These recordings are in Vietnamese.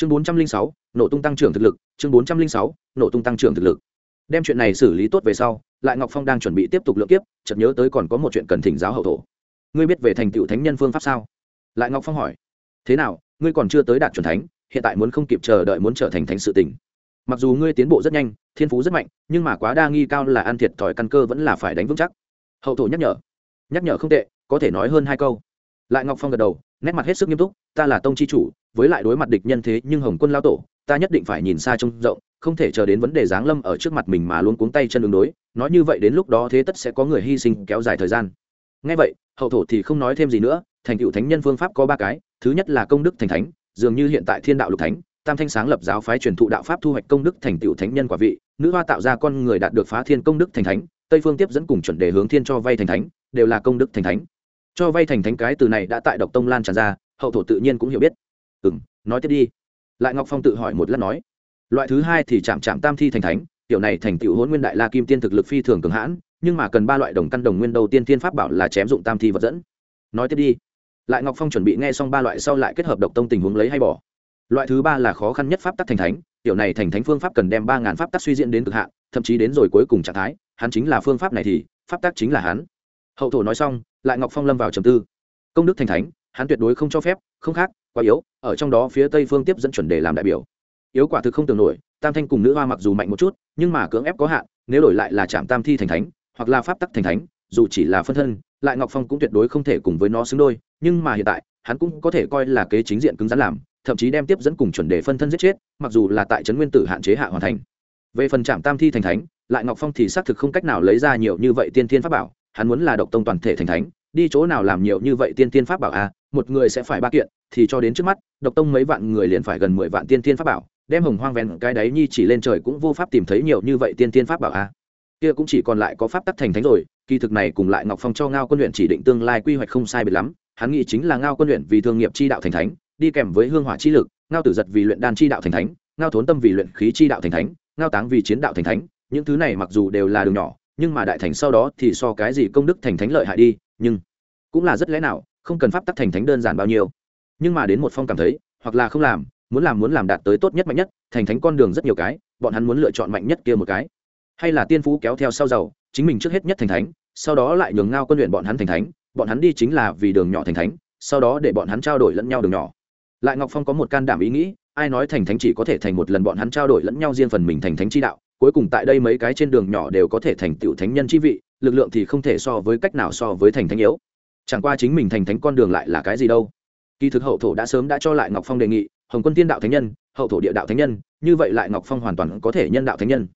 chương bốn trăm linh sáu, nổ tung tăng trưởng thực lực, chương bốn trăm linh sáu, nổ tung tăng trưởng thực lực. Đem chuyện này xử lý tốt về sau, lại ngọc phong đang chuẩn bị tiếp tục lượng kiếp, chợt nhớ tới còn có một chuyện cần thỉnh giáo hậu thổ. Ngươi biết về thành tựu thánh nhân phương pháp sao? Lại ngọc phong hỏi. Thế nào, ngươi còn chưa tới đạt chuẩn thánh, hiện tại muốn không kịp chờ đợi muốn trở thành thánh sự tình. Mặc dù ngươi tiến bộ rất nhanh, thiên phú rất mạnh, nhưng mà quá đa nghi cao là ăn thiệt thòi căn cơ vẫn là phải đánh vững chắc. Hậu thổ nhắc nhở. Nhắc nhở không tệ, có thể nói hơn hai câu. Lại ngọc phong gật đầu, nét mặt hết sức nghiêm túc, ta là tông chi chủ với lại đối mặt địch nhân thế nhưng hồng quân lao tổ, ta nhất định phải nhìn xa trông rộng, không thể chờ đến vấn đề giáng lâm ở trước mặt mình mà luôn cuống tay chân đường đối, nói như vậy đến lúc đó thế tất sẽ có người hy sinh kéo dài thời gian. Ngay vậy, hậu thổ thì không nói thêm gì nữa, thành cựu thánh nhân phương pháp có ba cái, thứ nhất là công đức thành thánh, dường như hiện tại thiên đạo lục thánh, tam thanh sáng lập giáo phái truyền thụ đạo pháp thu hoạch công đức thành tựu thánh nhân quả vị, nữ hoa tạo ra con người đạt được phá thiên công đức thành thánh, tây phương tiếp dẫn cùng chuẩn đề hướng thiên cho vay thành thánh, đều là công đức thành thánh. Cho vay thành thánh cái từ này đã tại độc tông lan tràn ra, hậu thổ tự nhiên cũng hiểu biết ừ m nói tiếp đi. Lại ngọc phong tự hỏi một lát nói, loại thứ hai thì chạm chạm tam thi thành thánh, kiểu này thành tựu hôn nguyên đại la kim tiên thực lực phi thường cường hãn, nhưng mà cần ba loại đồng căn đồng nguyên đầu tiên thiên pháp bảo là chém dụng tam thi vật dẫn. Nói tiếp đi. Lại ngọc phong chuẩn bị nghe xong ba loại sau lại kết hợp độc tông tình huống lấy hay bỏ. Loại thứ ba là khó khăn nhất pháp tắc thành thánh tiểu này thành thánh phương pháp cần đem ba ngàn pháp tắc suy diễn đến cực hạn, thậm chí đến rồi cuối cùng trạng thái, hắn chính là phương pháp này thì, pháp tắc chính là hắn. Hậu thổ nói xong, lại ngọc phong lâm vào trầm tư. Công đức thành thánh hắn tuyệt đối không cho phép không khác quá yếu ở trong đó phía tây phương tiếp dẫn chuẩn đề làm đại biểu. Yếu quả thực không tưởng nổi tam thanh cùng nữ hoa mặc dù mạnh một chút nhưng mà cưỡng ép có hạn nếu đổi lại là trạm tam thi thành thánh hoặc là pháp tắc thành thánh dù chỉ là phân thân lại ngọc phong cũng tuyệt đối không thể cùng với nó xứng đôi nhưng mà hiện tại hắn cũng có thể coi là kế chính diện cứng rắn làm thậm chí đem tiếp dẫn cùng chuẩn đề phân thân giết chết mặc dù là tại trấn nguyên tử hạn chế hạ hoàn thành. Về phần trạm tam thi thành thánh lại ngọc phong thì xác thực không cách nào lấy ra nhiều như vậy tiên thiên pháp bảo hắn muốn là độc tông toàn thể thành thánh đi chỗ nào làm nhiều như vậy tiên thiên pháp bảo a à, một người sẽ phải ba kiện, thì cho đến trước mắt, độc tông mấy vạn người liền phải gần mười vạn tiên thiên pháp bảo, đem hồng hoang vẹn cái đáy nhi chỉ lên trời cũng vô pháp tìm thấy nhiều như vậy tiên thiên pháp bảo a à. kia cũng chỉ còn lại có pháp tắc thành thánh rồi, kỳ thực này cùng lại ngọc phong cho ngao quân luyện chỉ định tương lai quy hoạch không sai biệt lắm, hắn nghĩ chính là ngao quân luyện vì thương nghiệp chi đạo thành thánh, đi kèm với hương hỏa chi lực, ngao tử giật vì luyện đan chi đạo thành thánh, ngao thốn tâm vì luyện khí chi đạo thành thánh, ngao táng vì chiến đạo thành thánh, những thứ này mặc dù đều là đường nhỏ, nhưng mà đại thành sau đó thì so cái gì công đức thành thánh lợi hại đi, nhưng cũng là rất lẽ nào không cần pháp tắc thành thánh đơn giản bao nhiêu. Nhưng mà đến một phong cảm thấy, hoặc là không làm, muốn làm muốn làm đạt tới tốt nhất mạnh nhất, thành thánh con đường rất nhiều cái, bọn hắn muốn lựa chọn mạnh nhất kia một cái. Hay là tiên phú kéo theo sau giàu, chính mình trước hết nhất thành thánh, sau đó lại nhường ngao quân luyện bọn hắn thành thánh, bọn hắn đi chính là vì đường nhỏ thành thánh, sau đó để bọn hắn trao đổi lẫn nhau đường nhỏ. Lại ngọc phong có một can đảm ý nghĩ, ai nói thành thánh chỉ có thể thành một lần bọn hắn trao đổi lẫn nhau riêng phần mình thành thánh chi đạo, cuối cùng tại đây mấy cái trên đường nhỏ đều có thể thành tựu thánh nhân chi vị, lực lượng thì không thể so với cách nào so với thành thánh yếu chẳng qua chính mình thành thánh con đường lại là cái gì đâu. Kỳ thực hậu thổ đã sớm đã cho lại ngọc phong đề nghị, hồng quân tiên đạo thánh nhân, hậu thổ địa đạo thánh nhân, như vậy lại ngọc phong hoàn toàn có thể nhân đạo thánh nhân.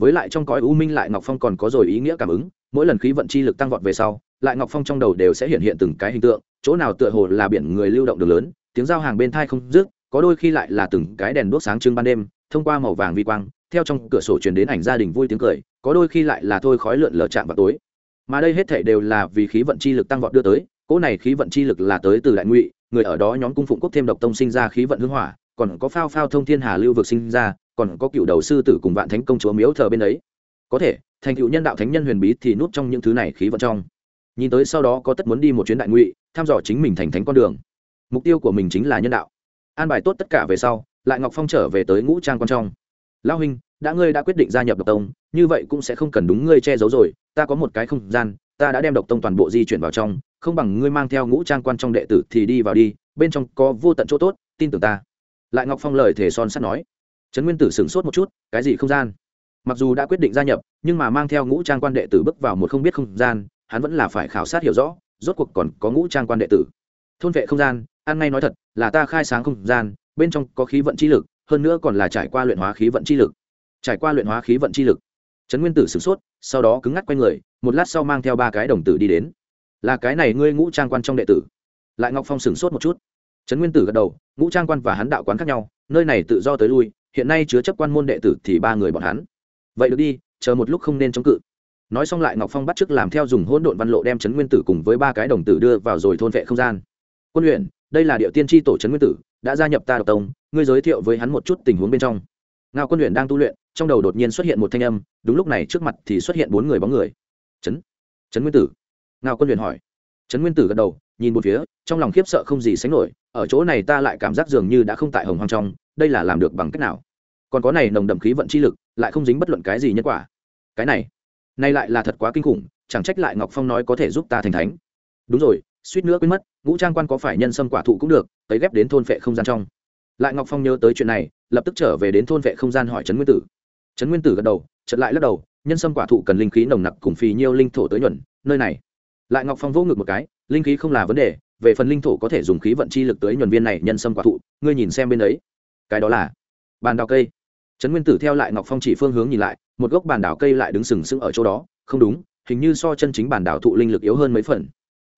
Với lại trong cõi u minh lại ngọc phong còn có rồi ý nghĩa cảm ứng, mỗi lần khí vận chi lực tăng vọt về sau, lại ngọc phong trong đầu đều sẽ hiện hiện từng cái hình tượng, chỗ nào tựa hồ là biển người lưu động đường lớn, tiếng giao hàng bên thai không dứt, có đôi khi lại là từng cái đèn đuốc sáng trưng ban đêm, thông qua màu vàng vi quang, theo trong cửa sổ truyền đến ảnh gia đình vui tiếng cười, có đôi khi lại là thôi khói lượn lờ chạm vào tối mà đây hết thể đều là vì khí vận chi lực tăng vọt đưa tới, cỗ này khí vận chi lực là tới từ đại ngụy, người ở đó nhóm cung phụng quốc thêm độc tông sinh ra khí vận hưng hỏa, còn có phao phao thông thiên hà lưu vực sinh ra, còn có cựu đầu sư tử cùng vạn thánh công chúa miếu thờ bên đấy có thể, thành cựu nhân đạo thánh nhân huyền bí thì núp trong những thứ này khí vận trong. Nhìn tới sau đó có tất muốn đi một chuyến đại ngụy thăm dò chính mình thành thánh con đường. Mục tiêu của mình chính là nhân đạo. An bài tốt tất cả về sau, lại ngọc phong trở về tới ngũ trang con trong. Lão huynh đã ngươi đã quyết định gia nhập độc tông, như vậy cũng sẽ không cần đúng ngươi che giấu rồi, ta có một cái không gian, ta đã đem độc tông toàn bộ di chuyển vào trong, không bằng ngươi mang theo ngũ trang quan trong đệ tử thì đi vào đi, bên trong có vô tận chỗ tốt, tin tưởng ta. Lại ngọc phong lời thể son sắt nói. Trấn nguyên tử sửng sốt một chút, cái gì không gian? Mặc dù đã quyết định gia nhập, nhưng mà mang theo ngũ trang quan đệ tử bước vào một không biết không gian, hắn vẫn là phải khảo sát hiểu rõ, rốt cuộc còn có ngũ trang quan đệ tử. Thôn vệ không gian, ăn ngay nói thật, là ta khai sáng không gian, bên trong có khí vận chi lực, hơn nữa còn là trải qua luyện hóa khí vận chi lực trải qua luyện hóa khí vận chi lực. Trấn nguyên tử sửng sốt, sau đó cứng ngắc quay người, một lát sau mang theo ba cái đồng tử đi đến. Là cái này ngươi ngũ trang quan trong đệ tử. Lại ngọc phong sửng sốt một chút. Trấn nguyên tử gật đầu, ngũ trang quan và hắn đạo quán khác nhau, nơi này tự do tới lui, hiện nay chứa chấp quan môn đệ tử thì ba người bọn hắn. Vậy được đi, chờ một lúc không nên chống cự. Nói xong lại ngọc phong bắt t làm theo dùng hỗn độn văn lộ đem trấn nguyên tử cùng với ba cái đồng tử đưa vào rồi thôn vệ không gian. Quân luyện, đây là địa tiên tri tổ trấn nguyên tử, đã gia nhập ta độc tông, ngươi giới thiệu với hắn một chút tình huống bên trong. Ngao quân luyện đang tu luyện trong đầu đột nhiên xuất hiện một thanh âm, đúng lúc này trước mặt thì xuất hiện bốn người bóng người. Trấn trấn nguyên tử. Ngao quân luyện hỏi. Trấn nguyên tử gật đầu, nhìn một phía, trong lòng khiếp sợ không gì sánh nổi, ở chỗ này ta lại cảm giác dường như đã không tại hồng hoang trong, đây là làm được bằng cách nào? Còn có này nồng đậm khí vận chi lực, lại không dính bất luận cái gì nhân quả. Cái này, nay lại là thật quá kinh khủng, chẳng trách lại ngọc phong nói có thể giúp ta thành thánh. Đúng rồi, suýt nữa quên mất, ngũ trang quan có phải nhân sâm quả thụ cũng được tới ghép đến thôn vệ không gian trong. Lại ngọc phong nhớ tới chuyện này, lập tức trở về đến thôn vệ không gian hỏi trấn nguyên tử trấn nguyên tử gật đầu chật lại lắc đầu, nhân sâm quả thụ cần linh khí nồng nặc cùng phì nhiêu linh thổ tới nhuận, nơi này. Lại ngọc phong vỗ ngực một cái, linh khí không là vấn đề, về phần linh thổ có thể dùng khí vận chi lực tới nhuần viên này, nhân sâm quả thụ, ngươi nhìn xem bên đấy. Cái đó là bàn đào cây. Trấn nguyên tử theo lại ngọc phong chỉ phương hướng nhìn lại, một gốc bàn đào cây lại đứng sừng sững ở chỗ đó, không đúng, hình như so chân chính bản đảo thụ linh lực yếu hơn mấy phần.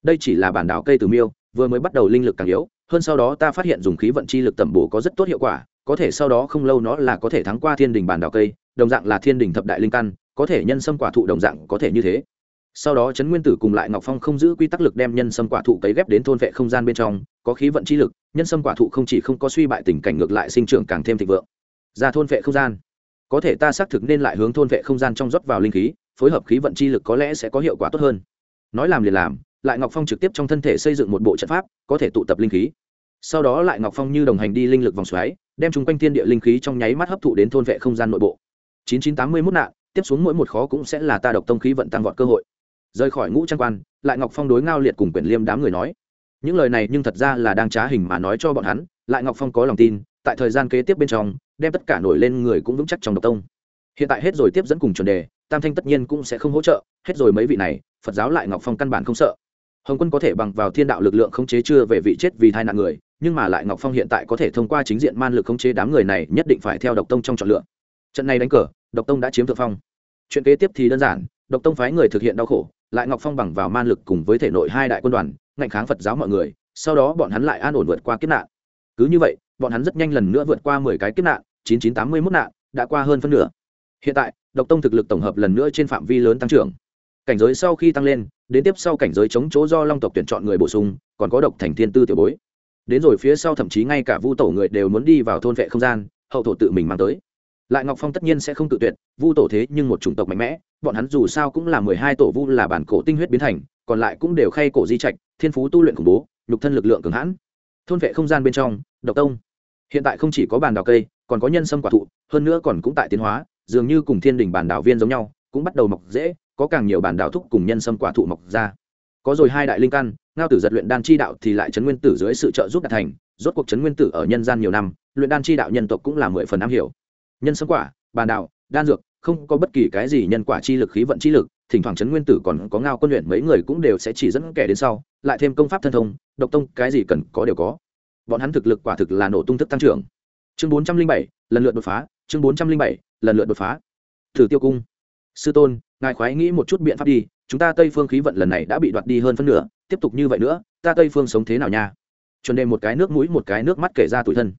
Đây chỉ là bản đảo cây từ miêu, vừa mới bắt đầu linh lực càng yếu, hơn sau đó ta phát hiện dùng khí vận chi lực tẩm bổ có rất tốt hiệu quả, có thể sau đó không lâu nó là có thể thắng qua thiên đình bản đảo cây đồng dạng là thiên đình thập đại linh căn, có thể nhân sâm quả thụ đồng dạng có thể như thế. Sau đó trấn nguyên tử cùng lại ngọc phong không giữ quy tắc lực đem nhân sâm quả thụ cấy ghép đến thôn vệ không gian bên trong, có khí vận chi lực, nhân sâm quả thụ không chỉ không có suy bại tình cảnh ngược lại sinh trưởng càng thêm thịnh vượng. Ra thôn vệ không gian. Có thể ta xác thực nên lại hướng thôn vệ không gian trong rót vào linh khí, phối hợp khí vận chi lực có lẽ sẽ có hiệu quả tốt hơn. Nói làm liền làm, lại ngọc phong trực tiếp trong thân thể xây dựng một bộ trận pháp, có thể tụ tập linh khí. Sau đó lại ngọc phong như đồng hành đi linh lực vòng xoáy, đem chung quanh thiên địa linh khí trong nháy mắt hấp thụ đến thôn vệ không gian nội bộ chín chín tám mươi mốt nạn, tiếp xuống mỗi một khó cũng sẽ là ta độc tông khí vận tăng vọt cơ hội. Rời khỏi ngũ trang quan, lại ngọc phong đối ngao liệt cùng quyển liêm đám người nói. Những lời này nhưng thật ra là đang trá hình mà nói cho bọn hắn, lại ngọc phong có lòng tin, tại thời gian kế tiếp bên trong, đem tất cả nổi lên người cũng vững chắc trong độc tông. Hiện tại hết rồi tiếp dẫn cùng chuẩn đề, tam thanh tất nhiên cũng sẽ không hỗ trợ, hết rồi mấy vị này, phật giáo lại ngọc phong căn bản không sợ. Hồng quân có thể bằng vào thiên đạo lực lượng khống chế chưa về vị chết vì tai nạn người, nhưng mà lại ngọc phong hiện tại có thể thông qua chính diện man lực khống chế đám người này nhất định phải theo độc tông trong chọn lựa trận này đánh cờ, độc tông đã chiếm thượng phong. Chuyện kế tiếp thì đơn giản, độc tông phái người thực hiện đau khổ, lại ngọc phong bằng vào man lực cùng với thể nội hai đại quân đoàn, ngạnh kháng phật giáo mọi người, sau đó bọn hắn lại an ổn vượt qua kiếp nạn. Cứ như vậy, bọn hắn rất nhanh lần nữa vượt qua mười cái kiếp nạn, chín chín tám mươi mốt nạn, đã qua hơn phân nửa. Hiện tại, độc tông thực lực tổng hợp lần nữa trên phạm vi lớn tăng trưởng. Cảnh giới sau khi tăng lên, đến tiếp sau cảnh giới chống chỗ do long tộc tuyển chọn người bổ sung, còn có độc thành thiên tư tiểu bối. Đến rồi phía sau thậm chí ngay cả vu tổ người đều muốn đi vào thôn vệ không gian, hậu thổ tự mình mang tới lại ngọc phong tất nhiên sẽ không tự tuyệt, vu tổ thế nhưng một chủng tộc mạnh mẽ, bọn hắn dù sao cũng là mười hai tổ vu là bản cổ tinh huyết biến thành, còn lại cũng đều khay cổ di trạch, thiên phú tu luyện khủng bố, nhục thân lực lượng cường hãn. Thôn vệ không gian bên trong, độc tông. Hiện tại không chỉ có bàn đào cây, còn có nhân sâm quả thụ, hơn nữa còn cũng tại tiến hóa, dường như cùng thiên đình bản đảo viên giống nhau, cũng bắt đầu mọc dễ, có càng nhiều bản đảo thúc cùng nhân sâm quả thụ mọc ra. Có rồi hai đại linh căn, ngao tử giật luyện đan chi đạo thì lại trấn nguyên tử dưới sự trợ giúp đạt thành, rốt cuộc trấn nguyên tử ở nhân gian nhiều năm, luyện đan chi đạo nhân tộc cũng là mười phần am hiểu nhân sâm quả bàn đạo đan dược, không có bất kỳ cái gì nhân quả chi lực, khí vận chi lực, thỉnh thoảng trấn nguyên tử còn có ngao quân luyện, mấy người cũng đều sẽ chỉ dẫn kẻ đến sau, lại thêm công pháp thân thông, độc tông, cái gì cần có đều có. Bọn hắn thực lực quả thực là nổ tung thức tăng trưởng. Chương bốn trăm linh bảy, lần lượt đột phá, chương bốn trăm linh bảy, lần lượt đột phá. Thử tiêu cung. Sư tôn, ngài khoái nghĩ một chút biện pháp đi, chúng ta tây phương khí vận lần này đã bị đoạt đi hơn phân nửa, tiếp tục như vậy nữa, ta tây phương sống thế nào nha? Chuẩn đề một cái nước mũi, một cái nước mắt kể ra tủi thân.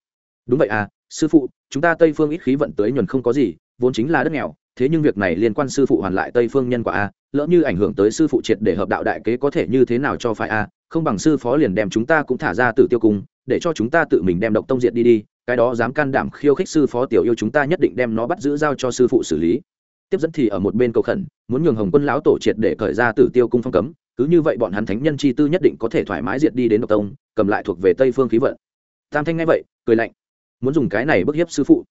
Đúng vậy à sư phụ, chúng ta tây phương ít khí vận tới nhuần không có gì, vốn chính là đất nghèo, thế nhưng việc này liên quan sư phụ hoàn lại tây phương nhân quả a, lỡ như ảnh hưởng tới sư phụ triệt để hợp đạo đại kế có thể như thế nào cho phải a, không bằng sư phó liền đem chúng ta cũng thả ra tử tiêu cung để cho chúng ta tự mình đem độc tông diệt đi đi, cái đó dám can đảm khiêu khích sư phó tiểu yêu chúng ta nhất định đem nó bắt giữ giao cho sư phụ xử lý. Tiếp dẫn thì ở một bên cầu khẩn, muốn nhường hồng quân lão tổ triệt để khởi ra tử tiêu cung phong cấm, cứ như vậy bọn hắn thánh nhân chi tư nhất định có thể thoải mái diệt đi đến độc tông, cầm lại thuộc về tây phương khí vận. Tam thanh nghe vậy, cười lạnh muốn dùng cái này bức hiếp sư phụ.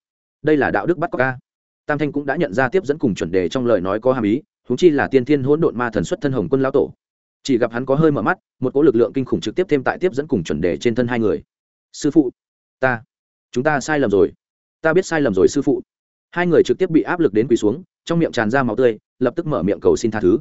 Đây là đạo đức bắt có ca tam thanh cũng đã nhận ra tiếp dẫn cùng chuẩn đề trong lời nói có hàm ý húng chi là tiên thiên hỗn độn ma thần xuất thân hồng quân lão tổ. Chỉ gặp hắn có hơi mở mắt, một cỗ lực lượng kinh khủng trực tiếp thêm tại tiếp dẫn cùng chuẩn đề trên thân hai người. Sư phụ, ta, chúng ta sai lầm rồi. Ta biết sai lầm rồi sư phụ. Hai người trực tiếp bị áp lực đến quỳ xuống, trong miệng tràn ra máu tươi, lập tức mở miệng cầu xin tha thứ.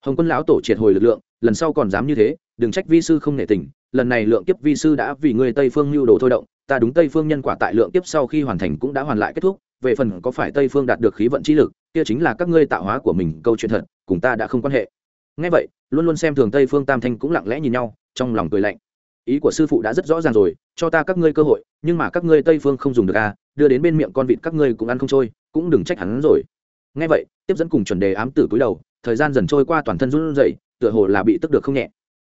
Hồng quân lão tổ triệt hồi lực lượng, lần sau còn dám như thế, đừng trách vi sư không nể tình lần này lượng kiếp vi sư đã vì người tây phương lưu đồ thôi động, ta đúng tây phương nhân quả tại lượng kiếp sau khi hoàn thành cũng đã hoàn lại kết thúc, về phần có phải tây phương đạt được khí vận chi lực, kia chính là các ngươi tạo hóa của mình, câu chuyện thật, cùng ta đã không quan hệ. Ngay vậy, luôn luôn xem thường tây phương tam thanh cũng lặng lẽ nhìn nhau, trong lòng cười lạnh. Ý của sư phụ đã rất rõ ràng rồi, cho ta các ngươi cơ hội, nhưng mà các ngươi tây phương không dùng được à đưa đến bên miệng con vịt các ngươi cũng ăn không trôi, cũng đừng trách hắn rồi. Ngay vậy, tiếp dẫn cùng chuẩn đề ám tử cúi đầu, thời gian dần trôi qua toàn thân run rẩy, tựa hồ là bị tức được không nhẹ.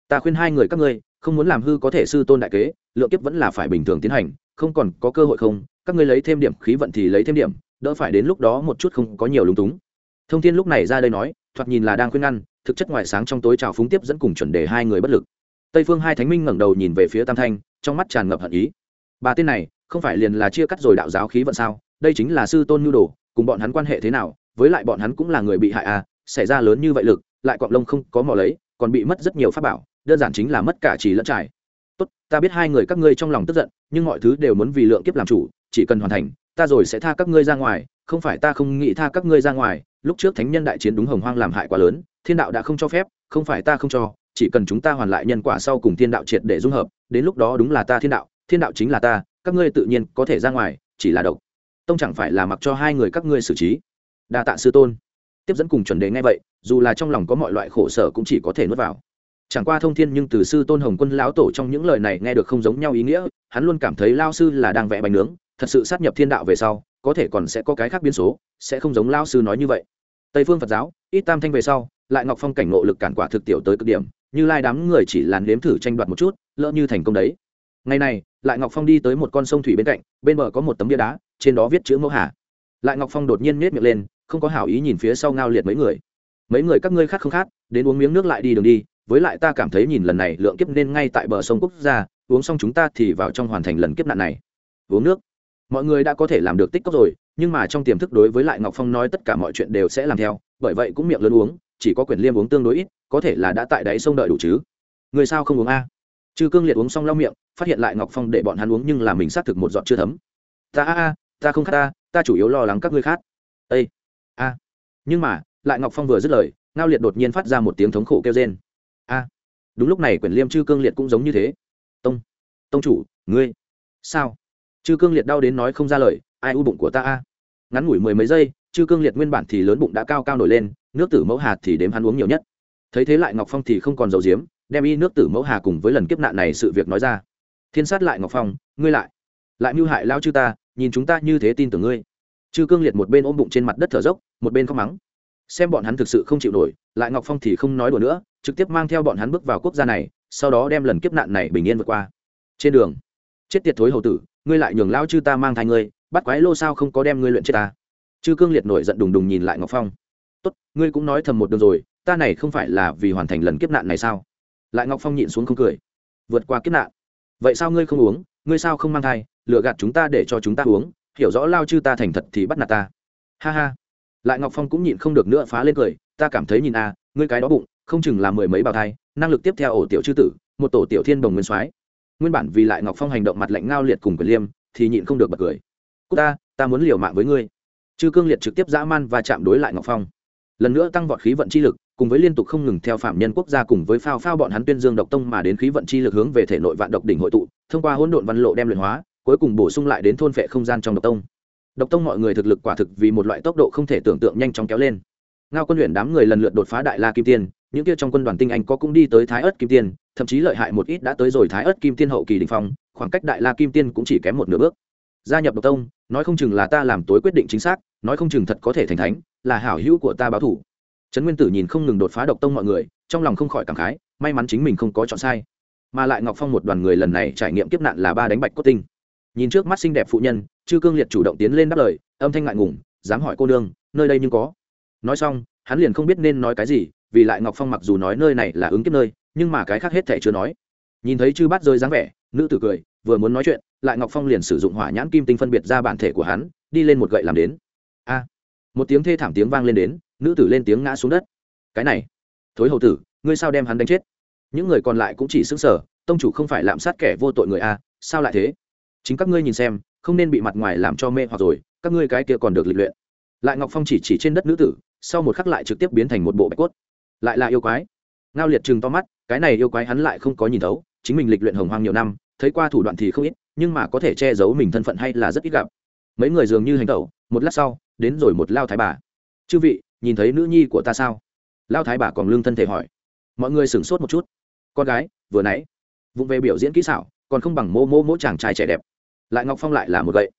Ta khuyên hai người các ngươi không muốn làm hư có thể sư tôn đại kế, lượng kiếp vẫn là phải bình thường tiến hành, không còn có cơ hội không, các ngươi lấy thêm điểm khí vận thì lấy thêm điểm, đỡ phải đến lúc đó một chút không có nhiều lúng túng. Thông thiên lúc này ra đây nói, thoạt nhìn là đang khuyên ngăn, thực chất ngoài sáng trong tối trào phúng tiếp dẫn cùng chuẩn đề hai người bất lực. Tây phương hai thánh minh ngẩng đầu nhìn về phía tam thanh, trong mắt tràn ngập hận ý. Ba tên này, không phải liền là chia cắt rồi đạo giáo khí vận sao? Đây chính là sư tôn nhu đồ, cùng bọn hắn quan hệ thế nào? Với lại bọn hắn cũng là người bị hại à xảy ra lớn như vậy lực, lại cọng lông không có mò lấy, còn bị mất rất nhiều pháp bảo đơn giản chính là mất cả chỉ lẫn trải. Tốt, ta biết hai người các ngươi trong lòng tức giận, nhưng mọi thứ đều muốn vì lượng kiếp làm chủ, chỉ cần hoàn thành, ta rồi sẽ tha các ngươi ra ngoài, không phải ta không nghĩ tha các ngươi ra ngoài, lúc trước thánh nhân đại chiến đúng hồng hoang làm hại quá lớn, thiên đạo đã không cho phép, không phải ta không cho, chỉ cần chúng ta hoàn lại nhân quả sau cùng thiên đạo triệt để dung hợp, đến lúc đó đúng là ta thiên đạo thiên đạo chính là ta, các ngươi tự nhiên có thể ra ngoài, chỉ là độc. Tông chẳng phải là mặc cho hai người các ngươi xử trí. Đa tạ sư tôn. Tiếp dẫn cùng chuẩn đề ngay vậy, dù là trong lòng có mọi loại khổ sở cũng chỉ có thể nuốt vào chẳng qua thông thiên nhưng từ sư tôn hồng quân lão tổ trong những lời này nghe được không giống nhau ý nghĩa, hắn luôn cảm thấy lao sư là đang vẽ bánh nướng, thật sự sát nhập thiên đạo về sau, có thể còn sẽ có cái khác biến số, sẽ không giống lao sư nói như vậy. Tây phương phật giáo, ít tam thanh về sau, lại ngọc phong cảnh nộ lực cản quả thực tiểu tới cực điểm, như lai đám người chỉ làn nếm thử tranh đoạt một chút, lỡ như thành công đấy. Ngày này, lại ngọc phong đi tới một con sông thủy bên cạnh, bên bờ có một tấm bia đá, trên đó viết chữ mẫu hà. Lại ngọc phong đột nhiên nết miệng lên, không có hảo ý nhìn phía sau ngao liệt mấy người. Mấy người các ngươi khác không khát đến uống miếng nước lại đi đường đi với lại ta cảm thấy nhìn lần này lượng kiếp nên ngay tại bờ sông quốc gia, uống xong chúng ta thì vào trong hoàn thành lần kiếp nạn này. Uống nước. Mọi người đã có thể làm được tích cốc rồi, nhưng mà trong tiềm thức đối với lại ngọc phong nói tất cả mọi chuyện đều sẽ làm theo, bởi vậy cũng miệng lớn uống, chỉ có quyền liêm uống tương đối ít, có thể là đã tại đáy sông đợi đủ chứ. Người sao không uống a? Chư cương liệt uống xong lau miệng, phát hiện lại ngọc phong để bọn hắn uống nhưng là mình xác thực một giọt chưa thấm. Ta a a, ta không khát ta ta chủ yếu lo lắng các ngươi khát ây a. Nhưng mà, lại ngọc phong vừa dứt lời, ngao liệt đột nhiên phát ra một tiếng thống khổ kêu trên a, đúng lúc này quyển liêm chư cương liệt cũng giống như thế. Tông tông chủ, ngươi, sao? Chư cương liệt đau đến nói không ra lời, ai u bụng của ta a? Ngắn ngủi mười mấy giây, chư cương liệt nguyên bản thì lớn bụng đã cao cao nổi lên, nước tử mẫu hạt thì đếm hắn uống nhiều nhất. Thấy thế lại ngọc phong thì không còn dầu diếm đem y nước tử mẫu hà cùng với lần kiếp nạn này sự việc nói ra. Thiên sát lại ngọc phong, ngươi lại lại mưu hại lao chư ta, nhìn chúng ta như thế tin tưởng ngươi. Chư cương liệt một bên ôm bụng trên mặt đất thở dốc, một bên khóc mắng xem bọn hắn thực sự không chịu nổi, lại ngọc phong thì không nói đùa nữa, trực tiếp mang theo bọn hắn bước vào quốc gia này, sau đó đem lần kiếp nạn này bình yên vượt qua. Trên đường, chết tiệt thối hầu tử, ngươi lại nhường lao chư ta mang thai ngươi, bắt quái lô sao không có đem ngươi luyện chết ta? Chư cương liệt nổi giận đùng đùng nhìn lại ngọc phong. Tốt, ngươi cũng nói thầm một đường rồi, ta này không phải là vì hoàn thành lần kiếp nạn này sao? Lại ngọc phong nhịn xuống không cười. Vượt qua kiếp nạn. Vậy sao ngươi không uống? Ngươi sao không mang thai? Lựa gạt chúng ta để cho chúng ta uống. Hiểu rõ lao chư ta thành thật thì bắt nạt ta. Ha ha lại ngọc phong cũng nhịn không được nữa phá lên cười, ta cảm thấy nhìn a, ngươi cái đó bụng, không chừng là mười mấy bào thai, năng lực tiếp theo ổ tiểu chư tử, một tổ tiểu thiên đồng nguyên soái. Nguyên bản vì lại ngọc phong hành động mặt lạnh ngao liệt cùng quyền liêm, thì nhịn không được bật cười. Cô ta ta muốn liều mạng với ngươi. Chư cương liệt trực tiếp dã man và chạm đối lại ngọc phong. Lần nữa tăng vọt khí vận chi lực, cùng với liên tục không ngừng theo phạm nhân quốc gia cùng với phao phao bọn hắn tuyên dương độc tông mà đến khí vận chi lực hướng về thể nội vạn độc đỉnh hội tụ, thông qua hỗn độn văn lộ đem luyện hóa, cuối cùng bổ sung lại đến thôn phệ không gian trong độc tông độc tông mọi người thực lực quả thực vì một loại tốc độ không thể tưởng tượng nhanh chóng kéo lên. Ngao quân luyện đám người lần lượt đột phá đại la kim tiên, những kia trong quân đoàn tinh anh có cũng đi tới thái ớt kim tiên, thậm chí lợi hại một ít đã tới rồi thái ớt kim tiên hậu kỳ đình phong, khoảng cách đại la kim tiên cũng chỉ kém một nửa bước. Gia nhập độc tông, nói không chừng là ta làm tối quyết định chính xác, nói không chừng thật có thể thành thánh, là hảo hữu của ta báo thủ. Trấn nguyên tử nhìn không ngừng đột phá độc tông mọi người, trong lòng không khỏi cảm khái, may mắn chính mình không có chọn sai. Mà lại ngọc phong một đoàn người lần này trải nghiệm kiếp nạn là ba đánh bạch cốt tinh nhìn trước mắt xinh đẹp phụ nhân chư cương liệt chủ động tiến lên đáp lời, âm thanh ngại ngùng, dám hỏi cô nương, nơi đây nhưng có. Nói xong, hắn liền không biết nên nói cái gì, vì lại ngọc phong mặc dù nói nơi này là ứng kiếp nơi, nhưng mà cái khác hết thể chưa nói. Nhìn thấy chư bát rơi dáng vẻ, nữ tử cười, vừa muốn nói chuyện, lại ngọc phong liền sử dụng hỏa nhãn kim tinh phân biệt ra bản thể của hắn, đi lên một gậy làm đến. A! Một tiếng thê thảm tiếng vang lên đến, nữ tử lên tiếng ngã xuống đất. Cái này, thối hầu tử, ngươi sao đem hắn đánh chết? Những người còn lại cũng chỉ xứng sở tông chủ không phải lạm sát kẻ vô tội người a, sao lại thế? Chính các ngươi nhìn xem, không nên bị mặt ngoài làm cho mê hoặc rồi, các ngươi cái kia còn được lịch luyện. Lại ngọc phong chỉ chỉ trên đất nữ tử, sau một khắc lại trực tiếp biến thành một bộ bạch cốt. Lại là yêu quái. Ngao liệt chừng to mắt, cái này yêu quái hắn lại không có nhìn thấu, chính mình lịch luyện hồng hoang nhiều năm, thấy qua thủ đoạn thì không ít, nhưng mà có thể che giấu mình thân phận hay là rất ít gặp. Mấy người dường như hành tẩu, một lát sau, đến rồi một lao thái bà. Chư vị, nhìn thấy nữ nhi của ta sao? Lao thái bà còn lương thân thể hỏi. Mọi người sửng sốt một chút. Con gái, vừa nãy, vụng về biểu diễn kỹ xảo, còn không bằng mô mô mỗ chàng trai trẻ đẹp lại ngọc phong lại là một gậy.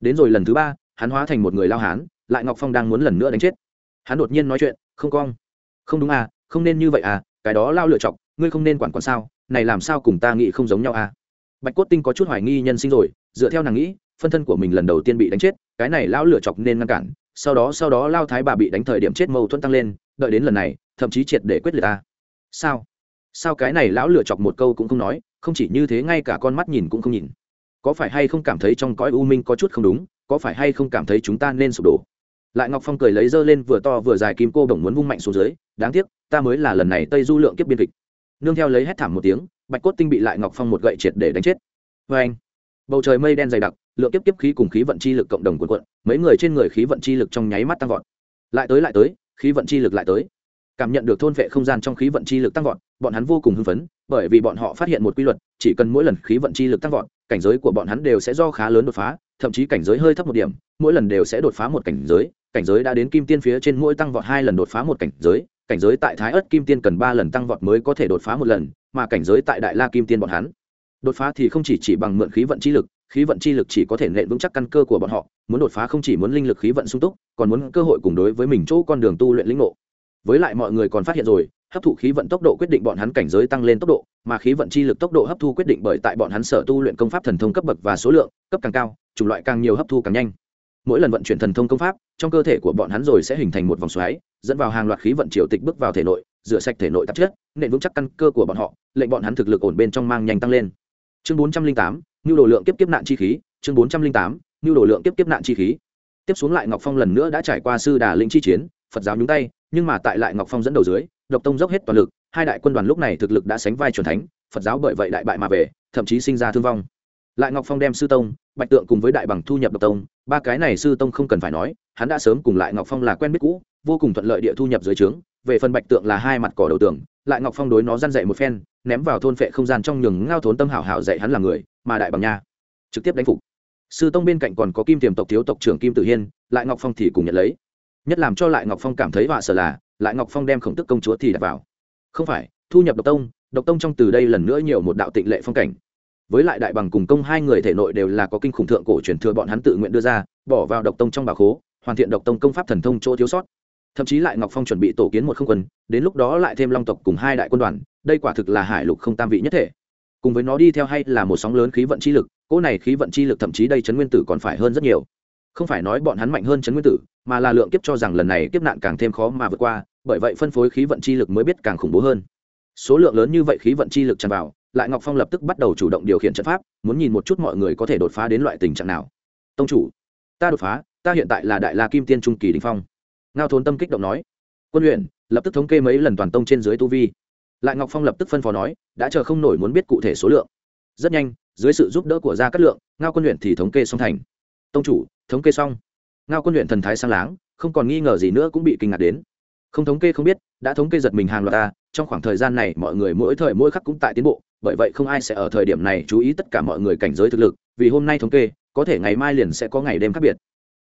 Đến rồi lần thứ ba, hắn hóa thành một người lao hán, lại ngọc phong đang muốn lần nữa đánh chết. Hắn đột nhiên nói chuyện, không cong không đúng à không nên như vậy à cái đó lao lựa chọc ngươi không nên quản quản sao, này làm sao cùng ta nghĩ không giống nhau à? Bạch cốt tinh có chút hoài nghi nhân sinh rồi, dựa theo nàng nghĩ, phân thân của mình lần đầu tiên bị đánh chết, cái này lao lựa chọc nên ngăn cản, sau đó sau đó lao thái bà bị đánh thời điểm chết mâu thuẫn tăng lên, đợi đến lần này, thậm chí triệt để quyết liệt ta. Sao? Sao cái này lão lựa chọc một câu cũng không nói, không chỉ như thế ngay cả con mắt nhìn cũng không nhìn có phải hay không cảm thấy trong cõi u minh có chút không đúng, có phải hay không cảm thấy chúng ta nên sụp đổ? Lại ngọc phong cười lấy dơ lên vừa to vừa dài kim cô bổng muốn vung mạnh xuống dưới, đáng tiếc, ta mới là lần này tây du lượng kiếp biên kịch. Nương theo lấy hét thảm một tiếng, bạch cốt tinh bị lại ngọc phong một gậy triệt để đánh chết. Vê anh, bầu trời mây đen dày đặc, lượng kiếp kiếp khí cùng khí vận chi lực cộng đồng quần quận mấy người trên người khí vận chi lực trong nháy mắt tăng vọt. Lại tới lại tới, khí vận chi lực lại tới. Cảm nhận được thôn vệ không gian trong khí vận chi lực tăng vọt, bọn hắn vô cùng hưng phấn, bởi vì bọn họ phát hiện một quy luật, chỉ cần mỗi lần khí vận chi lực tăng vọt cảnh giới của bọn hắn đều sẽ do khá lớn đột phá, thậm chí cảnh giới hơi thấp một điểm, mỗi lần đều sẽ đột phá một cảnh giới cảnh giới đã đến kim tiên phía trên mỗi tăng vọt hai lần đột phá một cảnh giới cảnh giới tại thái ớt kim tiên cần ba lần tăng vọt mới có thể đột phá một lần, mà cảnh giới tại đại la kim tiên bọn hắn. Đột phá thì không chỉ chỉ bằng mượn khí vận chi lực, khí vận chi lực chỉ có thể nện vững chắc căn cơ của bọn họ, muốn đột phá không chỉ muốn linh lực khí vận sung túc, còn muốn cơ hội cùng đối với mình chỗ con đường tu luyện lĩnh ngộ. Với lại mọi người còn phát hiện rồi hấp thụ khí vận tốc độ quyết định bọn hắn cảnh giới tăng lên tốc độ, mà khí vận chi lực tốc độ hấp thu quyết định bởi tại bọn hắn sở tu luyện công pháp thần thông cấp bậc và số lượng, cấp càng cao, chủng loại càng nhiều hấp thu càng nhanh. Mỗi lần vận chuyển thần thông công pháp, trong cơ thể của bọn hắn rồi sẽ hình thành một vòng xoáy, dẫn vào hàng loạt khí vận triều tịch bước vào thể nội, rửa sạch thể nội tạp chất nện vững chắc căn cơ của bọn họ, lệnh bọn hắn thực lực ổn bên trong mang nhanh tăng lên. Chương bốn trăm linh tám nhu đồ lượng kiếp kiếp nạn chi khí, chương bốn trăm linh tám nhu đồ lượng kiếp kiếp nạn chi khí. Tiếp xuống lại ngọc phong lần nữa đã trải qua sư đà linh chi chiến, phật giáo nhúng tay, nhưng mà tại lại ngọc phong dẫn đầu dưới độc tông dốc hết toàn lực, hai đại quân đoàn lúc này thực lực đã sánh vai truyền thánh, phật giáo bởi vậy đại bại mà về, thậm chí sinh ra thương vong. Lại ngọc phong đem sư tông, bạch tượng cùng với đại bằng thu nhập độc tông, ba cái này sư tông không cần phải nói, hắn đã sớm cùng lại ngọc phong là quen biết cũ, vô cùng thuận lợi địa thu nhập dưới trướng, về phần bạch tượng là hai mặt cỏ đầu tường, lại ngọc phong đối nó răn dậy một phen, ném vào thôn phệ không gian trong nhường ngao thốn tâm hảo hảo dạy hắn là người, mà đại bằng nha, trực tiếp đánh phục. Sư tông bên cạnh còn có kim tiềm tộc thiếu tộc trưởng kim tử hiên, lại ngọc phong thì cùng nhận lấy. Nhất làm cho lại ngọc phong cảm thấy họa sở là lại ngọc phong đem khổng tức công chúa thì đặt vào. Không phải, thu nhập độc tông độc tông trong từ đây lần nữa nhiều một đạo tịnh lệ phong cảnh. Với lại đại bằng cùng công hai người thể nội đều là có kinh khủng thượng cổ truyền thừa bọn hắn tự nguyện đưa ra, bỏ vào độc tông trong bà khố, hoàn thiện độc tông công pháp thần thông chỗ thiếu sót. Thậm chí lại ngọc phong chuẩn bị tổ kiến một không quân, đến lúc đó lại thêm long tộc cùng hai đại quân đoàn, đây quả thực là hải lục không tam vị nhất thể. Cùng với nó đi theo hay là một sóng lớn khí vận chi lực, cỗ này khí vận chi lực thậm chí đây chấn nguyên tử còn phải hơn rất nhiều không phải nói bọn hắn mạnh hơn chấn nguyên tử, mà là lượng kiếp cho rằng lần này kiếp nạn càng thêm khó mà vượt qua, bởi vậy phân phối khí vận chi lực mới biết càng khủng bố hơn. Số lượng lớn như vậy khí vận chi lực tràn vào, lại ngọc phong lập tức bắt đầu chủ động điều khiển trận pháp, muốn nhìn một chút mọi người có thể đột phá đến loại tình trạng nào. Tông chủ, ta đột phá, ta hiện tại là đại la kim tiên trung kỳ đình phong. Ngao thốn tâm kích động nói. Quân luyện, lập tức thống kê mấy lần toàn tông trên dưới tu vi. Lại ngọc phong lập tức phân phó nói, đã chờ không nổi muốn biết cụ thể số lượng. Rất nhanh, dưới sự giúp đỡ của gia cát lượng, ngao quân luyện thì thống kê xong thành. Tông chủ thống kê xong, ngao quân luyện thần thái sang láng, không còn nghi ngờ gì nữa cũng bị kinh ngạc đến. Không thống kê không biết, đã thống kê giật mình hàng loạt ta, trong khoảng thời gian này mọi người mỗi thời mỗi khắc cũng tại tiến bộ, bởi vậy không ai sẽ ở thời điểm này chú ý tất cả mọi người cảnh giới thực lực, vì hôm nay thống kê, có thể ngày mai liền sẽ có ngày đêm khác biệt.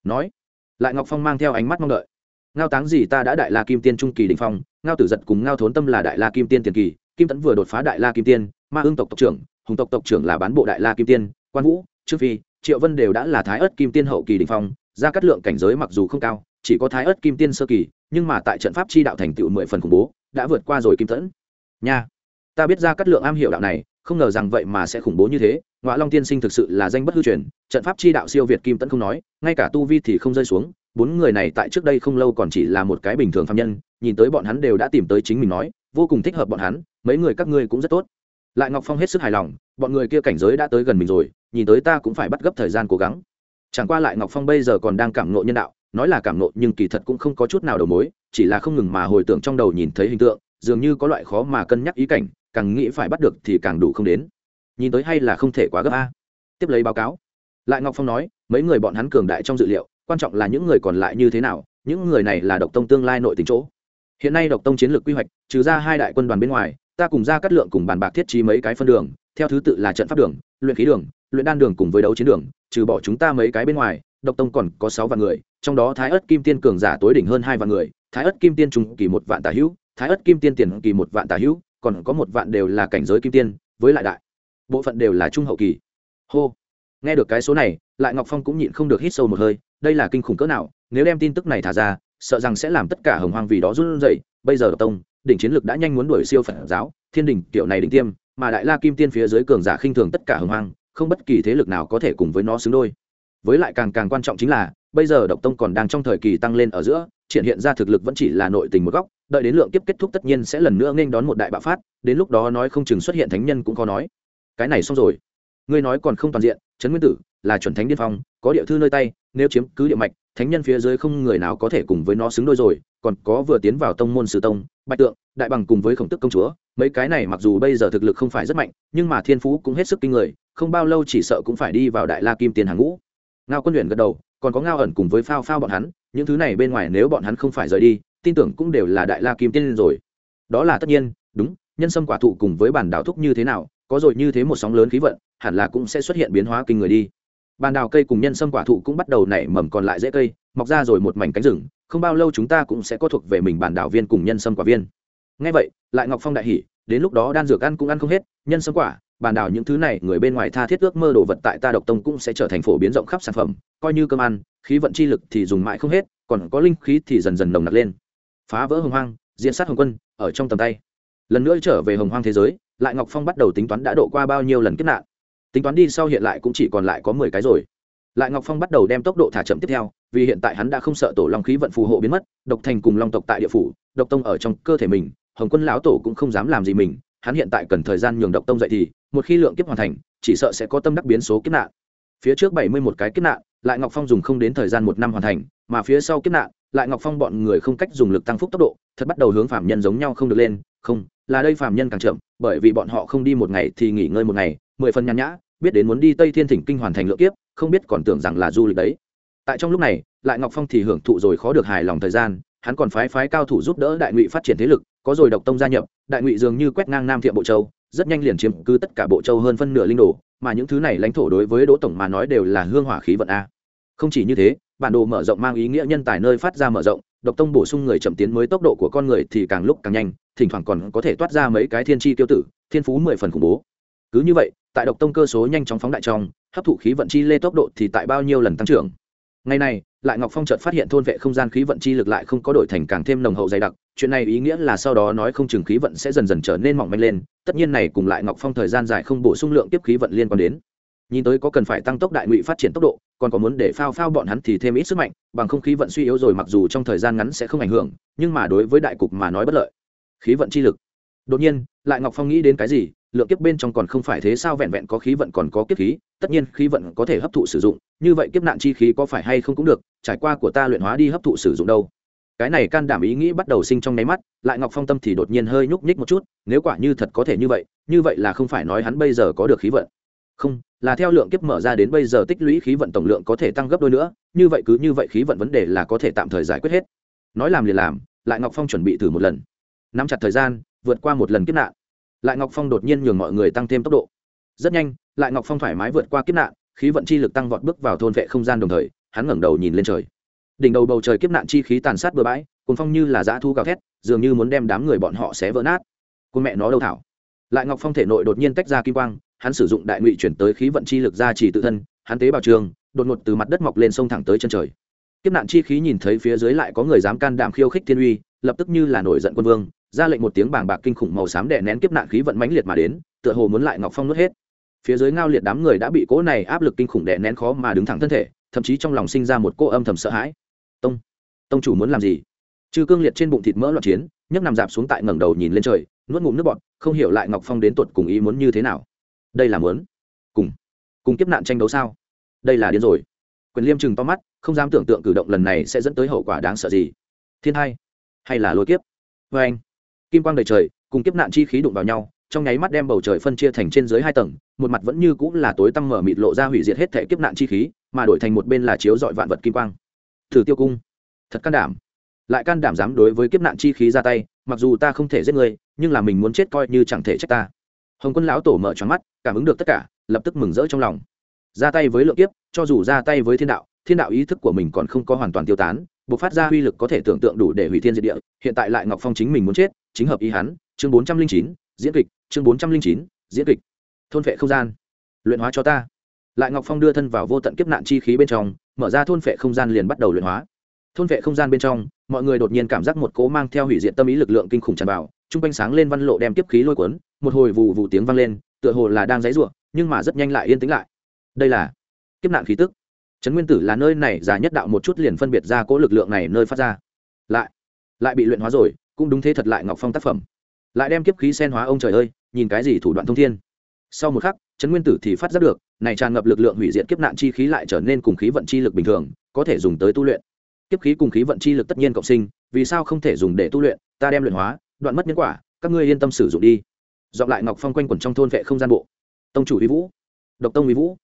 Nói, lại ngọc phong mang theo ánh mắt mong đợi. Ngao táng gì ta đã đại la kim tiên trung kỳ đình phong, ngao tử giật cùng ngao thốn tâm là đại la kim tiên tiền kỳ, kim tẫn vừa đột phá đại la kim tiên, ma ương tộc tộc trưởng, hùng tộc tộc trưởng là bán bộ đại la kim tiên, quan vũ, trương phi triệu vân đều đã là thái ớt kim tiên hậu kỳ đình phong, ra cắt lượng cảnh giới mặc dù không cao, chỉ có thái ớt kim tiên sơ kỳ, nhưng mà tại trận pháp chi đạo thành tựu mười phần khủng bố, đã vượt qua rồi kim tẫn. Nha, ta biết ra cắt lượng am hiểu đạo này, không ngờ rằng vậy mà sẽ khủng bố như thế ngoại long tiên sinh thực sự là danh bất hư truyền, trận pháp chi đạo siêu việt kim tẫn không nói, ngay cả tu vi thì không rơi xuống, bốn người này tại trước đây không lâu còn chỉ là một cái bình thường phạm nhân, nhìn tới bọn hắn đều đã tìm tới chính mình nói, vô cùng thích hợp bọn hắn, mấy người các ngươi cũng rất tốt. Lại ngọc phong hết sức hài lòng, bọn người kia cảnh giới đã tới gần mình rồi nhìn tới ta cũng phải bắt gấp thời gian cố gắng. Chẳng qua lại ngọc phong bây giờ còn đang cảm nộ nhân đạo, nói là cảm nộ nhưng kỳ thật cũng không có chút nào đầu mối, chỉ là không ngừng mà hồi tưởng trong đầu nhìn thấy hình tượng, dường như có loại khó mà cân nhắc ý cảnh, càng nghĩ phải bắt được thì càng đủ không đến. Nhìn tới hay là không thể quá gấp a. Tiếp lấy báo cáo. Lại ngọc phong nói, mấy người bọn hắn cường đại trong dự liệu, quan trọng là những người còn lại như thế nào, những người này là độc tông tương lai nội tình chỗ. Hiện nay độc tông chiến lược quy hoạch, trừ ra hai đại quân đoàn bên ngoài, ta cùng ra cắt lượng cùng bàn bạc thiết trí mấy cái phân đường, theo thứ tự là trận pháp đường, luyện khí đường luyện đan đường cùng với đấu chiến đường, trừ bỏ chúng ta mấy cái bên ngoài, độc tông còn có sáu vạn người, trong đó thái ớt kim tiên cường giả tối đỉnh hơn hai vạn người, thái ớt kim tiên trung kỳ một vạn tà hữu, thái ớt kim tiên tiền kỳ một vạn tà hữu, còn có một vạn đều là cảnh giới kim tiên, với lại đại bộ phận đều là trung hậu kỳ. Hô. Nghe được cái số này, lại ngọc phong cũng nhịn không được hít sâu một hơi, đây là kinh khủng cỡ nào, nếu đem tin tức này thả ra, sợ rằng sẽ làm tất cả hồng hoang vì đó run rẩy. Bây giờ độc tông, đỉnh chiến lực đã nhanh muốn đuổi siêu phật giáo, thiên đỉnh kiểu này đỉnh tiêm, mà đại la kim tiên phía dưới cường giả khinh thường tất cả hồng hoang không bất kỳ thế lực nào có thể cùng với nó xứng đôi. Với lại càng càng quan trọng chính là, bây giờ độc tông còn đang trong thời kỳ tăng lên ở giữa, triển hiện ra thực lực vẫn chỉ là nội tình một góc, đợi đến lượng kiếp kết thúc tất nhiên sẽ lần nữa nghênh đón một đại bạo phát, đến lúc đó nói không chừng xuất hiện thánh nhân cũng khó nói. Cái này xong rồi. Ngươi nói còn không toàn diện, trấn nguyên tử là chuẩn thánh điên phong, có địa thư nơi tay, nếu chiếm cứ địa mạch, thánh nhân phía dưới không người nào có thể cùng với nó xứng đôi rồi, còn có vừa tiến vào tông môn sử tông, bạch tượng, đại bằng cùng với khổng tức công chúa mấy cái này mặc dù bây giờ thực lực không phải rất mạnh, nhưng mà thiên phú cũng hết sức kinh người, không bao lâu chỉ sợ cũng phải đi vào đại la kim tiền hàng ngũ. Ngao quân luyện gật đầu, còn có ngao ẩn cùng với phao phao bọn hắn, những thứ này bên ngoài nếu bọn hắn không phải rời đi, tin tưởng cũng đều là đại la kim tiên rồi. Đó là tất nhiên, đúng, nhân sâm quả thụ cùng với bản đảo thúc như thế nào, có rồi như thế một sóng lớn khí vận, hẳn là cũng sẽ xuất hiện biến hóa kinh người đi. Bàn đào cây cùng nhân sâm quả thụ cũng bắt đầu nảy mầm còn lại dễ cây, mọc ra rồi một mảnh cánh rừng, không bao lâu chúng ta cũng sẽ có thuộc về mình bản đảo viên cùng nhân sâm quả viên ngay vậy, lại ngọc phong đại hỉ, đến lúc đó đan dược ăn cũng ăn không hết, nhân sâm quả bàn đảo những thứ này, người bên ngoài tha thiết ước mơ đồ vật tại ta độc tông cũng sẽ trở thành phổ biến rộng khắp sản phẩm, coi như cơm ăn, khí vận chi lực thì dùng mãi không hết, còn có linh khí thì dần dần nồng nặc lên. Phá vỡ hồng hoang diện sát hồng quân, ở trong tầm tay. Lần nữa trở về hồng hoang thế giới, lại ngọc phong bắt đầu tính toán đã độ qua bao nhiêu lần kết nạn. Tính toán đi sau hiện lại cũng chỉ còn lại có mười cái rồi. Lại ngọc phong bắt đầu đem tốc độ thả chậm tiếp theo, vì hiện tại hắn đã không sợ tổ long khí vận phù hộ biến mất, độc thành cùng long tộc tại địa phủ, độc tông ở trong cơ thể mình hồng quân lão tổ cũng không dám làm gì mình, hắn hiện tại cần thời gian nhường độc tông dậy thì, một khi lượng kiếp hoàn thành, chỉ sợ sẽ có tâm đắc biến số kiếp nạn. Phía trước bảy mươi một cái kiếp nạn, lại ngọc phong dùng không đến thời gian một năm hoàn thành, mà phía sau kiếp nạn, lại ngọc phong bọn người không cách dùng lực tăng phúc tốc độ, thật bắt đầu hướng phạm nhân giống nhau không được lên. Không, là đây phạm nhân càng chậm, bởi vì bọn họ không đi một ngày thì nghỉ ngơi một ngày, mười phần nhàn nhã, biết đến muốn đi tây thiên thỉnh kinh hoàn thành lượng kiếp, không biết còn tưởng rằng là du lịch đấy. Tại trong lúc này, lại ngọc phong thì hưởng thụ rồi khó được hài lòng thời gian, hắn còn phái phái cao thủ giúp đỡ đại ngụy phát triển thế lực có rồi độc tông gia nhập, đại ngụy dường như quét ngang nam thiệm bộ châu, rất nhanh liền chiếm cứ tất cả bộ châu hơn phân nửa linh đồ, mà những thứ này lãnh thổ đối với đỗ tổng mà nói đều là hương hỏa khí vận a. Không chỉ như thế, bản đồ mở rộng mang ý nghĩa nhân tài nơi phát ra mở rộng, độc tông bổ sung người chậm tiến mới tốc độ của con người thì càng lúc càng nhanh, thỉnh thoảng còn có thể toát ra mấy cái thiên tri tiêu tử, thiên phú mười phần khủng bố. Cứ như vậy, tại độc tông cơ số nhanh chóng phóng đại trong, hấp thụ khí vận chi lê tốc độ thì tại bao nhiêu lần tăng trưởng? Ngày này, lại ngọc phong chợt phát hiện thôn vệ không gian khí vận chi lực lại không có đổi thành càng thêm nồng hậu dày đặc, chuyện này ý nghĩa là sau đó nói không chừng khí vận sẽ dần dần trở nên mỏng manh lên, tất nhiên này cùng lại ngọc phong thời gian dài không bổ sung lượng tiếp khí vận liên quan đến. Nhìn tới có cần phải tăng tốc đại ngụy phát triển tốc độ, còn có muốn để phao phao bọn hắn thì thêm ít sức mạnh, bằng không khí vận suy yếu rồi mặc dù trong thời gian ngắn sẽ không ảnh hưởng, nhưng mà đối với đại cục mà nói bất lợi. Khí vận chi lực. Đột nhiên, lại ngọc phong nghĩ đến cái gì lượng kiếp bên trong còn không phải thế sao vẹn vẹn có khí vận còn có kiếp khí, tất nhiên khí vận có thể hấp thụ sử dụng, như vậy kiếp nạn chi khí có phải hay không cũng được, trải qua của ta luyện hóa đi hấp thụ sử dụng đâu. Cái này can đảm ý nghĩ bắt đầu sinh trong nháy mắt, lại ngọc phong tâm thì đột nhiên hơi nhúc nhích một chút, nếu quả như thật có thể như vậy như vậy là không phải nói hắn bây giờ có được khí vận. Không, là theo lượng kiếp mở ra đến bây giờ tích lũy khí vận tổng lượng có thể tăng gấp đôi nữa, như vậy cứ như vậy khí vận vấn đề là có thể tạm thời giải quyết hết. Nói làm liền làm, lại ngọc phong chuẩn bị thử một lần. Nắm chặt thời gian, vượt qua một lần kiếp nạn lại ngọc phong đột nhiên nhường mọi người tăng thêm tốc độ. Rất nhanh, lại ngọc phong thoải mái vượt qua kiếp nạn, khí vận chi lực tăng vọt bước vào thôn vệ không gian đồng thời, hắn ngẩng đầu nhìn lên trời. Đỉnh đầu bầu trời kiếp nạn chi khí tàn sát bừa bãi cùng phong như là dã thu gào thét, dường như muốn đem đám người bọn họ xé vỡ nát. Cùng mẹ nó đâu thảo. Lại ngọc phong thể nội đột nhiên tách ra kim quang, hắn sử dụng đại ngụy chuyển tới khí vận chi lực ra chỉ tự thân, hắn tế bào trường, đột ngột từ mặt đất mọc lên sông thẳng tới chân trời. Kiếp nạn chi khí nhìn thấy phía dưới lại có người dám can đảm khiêu khích thiên uy, lập tức như là nổi giận quân vương ra lệnh một tiếng bàng bạc kinh khủng màu xám đè nén kiếp nạn khí vận mãnh liệt mà đến, tựa hồ muốn lại ngọc phong nuốt hết. Phía dưới ngao liệt đám người đã bị cỗ này áp lực kinh khủng đè nén khó mà đứng thẳng thân thể, thậm chí trong lòng sinh ra một cô âm thầm sợ hãi. Tông tông chủ muốn làm gì? Trừ cương liệt trên bụng thịt mỡ loạn chiến, nhấc nằm dạp xuống tại ngẩng đầu nhìn lên trời, nuốt ngụm nước bọt, không hiểu lại ngọc phong đến tuột cùng ý muốn như thế nào. Đây là muốn cùng cùng kiếp nạn tranh đấu sao? Đây là điên rồi. Quyền liêm chừng to mắt, không dám tưởng tượng cử động lần này sẽ dẫn tới hậu quả đáng sợ gì. Thiên hai, hay là lôi kiếp? Vâng. anh kim quang đầy trời, cùng kiếp nạn chi khí đụng vào nhau, trong nháy mắt đem bầu trời phân chia thành trên dưới hai tầng, một mặt vẫn như cũng là tối tăm mở mịt lộ ra hủy diệt hết thể kiếp nạn chi khí, mà đổi thành một bên là chiếu dọi vạn vật kim quang. Thử tiêu cung, thật can đảm. Lại can đảm dám đối với kiếp nạn chi khí ra tay, mặc dù ta không thể giết người nhưng là mình muốn chết coi như chẳng thể trách ta. Hồng quân lão tổ mở tròn mắt, cảm ứng được tất cả, lập tức mừng rỡ trong lòng. Ra tay với lượng kiếp, cho dù ra tay với thiên đạo thiên đạo ý thức của mình còn không có hoàn toàn tiêu tán buộc phát ra uy lực có thể tưởng tượng đủ để hủy thiên diệt địa, hiện tại lại ngọc phong chính mình muốn chết chính hợp ý hắn, chương bốn trăm linh chín, diễn kịch, chương bốn trăm linh chín, diễn kịch. Thôn vệ không gian. Luyện hóa cho ta. Lại ngọc phong đưa thân vào vô tận kiếp nạn chi khí bên trong, mở ra thôn vệ không gian liền bắt đầu luyện hóa. Thôn vệ không gian bên trong, mọi người đột nhiên cảm giác một cố mang theo hủy diệt tâm ý lực lượng kinh khủng tràn vào t r u n g quanh sáng lên văn lộ đem tiếp khí lôi cuốn, một hồi vù vù tiếng vang lên, tựa hồ là đang dãy ruộng nhưng mà rất nhanh lại yên tĩnh lại. Đây là kiếp nạn khí tức. Trấn nguyên tử là nơi này già nhất đạo một chút liền phân biệt ra cố lực lượng này nơi phát ra. Lại lại bị luyện hóa rồi cũng đúng thế thật lại ngọc phong tác phẩm lại đem kiếp khí sen hóa ông trời ơi nhìn cái gì thủ đoạn thông thiên sau một khắc trấn nguyên tử thì phát giác được này tràn ngập lực lượng hủy diệt kiếp nạn chi khí lại trở nên cùng khí vận chi lực bình thường có thể dùng tới tu luyện kiếp khí cùng khí vận chi lực tất nhiên cộng sinh vì sao không thể dùng để tu luyện ta đem luyện hóa đoạn mất nhân quả các ngươi yên tâm sử dụng đi dọn lại ngọc phong quanh quẩn trong thôn vệ không gian bộ tông chủ vi vũ độc tông vi vũ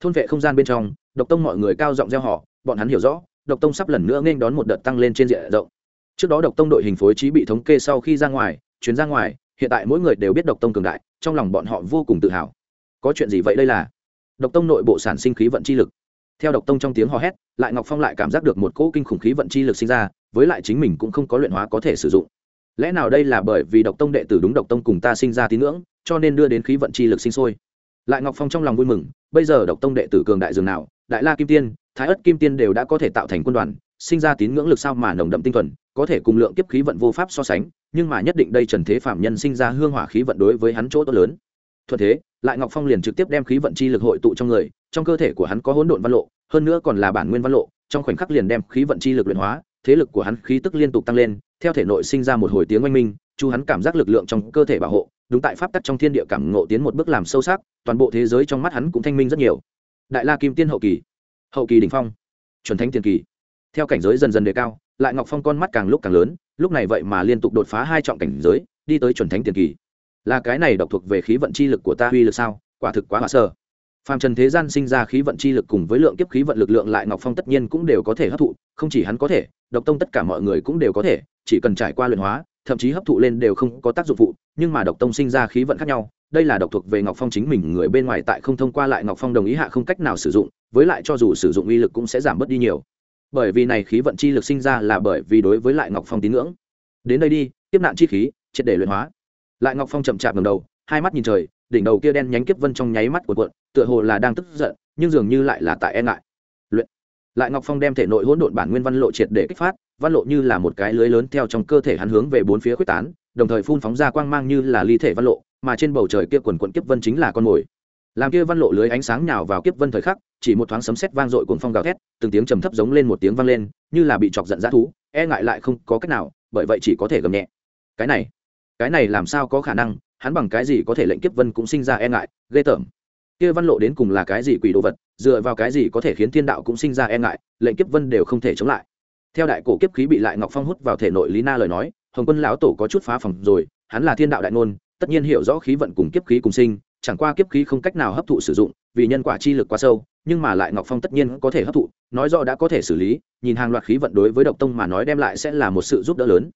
thôn vệ không gian bên trong độc tông mọi người cao giọng gieo họ bọn hắn hiểu rõ độc tông sắp lần nữa nên đón một đợt tăng lên trên diện rộng trước đó độc tông đội hình phối trí bị thống kê sau khi ra ngoài chuyến ra ngoài, hiện tại mỗi người đều biết độc tông cường đại, trong lòng bọn họ vô cùng tự hào. Có chuyện gì vậy đây là? Độc tông nội bộ sản sinh khí vận chi lực. Theo độc tông trong tiếng hò hét, lại ngọc phong lại cảm giác được một cỗ kinh khủng khí vận chi lực sinh ra, với lại chính mình cũng không có luyện hóa có thể sử dụng. Lẽ nào đây là bởi vì độc tông đệ tử đúng độc tông cùng ta sinh ra tín ngưỡng, cho nên đưa đến khí vận chi lực sinh sôi? Lại ngọc phong trong lòng vui mừng, bây giờ độc tông đệ tử cường đại dường nào, đại la kim tiên, thái ất kim tiên đều đã có thể tạo thành quân đoàn sinh ra tín ngưỡng lực sao mà nồng đậm tinh thuần, có thể cùng lượng kiếp khí vận vô pháp so sánh, nhưng mà nhất định đây trần thế phạm nhân sinh ra hương hỏa khí vận đối với hắn chỗ tốt lớn. Thuận thế, lại ngọc phong liền trực tiếp đem khí vận chi lực hội tụ trong người, trong cơ thể của hắn có hỗn độn văn lộ, hơn nữa còn là bản nguyên văn lộ, trong khoảnh khắc liền đem khí vận chi lực luyện hóa, thế lực của hắn khí tức liên tục tăng lên, theo thể nội sinh ra một hồi tiếng oanh minh, chu hắn cảm giác lực lượng trong cơ thể bảo hộ, đúng tại pháp tắc trong thiên địa cảm ngộ tiến một bước làm sâu sắc, toàn bộ thế giới trong mắt hắn cũng thanh minh rất nhiều. Đại la kim tiên hậu kỳ hậu kỳ đỉnh phong, chuẩn thánh tiền kỳ theo cảnh giới dần dần đề cao, lại ngọc phong con mắt càng lúc càng lớn, lúc này vậy mà liên tục đột phá hai trọng cảnh giới, đi tới chuẩn thánh tiền kỳ. Là cái này độc thuộc về khí vận chi lực của ta uy lực sao? Quả thực quá hạ sơ. Phàm trần thế gian sinh ra khí vận chi lực cùng với lượng kiếp khí vận lực lượng lại ngọc phong tất nhiên cũng đều có thể hấp thụ, không chỉ hắn có thể, độc tông tất cả mọi người cũng đều có thể, chỉ cần trải qua luyện hóa, thậm chí hấp thụ lên đều không có tác dụng phụ, nhưng mà độc tông sinh ra khí vận khác nhau, đây là độc thuộc về ngọc phong chính mình, người bên ngoài tại không thông qua lại ngọc phong đồng ý hạ không cách nào sử dụng, với lại cho dù sử dụng uy lực cũng sẽ giảm bớt đi nhiều bởi vì này khí vận chi lực sinh ra là bởi vì đối với lại ngọc phong tín ngưỡng. Đến đây đi tiếp nạn chi khí, triệt để luyện hóa. Lại ngọc phong chậm chạp ngầm đầu, hai mắt nhìn trời, đỉnh đầu kia đen nhánh kiếp vân trong nháy mắt của cuộn, tựa hồ là đang tức giận, nhưng dường như lại là tại e ngại. Luyện. Lại ngọc phong đem thể nội hỗn độn bản nguyên văn lộ triệt để kích phát, văn lộ như là một cái lưới lớn theo trong cơ thể hắn hướng về bốn phía quyết tán, đồng thời phun phóng ra quang mang như là ly thể văn lộ, mà trên bầu trời kia quần quận kiếp vân chính là con mồi làm kia văn lộ lưới ánh sáng nhào vào kiếp vân thời khắc, chỉ một thoáng sấm sét vang dội cuồng phong gào thét, từng tiếng trầm thấp giống lên một tiếng vang lên, như là bị chọc giận dã thú e ngại lại không có cách nào, bởi vậy chỉ có thể gầm nhẹ. Cái này cái này làm sao có khả năng, hắn bằng cái gì có thể lệnh kiếp vân cũng sinh ra e ngại, ghê tởm. Kia văn lộ đến cùng là cái gì quỷ đồ vật, dựa vào cái gì có thể khiến thiên đạo cũng sinh ra e ngại, lệnh kiếp vân đều không thể chống lại. Theo đại cổ kiếp khí bị lại ngọc phong hút vào thể nội lý na lời nói, hồng quân lão tổ có chút phá phòng rồi, hắn là thiên đạo đại ngôn, tất nhiên hiểu rõ khí vận cùng kiếp khí cùng sinh chẳng qua kiếp khí không cách nào hấp thụ sử dụng, vì nhân quả chi lực quá sâu, nhưng mà lại ngọc phong tất nhiên có thể hấp thụ, nói rõ đã có thể xử lý, nhìn hàng loạt khí vận đối với độc tông mà nói đem lại sẽ là một sự giúp đỡ lớn.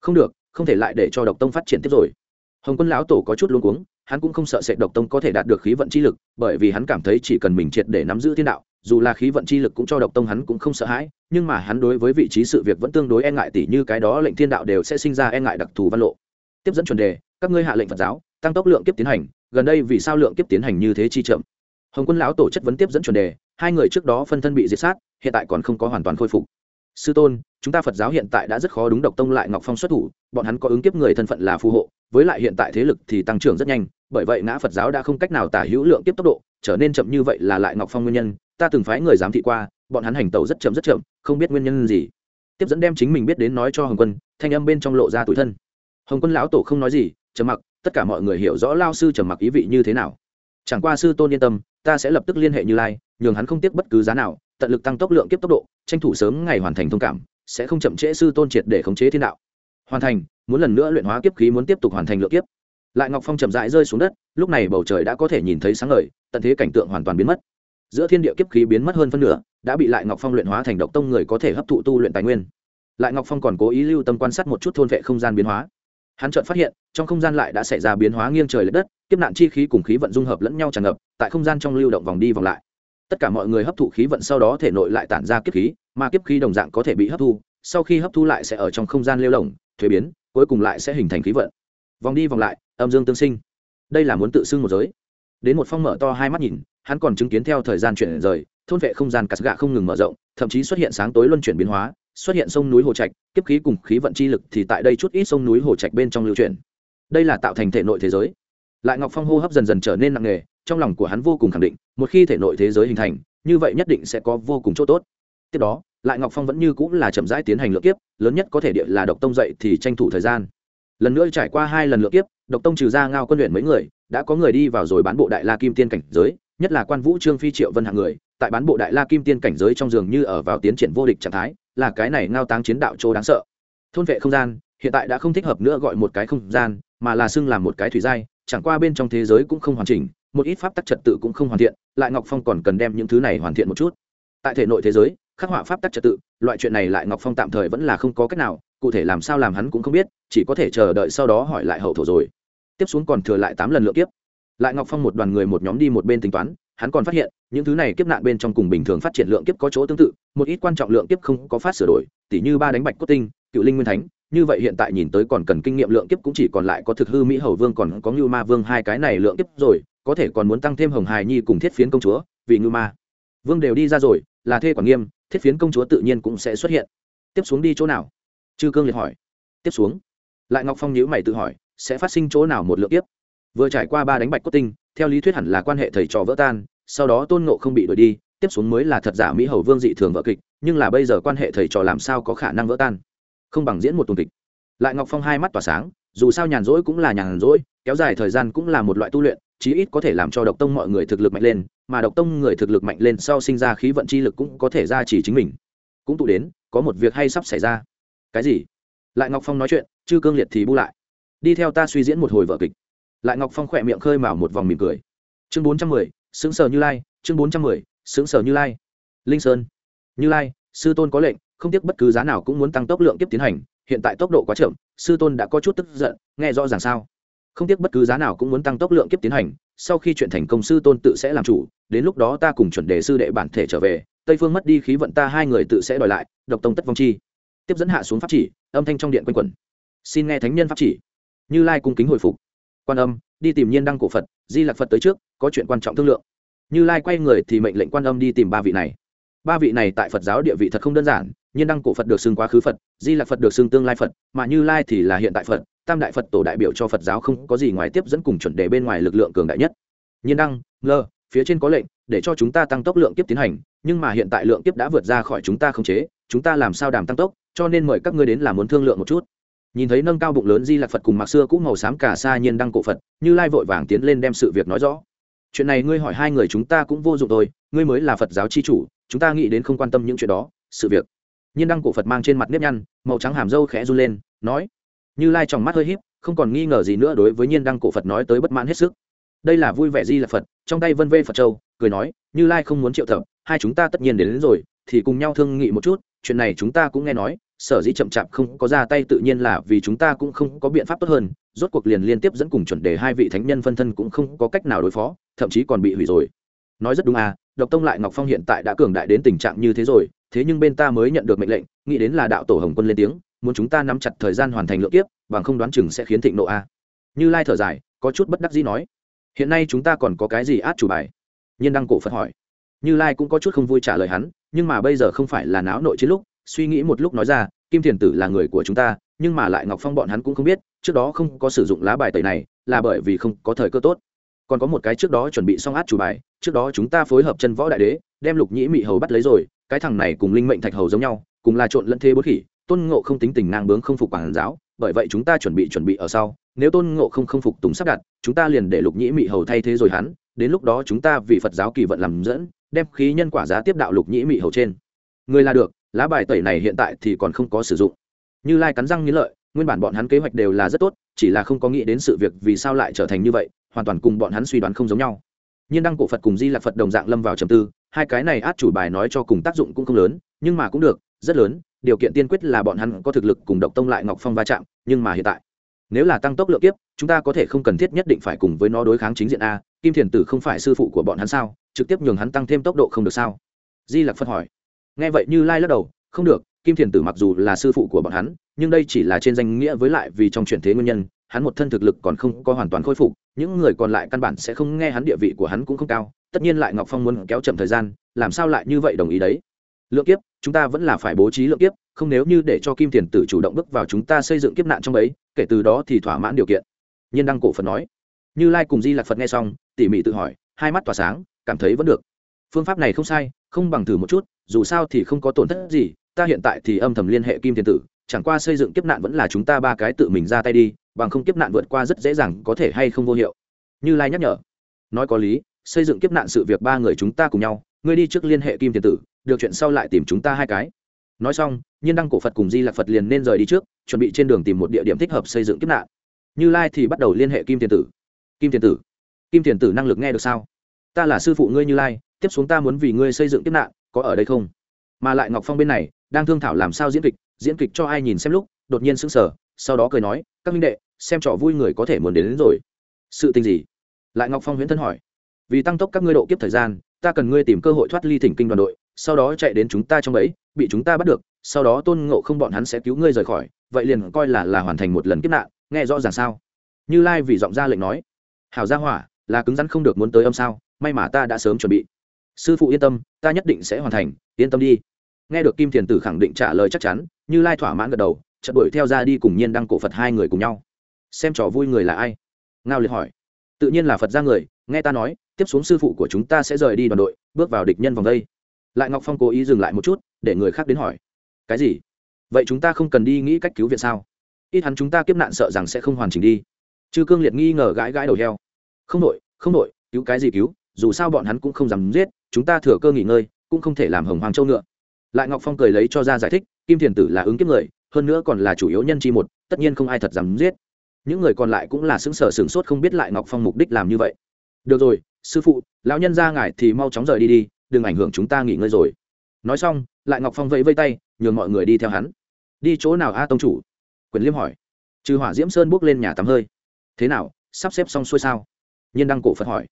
Không được, không thể lại để cho độc tông phát triển tiếp rồi. Hồng quân lão tổ có chút luống cuống, hắn cũng không sợ sệt độc tông có thể đạt được khí vận chi lực, bởi vì hắn cảm thấy chỉ cần mình triệt để nắm giữ thiên đạo, dù là khí vận chi lực cũng cho độc tông hắn cũng không sợ hãi, nhưng mà hắn đối với vị trí sự việc vẫn tương đối e ngại tỉ như cái đó lệnh thiên đạo đều sẽ sinh ra e ngại đặc thù văn lộ. Tiếp dẫn chuẩn đề các ngươi hạ lệnh phật giáo, tăng tốc lượng kiếp tiến hành, gần đây vì sao lượng kiếp tiến hành như thế chi chậm? Hồng quân lão tổ chất vấn tiếp dẫn chuẩn đề, hai người trước đó phân thân bị diệt sát, hiện tại còn không có hoàn toàn khôi phục. Sư tôn, chúng ta phật giáo hiện tại đã rất khó đúng độc tông lại ngọc phong xuất thủ, bọn hắn có ứng kiếp người thân phận là phù hộ, với lại hiện tại thế lực thì tăng trưởng rất nhanh, bởi vậy ngã phật giáo đã không cách nào tả hữu lượng kiếp tốc độ, trở nên chậm như vậy là lại ngọc phong nguyên nhân, ta từng phái người giám thị qua, bọn hắn hành tàu rất chậm rất chậm, không biết nguyên nhân gì. Tiếp dẫn đem chính mình biết đến nói cho hồng quân, thanh âm bên trong lộ ra tủi thân. Hồng quân lão tổ không nói gì trầm mặc, tất cả mọi người hiểu rõ lao sư trầm mặc ý vị như thế nào. Chẳng qua sư tôn yên tâm, ta sẽ lập tức liên hệ như lai, nhường hắn không tiếc bất cứ giá nào, tận lực tăng tốc lượng kiếp tốc độ, tranh thủ sớm ngày hoàn thành thông cảm, sẽ không chậm trễ sư tôn triệt để khống chế thiên đạo. Hoàn thành, muốn lần nữa luyện hóa kiếp khí muốn tiếp tục hoàn thành lượng kiếp. Lại ngọc phong chậm rãi rơi xuống đất, lúc này bầu trời đã có thể nhìn thấy sáng ngời, tận thế cảnh tượng hoàn toàn biến mất. Giữa thiên địa kiếp khí biến mất hơn phân nửa, đã bị lại ngọc phong luyện hóa thành độc tông người có thể hấp thụ tu luyện tài nguyên. Lại ngọc phong còn cố ý lưu tâm quan sát một chút thôn vệ không gian biến hóa hắn chợt phát hiện, trong không gian lại đã xảy ra biến hóa nghiêng trời l ệ đất, kiếp nạn chi khí cùng khí vận dung hợp lẫn nhau tràn ngập, tại không gian trong lưu động vòng đi vòng lại. Tất cả mọi người hấp thụ khí vận sau đó thể nội lại tản ra kiếp khí, mà kiếp khí đồng dạng có thể bị hấp thu, sau khi hấp thu lại sẽ ở trong không gian lêu lồng thuế biến, cuối cùng lại sẽ hình thành khí vận. Vòng đi vòng lại, âm dương tương sinh. Đây là muốn tự xưng một giới. Đến một phong mở to hai mắt nhìn, hắn còn chứng kiến theo thời gian chuyển rời, thôn vệ không gian cắt gạ không ngừng mở rộng, thậm chí xuất hiện sáng tối luân chuyển biến hóa xuất hiện sông núi hồ trạch, kiếp khí cùng khí vận chi lực thì tại đây chút ít sông núi hồ trạch bên trong lưu truyền. đây là tạo thành thể nội thế giới. Lại ngọc phong hô hấp dần dần trở nên nặng nề, trong lòng của hắn vô cùng khẳng định, một khi thể nội thế giới hình thành, như vậy nhất định sẽ có vô cùng chỗ tốt. Tiếp đó, lại ngọc phong vẫn như cũng là chậm rãi tiến hành lựa kiếp, lớn nhất có thể địa là độc tông dậy thì tranh thủ thời gian. Lần nữa trải qua hai lần lựa kiếp, độc tông trừ ra ngao quân luyện mấy người, đã có người đi vào rồi bán bộ đại la kim tiên cảnh giới, nhất là quan vũ trương phi triệu vân hạng người tại bán bộ đại la kim tiên cảnh giới trong giường như ở vào tiến triển vô địch trạng thái, là cái này ngao táng chiến đạo chỗ đáng sợ. Thôn vệ không gian, hiện tại đã không thích hợp nữa gọi một cái không gian, mà là xưng làm một cái thủy giai, chẳng qua bên trong thế giới cũng không hoàn chỉnh, một ít pháp tắc trật tự cũng không hoàn thiện, lại ngọc phong còn cần đem những thứ này hoàn thiện một chút. Tại thể nội thế giới, khắc họa pháp tắc trật tự, loại chuyện này lại ngọc phong tạm thời vẫn là không có cách nào, cụ thể làm sao làm hắn cũng không biết, chỉ có thể chờ đợi sau đó hỏi lại hậu thổ rồi. Tiếp xuống còn thừa lại tám lần lượt kiếp. Lại ngọc phong một đoàn người một nhóm đi một bên tính toán hắn còn phát hiện, những thứ này kiếp nạn bên trong cùng bình thường phát triển lượng kiếp có chỗ tương tự, một ít quan trọng lượng kiếp không có phát sửa đổi, tỉ như ba đánh bạch cốt tinh, cựu linh nguyên thánh, như vậy hiện tại nhìn tới còn cần kinh nghiệm lượng kiếp cũng chỉ còn lại có thực hư mỹ hầu vương còn có ngưu ma vương hai cái này lượng kiếp rồi, có thể còn muốn tăng thêm hồng hài nhi cùng thiết phiến công chúa, vì ngưu ma vương đều đi ra rồi, là thê quản nghiêm, thiết phiến công chúa tự nhiên cũng sẽ xuất hiện. Tiếp xuống đi chỗ nào? Chư cương liệt hỏi. Tiếp xuống. Lại ngọc phong nhữ mày tự hỏi, sẽ phát sinh chỗ nào một lượng kiếp? vừa trải qua ba đánh bạch cốt tinh theo lý thuyết hẳn là quan hệ thầy trò vỡ tan, sau đó tôn ngộ không bị đuổi đi, tiếp xuống mới là thật giả mỹ hầu vương dị thường vợ kịch, nhưng là bây giờ quan hệ thầy trò làm sao có khả năng vỡ tan? Không bằng diễn một tuần kịch. Lại ngọc phong hai mắt tỏa sáng, dù sao nhàn rỗi cũng là nhàn rỗi, kéo dài thời gian cũng là một loại tu luyện, chí ít có thể làm cho độc tông mọi người thực lực mạnh lên, mà độc tông người thực lực mạnh lên sau sinh ra khí vận chi lực cũng có thể ra chỉ chính mình. Cũng tụ đến, có một việc hay sắp xảy ra. Cái gì? Lại ngọc phong nói chuyện, chư cương liệt thì bu lại. Đi theo ta suy diễn một hồi vở kịch lại ngọc phong khỏe miệng khơi mào một vòng mỉm cười. Chương bốn trăm mười xứng sờ như lai, chương bốn trăm mười xứng sờ như lai. Linh sơn. Như lai, sư tôn có lệnh, không tiếc bất cứ giá nào cũng muốn tăng tốc lượng tiếp tiến hành, hiện tại tốc độ quá chậm, sư tôn đã có chút tức giận, nghe rõ ràng sao? Không tiếc bất cứ giá nào cũng muốn tăng tốc lượng kiếp tiến hành, sau khi chuyện thành công sư tôn tự sẽ làm chủ, đến lúc đó ta cùng chuẩn đề sư đệ bản thể trở về, tây phương mất đi khí vận ta hai người tự sẽ đòi lại, độc tông tất vong chi. Tiếp dẫn hạ xuống pháp chỉ, âm thanh trong điện quanh quẩn. Xin nghe thánh nhân pháp chỉ. Như lai cung kính hồi phục quan âm, đi tìm nhiên đăng cổ phật, di lạc phật tới trước, có chuyện quan trọng thương lượng. Như lai quay người thì mệnh lệnh quan âm đi tìm ba vị này. Ba vị này tại phật giáo địa vị thật không đơn giản, nhiên đăng cổ phật được xưng quá khứ phật, di lạc phật được xưng tương lai phật, mà như lai thì là hiện tại phật, tam đại phật tổ đại biểu cho phật giáo không có gì ngoài tiếp dẫn cùng chuẩn đề bên ngoài lực lượng cường đại nhất. Nhiên đăng ngơ phía trên có lệnh, để cho chúng ta tăng tốc lượng kiếp tiến hành, nhưng mà hiện tại lượng kiếp đã vượt ra khỏi chúng ta khống chế, chúng ta làm sao đảm tăng tốc, cho nên mời các ngươi đến làm muốn thương lượng một chút nhìn thấy nâng cao bụng lớn di lạc phật cùng mặc xưa cũng màu xám cả xa nhiên đăng cổ phật như lai vội vàng tiến lên đem sự việc nói rõ. Chuyện này ngươi hỏi hai người chúng ta cũng vô dụng thôi ngươi mới là phật giáo chi chủ chúng ta nghĩ đến không quan tâm những chuyện đó sự việc. Nhiên đăng cổ phật mang trên mặt nếp nhăn màu trắng hàm râu khẽ run lên nói như lai trong mắt hơi híp không còn nghi ngờ gì nữa đối với nhiên đăng cổ phật nói tới bất mãn hết sức. Đây là vui vẻ di lạc phật trong tay vân vê phật châu cười nói như lai không muốn triệu thập hai chúng ta tất nhiên đến, đến rồi thì cùng nhau thương nghị một chút chuyện này chúng ta cũng nghe nói sở dĩ chậm chạp không có ra tay tự nhiên là vì chúng ta cũng không có biện pháp tốt hơn, rốt cuộc liền liên tiếp dẫn cùng chuẩn đề hai vị thánh nhân phân thân cũng không có cách nào đối phó, thậm chí còn bị hủy rồi. Nói rất đúng à độc tông lại ngọc phong hiện tại đã cường đại đến tình trạng như thế rồi, thế nhưng bên ta mới nhận được mệnh lệnh, nghĩ đến là đạo tổ hồng quân lên tiếng, muốn chúng ta nắm chặt thời gian hoàn thành lượng kiếp, bằng không đoán chừng sẽ khiến thịnh nộ a như lai thở dài, có chút bất đắc dĩ nói. Hiện nay chúng ta còn có cái gì át chủ bài? Nhiên đăng cổ phật hỏi. Như lai cũng có chút không vui trả lời hắn, nhưng mà bây giờ không phải là náo nội chiến lúc suy nghĩ một lúc nói ra, kim thiền tử là người của chúng ta, nhưng mà lại ngọc phong bọn hắn cũng không biết, trước đó không có sử dụng lá bài tẩy này, là bởi vì không có thời cơ tốt. Còn có một cái trước đó chuẩn bị xong át chủ bài, trước đó chúng ta phối hợp chân võ đại đế, đem lục nhĩ mị hầu bắt lấy rồi, cái thằng này cùng linh mệnh thạch hầu giống nhau, cùng là trộn lẫn thế bốt khỉ, tôn ngộ không tính tình ngang bướng không phục quản giáo, bởi vậy chúng ta chuẩn bị chuẩn bị ở sau, nếu tôn ngộ không không phục tùng sắp đặt, chúng ta liền để lục nhĩ mị hầu thay thế rồi hắn, đến lúc đó chúng ta vì phật giáo kỳ vận làm dẫn, đem khí nhân quả giá tiếp đạo lục nhĩ mị hầu trên. Người là được lá bài tẩy này hiện tại thì còn không có sử dụng. Như lai cắn răng nghĩ lợi, nguyên bản bọn hắn kế hoạch đều là rất tốt, chỉ là không có nghĩ đến sự việc vì sao lại trở thành như vậy, hoàn toàn cùng bọn hắn suy đoán không giống nhau. Nhiên đăng cổ phật cùng di lạc phật đồng dạng lâm vào trầm tư, hai cái này át chủ bài nói cho cùng tác dụng cũng không lớn, nhưng mà cũng được, rất lớn, điều kiện tiên quyết là bọn hắn có thực lực cùng độc tông lại ngọc phong va chạm, nhưng mà hiện tại, nếu là tăng tốc lượng kiếp, chúng ta có thể không cần thiết nhất định phải cùng với nó đối kháng chính diện a, kim thiền tử không phải sư phụ của bọn hắn sao, trực tiếp nhường hắn tăng thêm tốc độ không được sao? Di lạc phật hỏi nghe vậy như lai lắc đầu, không được, kim thiền tử mặc dù là sư phụ của bọn hắn, nhưng đây chỉ là trên danh nghĩa với lại vì trong chuyển thế nguyên nhân, hắn một thân thực lực còn không có hoàn toàn khôi phục, những người còn lại căn bản sẽ không nghe hắn địa vị của hắn cũng không cao, tất nhiên lại ngọc phong muốn kéo chậm thời gian, làm sao lại như vậy đồng ý đấy? Lượng kiếp, chúng ta vẫn là phải bố trí lượng kiếp, không nếu như để cho kim thiền tử chủ động bước vào chúng ta xây dựng kiếp nạn trong ấy, kể từ đó thì thỏa mãn điều kiện. Nhiên đăng cổ phật nói. Như lai cùng di lạc phật nghe xong, tỉ mỉ tự hỏi, hai mắt tỏa sáng, cảm thấy vẫn được. Phương pháp này không sai, không bằng thử một chút dù sao thì không có tổn thất gì, ta hiện tại thì âm thầm liên hệ kim Thiên tử, chẳng qua xây dựng kiếp nạn vẫn là chúng ta ba cái tự mình ra tay đi, bằng không kiếp nạn vượt qua rất dễ dàng có thể hay không vô hiệu. Như lai nhắc nhở. Nói có lý, xây dựng kiếp nạn sự việc ba người chúng ta cùng nhau, ngươi đi trước liên hệ kim Thiên tử, được chuyện sau lại tìm chúng ta hai cái. Nói xong, nhiên đăng cổ phật cùng di lạc phật liền nên rời đi trước, chuẩn bị trên đường tìm một địa điểm thích hợp xây dựng kiếp nạn. Như lai thì bắt đầu liên hệ kim Thiên tử. Kim Thiên tử, kim Thiên tử năng lực nghe được sao? Ta là sư phụ ngươi như lai, tiếp xuống ta muốn vì ngươi xây dựng kiếp nạn có ở đây không? Mà lại ngọc phong bên này đang thương thảo làm sao diễn kịch diễn kịch cho ai nhìn xem lúc đột nhiên sững sờ sau đó cười nói các minh đệ xem trò vui người có thể muốn đến, đến rồi. Sự tình gì? Lại ngọc phong huyễn thân hỏi. Vì tăng tốc các ngươi độ kiếp thời gian ta cần ngươi tìm cơ hội thoát ly thỉnh kinh đoàn đội sau đó chạy đến chúng ta trong ấy bị chúng ta bắt được sau đó tôn ngộ không bọn hắn sẽ cứu ngươi rời khỏi vậy liền coi là là hoàn thành một lần kiếp nạn nghe rõ ràng sao? Như lai vì giọng ra lệnh nói. Hảo gia hỏa là cứng rắn không được muốn tới âm sao may mà ta đã sớm chuẩn bị sư phụ yên tâm, ta nhất định sẽ hoàn thành, yên tâm đi. Nghe được kim thiền tử khẳng định trả lời chắc chắn, như lai thỏa mãn gật đầu, chợt đuổi theo ra đi cùng nhiên đăng cổ phật hai người cùng nhau. Xem trò vui người là ai? Ngao liệt hỏi. Tự nhiên là phật ra người, nghe ta nói, tiếp xuống sư phụ của chúng ta sẽ rời đi đoàn đội, bước vào địch nhân vòng đây. Lại ngọc phong cố ý dừng lại một chút, để người khác đến hỏi. Cái gì? Vậy chúng ta không cần đi nghĩ cách cứu viện sao? Ít hắn chúng ta kiếp nạn sợ rằng sẽ không hoàn chỉnh đi. Chư cương liệt nghi ngờ gãi gãi đầu heo. Không đội không đội, cứu cái gì cứu, dù sao bọn hắn cũng không dám giết chúng ta thừa cơ nghỉ ngơi, cũng không thể làm hồng hoàng châu ngựa. Lại ngọc phong cười lấy cho ra giải thích, kim thiền tử là ứng kiếp người, hơn nữa còn là chủ yếu nhân chi một, tất nhiên không ai thật dám giết. Những người còn lại cũng là xứng sở sửng sốt không biết lại ngọc phong mục đích làm như vậy. Được rồi, sư phụ, lão nhân ra ngài thì mau chóng rời đi đi, đừng ảnh hưởng chúng ta nghỉ ngơi rồi. Nói xong, lại ngọc phong vẫy vây tay, nhường mọi người đi theo hắn. Đi chỗ nào a tông chủ? Quyền liêm hỏi. Trừ hỏa diễm sơn bước lên nhà tắm hơi. Thế nào, sắp xếp xong xuôi sao? Nhiên đăng cổ phật hỏi.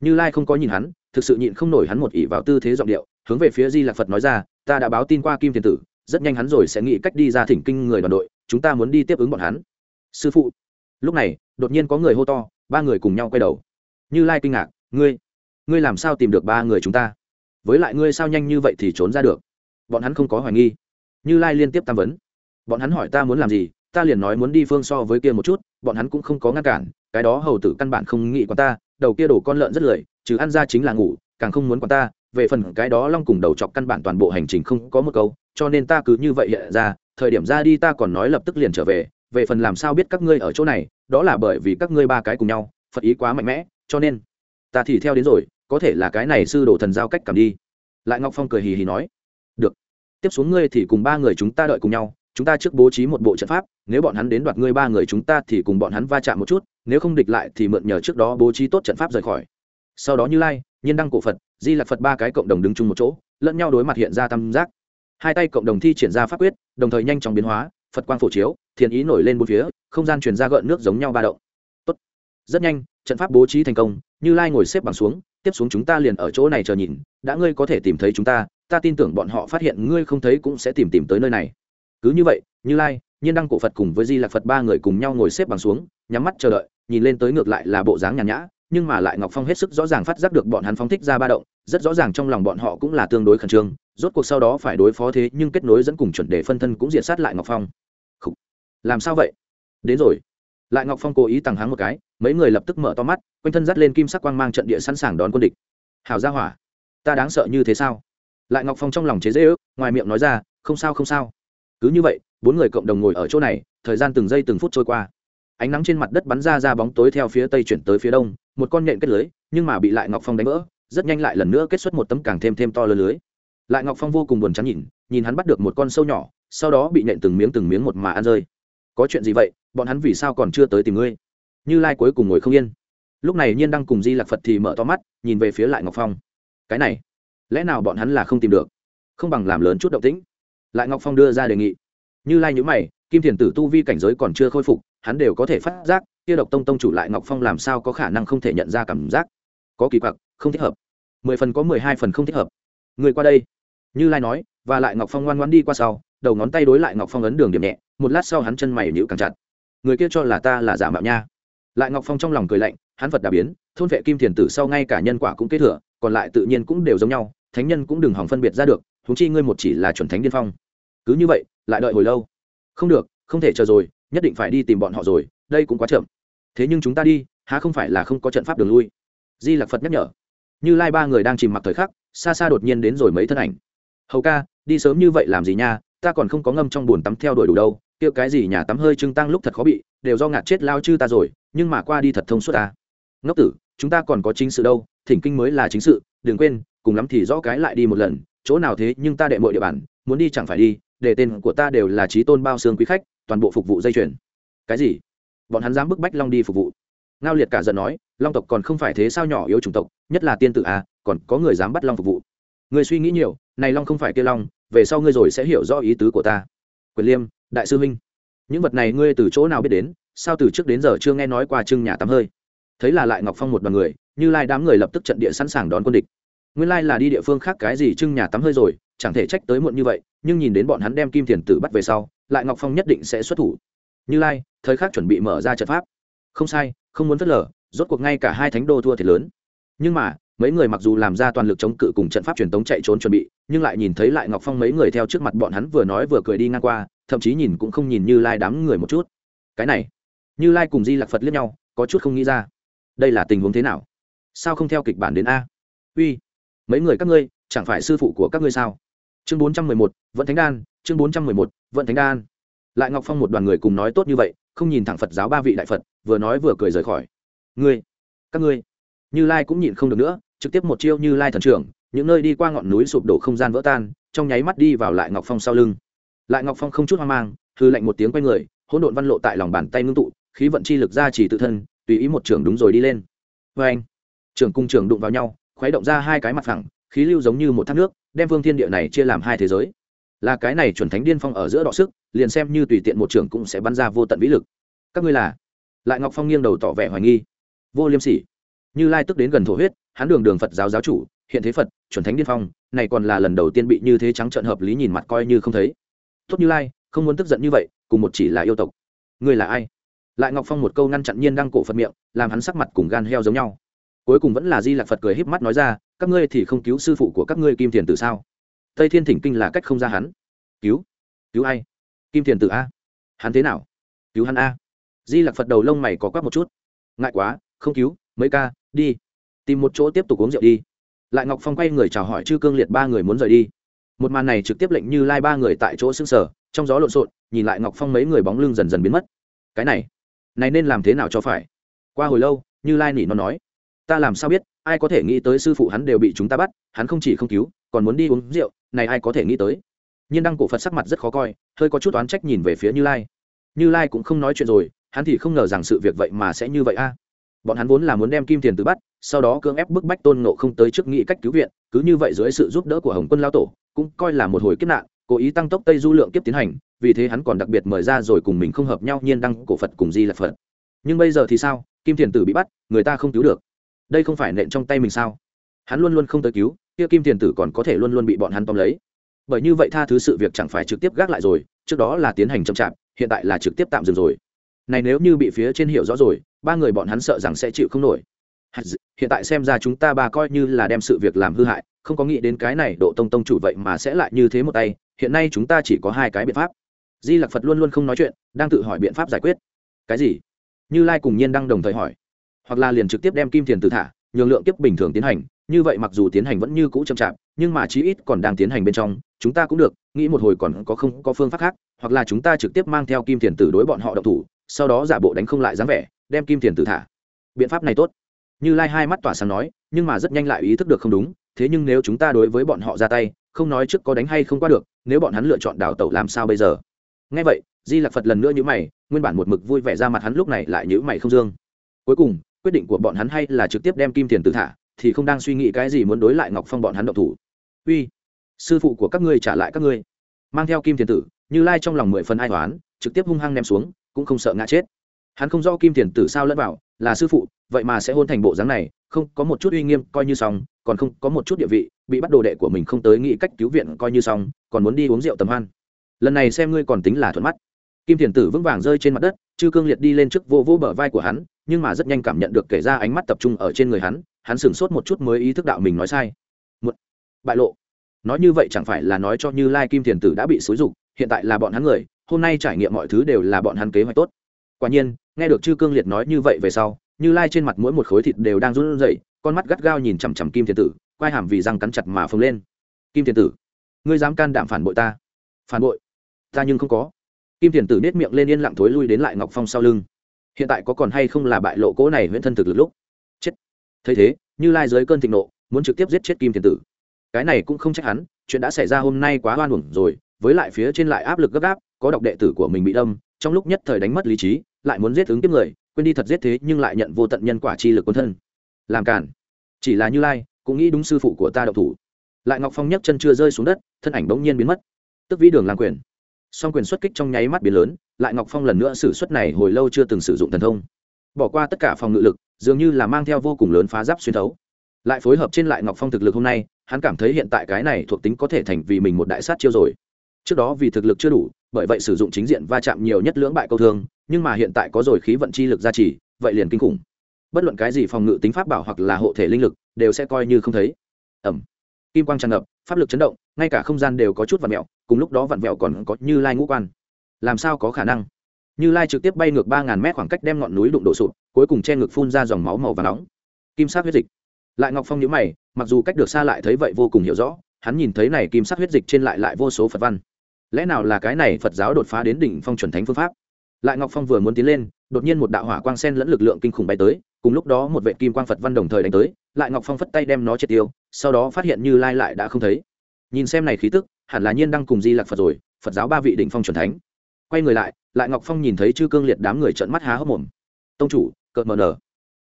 Như lai không có nhìn hắn thực sự nhịn không nổi hắn một ỉ vào tư thế giọng điệu, hướng về phía di lạc phật nói ra, ta đã báo tin qua kim thiên tử, rất nhanh hắn rồi sẽ nghĩ cách đi ra thỉnh kinh người đoàn đội, chúng ta muốn đi tiếp ứng bọn hắn. Sư phụ. Lúc này, đột nhiên có người hô to, ba người cùng nhau quay đầu. Như lai kinh ngạc, ngươi ngươi làm sao tìm được ba người chúng ta? Với lại ngươi sao nhanh như vậy thì trốn ra được? Bọn hắn không có hoài nghi. Như lai liên tiếp tam vấn. Bọn hắn hỏi ta muốn làm gì, ta liền nói muốn đi phương so với kia một chút, bọn hắn cũng không có ngăn cản, cái đó hầu tử căn bản không nghĩ qua ta, đầu kia đổ con lợn rất lười chứ ăn ra chính là ngủ, càng không muốn quản ta, về phần cái đó long cùng đầu chọc căn bản toàn bộ hành trình không có một câu, cho nên ta cứ như vậy hiện ra, thời điểm ra đi ta còn nói lập tức liền trở về về phần làm sao biết các ngươi ở chỗ này, đó là bởi vì các ngươi ba cái cùng nhau, phật ý quá mạnh mẽ, cho nên ta thì theo đến rồi, có thể là cái này sư đồ thần giao cách cảm đi. Lại ngọc phong cười hì hì nói, được, tiếp xuống ngươi thì cùng ba người chúng ta đợi cùng nhau, chúng ta trước bố trí một bộ trận pháp, nếu bọn hắn đến đoạt ngươi ba người chúng ta thì cùng bọn hắn va chạm một chút, nếu không địch lại thì mượn nhờ trước đó bố trí tốt trận pháp rời khỏi sau đó như lai, nhiên đăng cổ phật, di lạc phật ba cái cộng đồng đứng chung một chỗ, lẫn nhau đối mặt hiện ra tam giác. Hai tay cộng đồng thi triển ra pháp quyết, đồng thời nhanh chóng biến hóa, phật quang phổ chiếu, thiền ý nổi lên bốn phía, không gian truyền ra gợn nước giống nhau ba động. Tốt. rất nhanh, trận pháp bố trí thành công, như lai ngồi xếp bằng xuống, tiếp xuống chúng ta liền ở chỗ này chờ nhìn, đã ngươi có thể tìm thấy chúng ta ta tin tưởng bọn họ phát hiện ngươi không thấy cũng sẽ tìm tìm tới nơi này. Cứ như vậy, như lai, nhiên đăng cổ phật cùng với di lạc phật ba người cùng nhau ngồi xếp bằng xuống, nhắm mắt chờ đợi, nhìn lên tới ngược lại là bộ dáng nhàn nhã nhưng mà lại ngọc phong hết sức rõ ràng phát giác được bọn hắn phóng thích ra ba động, rất rõ ràng trong lòng bọn họ cũng là tương đối khẩn trương, rốt cuộc sau đó phải đối phó thế nhưng kết nối dẫn cùng chuẩn đề phân thân cũng diện sát lại ngọc phong. Khủ. làm sao vậy? Đến rồi. Lại ngọc phong cố ý tăng háng một cái, mấy người lập tức mở to mắt, quanh thân dắt lên kim sắc quang mang trận địa sẵn sàng đón quân địch. Hào gia hỏa, ta đáng sợ như thế sao? Lại ngọc phong trong lòng chế dễ ước, ngoài miệng nói ra, không sao không sao. Cứ như vậy, bốn người cộng đồng ngồi ở chỗ này, thời gian từng giây từng phút trôi qua ánh nắng trên mặt đất bắn ra ra bóng tối theo phía tây chuyển tới phía đông, một con nhện kết lưới, nhưng mà bị lại ngọc phong đánh vỡ, rất nhanh lại lần nữa kết xuất một tấm càng thêm thêm to lớn lưới. Lại ngọc phong vô cùng buồn chán nhìn nhìn hắn bắt được một con sâu nhỏ, sau đó bị nhện từng miếng từng miếng một mà ăn rơi. Có chuyện gì vậy? Bọn hắn vì sao còn chưa tới tìm ngươi? Như lai cuối cùng ngồi không yên. Lúc này nhiên đang cùng di lạc phật thì mở to mắt, nhìn về phía lại ngọc phong. Cái này, lẽ nào bọn hắn là không tìm được? Không bằng làm lớn chút động tĩnh. Lại ngọc phong đưa ra đề nghị. Như lai nhữ mày kim thiền tử tu vi cảnh giới còn chưa khôi phục, hắn đều có thể phát giác, kia độc tông tông chủ lại ngọc phong làm sao có khả năng không thể nhận ra cảm giác. Có kỳ quặc, không thích hợp. Mười phần có mười hai phần không thích hợp. Người qua đây. Như lai nói, và lại ngọc phong ngoan ngoan đi qua sau, đầu ngón tay đối lại ngọc phong ấn đường điểm nhẹ, một lát sau hắn chân mày nhịu càng chặt. Người kia cho là ta là giả mạo nha. Lại ngọc phong trong lòng cười lạnh, hắn vật đà biến, thôn vệ kim thiền tử sau ngay cả nhân quả cũng kế thừa, còn lại tự nhiên cũng đều giống nhau, thánh nhân cũng đừng hỏng phân biệt ra được thúng chi ngươi một chỉ là chuẩn thánh điên phong. Cứ như vậy, lại đợi hồi lâu không được, không thể chờ rồi, nhất định phải đi tìm bọn họ rồi, đây cũng quá chậm. Thế nhưng chúng ta đi, há không phải là không có trận pháp đường lui? Di lạc phật nhắc nhở. Như lai ba người đang chìm mặc thời khắc, xa xa đột nhiên đến rồi mấy thân ảnh. Hầu ca, đi sớm như vậy làm gì nha? Ta còn không có ngâm trong bồn tắm theo đuổi đủ đâu. Kia cái gì nhà tắm hơi trưng tăng lúc thật khó bị, đều do ngạt chết lao chư ta rồi, nhưng mà qua đi thật thông suốt ta. Ngốc tử, chúng ta còn có chính sự đâu, thỉnh kinh mới là chính sự, đừng quên, cùng lắm thì rõ cái lại đi một lần, chỗ nào thế nhưng ta đệ mọi địa bàn, muốn đi chẳng phải đi để tên của ta đều là trí tôn bao xương quý khách, toàn bộ phục vụ dây chuyền. Cái gì? Bọn hắn dám bức bách long đi phục vụ. Ngao liệt cả giận nói, long tộc còn không phải thế sao nhỏ yếu chủng tộc, nhất là tiên tử à còn có người dám bắt long phục vụ. Người suy nghĩ nhiều, này long không phải kia long, về sau ngươi rồi sẽ hiểu rõ ý tứ của ta. Quyền liêm, đại sư huynh những vật này ngươi từ chỗ nào biết đến, sao từ trước đến giờ chưa nghe nói qua trưng nhà tắm hơi? Thấy là lại ngọc phong một đoàn người, như lai đám người lập tức trận địa sẵn sàng đón quân địch nguyên lai là đi địa phương khác cái gì trưng nhà tắm hơi rồi, chẳng thể trách tới muộn như vậy, nhưng nhìn đến bọn hắn đem kim thiền tử bắt về sau, lại ngọc phong nhất định sẽ xuất thủ. Như lai, thời khắc chuẩn bị mở ra trận pháp. Không sai, không muốn phớt lờ, rốt cuộc ngay cả hai thánh đô thua thiệt lớn. Nhưng mà, mấy người mặc dù làm ra toàn lực chống cự cùng trận pháp truyền tống chạy trốn chuẩn bị, nhưng lại nhìn thấy lại ngọc phong mấy người theo trước mặt bọn hắn vừa nói vừa cười đi ngang qua, thậm chí nhìn cũng không nhìn như lai đám người một chút. Cái này, như lai cùng di lạc phật liếc nhau, có chút không nghĩ ra. Đây là tình huống thế nào? Sao không theo kịch bản đến a? Uy mấy người các ngươi, chẳng phải sư phụ của các ngươi sao? Chương bốn trăm mười một vẫn thánh đan, chương bốn trăm mười một vẫn thánh đan. Lại ngọc phong một đoàn người cùng nói tốt như vậy, không nhìn thẳng phật giáo ba vị đại phật, vừa nói vừa cười rời khỏi. Ngươi, các ngươi, như lai cũng nhịn không được nữa, trực tiếp một chiêu như lai thần trưởng, những nơi đi qua ngọn núi sụp đổ không gian vỡ tan, trong nháy mắt đi vào lại ngọc phong sau lưng. Lại ngọc phong không chút hoang mang, hư lạnh một tiếng quay người, hỗn độn văn lộ tại lòng bàn tay ngưng tụ, khí vận chi lực ra chỉ tự thân, tùy ý một trưởng đúng rồi đi lên. Vê anh trưởng cung trưởng đụng vào nhau khuấy động ra hai cái mặt phẳng, khí lưu giống như một thác nước, đem phương thiên địa này chia làm hai thế giới. Là cái này chuẩn thánh điên phong ở giữa đọ sức, liền xem như tùy tiện một trưởng cũng sẽ bắn ra vô tận vĩ lực. Các ngươi là? Lại ngọc phong nghiêng đầu tỏ vẻ hoài nghi. Vô liêm sỉ. Như lai tức đến gần thổ huyết, hắn đường đường phật giáo giáo chủ, hiện thế phật, chuẩn thánh điên phong, này còn là lần đầu tiên bị như thế trắng trợn hợp lý nhìn mặt coi như không thấy. Tốt như lai, không muốn tức giận như vậy, cùng một chỉ là yêu tộc. Ngươi là ai? Lại ngọc phong một câu ngăn chặn nhiên đang cổ phật miệng, làm hắn sắc mặt cùng gan heo giống nhau cuối cùng vẫn là di lạc phật cười híp mắt nói ra, các ngươi thì không cứu sư phụ của các ngươi kim thiền tử sao? Tây thiên thỉnh kinh là cách không ra hắn. Cứu? Cứu ai? Kim thiền tử a? Hắn thế nào? Cứu hắn a? Di lạc phật đầu lông mày có quắc một chút. Ngại quá, không cứu, mấy ca, đi. Tìm một chỗ tiếp tục uống rượu đi. Lại ngọc phong quay người chào hỏi chư cương liệt ba người muốn rời đi. Một màn này trực tiếp lệnh như lai ba người tại chỗ xương sở trong gió lộn xộn, nhìn lại ngọc phong mấy người bóng lưng dần dần biến mất. Cái này này nên làm thế nào cho phải? Qua hồi lâu, như lai nỉ nó nói ta làm sao biết, ai có thể nghĩ tới sư phụ hắn đều bị chúng ta bắt, hắn không chỉ không cứu, còn muốn đi uống rượu, này ai có thể nghĩ tới. Nhiên đăng cổ phật sắc mặt rất khó coi, hơi có chút oán trách nhìn về phía như lai. Như lai cũng không nói chuyện rồi, hắn thì không ngờ rằng sự việc vậy mà sẽ như vậy a. Bọn hắn vốn là muốn đem kim tiền từ bắt, sau đó cưỡng ép bức bách tôn nộ không tới trước nghị cách cứu viện, cứ như vậy dưới sự giúp đỡ của hồng quân lao tổ, cũng coi là một hồi kiếp nạn, cố ý tăng tốc tây du lượng kiếp tiến hành, vì thế hắn còn đặc biệt mời ra rồi cùng mình không hợp nhau nhiên đăng cổ phật cùng di là phật. Nhưng bây giờ thì sao? Kim thiền tử bị bắt, người ta không cứu được đây không phải nện trong tay mình sao? Hắn luôn luôn không tới cứu, kia kim tiền tử còn có thể luôn luôn bị bọn hắn tóm lấy. Bởi như vậy tha thứ sự việc chẳng phải trực tiếp gác lại rồi, trước đó là tiến hành chậm chạp, hiện tại là trực tiếp tạm dừng rồi. Này nếu như bị phía trên hiểu rõ rồi, ba người bọn hắn sợ rằng sẽ chịu không nổi. Hiện tại xem ra chúng ta ba coi như là đem sự việc làm hư hại, không có nghĩ đến cái này độ tông tông chủ vậy mà sẽ lại như thế một tay, hiện nay chúng ta chỉ có hai cái biện pháp. Di lặc phật luôn luôn không nói chuyện, đang tự hỏi biện pháp giải quyết. Cái gì? Như lai cùng nhiên đang đồng thời hỏi hoặc là liền trực tiếp đem kim thiền tử thả, nhường lượng tiếp bình thường tiến hành, như vậy mặc dù tiến hành vẫn như cũ chậm chạp, nhưng mà chí ít còn đang tiến hành bên trong, chúng ta cũng được, nghĩ một hồi còn có không có phương pháp khác, hoặc là chúng ta trực tiếp mang theo kim thiền tử đối bọn họ độc thủ, sau đó giả bộ đánh không lại dáng vẻ, đem kim thiền tử thả. Biện pháp này tốt. Như lai hai mắt tỏa sáng nói, nhưng mà rất nhanh lại ý thức được không đúng, thế nhưng nếu chúng ta đối với bọn họ ra tay, không nói trước có đánh hay không qua được, nếu bọn hắn lựa chọn đào tẩu làm sao bây giờ? Ngay vậy, di lạc phật lần nữa nhữ mày, nguyên bản một mực vui vẻ ra mặt hắn lúc này lại nhữ mày không dương. Cuối cùng quyết định của bọn hắn hay là trực tiếp đem kim tiền tử thả, thì không đang suy nghĩ cái gì muốn đối lại ngọc phong bọn hắn độc thủ. Uy, sư phụ của các ngươi trả lại các ngươi. Mang theo kim tiền tử, như lai trong lòng mười phần ai toán trực tiếp hung hăng ném xuống, cũng không sợ ngã chết. Hắn không rõ kim tiền tử sao lẫn vào, là sư phụ, vậy mà sẽ hôn thành bộ dáng này, không, có một chút uy nghiêm coi như xong, còn không, có một chút địa vị, bị bắt đồ đệ của mình không tới nghĩ cách cứu viện coi như xong, còn muốn đi uống rượu tầm hoan. Lần này xem ngươi còn tính là thuận mắt. Kim thiền tử vững vàng rơi trên mặt đất, chư cương liệt đi lên trước vô vô bờ vai của hắn nhưng mà rất nhanh cảm nhận được kể ra ánh mắt tập trung ở trên người hắn hắn sửng sốt một chút mới ý thức đạo mình nói sai. Một, bại lộ. Nói như vậy chẳng phải là nói cho như lai kim thiền tử đã bị xúi rục hiện tại là bọn hắn người, hôm nay trải nghiệm mọi thứ đều là bọn hắn kế hoạch tốt. Quả nhiên, nghe được chư cương liệt nói như vậy về sau, như lai trên mặt mỗi một khối thịt đều đang run rẩy, con mắt gắt gao nhìn chằm chằm kim thiền tử, quai hàm vì răng cắn chặt mà phồng lên. Kim thiền tử, ngươi dám can đảm phản bội ta? Phản bội? Ta nhưng không có. Kim thiền tử nết miệng lên yên lặng thối lui đến lại ngọc phong sau lưng hiện tại có còn hay không là bại lộ cỗ này huyễn thân thực lực lúc? Chết. Thấy thế, như lai dưới cơn thịnh nộ, muốn trực tiếp giết chết kim thiền tử. Cái này cũng không trách hắn, chuyện đã xảy ra hôm nay quá hoan hưởng rồi, với lại phía trên lại áp lực gấp gáp, có độc đệ tử của mình bị đâm, trong lúc nhất thời đánh mất lý trí, lại muốn giết ứng kiếp người, quên đi thật giết thế nhưng lại nhận vô tận nhân quả chi lực quân thân. Làm cản chỉ là như lai, cũng nghĩ đúng sư phụ của ta độc thủ. Lại ngọc phong nhấc chân chưa rơi xuống đất, thân ảnh bỗng nhiên biến mất. Tức vĩ đường làm quyền song quyền xuất kích trong nháy mắt biến lớn, lại ngọc phong lần nữa sử suất này hồi lâu chưa từng sử dụng thần thông. Bỏ qua tất cả phòng ngự lực, dường như là mang theo vô cùng lớn phá giáp xuyên thấu. Lại phối hợp trên lại ngọc phong thực lực hôm nay, hắn cảm thấy hiện tại cái này thuộc tính có thể thành vì mình một đại sát chiêu rồi. Trước đó vì thực lực chưa đủ, bởi vậy sử dụng chính diện va chạm nhiều nhất lưỡng bại câu thương, nhưng mà hiện tại có rồi khí vận chi lực gia trì, vậy liền kinh khủng. Bất luận cái gì phòng ngự tính pháp bảo hoặc là hộ thể linh lực, đều sẽ coi như không thấy. Ẩm kim quang tràn ngập, pháp lực chấn động, ngay cả không gian đều có chút vặn mẹo cùng lúc đó vặn vẹo còn có như lai ngũ quan. Làm sao có khả năng? Như lai trực tiếp bay ngược ba ngàn mét khoảng cách đem ngọn núi đụng đổ sụp, cuối cùng che ngực phun ra dòng máu màu và nóng. Kim sắc huyết dịch. Lại ngọc phong nhữ mày, mặc dù cách được xa lại thấy vậy vô cùng hiểu rõ, hắn nhìn thấy này kim sắc huyết dịch trên lại lại vô số phật văn. Lẽ nào là cái này phật giáo đột phá đến đỉnh phong chuẩn thánh phương pháp? Lại ngọc phong vừa muốn tiến lên, đột nhiên một đạo hỏa quang sen lẫn lực lượng kinh khủng bay tới, cùng lúc đó một vệ kim quang phật văn đồng thời đánh tới, lại ngọc phong phất tay đem nó triệt tiêu sau đó phát hiện như lai lại đã không thấy. Nhìn xem này khí tức, hẳn là nhiên đang cùng di lạc phật rồi, phật giáo ba vị đỉnh phong chuẩn thánh. Quay người lại lại ngọc phong nhìn thấy chư cương liệt đám người trợn mắt há hốc mồm. Tông chủ, cợt mờ nở.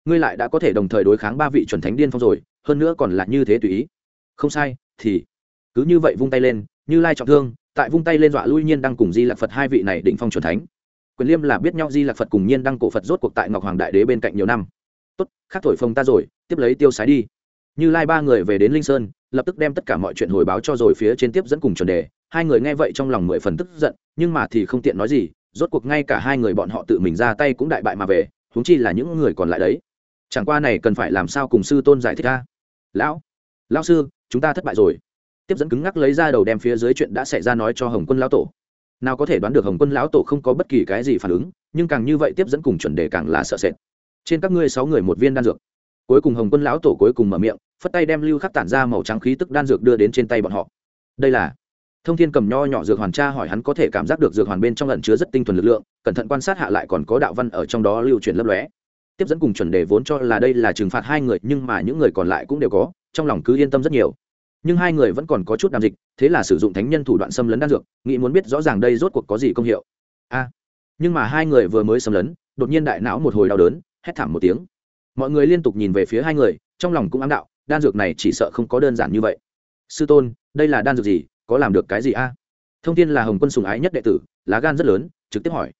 Ngươi lại đã có thể đồng thời đối kháng ba vị chuẩn thánh điên phong rồi, hơn nữa còn là như thế tùy ý. Không sai, thì cứ như vậy vung tay lên, như lai trọng thương, tại vung tay lên dọa lui nhiên đang cùng di lạc phật hai vị này định phong chuẩn thánh. Quyền liêm là biết nhau di lạc phật cùng nhiên đăng cổ phật rốt cuộc tại ngọc hoàng đại đế bên cạnh nhiều năm. Tốt khắc thổi phồng ta rồi, tiếp lấy tiêu sái đi như lai ba người về đến linh sơn, lập tức đem tất cả mọi chuyện hồi báo cho rồi phía trên tiếp dẫn cùng chuẩn đề. Hai người nghe vậy trong lòng mười phần tức giận, nhưng mà thì không tiện nói gì, rốt cuộc ngay cả hai người bọn họ tự mình ra tay cũng đại bại mà về, huống chi là những người còn lại đấy. Chẳng qua này cần phải làm sao cùng sư tôn giải thích ra lão lão sư, chúng ta thất bại rồi. Tiếp dẫn cứng ngắc lấy ra đầu đem phía dưới chuyện đã xảy ra nói cho hồng quân lão tổ. Nào có thể đoán được hồng quân lão tổ không có bất kỳ cái gì phản ứng, nhưng càng như vậy tiếp dẫn cùng chuẩn đề càng là sợ sệt. Trên các ngươi sáu người một viên đan dược cuối cùng hồng quân lão tổ cuối cùng mở miệng, phất tay đem lưu khắc tản ra màu trắng khí tức đan dược đưa đến trên tay bọn họ. Đây là thông thiên cầm nho nhỏ dược hoàn tra hỏi hắn có thể cảm giác được dược hoàn bên trong lẩn chứa rất tinh thuần lực lượng, cẩn thận quan sát hạ lại còn có đạo văn ở trong đó lưu truyền lấp lóe. Tiếp dẫn cùng chuẩn đề vốn cho là đây là trừng phạt hai người, nhưng mà những người còn lại cũng đều có, trong lòng cứ yên tâm rất nhiều. Nhưng hai người vẫn còn có chút đàm dịch, thế là sử dụng thánh nhân thủ đoạn xâm lấn đan dược, nghĩ muốn biết rõ ràng đây rốt cuộc có gì công hiệu. A. Nhưng mà hai người vừa mới xâm lấn, đột nhiên đại não một hồi đau đớn, hét thảm một tiếng mọi người liên tục nhìn về phía hai người, trong lòng cũng ám đạo, đan dược này chỉ sợ không có đơn giản như vậy. Sư tôn, đây là đan dược gì, có làm được cái gì a? Thông tin là hồng quân sùng ái nhất đệ tử, lá gan rất lớn, trực tiếp hỏi.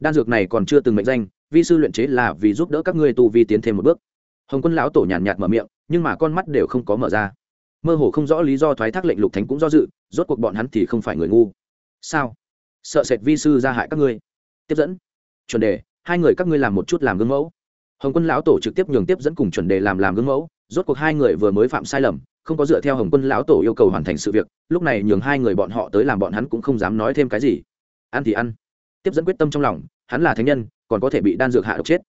Đan dược này còn chưa từng mệnh danh, vi sư luyện chế là vì giúp đỡ các ngươi tu vi tiến thêm một bước. Hồng quân lão tổ nhàn nhạt mở miệng, nhưng mà con mắt đều không có mở ra. Mơ hồ không rõ lý do thoái thác lệnh lục thánh cũng do dự, rốt cuộc bọn hắn thì không phải người ngu. Sao? Sợ sệt vi sư ra hại các ngươi. Tiếp dẫn. Chuẩn đề, hai người các ngươi làm một chút làm gương mẫu hồng quân lão tổ trực tiếp nhường tiếp dẫn cùng chuẩn đề làm làm gương mẫu, rốt cuộc hai người vừa mới phạm sai lầm, không có dựa theo hồng quân lão tổ yêu cầu hoàn thành sự việc, lúc này nhường hai người bọn họ tới làm bọn hắn cũng không dám nói thêm cái gì. Ăn thì ăn. Tiếp dẫn quyết tâm trong lòng, hắn là thánh nhân, còn có thể bị đan dược hạ độc chết.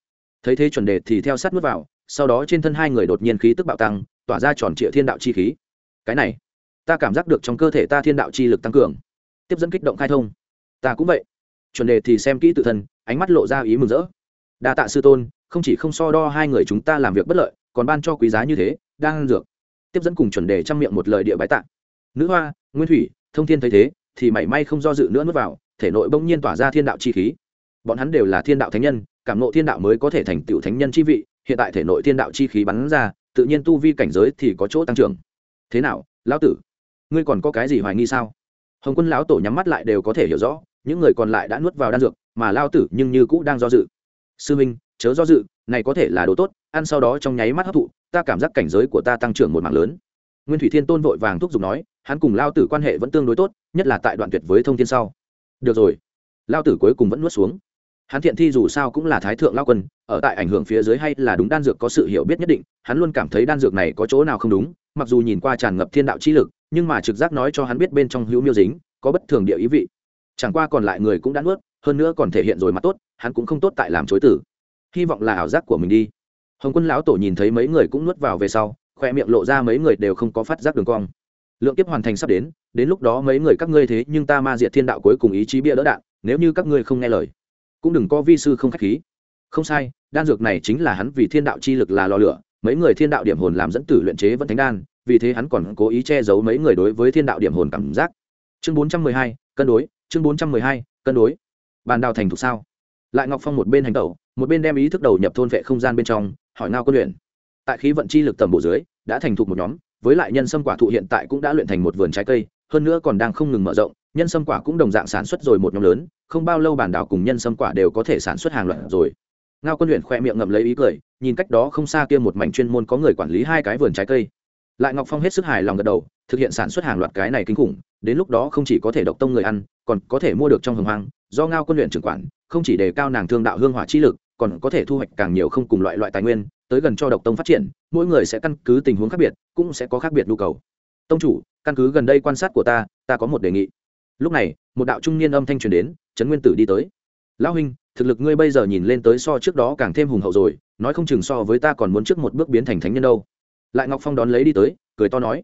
Thấy thế chuẩn đề thì theo sát nuốt vào, sau đó trên thân hai người đột nhiên khí tức bạo tăng, tỏa ra tròn trịa thiên đạo chi khí. Cái này, ta cảm giác được trong cơ thể ta thiên đạo chi lực tăng cường. Tiếp dẫn kích động khai thông. Ta cũng vậy. Chuẩn đề thì xem kỹ tự thân, ánh mắt lộ ra ý mừng rỡ đa tạ sư tôn, không chỉ không so đo hai người chúng ta làm việc bất lợi, còn ban cho quý giá như thế, đang dược. Tiếp dẫn cùng chuẩn đề trang miệng một lời địa bái tạ. Nữ hoa, nguyên thủy, thông thiên thấy thế, thì mảy may không do dự nữa nuốt vào, thể nội bỗng nhiên tỏa ra thiên đạo chi khí. Bọn hắn đều là thiên đạo thánh nhân, cảm nộ thiên đạo mới có thể thành tựu thánh nhân chi vị, hiện tại thể nội thiên đạo chi khí bắn ra, tự nhiên tu vi cảnh giới thì có chỗ tăng trưởng. Thế nào, lão tử, ngươi còn có cái gì hoài nghi sao? Hồng quân lão tổ nhắm mắt lại đều có thể hiểu rõ, những người còn lại đã nuốt vào đan dược, mà lao tử nhưng như cũ đang do dự sư minh chớ do dự, này có thể là đồ tốt, ăn sau đó trong nháy mắt hấp thụ, ta cảm giác cảnh giới của ta tăng trưởng một mạng lớn. Nguyên thủy thiên tôn vội vàng thúc giục nói, hắn cùng lao tử quan hệ vẫn tương đối tốt, nhất là tại đoạn tuyệt với thông thiên sau. Được rồi. Lao tử cuối cùng vẫn nuốt xuống. Hắn thiện thi dù sao cũng là thái thượng lao quân, ở tại ảnh hưởng phía dưới hay là đúng đan dược có sự hiểu biết nhất định, hắn luôn cảm thấy đan dược này có chỗ nào không đúng, mặc dù nhìn qua tràn ngập thiên đạo chi lực, nhưng mà trực giác nói cho hắn biết bên trong hữu miêu dính, có bất thường địa ý vị chẳng qua còn lại người cũng đã nuốt, hơn nữa còn thể hiện rồi mặt tốt, hắn cũng không tốt tại làm chối tử. Hy vọng là ảo giác của mình đi. Hồng quân lão tổ nhìn thấy mấy người cũng nuốt vào về sau, khoe miệng lộ ra mấy người đều không có phát giác đường cong. Lượng kiếp hoàn thành sắp đến đến lúc đó mấy người các ngươi thế nhưng ta ma diệt thiên đạo cuối cùng ý chí bia đỡ đạn, nếu như các ngươi không nghe lời, cũng đừng có vi sư không khách khí. Không sai, đan dược này chính là hắn vì thiên đạo chi lực là lò lửa, mấy người thiên đạo điểm hồn làm dẫn tử luyện chế vẫn thánh đan, vì thế hắn còn cố ý che giấu mấy người đối với thiên đạo điểm hồn cảm giác. Chương bốn trăm mười hai, cân đối chương bốn trăm mười hai, cân đối. Bàn đào thành thục sao? Lại ngọc phong một bên hành tẩu, một bên đem ý thức đầu nhập thôn vệ không gian bên trong, hỏi ngao quân luyện. Tại khí vận chi lực tầm bộ dưới, đã thành thục một nhóm, với lại nhân sâm quả thụ hiện tại cũng đã luyện thành một vườn trái cây, hơn nữa còn đang không ngừng mở rộng, nhân sâm quả cũng đồng dạng sản xuất rồi một nhóm lớn, không bao lâu bản đảo cùng nhân sâm quả đều có thể sản xuất hàng loạt rồi. Ngao quân luyện khoe miệng ngậm lấy ý cười, nhìn cách đó không xa kia một mảnh chuyên môn có người quản lý hai cái vườn trái cây. Lại ngọc phong hết sức hài lòng gật đầu thực hiện sản xuất hàng loạt cái này kinh khủng, đến lúc đó không chỉ có thể độc tông người ăn, còn có thể mua được trong hồng hoang, do ngao quân luyện trưởng quản, không chỉ đề cao nàng thương đạo hương hỏa chi lực, còn có thể thu hoạch càng nhiều không cùng loại loại tài nguyên, tới gần cho độc tông phát triển, mỗi người sẽ căn cứ tình huống khác biệt, cũng sẽ có khác biệt nhu cầu. Tông chủ, căn cứ gần đây quan sát của ta ta có một đề nghị. Lúc này, một đạo trung niên âm thanh truyền đến, trấn nguyên tử đi tới. Lão huynh, thực lực ngươi bây giờ nhìn lên tới so trước đó càng thêm hùng hậu rồi, nói không chừng so với ta còn muốn trước một bước biến thành thánh nhân đâu. Lại ngọc phong đón lấy đi tới, cười to nói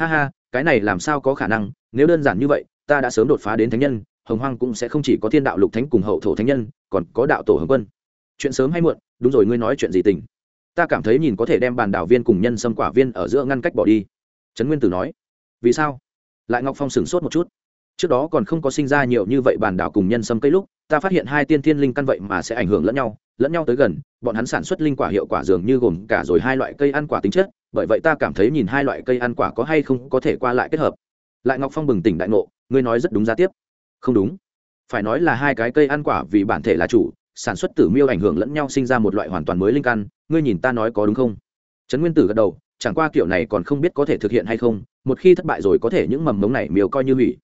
ha ha, cái này làm sao có khả năng? Nếu đơn giản như vậy, ta đã sớm đột phá đến thánh nhân, hồng hoang cũng sẽ không chỉ có thiên đạo lục thánh cùng hậu thổ thánh nhân, còn có đạo tổ hồng quân. Chuyện sớm hay muộn, đúng rồi, ngươi nói chuyện gì tình? Ta cảm thấy nhìn có thể đem bàn đảo viên cùng nhân xâm quả viên ở giữa ngăn cách bỏ đi. Trấn nguyên tử nói. Vì sao? Lại ngọc phong sửng sốt một chút. Trước đó còn không có sinh ra nhiều như vậy bàn đảo cùng nhân xâm cây lúc, ta phát hiện hai tiên thiên linh căn vậy mà sẽ ảnh hưởng lẫn nhau lẫn nhau tới gần, bọn hắn sản xuất linh quả hiệu quả dường như gồm cả rồi hai loại cây ăn quả tính chất bởi vậy ta cảm thấy nhìn hai loại cây ăn quả có hay không có thể qua lại kết hợp. Lại ngọc phong bừng tỉnh đại ngộ, ngươi nói rất đúng giá tiếp. Không đúng. Phải nói là hai cái cây ăn quả vì bản thể là chủ, sản xuất tử miêu ảnh hưởng lẫn nhau sinh ra một loại hoàn toàn mới linh căn, ngươi nhìn ta nói có đúng không? Trấn nguyên tử gật đầu, chẳng qua kiểu này còn không biết có thể thực hiện hay không, một khi thất bại rồi có thể những mầm mống này miêu coi như hủy.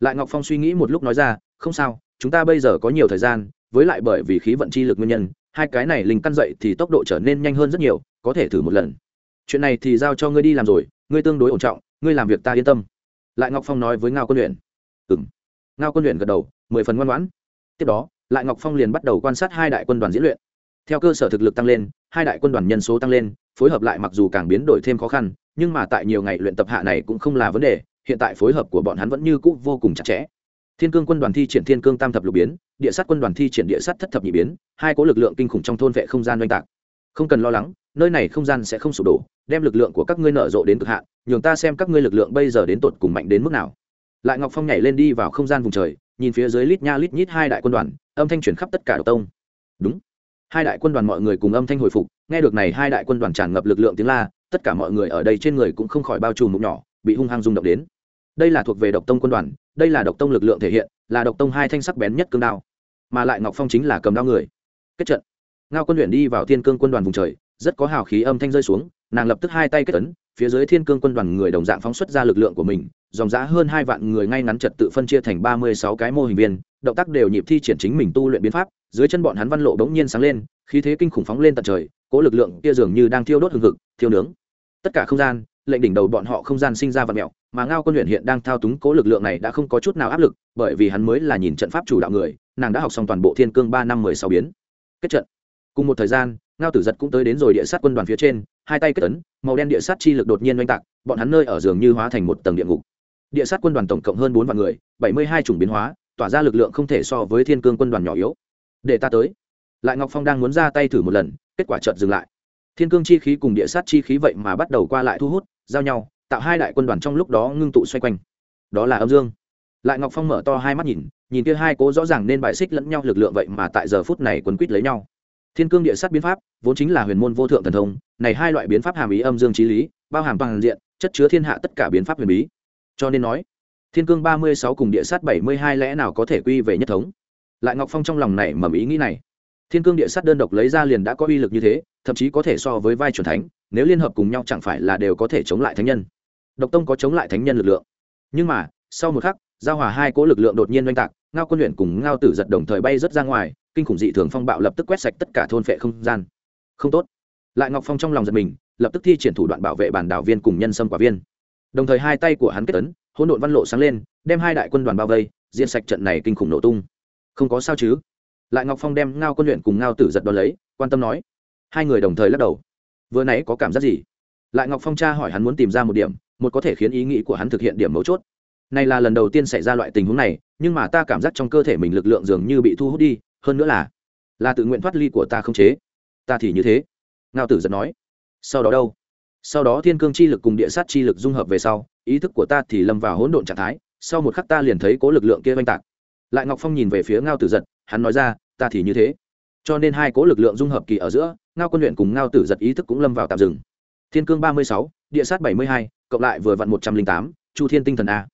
Lại ngọc phong suy nghĩ một lúc nói ra, không sao, chúng ta bây giờ có nhiều thời gian, với lại bởi vì khí vận chi lực nguyên nhân, hai cái này linh căn dậy thì tốc độ trở nên nhanh hơn rất nhiều, có thể thử một lần chuyện này thì giao cho ngươi đi làm rồi, ngươi tương đối ổn trọng, ngươi làm việc ta yên tâm. Lại ngọc phong nói với ngao quân luyện ừ m ngao quân luyện gật đầu, mười phần ngoan ngoãn. Tiếp đó, lại ngọc phong liền bắt đầu quan sát hai đại quân đoàn diễn luyện. Theo cơ sở thực lực tăng lên, hai đại quân đoàn nhân số tăng lên, phối hợp lại mặc dù càng biến đổi thêm khó khăn, nhưng mà tại nhiều ngày luyện tập hạ này cũng không là vấn đề, hiện tại phối hợp của bọn hắn vẫn như cũ vô cùng chặt chẽ. Thiên cương quân đoàn thi triển thiên cương tam thập lục biến, địa sát quân đoàn thi triển địa sát thất thập nhị biến, hai có lực lượng kinh khủng trong thôn vệ không gian oanh tạc. Không cần lo lắng, nơi này không gian sẽ không sụp đổ đem lực lượng của các ngươi nở rộ đến cực hạn, nhường ta xem các ngươi lực lượng bây giờ đến tột cùng mạnh đến mức nào. Lại ngọc phong nhảy lên đi vào không gian vùng trời, nhìn phía dưới lít nha lít nhít hai đại quân đoàn, âm thanh chuyển khắp tất cả độc tông. Đúng. Hai đại quân đoàn mọi người cùng âm thanh hồi phục, nghe được này hai đại quân đoàn tràn ngập lực lượng tiếng la, tất cả mọi người ở đây trên người cũng không khỏi bao trùm mục nhỏ, bị hung hăng rung động đến. Đây là thuộc về độc tông quân đoàn, đây là độc tông lực lượng thể hiện, là độc tông hai thanh sắc bén nhất cương đao. Mà lại ngọc phong chính là cầm đao người. Kết trận. Ngao quân luyện đi vào thiên cương quân đoàn vùng trời, rất có hào khí âm thanh rơi xuống nàng lập tức hai tay kết ấn, phía dưới thiên cương quân đoàn người đồng dạng phóng xuất ra lực lượng của mình, dòng giã hơn hai vạn người ngay ngắn trật tự phân chia thành ba mươi sáu cái mô hình viên, động tác đều nhịp thi triển chính mình tu luyện biến pháp, dưới chân bọn hắn văn lộ bỗng nhiên sáng lên, khí thế kinh khủng phóng lên tận trời cỗ lực lượng kia dường như đang thiêu đốt hừng hực, thiêu nướng. Tất cả không gian, lệnh đỉnh đầu bọn họ không gian sinh ra vật mẹo, mà ngao quân luyện hiện đang thao túng cố lực lượng này đã không có chút nào áp lực, bởi vì hắn mới là nhìn trận pháp chủ đạo người, nàng đã học xong toàn bộ thiên cương ba năm mười sáu biến. Kết trận. Cùng một thời gian ngao tử giật cũng tới đến rồi địa sát quân đoàn phía trên, hai tay kết tấn màu đen địa sát chi lực đột nhiên oanh tạc, bọn hắn nơi ở giường như hóa thành một tầng địa ngục. Địa sát quân đoàn tổng cộng hơn bốn vạn người, bảy mươi hai chủng biến hóa, tỏa ra lực lượng không thể so với thiên cương quân đoàn nhỏ yếu. Để ta tới. Lại ngọc phong đang muốn ra tay thử một lần, kết quả chợt dừng lại. Thiên cương chi khí cùng địa sát chi khí vậy mà bắt đầu qua lại thu hút, giao nhau, tạo hai đại quân đoàn trong lúc đó ngưng tụ xoay quanh. Đó là âm dương. Lại ngọc phong mở to hai mắt nhìn nhìn kia hai cố rõ ràng nên bại xích lẫn nhau lực lượng vậy mà tại giờ phút này quấn quýt lấy nhau thiên cương địa sát biến pháp, vốn chính là huyền môn vô thượng thần thông, này hai loại biến pháp hàm ý âm dương trí lý, bao hàm toàn diện, chất chứa thiên hạ tất cả biến pháp huyền bí. Cho nên nói, thiên cương ba mươi sáu cùng địa sát bảy mươi hai lẽ nào có thể quy về nhất thống? Lại ngọc phong trong lòng này mầm ý nghĩ này. Thiên cương địa sát đơn độc lấy ra liền đã có uy lực như thế, thậm chí có thể so với vai truyền thánh, nếu liên hợp cùng nhau chẳng phải là đều có thể chống lại thánh nhân? Độc tông có chống lại thánh nhân lực lượng. Nhưng mà, sau một khắc, giao hòa hai cỗ lực lượng đột nhiên oanh tạc, ngao quân luyện cùng ngao tử giật đồng thời bay rớt ra ngoài kinh khủng dị thường phong bạo lập tức quét sạch tất cả thôn phệ không gian. Không tốt. Lại ngọc phong trong lòng giật mình, lập tức thi triển thủ đoạn bảo vệ bản đảo viên cùng nhân sâm quả viên. Đồng thời hai tay của hắn kết ấn, hỗn độn văn lộ sáng lên, đem hai đại quân đoàn bao vây diện sạch trận này kinh khủng nổ tung. Không có sao chứ? Lại ngọc phong đem ngao quân luyện cùng ngao tử giật đón lấy, quan tâm nói. Hai người đồng thời lắc đầu. Vừa nãy có cảm giác gì? Lại ngọc phong cha hỏi hắn muốn tìm ra một điểm, một có thể khiến ý nghĩ của hắn thực hiện điểm mấu chốt. Này là lần đầu tiên xảy ra loại tình huống này, nhưng mà ta cảm giác trong cơ thể mình lực lượng dường như bị thu hút đi hơn nữa là là tự nguyện thoát ly của ta không chế. Ta thì như thế. Ngao tử giật nói. Sau đó đâu? Sau đó thiên cương chi lực cùng địa sát chi lực dung hợp về sau, ý thức của ta thì lâm vào hỗn độn trạng thái, sau một khắc ta liền thấy cố lực lượng kia oanh tạc. Lại ngọc phong nhìn về phía ngao tử giật hắn nói ra, ta thì như thế. Cho nên hai cố lực lượng dung hợp kỳ ở giữa, ngao quân luyện cùng ngao tử giật ý thức cũng lâm vào tạm dừng. Thiên cương ba mươi sáu, địa sát bảy mươi hai, cộng lại vừa vặn một trăm linh tám, chu thiên tinh thần a.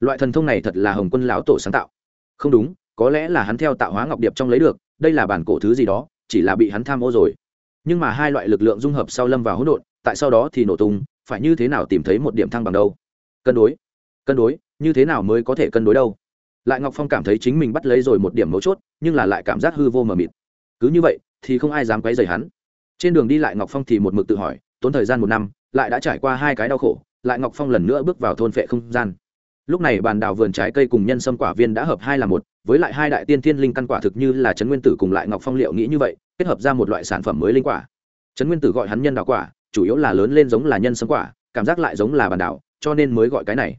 Loại thần thông này thật là hồng quân lão tổ sáng tạo. Không đúng có lẽ là hắn theo tạo hóa ngọc điệp trong lấy được, đây là bản cổ thứ gì đó, chỉ là bị hắn tham ô rồi. Nhưng mà hai loại lực lượng dung hợp sau lâm vào hỗn độn, tại sau đó thì nổ tung, phải như thế nào tìm thấy một điểm thăng bằng đâu? Cân đối cân đối, như thế nào mới có thể cân đối đâu? Lại ngọc phong cảm thấy chính mình bắt lấy rồi một điểm mấu chốt, nhưng là lại cảm giác hư vô mờ mịt. Cứ như vậy, thì không ai dám quấy rầy hắn. Trên đường đi lại ngọc phong thì một mực tự hỏi, tốn thời gian một năm, lại đã trải qua hai cái đau khổ, lại ngọc phong lần nữa bước vào thôn phệ không gian lúc này bàn đào vườn trái cây cùng nhân sâm quả viên đã hợp hai là một, với lại hai đại tiên thiên linh căn quả thực như là trấn nguyên tử cùng lại ngọc phong liệu nghĩ như vậy, kết hợp ra một loại sản phẩm mới linh quả. Trấn nguyên tử gọi hắn nhân đào quả, chủ yếu là lớn lên giống là nhân sâm quả, cảm giác lại giống là bàn đảo cho nên mới gọi cái này.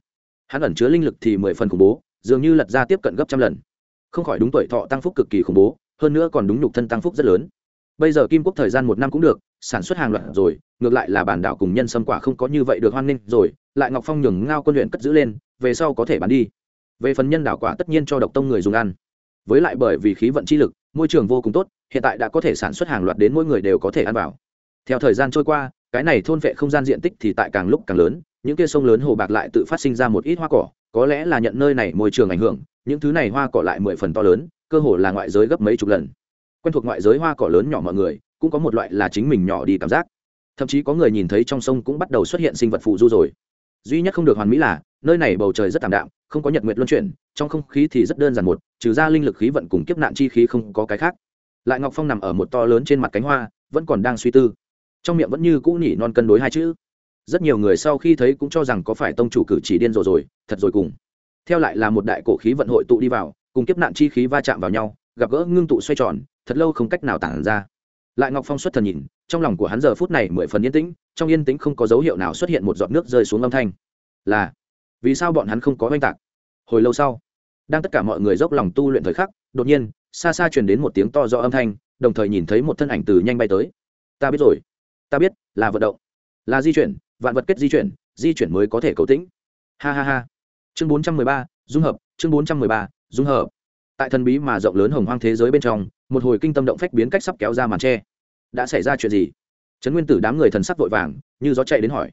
Hắn ẩn chứa linh lực thì mười phần khủng bố, dường như lật ra tiếp cận gấp trăm lần. Không khỏi đúng tuổi thọ tăng phúc cực kỳ khủng bố, hơn nữa còn đúng nhục thân tăng phúc rất lớn. Bây giờ kim quốc thời gian một năm cũng được, sản xuất hàng loạt rồi, ngược lại là bản đảo cùng nhân sâm quả không có như vậy được hoan nghênh rồi, lại ngọc phong nhường ngao quân luyện cất giữ lên về sau có thể bán đi. Về phần nhân đảo quả tất nhiên cho độc tông người dùng ăn. Với lại bởi vì khí vận chi lực, môi trường vô cùng tốt, hiện tại đã có thể sản xuất hàng loạt đến mỗi người đều có thể ăn vào. Theo thời gian trôi qua, cái này thôn vệ không gian diện tích thì tại càng lúc càng lớn, những kia sông lớn hồ bạc lại tự phát sinh ra một ít hoa cỏ, có lẽ là nhận nơi này môi trường ảnh hưởng, những thứ này hoa cỏ lại mười phần to lớn, cơ hồ là ngoại giới gấp mấy chục lần. Quen thuộc ngoại giới hoa cỏ lớn nhỏ mọi người, cũng có một loại là chính mình nhỏ đi cảm giác. Thậm chí có người nhìn thấy trong sông cũng bắt đầu xuất hiện sinh vật phụ du rồi duy nhất không được hoàn mỹ là, nơi này bầu trời rất tạm đạm, không có nhật nguyện luân chuyển, trong không khí thì rất đơn giản một, trừ ra linh lực khí vận cùng kiếp nạn chi khí không có cái khác. Lại ngọc phong nằm ở một to lớn trên mặt cánh hoa, vẫn còn đang suy tư. Trong miệng vẫn như cũ nhỉ non cân đối hai chữ. Rất nhiều người sau khi thấy cũng cho rằng có phải tông chủ cử chỉ điên rồ rồi, thật rồi cùng. Theo lại là một đại cổ khí vận hội tụ đi vào, cùng kiếp nạn chi khí va chạm vào nhau, gặp gỡ ngưng tụ xoay tròn, thật lâu không cách nào tản ra. Lại ngọc phong xuất thần nhìn trong lòng của hắn giờ phút này mười phần yên tĩnh, trong yên tĩnh không có dấu hiệu nào xuất hiện một giọt nước rơi xuống âm thanh. Là, vì sao bọn hắn không có oanh tạc? Hồi lâu sau, đang tất cả mọi người dốc lòng tu luyện thời khắc, đột nhiên, xa xa truyền đến một tiếng to do âm thanh, đồng thời nhìn thấy một thân ảnh từ nhanh bay tới. Ta biết rồi. Ta biết, là vận động. Là di chuyển, vạn vật kết di chuyển di chuyển mới có thể cầu tĩnh. Ha ha ha. Chương bốn trăm mười ba, dung hợp. Chương bốn trăm mười ba, dung hợp. Tại thần bí mà rộng lớn hồng hoang thế giới bên trong, một hồi kinh tâm động phách biến cách sắp kéo ra màn tre đã xảy ra chuyện gì? Trấn nguyên tử đám người thần sắc vội vàng, như gió chạy đến hỏi.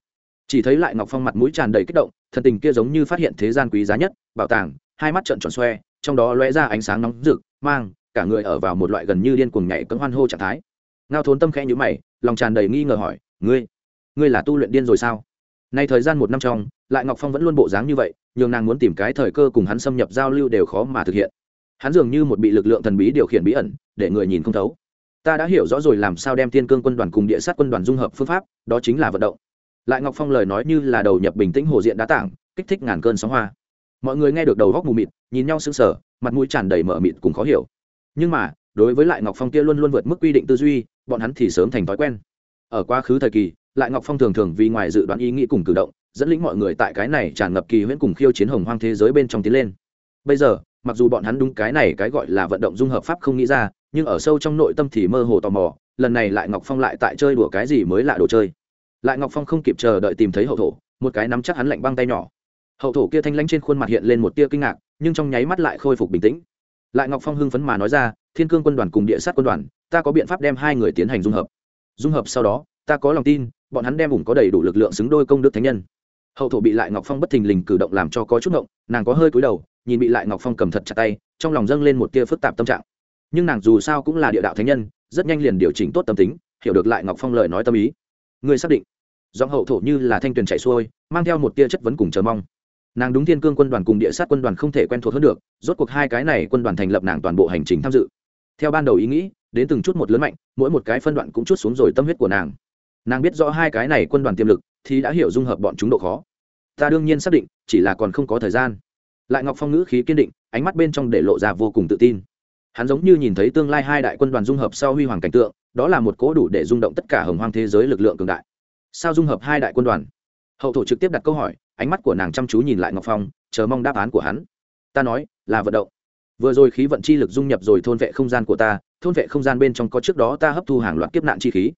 Chỉ thấy lại ngọc phong mặt mũi tràn đầy kích động, thần tình kia giống như phát hiện thế gian quý giá nhất, bảo tàng, hai mắt trợn tròn xoe, trong đó lóe ra ánh sáng nóng rực, mang, cả người ở vào một loại gần như điên cuồng nhảy cấm hoan hô trạng thái. Ngao thốn tâm khẽ nhữ mày, lòng tràn đầy nghi ngờ hỏi, ngươi ngươi là tu luyện điên rồi sao? Nay thời gian một năm trong, lại ngọc phong vẫn luôn bộ dáng như vậy, nhường nàng muốn tìm cái thời cơ cùng hắn xâm nhập giao lưu đều khó mà thực hiện. Hắn dường như một bị lực lượng thần bí điều khiển bí ẩn, để người nhìn không thấu ta đã hiểu rõ rồi làm sao đem thiên cương quân đoàn cùng địa sát quân đoàn dung hợp phương pháp, đó chính là vận động. Lại ngọc phong lời nói như là đầu nhập bình tĩnh hồ diện đá tảng, kích thích ngàn cơn sóng hoa. Mọi người nghe được đầu góc mù mịt, nhìn nhau sững sờ, mặt mũi tràn đầy mở mịt cùng khó hiểu. Nhưng mà, đối với lại ngọc phong kia luôn luôn vượt mức quy định tư duy, bọn hắn thì sớm thành thói quen. Ở quá khứ thời kỳ, lại ngọc phong thường thường vì ngoài dự đoán ý nghĩ cùng cử động, dẫn lĩnh mọi người tại cái này tràn ngập kỳ huyễn cùng khiêu chiến hồng hoang thế giới bên trong tiến lên. Bây giờ, mặc dù bọn hắn đúng cái này cái gọi là vận động dung hợp pháp không nghĩ ra nhưng ở sâu trong nội tâm thì mơ hồ tò mò, lần này lại ngọc phong lại tại chơi đùa cái gì mới lạ đồ chơi. Lại ngọc phong không kịp chờ đợi tìm thấy hậu thổ, một cái nắm chắc hắn lạnh băng tay nhỏ. Hậu thổ kia thanh lãnh trên khuôn mặt hiện lên một tia kinh ngạc, nhưng trong nháy mắt lại khôi phục bình tĩnh. Lại ngọc phong hưng phấn mà nói ra, thiên cương quân đoàn cùng địa sát quân đoàn, ta có biện pháp đem hai người tiến hành dung hợp. Dung hợp sau đó, ta có lòng tin, bọn hắn đem ủng có đầy đủ lực lượng xứng đôi công đức thánh nhân. Hậu thổ bị lại ngọc phong bất thình lình cử động làm cho có chút ngộng, nàng có hơi cúi đầu, nhìn bị lại ngọc phong cầm thật chặt tay, trong lòng dâng lên một tia phức tạp tâm trạng nhưng nàng dù sao cũng là địa đạo thánh nhân, rất nhanh liền điều chỉnh tốt tâm tính, hiểu được lại ngọc phong lời nói tâm ý. Ngươi xác định. Giọng hậu thổ như là thanh tuyền chạy xuôi, mang theo một tia chất vấn cùng chờ mong. Nàng đúng thiên cương quân đoàn cùng địa sát quân đoàn không thể quen thuộc hơn được, rốt cuộc hai cái này quân đoàn thành lập nàng toàn bộ hành trình tham dự. Theo ban đầu ý nghĩ, đến từng chút một lớn mạnh, mỗi một cái phân đoạn cũng chút xuống rồi tâm huyết của nàng. Nàng biết rõ hai cái này quân đoàn tiềm lực, thì đã hiểu dung hợp bọn chúng độ khó. Ta đương nhiên xác định, chỉ là còn không có thời gian. Lại ngọc phong ngữ khí kiên định, ánh mắt bên trong để lộ ra vô cùng tự tin hắn giống như nhìn thấy tương lai hai đại quân đoàn dung hợp sau huy hoàng cảnh tượng, đó là một cố đủ để rung động tất cả hồng hoang thế giới lực lượng cường đại. Sao dung hợp hai đại quân đoàn? Hậu thổ trực tiếp đặt câu hỏi, ánh mắt của nàng chăm chú nhìn lại ngọc phong, chờ mong đáp án của hắn. Ta nói, là vận động. Vừa rồi khí vận chi lực dung nhập rồi thôn vệ không gian của ta, thôn vệ không gian bên trong có trước đó ta hấp thu hàng loạt kiếp nạn chi khí.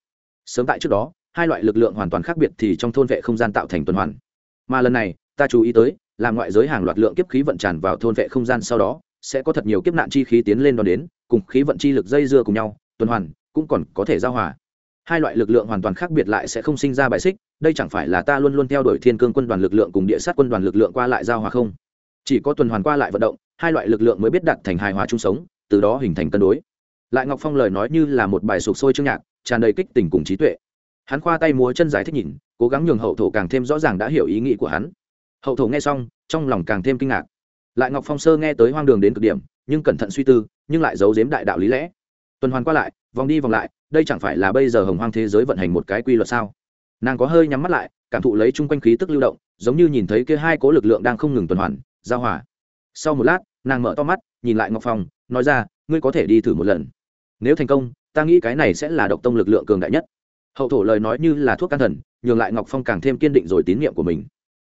Sớm tại trước đó, hai loại lực lượng hoàn toàn khác biệt thì trong thôn vệ không gian tạo thành tuần hoàn. Mà lần này, ta chú ý tới, là ngoại giới hàng loạt lượng kiếp khí vận tràn vào thôn vệ không gian sau đó sẽ có thật nhiều kiếp nạn chi khí tiến lên đón đến, cùng khí vận chi lực dây dưa cùng nhau, tuần hoàn cũng còn có thể giao hòa. Hai loại lực lượng hoàn toàn khác biệt lại sẽ không sinh ra bài xích, đây chẳng phải là ta luôn luôn theo đuổi thiên cương quân đoàn lực lượng cùng địa sát quân đoàn lực lượng qua lại giao hòa không? Chỉ có tuần hoàn qua lại vận động, hai loại lực lượng mới biết đặt thành hài hòa chung sống, từ đó hình thành cân đối. Lại ngọc phong lời nói như là một bài sụp sôi chương nhạc, tràn đầy kích tình cùng trí tuệ. Hắn khoa tay múa chân giải thích nhìn, cố gắng nhường hậu thổ càng thêm rõ ràng đã hiểu ý nghĩ của hắn. Hậu thổ nghe xong, trong lòng càng thêm kinh ngạc lại ngọc phong sơ nghe tới hoang đường đến cực điểm, nhưng cẩn thận suy tư, nhưng lại giấu giếm đại đạo lý lẽ. Tuần hoàn qua lại, vòng đi vòng lại, đây chẳng phải là bây giờ hồng hoang thế giới vận hành một cái quy luật sao? Nàng có hơi nhắm mắt lại, cảm thụ lấy chung quanh khí tức lưu động, giống như nhìn thấy kia hai cố lực lượng đang không ngừng tuần hoàn, giao hòa. Sau một lát, nàng mở to mắt, nhìn lại ngọc phong, nói ra, ngươi có thể đi thử một lần. Nếu thành công, ta nghĩ cái này sẽ là độc tông lực lượng cường đại nhất. Hậu thổ lời nói như là thuốc can thần, nhường lại ngọc phong càng thêm kiên định rồi tín nhiệm của mình.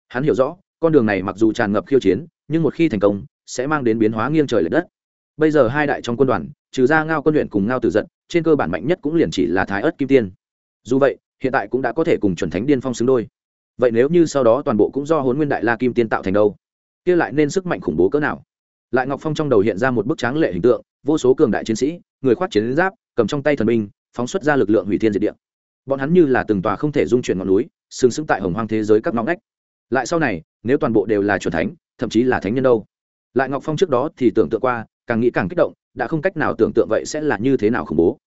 Hắn hiểu rõ con đường này mặc dù tràn ngập khiêu chiến, nhưng một khi thành công, sẽ mang đến biến hóa nghiêng trời l ệ đất. Bây giờ hai đại trong quân đoàn, trừ ra ngao quân luyện cùng ngao tử giận, trên cơ bản mạnh nhất cũng liền chỉ là thái ớt kim tiên. Dù vậy, hiện tại cũng đã có thể cùng chuẩn thánh điên phong xứng đôi. Vậy nếu như sau đó toàn bộ cũng do hôn nguyên đại la kim tiên tạo thành đâu, kia lại nên sức mạnh khủng bố cỡ nào? Lại ngọc phong trong đầu hiện ra một bức tráng lệ hình tượng, vô số cường đại chiến sĩ, người khoác chiến giáp, cầm trong tay thần binh, phóng xuất ra lực lượng hủy thiên diệt địa. Bọn hắn như là từng tòa không thể dung chuyển ngọn núi, sừng sững tại hồng hoang thế giới các ngõ ngách. Lại sau này nếu toàn bộ đều là chuẩn thánh, thậm chí là thánh nhân đâu. Lại ngọc phong trước đó thì tưởng tượng qua, càng nghĩ càng kích động, đã không cách nào tưởng tượng vậy sẽ là như thế nào khủng bố.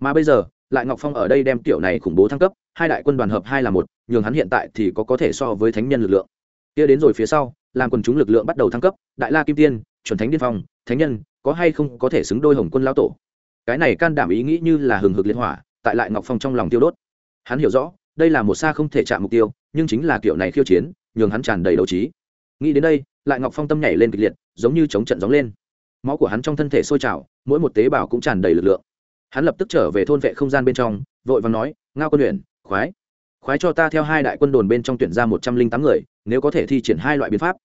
Mà bây giờ, lại ngọc phong ở đây đem tiểu này khủng bố thăng cấp, hai đại quân đoàn hợp hai là một, nhường hắn hiện tại thì có có thể so với thánh nhân lực lượng. Kia đến rồi phía sau, làm quần chúng lực lượng bắt đầu thăng cấp, đại la kim tiên, chuẩn thánh điên phong, thánh nhân, có hay không có thể xứng đôi hồng quân lao tổ? Cái này can đảm ý nghĩ như là hừng hực liên hỏa, tại lại ngọc phong trong lòng tiêu đốt. Hắn hiểu rõ, đây là một xa không thể chạm mục tiêu, nhưng chính là kiểu này khiêu chiến nhường hắn tràn đầy đấu trí. Nghĩ đến đây, lại ngọc phong tâm nhảy lên kịch liệt, giống như chống trận gióng lên. Máu của hắn trong thân thể sôi trào, mỗi một tế bào cũng tràn đầy lực lượng. Hắn lập tức trở về thôn vệ không gian bên trong, vội và nói, ngao quân luyện, khoái. Khoái cho ta theo hai đại quân đồn bên trong tuyển ra một trăm linh tám người, nếu có thể thi triển hai loại biến pháp.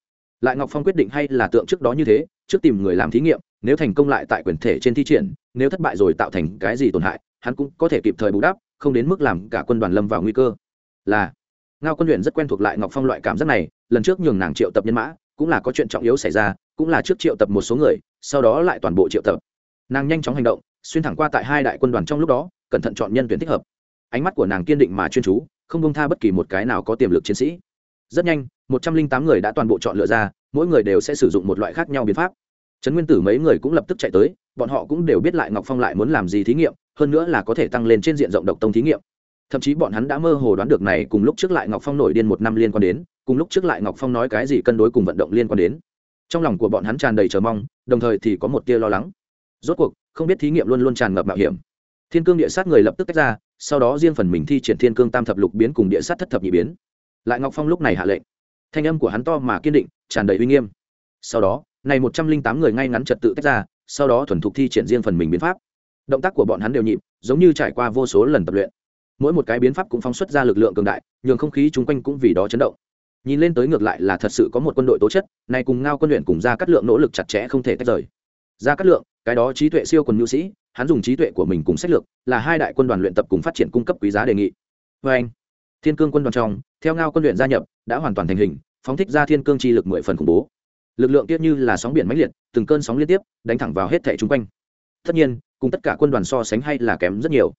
Lại ngọc phong quyết định hay là tượng trước đó như thế, trước tìm người làm thí nghiệm, nếu thành công lại tại quyền thể trên thi triển, nếu thất bại rồi tạo thành cái gì tổn hại, hắn cũng có thể kịp thời bù đắp, không đến mức làm cả quân đoàn lâm vào nguy cơ. Là ngao quân luyện rất quen thuộc lại ngọc phong loại cảm giác này, lần trước nhường nàng triệu tập nhân mã, cũng là có chuyện trọng yếu xảy ra, cũng là trước triệu tập một số người, sau đó lại toàn bộ triệu tập. Nàng nhanh chóng hành động, xuyên thẳng qua tại hai đại quân đoàn trong lúc đó, cẩn thận chọn nhân tuyển thích hợp. Ánh mắt của nàng kiên định mà chuyên chú, không bông tha bất kỳ một cái nào có tiềm lực chiến sĩ. Rất nhanh, một trăm linh tám người đã toàn bộ chọn lựa ra, mỗi người đều sẽ sử dụng một loại khác nhau biện pháp. Trấn nguyên tử mấy người cũng lập tức chạy tới, bọn họ cũng đều biết lại ngọc phong lại muốn làm gì thí nghiệm, hơn nữa là có thể tăng lên trên diện rộng độc tông thí nghiệm thậm chí bọn hắn đã mơ hồ đoán được này cùng lúc trước lại ngọc phong nổi điên một năm liên quan đến, cùng lúc trước lại ngọc phong nói cái gì cân đối cùng vận động liên quan đến. Trong lòng của bọn hắn tràn đầy chờ mong, đồng thời thì có một tia lo lắng. Rốt cuộc, không biết thí nghiệm luôn luôn tràn ngập mạo hiểm. Thiên cương địa sát người lập tức tách ra, sau đó riêng phần mình thi triển thiên cương tam thập lục biến cùng địa sát thất thập nhị biến. Lại ngọc phong lúc này hạ lệnh. Thanh âm của hắn to mà kiên định, tràn đầy uy nghiêm. Sau đó, này một trăm linh tám người ngay ngắn trật tự tách ra, sau đó thuần thục thi triển riêng phần mình biến pháp. Động tác của bọn hắn đều nhịp, giống như trải qua vô số lần tập luyện mỗi một cái biến pháp cũng phóng xuất ra lực lượng cường đại, nhường không khí chung quanh cũng vì đó chấn động. Nhìn lên tới ngược lại là thật sự có một quân đội tố chất, này cùng ngao quân luyện cùng ra cắt lượng nỗ lực chặt chẽ không thể tách rời. Ra cắt lượng, cái đó trí tuệ siêu quần nhu sĩ, hắn dùng trí tuệ của mình cùng sách lược, là hai đại quân đoàn luyện tập cùng phát triển cung cấp quý giá đề nghị. Vê anh, thiên cương quân đoàn trong, theo ngao quân luyện gia nhập, đã hoàn toàn thành hình, phóng thích ra thiên cương chi lực mười phần khủng bố. Lực lượng tiếp như là sóng biển mãnh liệt, từng cơn sóng liên tiếp, đánh thẳng vào hết thẻ chung quanh. Tất nhiên, cùng tất cả quân đoàn so sánh hay là kém rất nhiều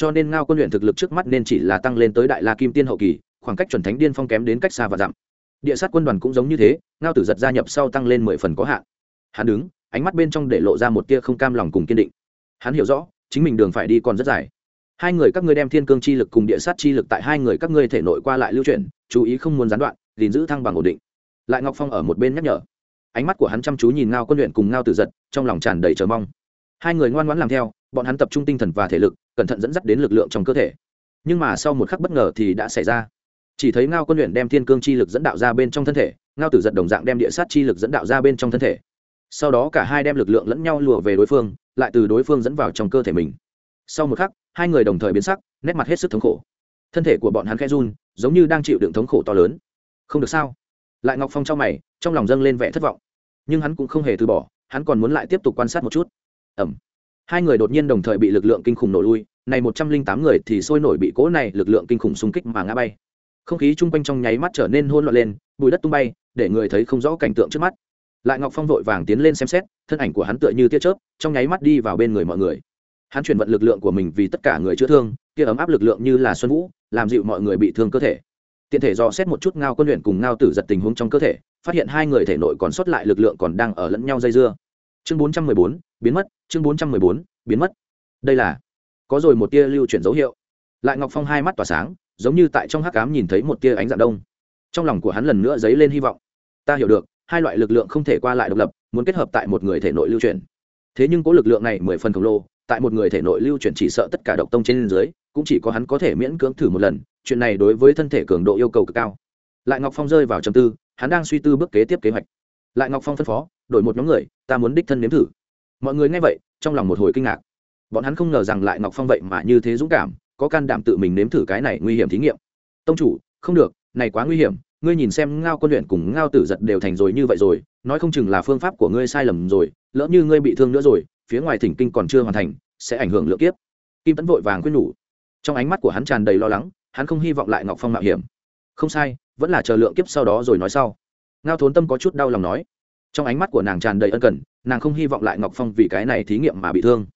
cho nên ngao quân luyện thực lực trước mắt nên chỉ là tăng lên tới đại la kim tiên hậu kỳ, khoảng cách chuẩn thánh điên phong kém đến cách xa và dặm. Địa sát quân đoàn cũng giống như thế, ngao tử giật gia nhập sau tăng lên mười phần có hạn. Hắn đứng, ánh mắt bên trong để lộ ra một tia không cam lòng cùng kiên định. Hắn hiểu rõ, chính mình đường phải đi còn rất dài. Hai người các ngươi đem thiên cương chi lực cùng địa sát chi lực tại hai người các ngươi thể nội qua lại lưu chuyển, chú ý không muốn gián đoạn, gìn giữ thăng bằng ổn định. Lại ngọc phong ở một bên nhắc nhở. Ánh mắt của hắn chăm chú nhìn ngao quân luyện cùng ngao tử giật, trong lòng tràn đầy chờ mong hai người ngoan ngoãn làm theo, bọn hắn tập trung tinh thần và thể lực, cẩn thận dẫn dắt đến lực lượng trong cơ thể. Nhưng mà sau một khắc bất ngờ thì đã xảy ra. Chỉ thấy ngao quân luyện đem thiên cương chi lực dẫn đạo ra bên trong thân thể, ngao tử giật đồng dạng đem địa sát chi lực dẫn đạo ra bên trong thân thể. Sau đó cả hai đem lực lượng lẫn nhau lùa về đối phương, lại từ đối phương dẫn vào trong cơ thể mình. Sau một khắc, hai người đồng thời biến sắc, nét mặt hết sức thống khổ. Thân thể của bọn hắn khẽ run, giống như đang chịu đựng thống khổ to lớn. Không được sao? Lại ngọc phong trong mày, trong lòng dâng lên vẻ thất vọng. Nhưng hắn cũng không hề từ bỏ, hắn còn muốn lại tiếp tục quan sát một chút ẩm. Hai người đột nhiên đồng thời bị lực lượng kinh khủng nổ lui, này một trăm linh tám người thì sôi nổi bị cỗ này lực lượng kinh khủng xung kích mà ngã bay. Không khí chung quanh trong nháy mắt trở nên hôn loạn lên, bùi đất tung bay, để người thấy không rõ cảnh tượng trước mắt. Lại ngọc phong vội vàng tiến lên xem xét, thân ảnh của hắn tựa như tia chớp, trong nháy mắt đi vào bên người mọi người. Hắn chuyển vận lực lượng của mình vì tất cả người chữa thương, kia ấm áp lực lượng như là xuân vũ, làm dịu mọi người bị thương cơ thể. Tiện thể dò xét một chút ngao quân luyện cùng ngao tử giật tình huống trong cơ thể, phát hiện hai người thể nội còn sót lại lực lượng còn đang ở lẫn nhau dây dưa chương bốn trăm mười bốn, biến mất, chương bốn trăm mười bốn, biến mất. Đây là, có rồi một tia lưu chuyển dấu hiệu. Lại ngọc phong hai mắt tỏa sáng, giống như tại trong hắc cám nhìn thấy một tia ánh dạng đông. Trong lòng của hắn lần nữa dấy lên hy vọng. Ta hiểu được, hai loại lực lượng không thể qua lại độc lập, muốn kết hợp tại một người thể nội lưu chuyển. Thế nhưng có lực lượng này mười phần khổng lồ, tại một người thể nội lưu chuyển chỉ sợ tất cả độc tông trên dưới, cũng chỉ có hắn có thể miễn cưỡng thử một lần, chuyện này đối với thân thể cường độ yêu cầu cực cao. Lại ngọc phong rơi vào trầm tư, hắn đang suy tư bước kế tiếp kế hoạch lại ngọc phong phân phó, đổi một nhóm người, ta muốn đích thân nếm thử. Mọi người nghe vậy, trong lòng một hồi kinh ngạc. Bọn hắn không ngờ rằng lại ngọc phong vậy mà như thế dũng cảm, có can đảm tự mình nếm thử cái này nguy hiểm thí nghiệm. Tông chủ, không được, này quá nguy hiểm, ngươi nhìn xem ngao quân luyện cùng ngao tử giật đều thành rồi như vậy rồi, nói không chừng là phương pháp của ngươi sai lầm rồi, lỡ như ngươi bị thương nữa rồi, phía ngoài thỉnh kinh còn chưa hoàn thành, sẽ ảnh hưởng lượng kiếp. Kim tấn vội vàng khuyên nhủ. Trong ánh mắt của hắn tràn đầy lo lắng, hắn không hy vọng lại ngọc phong mạo hiểm. Không sai, vẫn là chờ lượng kiếp sau đó rồi nói sau ngao thốn tâm có chút đau lòng nói. Trong ánh mắt của nàng tràn đầy ân cần, nàng không hy vọng lại ngọc phong vì cái này thí nghiệm mà bị thương.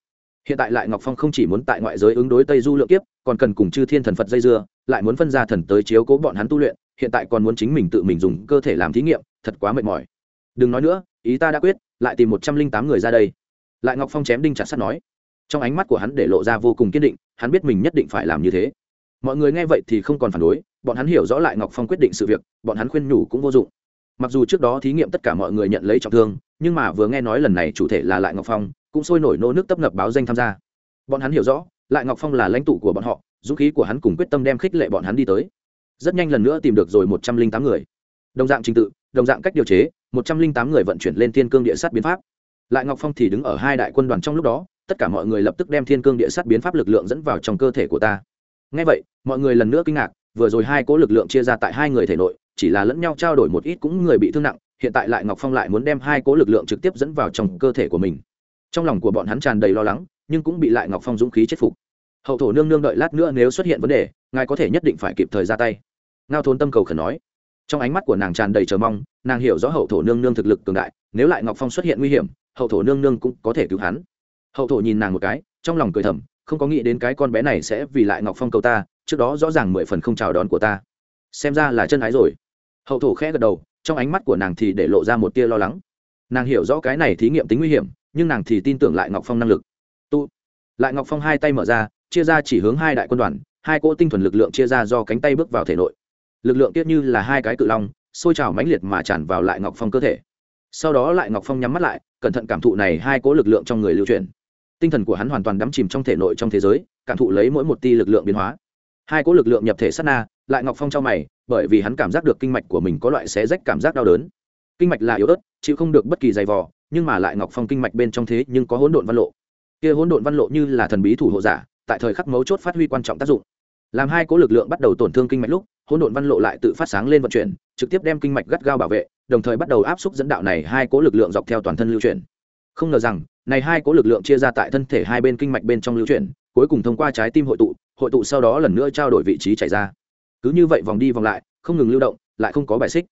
Hiện tại lại ngọc phong không chỉ muốn tại ngoại giới ứng đối tây du lượng kiếp, còn cần cùng chư thiên thần phật dây dưa, lại muốn phân ra thần tới chiếu cố bọn hắn tu luyện, hiện tại còn muốn chính mình tự mình dùng cơ thể làm thí nghiệm, thật quá mệt mỏi. Đừng nói nữa, ý ta đã quyết, lại tìm một trăm linh tám người ra đây. Lại ngọc phong chém đinh chặt sắt nói. Trong ánh mắt của hắn để lộ ra vô cùng kiên định, hắn biết mình nhất định phải làm như thế. Mọi người nghe vậy thì không còn phản đối, bọn hắn hiểu rõ lại ngọc phong quyết định sự việc, bọn hắn khuyên nhủ cũng vô dụng mặc dù trước đó thí nghiệm tất cả mọi người nhận lấy trọng thương, nhưng mà vừa nghe nói lần này chủ thể là lại ngọc phong, cũng sôi nổi nô nước tấp nập báo danh tham gia. Bọn hắn hiểu rõ, lại ngọc phong là lãnh tụ của bọn họ, dũng khí của hắn cùng quyết tâm đem khích lệ bọn hắn đi tới. Rất nhanh lần nữa tìm được rồi một trăm linh tám người. Đồng dạng trình tự, đồng dạng cách điều chế, một trăm linh tám người vận chuyển lên thiên cương địa sát biến pháp. Lại ngọc phong thì đứng ở hai đại quân đoàn trong lúc đó, tất cả mọi người lập tức đem thiên cương địa sát biến pháp lực lượng dẫn vào trong cơ thể của ta. Ngay vậy, mọi người lần nữa kinh ngạc, vừa rồi hai cố lực lượng chia ra tại hai người thể nội chỉ là lẫn nhau trao đổi một ít cũng người bị thương nặng, hiện tại lại ngọc phong lại muốn đem hai cố lực lượng trực tiếp dẫn vào trong cơ thể của mình. Trong lòng của bọn hắn tràn đầy lo lắng, nhưng cũng bị lại ngọc phong dũng khí chết phục. Hậu thổ nương nương đợi lát nữa nếu xuất hiện vấn đề, ngài có thể nhất định phải kịp thời ra tay. Ngao thôn tâm cầu khẩn nói. Trong ánh mắt của nàng tràn đầy chờ mong, nàng hiểu rõ hậu thổ nương nương thực lực cường đại, nếu lại ngọc phong xuất hiện nguy hiểm, hậu thổ nương nương cũng có thể cứu hắn. Hậu thổ nhìn nàng một cái, trong lòng cười thầm, không có nghĩ đến cái con bé này sẽ vì lại ngọc phong cầu ta, trước đó rõ ràng mười phần không chào đón của ta. Xem ra là chân ái rồi hậu thổ khẽ gật đầu, trong ánh mắt của nàng thì để lộ ra một tia lo lắng. Nàng hiểu rõ cái này thí nghiệm tính nguy hiểm, nhưng nàng thì tin tưởng lại ngọc phong năng lực. Tu. Lại ngọc phong hai tay mở ra, chia ra chỉ hướng hai đại quân đoàn, hai cỗ tinh thuần lực lượng chia ra do cánh tay bước vào thể nội. Lực lượng tiết như là hai cái cự long, sôi trào mãnh liệt mà tràn vào lại ngọc phong cơ thể. Sau đó lại ngọc phong nhắm mắt lại, cẩn thận cảm thụ này hai cỗ lực lượng trong người lưu truyền tinh thần của hắn hoàn toàn đắm chìm trong thể nội trong thế giới, cảm thụ lấy mỗi một ti lực lượng biến hóa. Hai cỗ lực lượng nhập thể sát na, lại ngọc phong trong mày bởi vì hắn cảm giác được kinh mạch của mình có loại xé rách cảm giác đau đớn. Kinh mạch là yếu ớt, chịu không được bất kỳ giày vò, nhưng mà lại ngọc phong kinh mạch bên trong thế nhưng có hỗn độn văn lộ. Kia hỗn độn văn lộ như là thần bí thủ hộ giả, tại thời khắc mấu chốt phát huy quan trọng tác dụng. Làm hai cố lực lượng bắt đầu tổn thương kinh mạch lúc, hỗn độn văn lộ lại tự phát sáng lên vận chuyển, trực tiếp đem kinh mạch gắt gao bảo vệ, đồng thời bắt đầu áp xúc dẫn đạo này hai cố lực lượng dọc theo toàn thân lưu chuyển. Không ngờ rằng, này hai cố lực lượng chia ra tại thân thể hai bên kinh mạch bên trong lưu chuyển, cuối cùng thông qua trái tim hội tụ hội tụ sau đó lần nữa trao đổi vị trí chảy ra cứ như vậy vòng đi vòng lại, không ngừng lưu động, lại không có bài xích.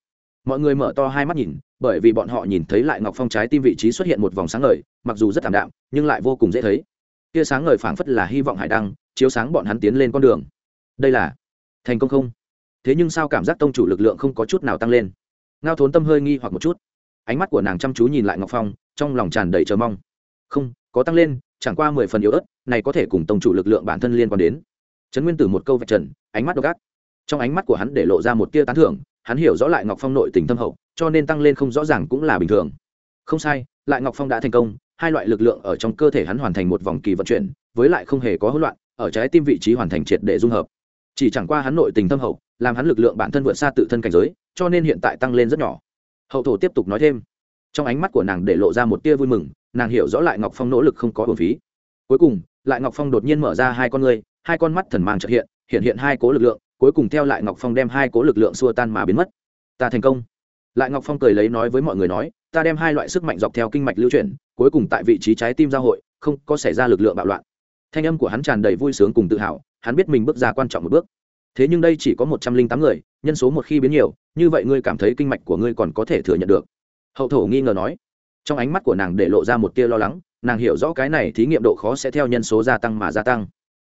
Mọi người mở to hai mắt nhìn, bởi vì bọn họ nhìn thấy lại ngọc phong trái tim vị trí xuất hiện một vòng sáng ngời, mặc dù rất thảm đạm, nhưng lại vô cùng dễ thấy. Tia sáng ngời phảng phất là hy vọng hải đăng, chiếu sáng bọn hắn tiến lên con đường. Đây là thành công không? Thế nhưng sao cảm giác tông chủ lực lượng không có chút nào tăng lên? Ngao thốn tâm hơi nghi hoặc một chút. Ánh mắt của nàng chăm chú nhìn lại ngọc phong, trong lòng tràn đầy chờ mong. Không, có tăng lên, chẳng qua mười phần yếu ớt, này có thể cùng tông chủ lực lượng bản thân liên quan đến. Trấn nguyên tử một câu vạch trần, ánh mắt đ ộ gác trong ánh mắt của hắn để lộ ra một tia tán thưởng, hắn hiểu rõ lại ngọc phong nội tình thâm hậu, cho nên tăng lên không rõ ràng cũng là bình thường. Không sai, lại ngọc phong đã thành công, hai loại lực lượng ở trong cơ thể hắn hoàn thành một vòng kỳ vận chuyển, với lại không hề có hỗn loạn, ở trái tim vị trí hoàn thành triệt để dung hợp. Chỉ chẳng qua hắn nội tình thâm hậu, làm hắn lực lượng bản thân vượt xa tự thân cảnh giới, cho nên hiện tại tăng lên rất nhỏ. Hậu thổ tiếp tục nói thêm. Trong ánh mắt của nàng để lộ ra một tia vui mừng, nàng hiểu rõ lại ngọc phong nỗ lực không có hồn phí. Cuối cùng, lại ngọc phong đột nhiên mở ra hai con ngươi, hai con mắt thần mang trợ hiện hiện hiện hai cố lực lượng cuối cùng theo lại ngọc phong đem hai cố lực lượng xua tan mà biến mất. Ta thành công. Lại ngọc phong cười lấy nói với mọi người nói, ta đem hai loại sức mạnh dọc theo kinh mạch lưu chuyển, cuối cùng tại vị trí trái tim giao hội, không có xảy ra lực lượng bạo loạn. Thanh âm của hắn tràn đầy vui sướng cùng tự hào, hắn biết mình bước ra quan trọng một bước. Thế nhưng đây chỉ có một trăm linh tám người, nhân số một khi biến nhiều, như vậy ngươi cảm thấy kinh mạch của ngươi còn có thể thừa nhận được. Hậu thổ nghi ngờ nói. Trong ánh mắt của nàng để lộ ra một tia lo lắng, nàng hiểu rõ cái này thí nghiệm độ khó sẽ theo nhân số gia tăng mà gia tăng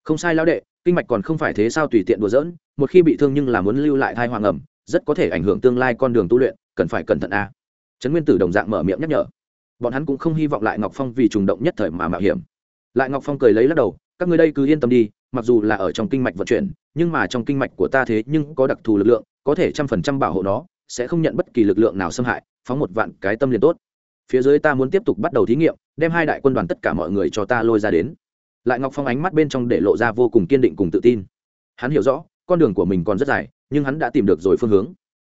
không sai lão đệ, kinh mạch còn không phải thế sao tùy tiện đùa dỡn một khi bị thương nhưng là muốn lưu lại thai hoàng ẩm, rất có thể ảnh hưởng tương lai con đường tu luyện, cần phải cẩn thận a. Trấn nguyên tử đồng dạng mở miệng nhắc nhở. Bọn hắn cũng không hy vọng lại ngọc phong vì trùng động nhất thời mà mạo hiểm. Lại ngọc phong cười lấy lắc đầu, các ngươi đây cứ yên tâm đi, mặc dù là ở trong kinh mạch vận chuyển, nhưng mà trong kinh mạch của ta thế nhưng có đặc thù lực lượng, có thể trăm phần trăm bảo hộ nó, sẽ không nhận bất kỳ lực lượng nào xâm hại, phóng một vạn cái tâm liền tốt. Phía dưới ta muốn tiếp tục bắt đầu thí nghiệm, đem hai đại quân đoàn tất cả mọi người cho ta lôi ra đến lại ngọc phong ánh mắt bên trong để lộ ra vô cùng kiên định cùng tự tin hắn hiểu rõ con đường của mình còn rất dài nhưng hắn đã tìm được rồi phương hướng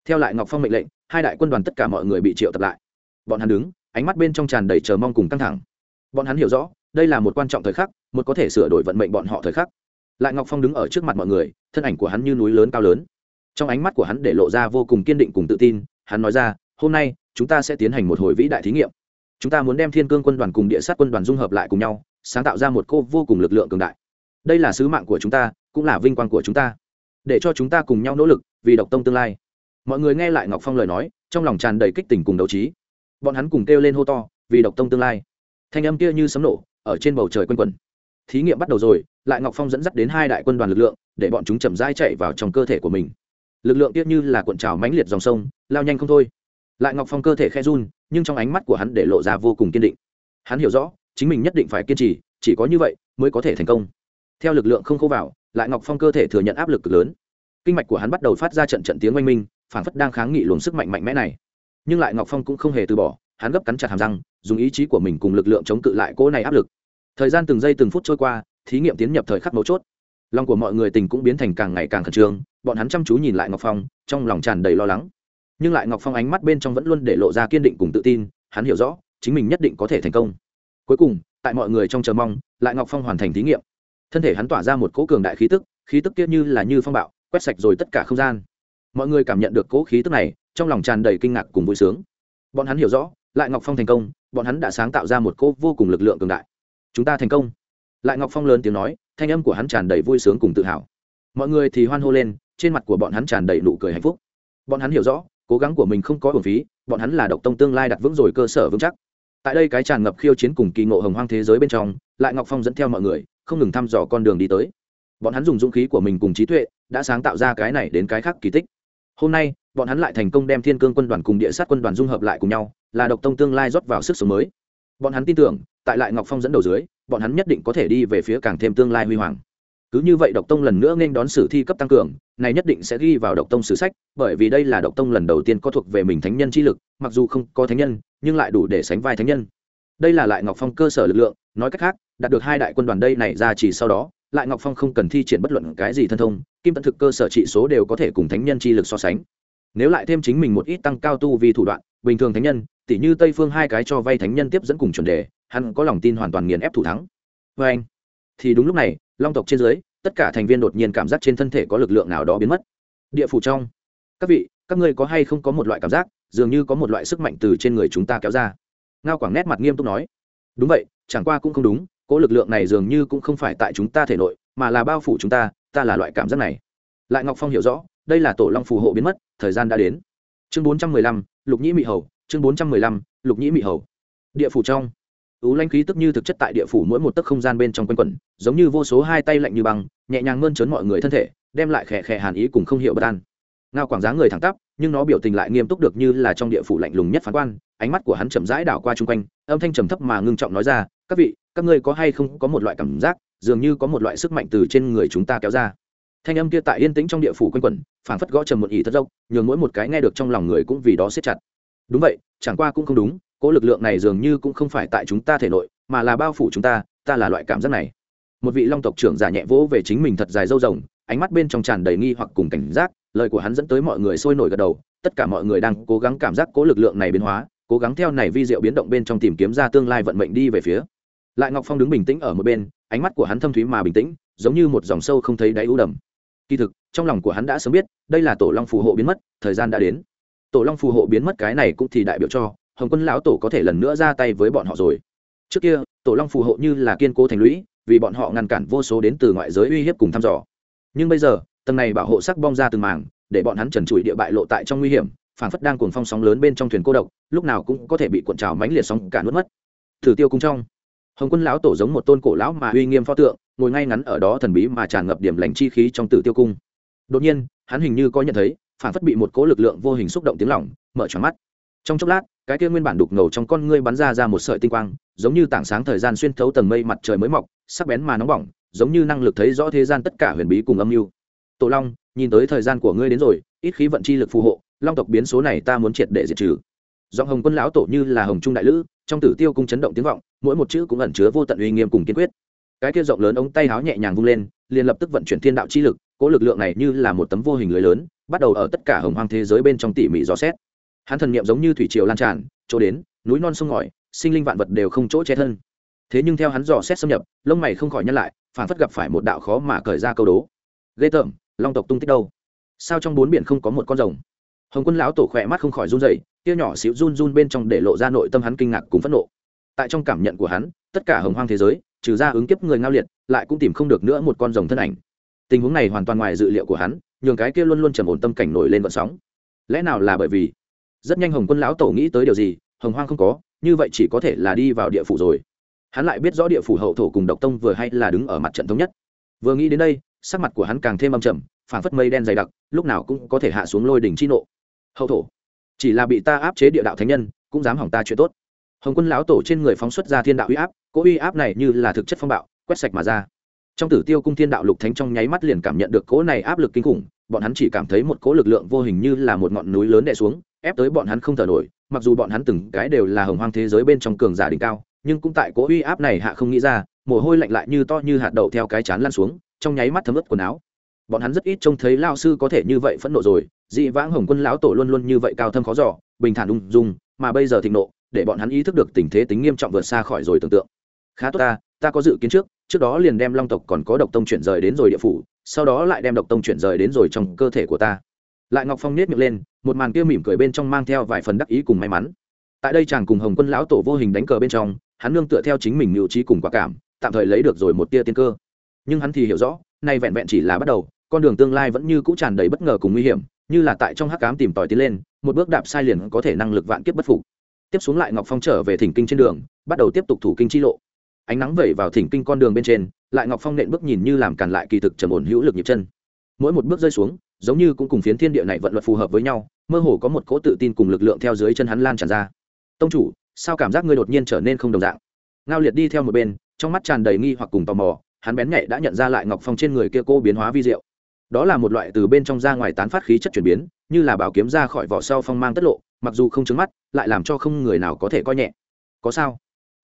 theo lại ngọc phong mệnh lệnh hai đại quân đoàn tất cả mọi người bị triệu tập lại bọn hắn đứng ánh mắt bên trong tràn đầy chờ mong cùng căng thẳng bọn hắn hiểu rõ đây là một quan trọng thời khắc một có thể sửa đổi vận mệnh bọn họ thời khắc lại ngọc phong đứng ở trước mặt mọi người thân ảnh của hắn như núi lớn cao lớn trong ánh mắt của hắn để lộ ra vô cùng kiên định cùng tự tin hắn nói ra hôm nay chúng ta sẽ tiến hành một hồi vĩ đại thí nghiệm chúng ta muốn đem thiên cương quân đoàn cùng địa sát quân đoàn dung hợp lại cùng nhau sáng tạo ra một cô vô cùng lực lượng cường đại. Đây là sứ mạng của chúng ta, cũng là vinh quang của chúng ta. Để cho chúng ta cùng nhau nỗ lực, vì độc tông tương lai. Mọi người nghe lại ngọc phong lời nói, trong lòng tràn đầy kích tình cùng đấu trí. Bọn hắn cùng kêu lên hô to, vì độc tông tương lai. Thanh âm kia như sấm nổ, ở trên bầu trời quân quần thí nghiệm bắt đầu rồi, lại ngọc phong dẫn dắt đến hai đại quân đoàn lực lượng, để bọn chúng chậm rãi chạy vào trong cơ thể của mình. Lực lượng kia như là cuộn trào mãnh liệt dòng sông, lao nhanh không thôi. Lại ngọc phong cơ thể khe run, nhưng trong ánh mắt của hắn để lộ ra vô cùng kiên định. Hắn hiểu rõ chính mình nhất định phải kiên trì, chỉ có như vậy mới có thể thành công. Theo lực lượng không khô vào, lại ngọc phong cơ thể thừa nhận áp lực cực lớn. Kinh mạch của hắn bắt đầu phát ra trận trận tiếng oanh minh phản phất đang kháng nghị luồng sức mạnh mạnh mẽ này. Nhưng lại ngọc phong cũng không hề từ bỏ, hắn gấp cắn chặt hàm răng, dùng ý chí của mình cùng lực lượng chống cự lại cỗ này áp lực. Thời gian từng giây từng phút trôi qua, thí nghiệm tiến nhập thời khắc mấu chốt. Lòng của mọi người tình cũng biến thành càng ngày càng khẩn trương, bọn hắn chăm chú nhìn lại ngọc phong, trong lòng tràn đầy lo lắng. Nhưng lại ngọc phong ánh mắt bên trong vẫn luôn để lộ ra kiên định cùng tự tin, hắn hiểu rõ, chính mình nhất định có thể thành công cuối cùng, tại mọi người trong chờ mong, lại ngọc phong hoàn thành thí nghiệm. Thân thể hắn tỏa ra một cỗ cường đại khí tức khí tức kia như là như phong bạo, quét sạch rồi tất cả không gian. Mọi người cảm nhận được cỗ khí tức này, trong lòng tràn đầy kinh ngạc cùng vui sướng. Bọn hắn hiểu rõ, lại ngọc phong thành công, bọn hắn đã sáng tạo ra một cỗ vô cùng lực lượng cường đại. Chúng ta thành công. Lại ngọc phong lớn tiếng nói, thanh âm của hắn tràn đầy vui sướng cùng tự hào. Mọi người thì hoan hô lên, trên mặt của bọn hắn tràn đầy nụ cười hạnh phúc. Bọn hắn hiểu rõ, cố gắng của mình không có hồn phí, bọn hắn là độc tông tương lai đặt vững rồi cơ sở vững chắc tại đây cái tràn ngập khiêu chiến cùng kỳ ngộ hồng hoang thế giới bên trong, lại ngọc phong dẫn theo mọi người, không ngừng thăm dò con đường đi tới. Bọn hắn dùng dũng khí của mình cùng trí tuệ, đã sáng tạo ra cái này đến cái khác kỳ tích. Hôm nay, bọn hắn lại thành công đem thiên cương quân đoàn cùng địa sát quân đoàn dung hợp lại cùng nhau, là độc tông tương lai rót vào sức sống mới. Bọn hắn tin tưởng, tại lại ngọc phong dẫn đầu dưới, bọn hắn nhất định có thể đi về phía càng thêm tương lai huy hoàng cứ như vậy độc tông lần nữa nên đón sử thi cấp tăng cường, này nhất định sẽ ghi vào độc tông sử sách, bởi vì đây là độc tông lần đầu tiên có thuộc về mình thánh nhân chi lực, mặc dù không có thánh nhân, nhưng lại đủ để sánh vai thánh nhân. Đây là lại ngọc phong cơ sở lực lượng, nói cách khác, đạt được hai đại quân đoàn đây này ra chỉ sau đó, lại ngọc phong không cần thi triển bất luận cái gì thân thông, kim tận thực cơ sở trị số đều có thể cùng thánh nhân chi lực so sánh. Nếu lại thêm chính mình một ít tăng cao tu vì thủ đoạn, bình thường thánh nhân, tỉ như tây phương hai cái cho vay thánh nhân tiếp dẫn cùng chuẩn đề, hắn có lòng tin hoàn toàn nghiền ép thủ thắng. Vê anh thì đúng lúc này, long tộc trên dưới, tất cả thành viên đột nhiên cảm giác trên thân thể có lực lượng nào đó biến mất. Địa phủ trong. Các vị, các ngươi có hay không có một loại cảm giác, dường như có một loại sức mạnh từ trên người chúng ta kéo ra? Ngao quảng nét mặt nghiêm túc nói. Đúng vậy, chẳng qua cũng không đúng, cỗ lực lượng này dường như cũng không phải tại chúng ta thể nội, mà là bao phủ chúng ta ta là loại cảm giác này. Lại ngọc phong hiểu rõ, đây là tổ long phù hộ biến mất, thời gian đã đến. Chương bốn trăm mười lăm, lục nhĩ mị hầu, chương bốn trăm mười lăm, lục nhĩ mị hầu. Địa phủ trong ú lanh khí tức như thực chất tại địa phủ mỗi một tấc không gian bên trong quanh quẩn, giống như vô số hai tay lạnh như băng, nhẹ nhàng mơn trớn mọi người thân thể, đem lại khẽ khẽ hàn ý cùng không hiểu bất an. Ngao quảng giá người thẳng tắp, nhưng nó biểu tình lại nghiêm túc được như là trong địa phủ lạnh lùng nhất phán quan, ánh mắt của hắn chậm rãi đảo qua chung quanh, âm thanh trầm thấp mà ngưng trọng nói ra, các vị, các ngươi có hay không có một loại cảm giác, dường như có một loại sức mạnh từ trên người chúng ta kéo ra. Thanh âm kia tại yên tĩnh trong địa phủ quanh quẩn, phảng phất gõ trầm một ý thất dốc nhường mỗi một cái nghe được trong lòng người cũng vì đó siết chặt. Đúng vậy, chẳng qua cũng không đúng cỗ lực lượng này dường như cũng không phải tại chúng ta thể nội, mà là bao phủ chúng ta ta là loại cảm giác này. Một vị long tộc trưởng giả nhẹ vỗ về chính mình thật dài dâu rồng, ánh mắt bên trong tràn đầy nghi hoặc cùng cảnh giác, lời của hắn dẫn tới mọi người sôi nổi gật đầu, tất cả mọi người đang cố gắng cảm giác cố lực lượng này biến hóa, cố gắng theo này vi diệu biến động bên trong tìm kiếm ra tương lai vận mệnh đi về phía. Lại ngọc phong đứng bình tĩnh ở một bên, ánh mắt của hắn thâm thúy mà bình tĩnh, giống như một dòng sâu không thấy đáy ưu đầm. Kỳ thực, trong lòng của hắn đã sớm biết, đây là tổ long phù hộ biến mất, thời gian đã đến. Tổ long phù hộ biến mất cái này cũng thì đại biểu cho hồng quân lão tổ có thể lần nữa ra tay với bọn họ rồi. Trước kia, tổ long phù hộ như là kiên cố thành lũy, vì bọn họ ngăn cản vô số đến từ ngoại giới uy hiếp cùng thăm dò. Nhưng bây giờ, tầng này bảo hộ sắc bong ra từng màng để bọn hắn trần trụi địa bại lộ tại trong nguy hiểm, phảng phất đang cuồng phong sóng lớn bên trong thuyền cô độc, lúc nào cũng có thể bị cuộn trào mánh liệt sóng cả nuốt mất. Thử tiêu cung trong, hồng quân lão tổ giống một tôn cổ lão mà uy nghiêm pho tượng, ngồi ngay ngắn ở đó thần bí mà tràn ngập điểm lành chi khí trong tử tiêu cung. Đột nhiên, hắn hình như có nhận thấy phản phất bị một cố lực lượng vô hình xúc động tiếng lỏng, mở tròn mắt. Trong chốc lát cái kia nguyên bản đục ngầu trong con ngươi bắn ra ra một sợi tinh quang, giống như tảng sáng thời gian xuyên thấu tầng mây mặt trời mới mọc, sắc bén mà nóng bỏng, giống như năng lực thấy rõ thế gian tất cả huyền bí cùng âm mưu. Tổ long, nhìn tới thời gian của ngươi đến rồi, ít khí vận chi lực phù hộ, long tộc biến số này ta muốn triệt để diệt trừ. Giọng hồng quân lão tổ như là hồng trung đại lữ, trong tử tiêu cung chấn động tiếng vọng, mỗi một chữ cũng ẩn chứa vô tận uy nghiêm cùng kiên quyết. Cái kia rộng lớn ống tay háo nhẹ nhàng vung lên, liền lập tức vận chuyển thiên đạo chi lực cỗ lực lượng này như là một tấm vô hình lưới lớn, bắt đầu ở tất cả hồng hoang thế giới bên trong tỉ mỉ dò xét hắn thần niệm giống như thủy triều lan tràn, chỗ đến, núi non sông ngòi, sinh linh vạn vật đều không chỗ che thân. Thế nhưng theo hắn dò xét xâm nhập, lông mày không khỏi nhăn lại phản phất gặp phải một đạo khó mà cởi ra câu đố. Ghê tởm, long tộc tung tích đâu? Sao trong bốn biển không có một con rồng? Hồng quân lão tổ khỏe mắt không khỏi run dày tia nhỏ xíu run run bên trong để lộ ra nội tâm hắn kinh ngạc cùng phẫn nộ. Tại trong cảm nhận của hắn, tất cả hồng hoang thế giới, trừ ra ứng kiếp người ngao liệt, lại cũng tìm không được nữa một con rồng thân ảnh. Tình huống này hoàn toàn ngoài dự liệu của hắn, nhường cái kia luôn luôn trầm ổn tâm cảnh nổi lên vận sóng. Lẽ nào là bởi vì rất nhanh hồng quân lão tổ nghĩ tới điều gì, hồng hoang không có, như vậy chỉ có thể là đi vào địa phủ rồi. Hắn lại biết rõ địa phủ hậu thổ cùng độc tông vừa hay là đứng ở mặt trận thống nhất. Vừa nghĩ đến đây, sắc mặt của hắn càng thêm âm trầm, phảng phất mây đen dày đặc, lúc nào cũng có thể hạ xuống lôi đỉnh chi nộ. Hậu thổ, chỉ là bị ta áp chế địa đạo thánh nhân, cũng dám hỏng ta chuyện tốt. Hồng quân lão tổ trên người phóng xuất ra thiên đạo uy áp, cỗ uy áp này như là thực chất phong bạo, quét sạch mà ra trong tử tiêu cung thiên đạo lục thánh trong nháy mắt liền cảm nhận được cỗ này áp lực kinh khủng, bọn hắn chỉ cảm thấy một cỗ lực lượng vô hình như là một ngọn núi lớn đè xuống, ép tới bọn hắn không thở nổi, mặc dù bọn hắn từng cái đều là hồng hoang thế giới bên trong cường giả đỉnh cao, nhưng cũng tại cỗ uy áp này hạ không nghĩ ra, mồ hôi lạnh lại như to như hạt đậu theo cái chán lan xuống, trong nháy mắt thấm ướt quần áo. Bọn hắn rất ít trông thấy lao sư có thể như vậy phẫn nộ rồi, dị vãng hồng quân lão tổ luôn luôn như vậy cao thâm khó giỏ bình thản ung dung, mà bây giờ thịnh nộ, để bọn hắn ý thức được tình thế tính nghiêm trọng vượt xa khỏi rồi tưởng tượng khá tốt ta ta có dự kiến trước trước đó liền đem long tộc còn có độc tông chuyển rời đến rồi địa phủ, sau đó lại đem độc tông chuyển rời đến rồi trong cơ thể của ta. Lại ngọc phong nết miệng lên, một màn kia mỉm cười bên trong mang theo vài phần đắc ý cùng may mắn. Tại đây chàng cùng hồng quân lão tổ vô hình đánh cờ bên trong, hắn nương tựa theo chính mình mưu trí cùng quả cảm, tạm thời lấy được rồi một tia tiên cơ. Nhưng hắn thì hiểu rõ, nay vẹn vẹn chỉ là bắt đầu, con đường tương lai vẫn như cũ tràn đầy bất ngờ cùng nguy hiểm, như là tại trong hắc cám tìm tòi tiến lên, một bước đạp sai liền có thể năng lực vạn kiếp bất phục. Tiếp xuống lại ngọc phong trở về thỉnh kinh trên đường, bắt đầu tiếp tục thủ kinh chi lộ ánh nắng vẩy vào thỉnh kinh con đường bên trên, lại ngọc phong nện bước nhìn như làm càn lại kỳ thực trầm ổn hữu lực nhịp chân. Mỗi một bước rơi xuống, giống như cũng cùng phiến thiên địa này vận luật phù hợp với nhau, mơ hồ có một cỗ tự tin cùng lực lượng theo dưới chân hắn lan tràn ra. Tông chủ, sao cảm giác ngươi đột nhiên trở nên không đồng dạng? Ngao liệt đi theo một bên, trong mắt tràn đầy nghi hoặc cùng tò mò, hắn bén nhạy đã nhận ra lại ngọc phong trên người kia cô biến hóa vi diệu. Đó là một loại từ bên trong ra ngoài tán phát khí chất chuyển biến, như là bảo kiếm ra khỏi vỏ sau phong mang tất lộ, mặc dù không trứng mắt, lại làm cho không người nào có thể coi nhẹ. Có sao?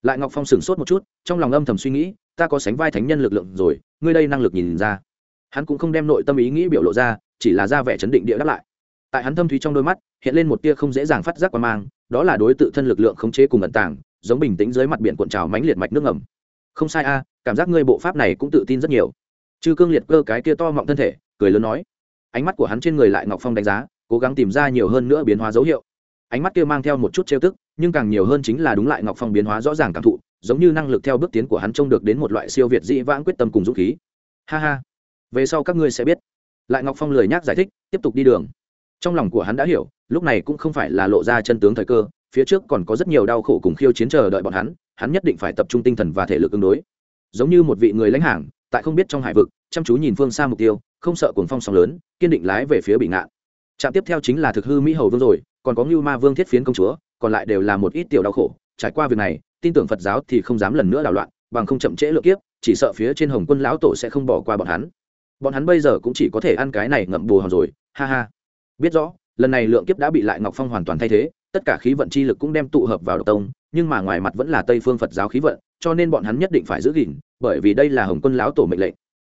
Lại ngọc phong sửng sốt một chút, trong lòng âm thầm suy nghĩ, ta có sánh vai thánh nhân lực lượng rồi, ngươi đây năng lực nhìn ra. Hắn cũng không đem nội tâm ý nghĩ biểu lộ ra, chỉ là ra vẻ chấn định địa đáp lại. Tại hắn thâm thúy trong đôi mắt, hiện lên một tia không dễ dàng phát giác qua mang, đó là đối tự thân lực lượng khống chế cùng ẩn tàng, giống bình tĩnh dưới mặt biển cuộn trào mánh liệt mạch nước ngầm. Không sai a, cảm giác ngươi bộ pháp này cũng tự tin rất nhiều. Chư cương liệt cơ cái kia to mọng thân thể, cười lớn nói. Ánh mắt của hắn trên người lại ngọc phong đánh giá, cố gắng tìm ra nhiều hơn nữa biến hóa dấu hiệu. Ánh mắt kia mang theo một chút trêu tức nhưng càng nhiều hơn chính là đúng lại ngọc phong biến hóa rõ ràng cảm thụ, giống như năng lực theo bước tiến của hắn trông được đến một loại siêu việt dĩ vãng quyết tâm cùng dũng khí. Ha ha, về sau các ngươi sẽ biết. Lại ngọc phong lười nhác giải thích, tiếp tục đi đường. Trong lòng của hắn đã hiểu, lúc này cũng không phải là lộ ra chân tướng thời cơ, phía trước còn có rất nhiều đau khổ cùng khiêu chiến chờ đợi bọn hắn hắn nhất định phải tập trung tinh thần và thể lực ứng đối. Giống như một vị người lãnh hàng, tại không biết trong hải vực, chăm chú nhìn phương xa mục tiêu, không sợ cuồng phong sóng lớn, kiên định lái về phía bị ngạn. Trạm tiếp theo chính là thực hư mỹ hầu vương rồi, còn có ngưu ma vương thiết phiến công chúa còn lại đều là một ít tiểu đau khổ. Trải qua việc này, tin tưởng phật giáo thì không dám lần nữa đảo loạn, bằng không chậm trễ lượng kiếp, chỉ sợ phía trên hồng quân lão tổ sẽ không bỏ qua bọn hắn. Bọn hắn bây giờ cũng chỉ có thể ăn cái này ngậm bù hòn rồi, ha ha. Biết rõ, lần này lượng kiếp đã bị lại ngọc phong hoàn toàn thay thế, tất cả khí vận chi lực cũng đem tụ hợp vào độc tông, nhưng mà ngoài mặt vẫn là tây phương phật giáo khí vận, cho nên bọn hắn nhất định phải giữ gìn, bởi vì đây là hồng quân lão tổ mệnh lệnh.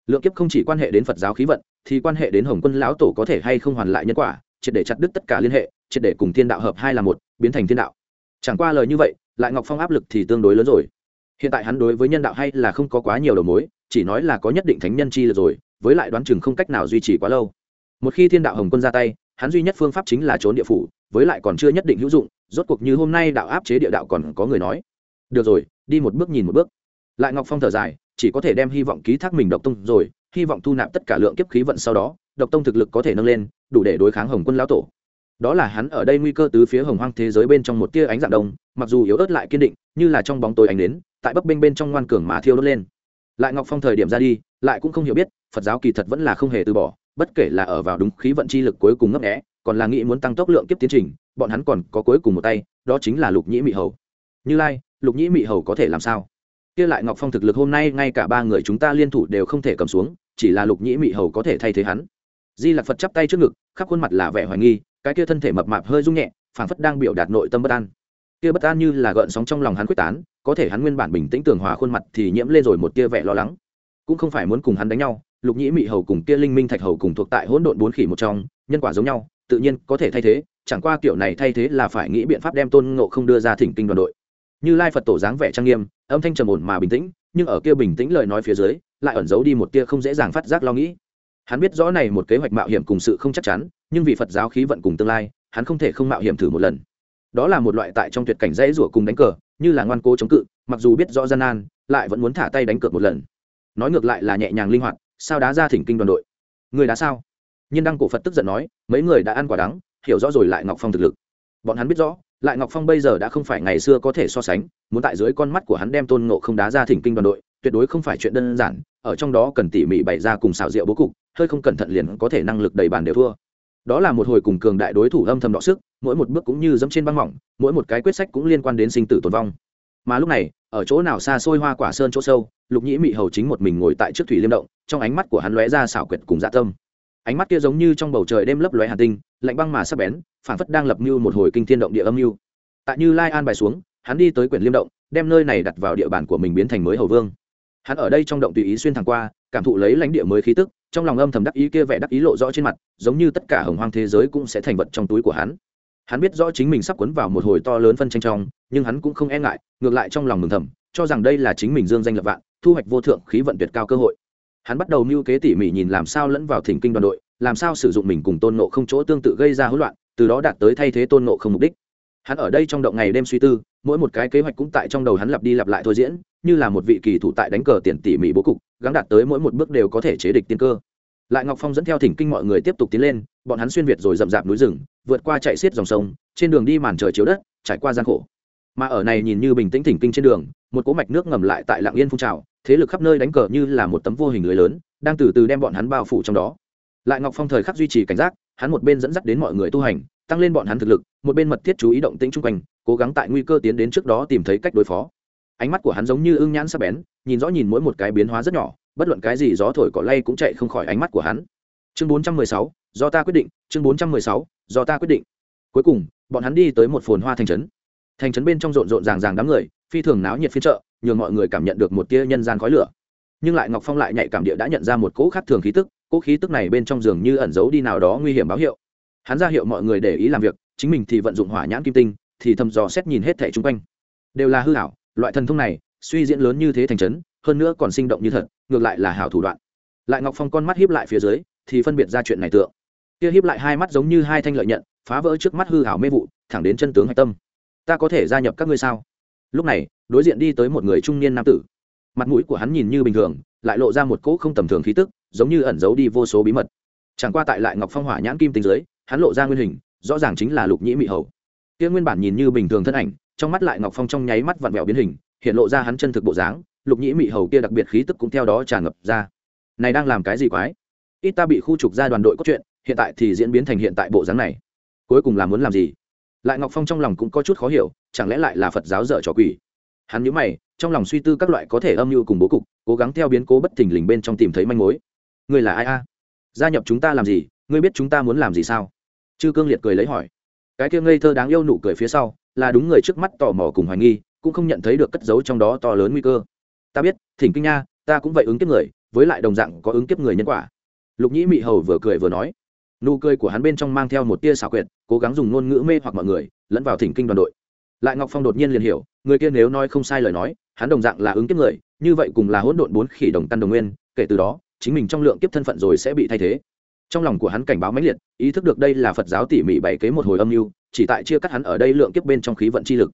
Lượng kiếp không chỉ quan hệ đến phật giáo khí vận, thì quan hệ đến hồng quân lão tổ có thể hay không hoàn lại nhân quả, triệt để chặt đứt tất cả liên hệ triệt để cùng thiên đạo hợp hai là một, biến thành thiên đạo. Chẳng qua lời như vậy, lại ngọc phong áp lực thì tương đối lớn rồi. Hiện tại hắn đối với nhân đạo hay là không có quá nhiều đầu mối, chỉ nói là có nhất định thánh nhân chi là rồi, với lại đoán chừng không cách nào duy trì quá lâu. Một khi thiên đạo hồng quân ra tay, hắn duy nhất phương pháp chính là trốn địa phủ, với lại còn chưa nhất định hữu dụng, rốt cuộc như hôm nay đạo áp chế địa đạo còn có người nói. Được rồi, đi một bước nhìn một bước. Lại ngọc phong thở dài, chỉ có thể đem hy vọng ký thác mình độc tông rồi, hy vọng thu nạp tất cả lượng kiếp khí vận sau đó, độc tông thực lực có thể nâng lên, đủ để đối kháng hồng quân lão tổ đó là hắn ở đây nguy cơ tứ phía hồng hoang thế giới bên trong một tia ánh dạng đông, mặc dù yếu ớt lại kiên định, như là trong bóng tối ánh đến tại bấp bênh bên trong ngoan cường mà thiêu đốt lên. Lại ngọc phong thời điểm ra đi, lại cũng không hiểu biết, phật giáo kỳ thật vẫn là không hề từ bỏ, bất kể là ở vào đúng khí vận chi lực cuối cùng ngấp nghẽ còn là nghĩ muốn tăng tốc lượng kiếp tiến trình, bọn hắn còn có cuối cùng một tay, đó chính là lục nhĩ mị hầu. Như lai, lục nhĩ mị hầu có thể làm sao? Kia lại ngọc phong thực lực hôm nay ngay cả ba người chúng ta liên thủ đều không thể cầm xuống, chỉ là lục nhĩ mị hầu có thể thay thế hắn. Di lạc phật chắp tay trước ngực, khắp khuôn mặt là vẻ hoài nghi cái kia thân thể mập mạp hơi rung nhẹ, phảng phất đang biểu đạt nội tâm bất an. Kia bất an như là gợn sóng trong lòng hắn quyết tán, có thể hắn nguyên bản bình tĩnh tường hòa khuôn mặt thì nhiễm lên rồi một tia vẻ lo lắng. Cũng không phải muốn cùng hắn đánh nhau, lục nhĩ mị hầu cùng kia linh minh thạch hầu cùng thuộc tại hỗn độn bốn khỉ một trong, nhân quả giống nhau, tự nhiên có thể thay thế, chẳng qua kiểu này thay thế là phải nghĩ biện pháp đem tôn ngộ không đưa ra thỉnh kinh đoàn đội. Như lai phật tổ dáng vẻ trang nghiêm, âm thanh trầm ổn mà bình tĩnh, nhưng ở kia bình tĩnh lời nói phía dưới, lại ẩn giấu đi một tia không dễ dàng phát giác lo nghĩ. Hắn biết rõ này một kế hoạch mạo hiểm cùng sự không chắc chắn nhưng vì phật giáo khí vận cùng tương lai, hắn không thể không mạo hiểm thử một lần. Đó là một loại tại trong tuyệt cảnh dãy rủa cùng đánh cờ, như là ngoan cố chống cự, mặc dù biết rõ gian nan, lại vẫn muốn thả tay đánh cược một lần. Nói ngược lại là nhẹ nhàng linh hoạt, sao đá ra thỉnh kinh đoàn đội? Người đá sao? Nhiên đăng cổ phật tức giận nói, mấy người đã ăn quả đắng, hiểu rõ rồi lại ngọc phong thực lực. Bọn hắn biết rõ, lại ngọc phong bây giờ đã không phải ngày xưa có thể so sánh, muốn tại dưới con mắt của hắn đem tôn ngộ không đá ra thỉnh kinh đoàn đội, tuyệt đối không phải chuyện đơn giản, ở trong đó cần tỉ mỉ bày ra cùng xào rượu bố cục, hơi không cẩn thận liền có thể năng lực đầy bàn đều thua đó là một hồi cùng cường đại đối thủ âm thầm đọ sức, mỗi một bước cũng như dẫm trên băng mỏng, mỗi một cái quyết sách cũng liên quan đến sinh tử tồn vong. Mà lúc này, ở chỗ nào xa xôi hoa quả sơn chỗ sâu, lục nhĩ mị hầu chính một mình ngồi tại trước thủy liêm động, trong ánh mắt của hắn lóe ra xảo quyệt cùng dạ tâm. Ánh mắt kia giống như trong bầu trời đêm lấp lóe hà tinh, lạnh băng mà sắp bén phản phất đang lập mưu một hồi kinh thiên động địa âm mưu. Tại như lai an bài xuống, hắn đi tới quyển liêm động, đem nơi này đặt vào địa bàn của mình biến thành mới hầu vương. Hắn ở đây trong động tùy ý xuyên thẳng qua, cảm thụ lấy lãnh địa mới khí tức trong lòng âm thầm đắc ý kia vẻ đắc ý lộ rõ trên mặt, giống như tất cả hồng hoang thế giới cũng sẽ thành vật trong túi của hắn. Hắn biết rõ chính mình sắp cuốn vào một hồi to lớn phân tranh trong, nhưng hắn cũng không e ngại, ngược lại trong lòng mừng thầm, cho rằng đây là chính mình dương danh lập vạn, thu hoạch vô thượng khí vận tuyệt cao cơ hội. Hắn bắt đầu mưu kế tỉ mỉ nhìn làm sao lẫn vào thỉnh kinh đoàn đội, làm sao sử dụng mình cùng tôn nộ không chỗ tương tự gây ra hỗn loạn, từ đó đạt tới thay thế tôn nộ không mục đích. Hắn ở đây trong động ngày đêm suy tư, mỗi một cái kế hoạch cũng tại trong đầu hắn lặp đi lặp lại thôi diễn như là một vị kỳ thủ tại đánh cờ tiền tỉ mỉ bố cục, gắng đạt tới mỗi một bước đều có thể chế địch tiên cơ. Lại ngọc phong dẫn theo thỉnh kinh mọi người tiếp tục tiến lên, bọn hắn xuyên việt rồi rậm rạp núi rừng, vượt qua chạy xiết dòng sông, trên đường đi màn trời chiếu đất, trải qua gian khổ. Mà ở này nhìn như bình tĩnh thỉnh kinh trên đường, một cỗ mạch nước ngầm lại tại lạng yên phun trào, thế lực khắp nơi đánh cờ như là một tấm vô hình lưới lớn, đang từ từ đem bọn hắn bao phủ trong đó. Lại ngọc phong thời khắc duy trì cảnh giác, hắn một bên dẫn dắt đến mọi người tu hành, tăng lên bọn hắn thực lực, một bên mật thiết chú ý động tĩnh chung quanh, cố gắng tại nguy cơ tiến đến trước đó tìm thấy cách đối phó ánh mắt của hắn giống như ưng nhãn sắc bén nhìn rõ nhìn mỗi một cái biến hóa rất nhỏ bất luận cái gì gió thổi cỏ lay cũng chạy không khỏi ánh mắt của hắn. Chương 416, do ta quyết định. Chương 416, do ta quyết định. Cuối cùng bọn hắn đi tới một phồn hoa thành trấn. Thành trấn bên trong rộn rộn ràng ràng đám người phi thường náo nhiệt phiên chợ nhường mọi người cảm nhận được một tia nhân gian khói lửa. Nhưng lại ngọc phong lại nhạy cảm địa đã nhận ra một cỗ khác thường khí tức cỗ khí tức này bên trong giường như ẩn giấu đi nào đó nguy hiểm báo hiệu. Hắn ra hiệu mọi người để ý làm việc chính mình thì vận dụng hỏa nhãn kim tinh thì thầm dò xét nhìn hết thẻ chung quanh. Đều là hư hảo loại thần thông này, suy diễn lớn như thế thành trấn, hơn nữa còn sinh động như thật, ngược lại là hảo thủ đoạn. Lại ngọc phong con mắt hiếp lại phía dưới, thì phân biệt ra chuyện này tượng. Kia hiếp lại hai mắt giống như hai thanh lợi nhận, phá vỡ trước mắt hư hảo mê vụ, thẳng đến chân tướng hạch tâm. Ta có thể gia nhập các ngươi sao? Lúc này, đối diện đi tới một người trung niên nam tử. Mặt mũi của hắn nhìn như bình thường, lại lộ ra một cỗ không tầm thường khí tức, giống như ẩn giấu đi vô số bí mật. Chẳng qua tại lại ngọc phong hỏa nhãn kim tinh dưới, hắn lộ ra nguyên hình, rõ ràng chính là lục nhĩ mị hầu. Kia nguyên bản nhìn như bình thường thân ảnh trong mắt lại ngọc phong trong nháy mắt vặn vẹo biến hình hiện lộ ra hắn chân thực bộ dáng lục nhĩ mị hầu kia đặc biệt khí tức cũng theo đó tràn ngập ra. Này đang làm cái gì quái? Ít ta bị khu trục ra đoàn đội có chuyện, hiện tại thì diễn biến thành hiện tại bộ dáng này. Cuối cùng là muốn làm gì? Lại ngọc phong trong lòng cũng có chút khó hiểu chẳng lẽ lại là phật giáo dở trò quỷ? Hắn nhớ mày trong lòng suy tư các loại có thể âm mưu cùng bố cục cố gắng theo biến cố bất thình lình bên trong tìm thấy manh mối. Người là ai a? Gia nhập chúng ta làm gì? Ngươi biết chúng ta muốn làm gì sao? Chư cương liệt cười lấy hỏi. Cái kia ngây thơ đáng yêu nụ cười phía sau là đúng người trước mắt tò mò cùng hoài nghi, cũng không nhận thấy được cất giấu trong đó to lớn nguy cơ. Ta biết, thỉnh kinh nha, ta cũng vậy ứng kiếp người, với lại đồng dạng có ứng kiếp người nhân quả. Lục nhĩ mị hầu vừa cười vừa nói. Nụ cười của hắn bên trong mang theo một tia xảo quyệt, cố gắng dùng ngôn ngữ mê hoặc mọi người, lẫn vào thỉnh kinh đoàn đội. Lại ngọc phong đột nhiên liền hiểu, người kia nếu nói không sai lời nói, hắn đồng dạng là ứng kiếp người, như vậy cùng là hỗn độn bốn khỉ đồng căn đồng nguyên, kể từ đó, chính mình trong lượng kiếp thân phận rồi sẽ bị thay thế trong lòng của hắn cảnh báo mãnh liệt, ý thức được đây là phật giáo tỉ mỉ bày kế một hồi âm mưu, chỉ tại chia cắt hắn ở đây lượng kiếp bên trong khí vận chi lực.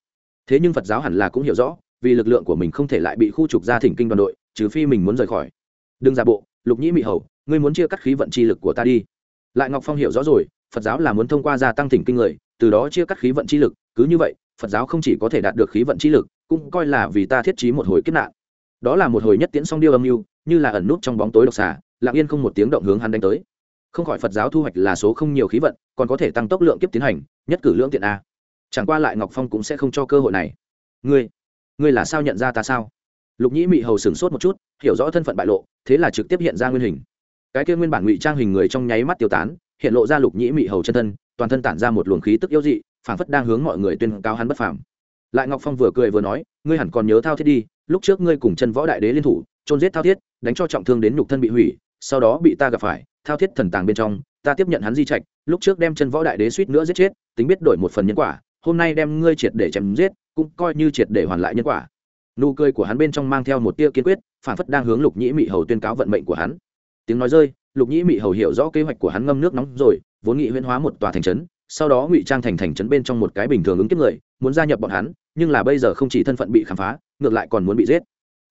Thế nhưng phật giáo hẳn là cũng hiểu rõ, vì lực lượng của mình không thể lại bị khu trục ra thỉnh kinh đoàn đội, trừ phi mình muốn rời khỏi. Đừng giả bộ, lục nhĩ mị hầu, ngươi muốn chia cắt khí vận chi lực của ta đi. Lại ngọc phong hiểu rõ rồi, phật giáo là muốn thông qua gia tăng thỉnh kinh người, từ đó chia cắt khí vận chi lực, cứ như vậy, phật giáo không chỉ có thể đạt được khí vận chi lực, cũng coi là vì ta thiết trí một hồi kiếp nạn. Đó là một hồi nhất tiễn song điêu âm mưu, như là ẩn nút trong bóng tối độc xà, lặng yên không một tiếng động hướng hắn đánh tới không khỏi phật giáo thu hoạch là số không nhiều khí vận, còn có thể tăng tốc lượng kiếp tiến hành, nhất cử lưỡng tiện a. Chẳng qua lại ngọc phong cũng sẽ không cho cơ hội này. Ngươi ngươi là sao nhận ra ta sao? Lục nhĩ mị hầu sửng sốt một chút, hiểu rõ thân phận bại lộ, thế là trực tiếp hiện ra nguyên hình. Cái kia nguyên bản ngụy trang hình người trong nháy mắt tiêu tán, hiện lộ ra lục nhĩ mị hầu chân thân, toàn thân tản ra một luồng khí tức yếu dị, phảng phất đang hướng mọi người tuyên cao hắn bất phàm. Lại ngọc phong vừa cười vừa nói, ngươi hẳn còn nhớ thao thiết đi, lúc trước ngươi cùng chân võ đại đế liên thủ trôn giết thao thiết, đánh cho trọng thương đến nhục thân bị hủy sau đó bị ta gặp phải, thao thiết thần tàng bên trong, ta tiếp nhận hắn di trạch, lúc trước đem chân võ đại đế suýt nữa giết chết, tính biết đổi một phần nhân quả, hôm nay đem ngươi triệt để chém giết, cũng coi như triệt để hoàn lại nhân quả. Nụ cười của hắn bên trong mang theo một tia kiên quyết, phản phất đang hướng lục nhĩ mị hầu tuyên cáo vận mệnh của hắn. Tiếng nói rơi, lục nhĩ mị hầu hiểu rõ kế hoạch của hắn ngâm nước nóng rồi, vốn nghị huyễn hóa một tòa thành trấn, sau đó ngụy trang thành thành trấn bên trong một cái bình thường ứng kiếp người, muốn gia nhập bọn hắn, nhưng là bây giờ không chỉ thân phận bị khám phá, ngược lại còn muốn bị giết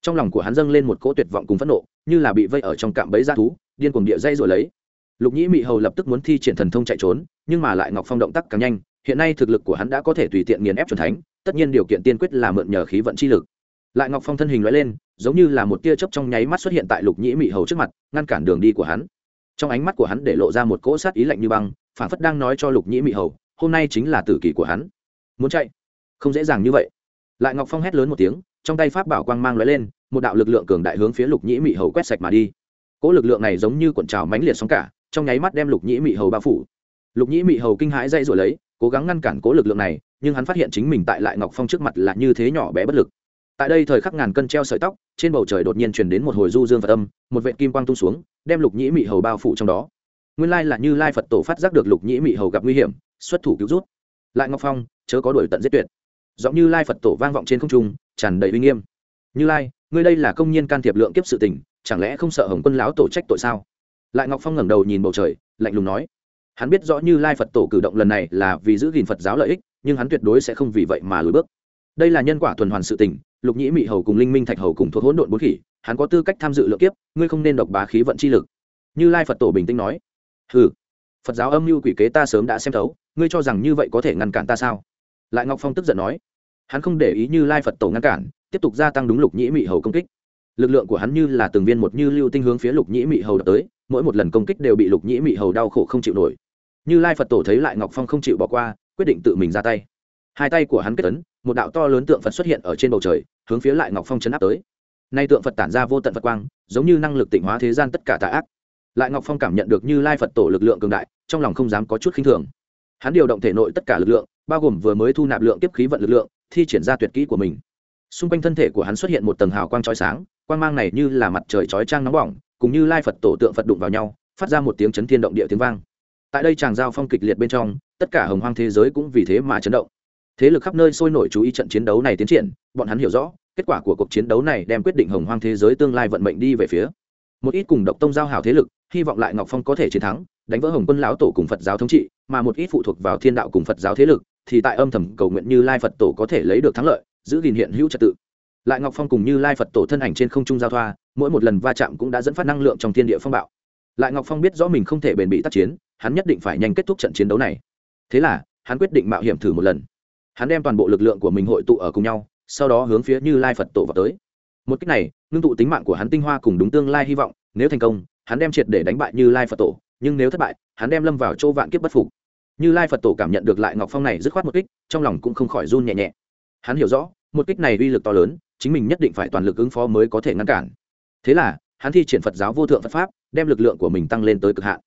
trong lòng của hắn dâng lên một cỗ tuyệt vọng cùng phẫn nộ, như là bị vây ở trong cạm bẫy g thú, điên cuồng địa dây rồi lấy. Lục nhĩ mị hầu lập tức muốn thi triển thần thông chạy trốn, nhưng mà lại ngọc phong động tác càng nhanh, hiện nay thực lực của hắn đã có thể tùy tiện nghiền ép c thánh, tất nhiên điều kiện tiên quyết là mượn nhờ khí vận chi lực. Lại ngọc phong thân hình loại lên, giống như là một tia chớp trong nháy mắt xuất hiện tại lục nhĩ mị hầu trước mặt, ngăn cản đường đi của hắn. Trong ánh mắt của hắn để lộ ra một cỗ sát ý lạnh như băng, phản phất đang nói cho lục nhĩ mị hầu, hôm nay chính là tử kỷ của hắn. Muốn chạy? Không dễ dàng như vậy. Lại ngọc phong hét lớn một tiếng trong tay pháp bảo quang mang lóe lên, một đạo lực lượng cường đại hướng phía lục nhĩ mị hầu quét sạch mà đi. Cỗ lực lượng này giống như cuộn trào mãnh liệt sóng cả, trong nháy mắt đem lục nhĩ mị hầu bao phủ. Lục nhĩ mị hầu kinh hãi dây rồi lấy, cố gắng ngăn cản cố lực lượng này, nhưng hắn phát hiện chính mình tại lại ngọc phong trước mặt là như thế nhỏ bé bất lực. Tại đây thời khắc ngàn cân treo sợi tóc, trên bầu trời đột nhiên chuyển đến một hồi du dương phật âm, một vệ kim quang tung xuống, đem lục nhĩ mị hầu bao phủ trong đó. Nguyên lai là như lai phật tổ phát giác được lục nhĩ mị hầu gặp nguy hiểm, xuất thủ cứu rút. Lại ngọc phong, chớ có đuổi tận giết tuyệt. Giọng như lai phật tổ vang vọng trên không trung tràn đầy uy nghiêm. Như lai, ngươi đây là công nhân can thiệp lượng kiếp sự tình, chẳng lẽ không sợ hồng quân lão tổ trách tội sao? Lại ngọc phong ngẩng đầu nhìn bầu trời, lạnh lùng nói. Hắn biết rõ như lai phật tổ cử động lần này là vì giữ gìn phật giáo lợi ích, nhưng hắn tuyệt đối sẽ không vì vậy mà lùi bước. Đây là nhân quả tuần hoàn sự tình, lục nhĩ mị hầu cùng linh minh thạch hầu cùng thuộc hỗn độn bốn khỉ, hắn có tư cách tham dự lượng kiếp, ngươi không nên độc bá khí vận chi lực. Như lai phật tổ bình tĩnh nói. Ừ phật giáo âm mưu quỷ kế ta sớm đã xem thấu, ngươi cho rằng như vậy có thể ngăn cản ta sao? Lại ngọc phong tức giận nói hắn không để ý như lai phật tổ ngăn cản, tiếp tục gia tăng đúng lục nhĩ mị hầu công kích. Lực lượng của hắn như là từng viên một như lưu tinh hướng phía lục nhĩ mị hầu đập tới, mỗi một lần công kích đều bị lục nhĩ mị hầu đau khổ không chịu nổi. Như lai phật tổ thấy lại ngọc phong không chịu bỏ qua, quyết định tự mình ra tay. Hai tay của hắn kết tấn một đạo to lớn tượng phật xuất hiện ở trên bầu trời, hướng phía lại ngọc phong chấn áp tới. Nay tượng phật tản ra vô tận phật quang, giống như năng lực tịnh hóa thế gian tất cả tà ác. Lại ngọc phong cảm nhận được như lai phật tổ lực lượng cường đại, trong lòng không dám có chút khinh thường. Hắn điều động thể nội tất cả lực lượng bao gồm vừa mới thu nạp lượng tiếp khí vận lực lượng, thi triển ra tuyệt kỹ của mình. Xung quanh thân thể của hắn xuất hiện một tầng hào quang trói sáng, quang mang này như là mặt trời trói trang nóng bỏng, cùng như lai phật tổ tượng phật đụng vào nhau, phát ra một tiếng chấn thiên động địa tiếng vang. Tại đây chàng giao phong kịch liệt bên trong, tất cả hồng hoang thế giới cũng vì thế mà chấn động. Thế lực khắp nơi sôi nổi chú ý trận chiến đấu này tiến triển, bọn hắn hiểu rõ, kết quả của cuộc chiến đấu này đem quyết định hồng hoang thế giới tương lai vận mệnh đi về phía. Một ít cùng độc tông giao hảo thế lực, hy vọng lại ngọc phong có thể chiến thắng, đánh vỡ hồng quân lão tổ cùng phật giáo thống trị, mà một ít phụ thuộc vào thiên đạo cùng phật giáo thế lực thì tại âm thầm cầu nguyện như lai phật tổ có thể lấy được thắng lợi, giữ gìn hiện hữu trật tự. Lại ngọc phong cùng như lai phật tổ thân ảnh trên không trung giao thoa, mỗi một lần va chạm cũng đã dẫn phát năng lượng trong thiên địa phong bạo. Lại ngọc phong biết rõ mình không thể bền bị tác chiến, hắn nhất định phải nhanh kết thúc trận chiến đấu này. Thế là, hắn quyết định mạo hiểm thử một lần. Hắn đem toàn bộ lực lượng của mình hội tụ ở cùng nhau, sau đó hướng phía như lai phật tổ vào tới. Một cách này, ngưng tụ tính mạng của hắn tinh hoa cùng đúng tương lai hy vọng, nếu thành công, hắn đem triệt để đánh bại như lai phật tổ, nhưng nếu thất bại, hắn đem lâm vào chỗ vạn kiếp bất phục như lai phật tổ cảm nhận được lại ngọc phong này dứt khoát một kích, trong lòng cũng không khỏi run nhẹ nhẹ. Hắn hiểu rõ, một kích này uy lực to lớn, chính mình nhất định phải toàn lực ứng phó mới có thể ngăn cản. Thế là, hắn thi triển phật giáo vô thượng phật pháp, đem lực lượng của mình tăng lên tới cực hạn.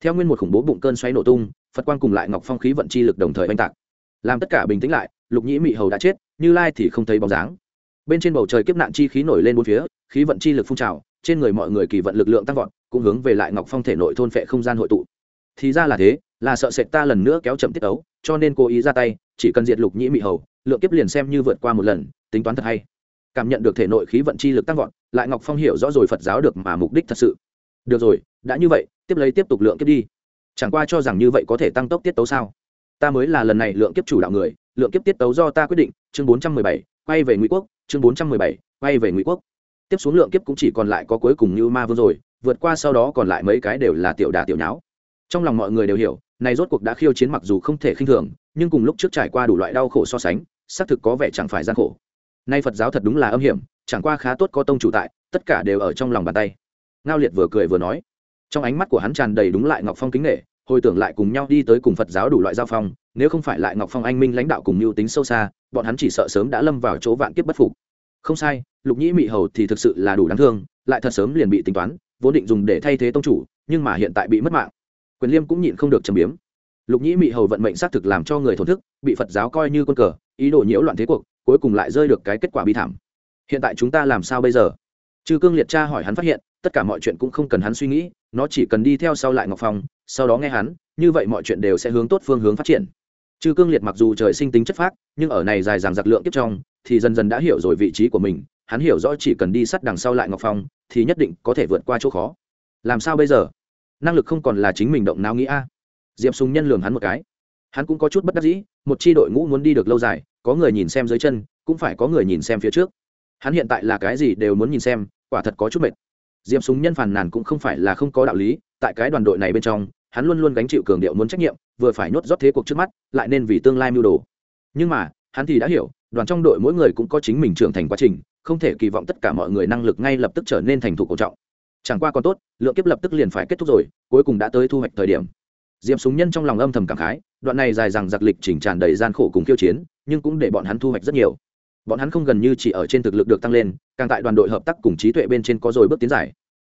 Theo nguyên một khủng bố bụng cơn xoáy nổ tung, phật quang cùng lại ngọc phong khí vận chi lực đồng thời oanh tạc. Làm tất cả bình tĩnh lại, lục nhĩ mị hầu đã chết, như lai thì không thấy bóng dáng. Bên trên bầu trời kiếp nạn chi khí nổi lên bốn phía, khí vận chi lực phun trào, trên người mọi người kỳ vận lực lượng tăng vọt, cũng hướng về lại ngọc phong thể nội thôn phệ không gian hội tụ. Thì ra là thế là sợ sệt ta lần nữa kéo chậm tiết ấu, cho nên cố ý ra tay, chỉ cần diệt lục nhĩ mị hầu, lượng kiếp liền xem như vượt qua một lần, tính toán thật hay. Cảm nhận được thể nội khí vận chi lực tăng vọt, lại ngọc phong hiểu rõ rồi phật giáo được mà mục đích thật sự. Được rồi, đã như vậy, tiếp lấy tiếp tục lượng kiếp đi. Chẳng qua cho rằng như vậy có thể tăng tốc tiết tấu sao? Ta mới là lần này lượng kiếp chủ đạo người, lượng kiếp tiết tấu do ta quyết định, chương bốn trăm mười bảy, quay về ngụy quốc, chương bốn trăm mười bảy, quay về ngụy quốc. Tiếp xuống lượng kiếp cũng chỉ còn lại có cuối cùng như ma vương rồi, vượt qua sau đó còn lại mấy cái đều là tiểu đà tiểu nháo. Trong lòng mọi người đều hiểu này rốt cuộc đã khiêu chiến mặc dù không thể khinh thường, nhưng cùng lúc trước trải qua đủ loại đau khổ so sánh, xác thực có vẻ chẳng phải gian khổ. Nay phật giáo thật đúng là âm hiểm, chẳng qua khá tốt có tông chủ tại, tất cả đều ở trong lòng bàn tay. Ngao liệt vừa cười vừa nói. Trong ánh mắt của hắn tràn đầy đúng lại ngọc phong kính nghệ hồi tưởng lại cùng nhau đi tới cùng phật giáo đủ loại giao phong, nếu không phải lại ngọc phong anh minh lãnh đạo cùng mưu tính sâu xa, bọn hắn chỉ sợ sớm đã lâm vào chỗ vạn kiếp bất phục. Không sai, lục nhĩ mị hầu thì thực sự là đủ đáng thương, lại thật sớm liền bị tính toán, vốn định dùng để thay thế tông chủ, nhưng mà hiện tại bị mất mạng quyền liêm cũng nhịn không được châm biếm. Lục nhĩ mị hầu vận mệnh xác thực làm cho người thổn thức, bị phật giáo coi như quân cờ, ý đồ nhiễu loạn thế cuộc, cuối cùng lại rơi được cái kết quả bi thảm. Hiện tại chúng ta làm sao bây giờ? Chư cương liệt cha hỏi hắn phát hiện, tất cả mọi chuyện cũng không cần hắn suy nghĩ, nó chỉ cần đi theo sau lại ngọc phong, sau đó nghe hắn, như vậy mọi chuyện đều sẽ hướng tốt phương hướng phát triển. Chư cương liệt mặc dù trời sinh tính chất phác, nhưng ở này dài dàng giặc lượng tiếp trong, thì dần dần đã hiểu rồi vị trí của mình, hắn hiểu rõ chỉ cần đi sắt đằng sau lại ngọc phong, thì nhất định có thể vượt qua chỗ khó. Làm sao bây giờ? Năng lực không còn là chính mình động não nghĩ a. Diệp sùng nhân lường hắn một cái. Hắn cũng có chút bất đắc dĩ, một chi đội ngũ muốn đi được lâu dài, có người nhìn xem dưới chân, cũng phải có người nhìn xem phía trước. Hắn hiện tại là cái gì đều muốn nhìn xem, quả thật có chút mệt. Diệp súng nhân phàn nàn cũng không phải là không có đạo lý, tại cái đoàn đội này bên trong, hắn luôn luôn gánh chịu cường điệu muốn trách nhiệm, vừa phải nhốt rót thế cuộc trước mắt, lại nên vì tương lai mưu đồ. Nhưng mà, hắn thì đã hiểu, đoàn trong đội mỗi người cũng có chính mình trưởng thành quá trình, không thể kỳ vọng tất cả mọi người năng lực ngay lập tức trở nên thành thục cổ trọng chẳng qua còn tốt, lượng kiếp lập tức liền phải kết thúc rồi, cuối cùng đã tới thu hoạch thời điểm. Diệm súng nhân trong lòng âm thầm cảm khái, đoạn này dài dằng giặc lịch chỉnh tràn đầy gian khổ cùng khiêu chiến, nhưng cũng để bọn hắn thu hoạch rất nhiều. Bọn hắn không gần như chỉ ở trên thực lực được tăng lên, càng tại đoàn đội hợp tác cùng trí tuệ bên trên có rồi bước tiến giải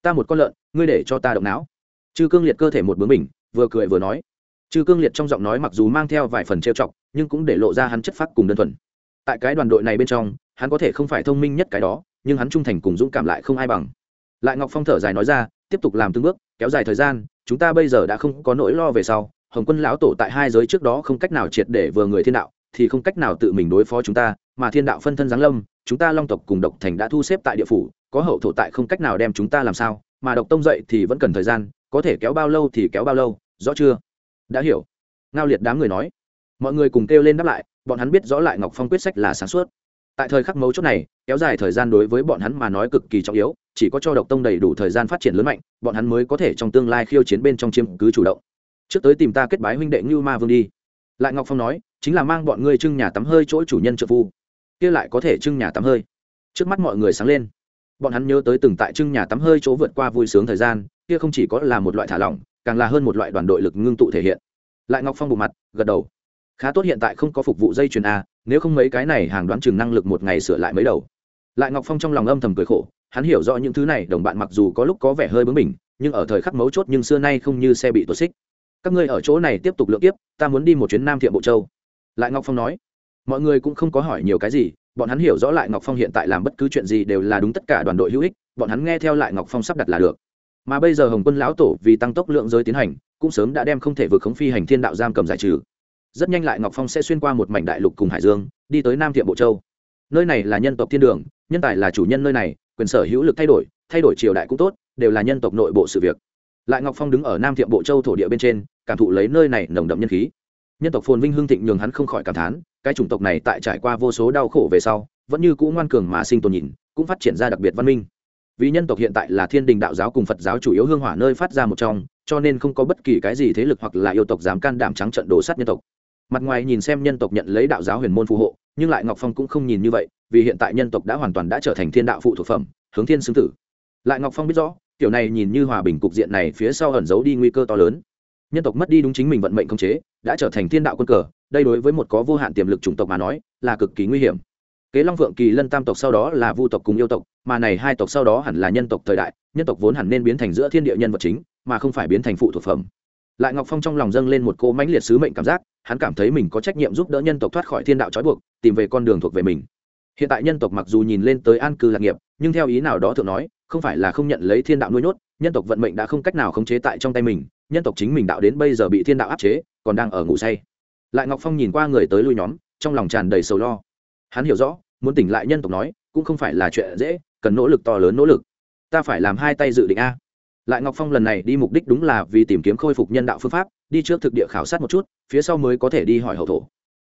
ta một con lợn, ngươi để cho ta động não. Chư cương liệt cơ thể một bướng mình vừa cười vừa nói. Chư cương liệt trong giọng nói mặc dù mang theo vài phần trêu chọc, nhưng cũng để lộ ra hắn chất phác cùng đơn thuần. Tại cái đoàn đội này bên trong, hắn có thể không phải thông minh nhất cái đó, nhưng hắn trung thành cùng dũng cảm lại không ai bằng lại ngọc phong thở dài nói ra, tiếp tục làm từng bước, kéo dài thời gian, chúng ta bây giờ đã không có nỗi lo về sau, hồng quân lão tổ tại hai giới trước đó không cách nào triệt để vừa người thiên đạo, thì không cách nào tự mình đối phó chúng ta, mà thiên đạo phân thân giáng lâm, chúng ta long tộc cùng độc thành đã thu xếp tại địa phủ, có hậu thổ tại không cách nào đem chúng ta làm sao, mà độc tông dậy thì vẫn cần thời gian, có thể kéo bao lâu thì kéo bao lâu, rõ chưa? Đã hiểu. Ngao liệt đám người nói. Mọi người cùng kêu lên đáp lại, bọn hắn biết rõ lại ngọc phong quyết sách là sáng suốt. Tại thời khắc mấu chốt này kéo dài thời gian đối với bọn hắn mà nói cực kỳ trọng yếu, chỉ có cho độc tông đầy đủ thời gian phát triển lớn mạnh, bọn hắn mới có thể trong tương lai khiêu chiến bên trong chiếm cứ chủ động. Trước tới tìm ta kết bái huynh đệ như ma vương đi. Lại ngọc phong nói, chính là mang bọn ngươi trưng nhà tắm hơi chỗ chủ nhân trợ phu. Kia lại có thể trưng nhà tắm hơi. Trước mắt mọi người sáng lên. Bọn hắn nhớ tới từng tại trưng nhà tắm hơi chỗ vượt qua vui sướng thời gian, kia không chỉ có là một loại thả lỏng, càng là hơn một loại đoàn đội lực ngưng tụ thể hiện. Lại ngọc phong bộ mặt, gật đầu. Khá tốt hiện tại không có phục vụ dây chuyền a nếu không mấy cái này hàng đoán chừng năng lực một ngày sửa lại mấy đầu lại ngọc phong trong lòng âm thầm cười khổ, hắn hiểu rõ những thứ này, đồng bạn mặc dù có lúc có vẻ hơi bướng bỉnh, nhưng ở thời khắc mấu chốt nhưng xưa nay không như xe bị tuột xích. Các ngươi ở chỗ này tiếp tục lượng tiếp ta muốn đi một chuyến nam Thiện bộ châu. Lại ngọc phong nói, mọi người cũng không có hỏi nhiều cái gì, bọn hắn hiểu rõ lại ngọc phong hiện tại làm bất cứ chuyện gì đều là đúng tất cả đoàn đội hữu ích, bọn hắn nghe theo lại ngọc phong sắp đặt là được. Mà bây giờ hồng quân lão tổ vì tăng tốc lượng giới tiến hành, cũng sớm đã đem không thể vượt khống phi hành thiên đạo giam cầm giải trừ. Rất nhanh lại ngọc phong sẽ xuyên qua một mảnh đại lục cùng hải dương, đi tới nam Thiện bộ châu. Nơi này là nhân tộc thiên đường nhân tài là chủ nhân nơi này, quyền sở hữu lực thay đổi thay đổi triều đại cũng tốt, đều là nhân tộc nội bộ sự việc. Lại ngọc phong đứng ở nam thiệm bộ châu thổ địa bên trên, cảm thụ lấy nơi này nồng đậm nhân khí. Nhân tộc phồn vinh hương thịnh nhường hắn không khỏi cảm thán, cái chủng tộc này tại trải qua vô số đau khổ về sau, vẫn như cũ ngoan cường mà sinh tồn nhìn, cũng phát triển ra đặc biệt văn minh. Vì nhân tộc hiện tại là thiên đình đạo giáo cùng phật giáo chủ yếu hương hỏa nơi phát ra một trong, cho nên không có bất kỳ cái gì thế lực hoặc là yêu tộc dám can đảm trắng trận đổ sát nhân tộc. Mặt ngoài nhìn xem nhân tộc nhận lấy đạo giáo huyền môn phù hộ nhưng lại ngọc phong cũng không nhìn như vậy, vì hiện tại nhân tộc đã hoàn toàn đã trở thành thiên đạo phụ thuộc phẩm, hướng thiên xứng tử. Lại ngọc phong biết rõ, kiểu này nhìn như hòa bình cục diện này phía sau ẩn giấu đi nguy cơ to lớn. Nhân tộc mất đi đúng chính mình vận mệnh không chế, đã trở thành thiên đạo quân cờ, đây đối với một có vô hạn tiềm lực chủng tộc mà nói, là cực kỳ nguy hiểm. Kế long phượng kỳ lân tam tộc sau đó là vu tộc cùng yêu tộc, mà này hai tộc sau đó hẳn là nhân tộc thời đại, nhân tộc vốn hẳn nên biến thành giữa thiên địa nhân vật chính, mà không phải biến thành phụ thuộc phẩm lại ngọc phong trong lòng dâng lên một cô mãnh liệt sứ mệnh cảm giác, hắn cảm thấy mình có trách nhiệm giúp đỡ nhân tộc thoát khỏi thiên đạo trói buộc, tìm về con đường thuộc về mình. Hiện tại nhân tộc mặc dù nhìn lên tới an cư lạc nghiệp, nhưng theo ý nào đó thường nói, không phải là không nhận lấy thiên đạo nuôi nhốt, nhân tộc vận mệnh đã không cách nào khống chế tại trong tay mình, nhân tộc chính mình đạo đến bây giờ bị thiên đạo áp chế, còn đang ở ngủ say. Lại ngọc phong nhìn qua người tới lui nhóm, trong lòng tràn đầy sầu lo. Hắn hiểu rõ, muốn tỉnh lại nhân tộc nói, cũng không phải là chuyện dễ, cần nỗ lực to lớn nỗ lực. Ta phải làm hai tay dự định a lại ngọc phong lần này đi mục đích đúng là vì tìm kiếm khôi phục nhân đạo phương pháp, đi trước thực địa khảo sát một chút, phía sau mới có thể đi hỏi hậu thổ.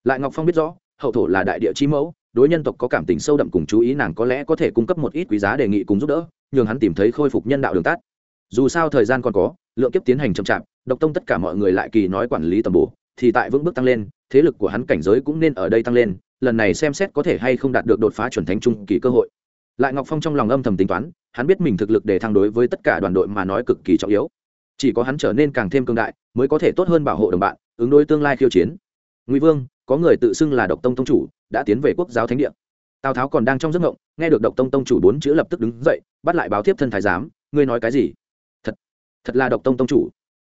Lại ngọc phong biết rõ, hậu thổ là đại địa chi mẫu, đối nhân tộc có cảm tình sâu đậm cùng chú ý nàng có lẽ có thể cung cấp một ít quý giá đề nghị cùng giúp đỡ, nhường hắn tìm thấy khôi phục nhân đạo đường tắt. Dù sao thời gian còn có, lượng kiếp tiến hành chậm chạp, độc tông tất cả mọi người lại kỳ nói quản lý tầm bổ, thì tại vững bước tăng lên, thế lực của hắn cảnh giới cũng nên ở đây tăng lên, lần này xem xét có thể hay không đạt được đột phá chuẩn thánh trung kỳ cơ hội. Lại ngọc phong trong lòng âm thầm tính toán hắn biết mình thực lực để thăng đối với tất cả đoàn đội mà nói cực kỳ trọng yếu. Chỉ có hắn trở nên càng thêm cương đại, mới có thể tốt hơn bảo hộ đồng bạn, ứng đối tương lai khiêu chiến. Ngụy vương, có người tự xưng là độc tông tông chủ, đã tiến về quốc giáo thánh địa. Tào tháo còn đang trong giấc ngộng nghe được độc tông tông chủ bốn chữ lập tức đứng dậy, bắt lại báo tiếp thân thái giám, ngươi nói cái gì? Thật thật là độc tông tông chủ.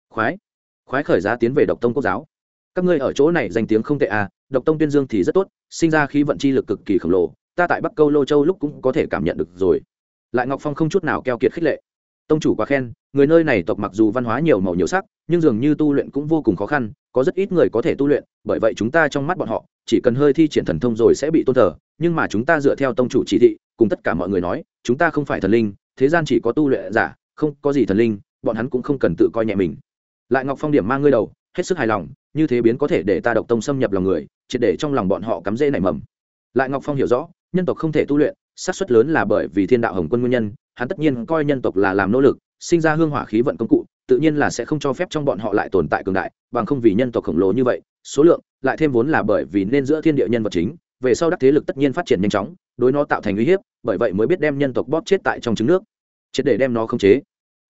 Khoái khoái khởi giá tiến về độc tông quốc giáo. Các ngươi ở chỗ này danh tiếng không tệ à độc tông tuyên dương thì rất tốt, sinh ra khí vận chi lực cực kỳ khổng lồ, ta tại bắc câu lô châu lúc cũng có thể cảm nhận được rồi lại ngọc phong không chút nào keo kiệt khích lệ. Tông chủ quá khen, người nơi này tộc mặc dù văn hóa nhiều màu nhiều sắc, nhưng dường như tu luyện cũng vô cùng khó khăn, có rất ít người có thể tu luyện, bởi vậy chúng ta trong mắt bọn họ, chỉ cần hơi thi triển thần thông rồi sẽ bị tôn thờ, nhưng mà chúng ta dựa theo tông chủ chỉ thị, cùng tất cả mọi người nói, chúng ta không phải thần linh, thế gian chỉ có tu luyện giả, không có gì thần linh, bọn hắn cũng không cần tự coi nhẹ mình. Lại ngọc phong điểm mang ngươi đầu, hết sức hài lòng, như thế biến có thể để ta độc tông xâm nhập lòng người, triệt để trong lòng bọn họ cắm rễ nảy mầm. Lại ngọc phong hiểu rõ, nhân tộc không thể tu luyện xác suất lớn là bởi vì thiên đạo hồng quân nguyên nhân, hắn tất nhiên coi nhân tộc là làm nỗ lực, sinh ra hương hỏa khí vận công cụ, tự nhiên là sẽ không cho phép trong bọn họ lại tồn tại cường đại, bằng không vì nhân tộc khổng lồ như vậy, số lượng lại thêm vốn là bởi vì nên giữa thiên địa nhân vật chính, về sau đắc thế lực tất nhiên phát triển nhanh chóng, đối nó tạo thành uy hiếp, bởi vậy mới biết đem nhân tộc bóp chết tại trong trứng nước chết để đem nó khống chế.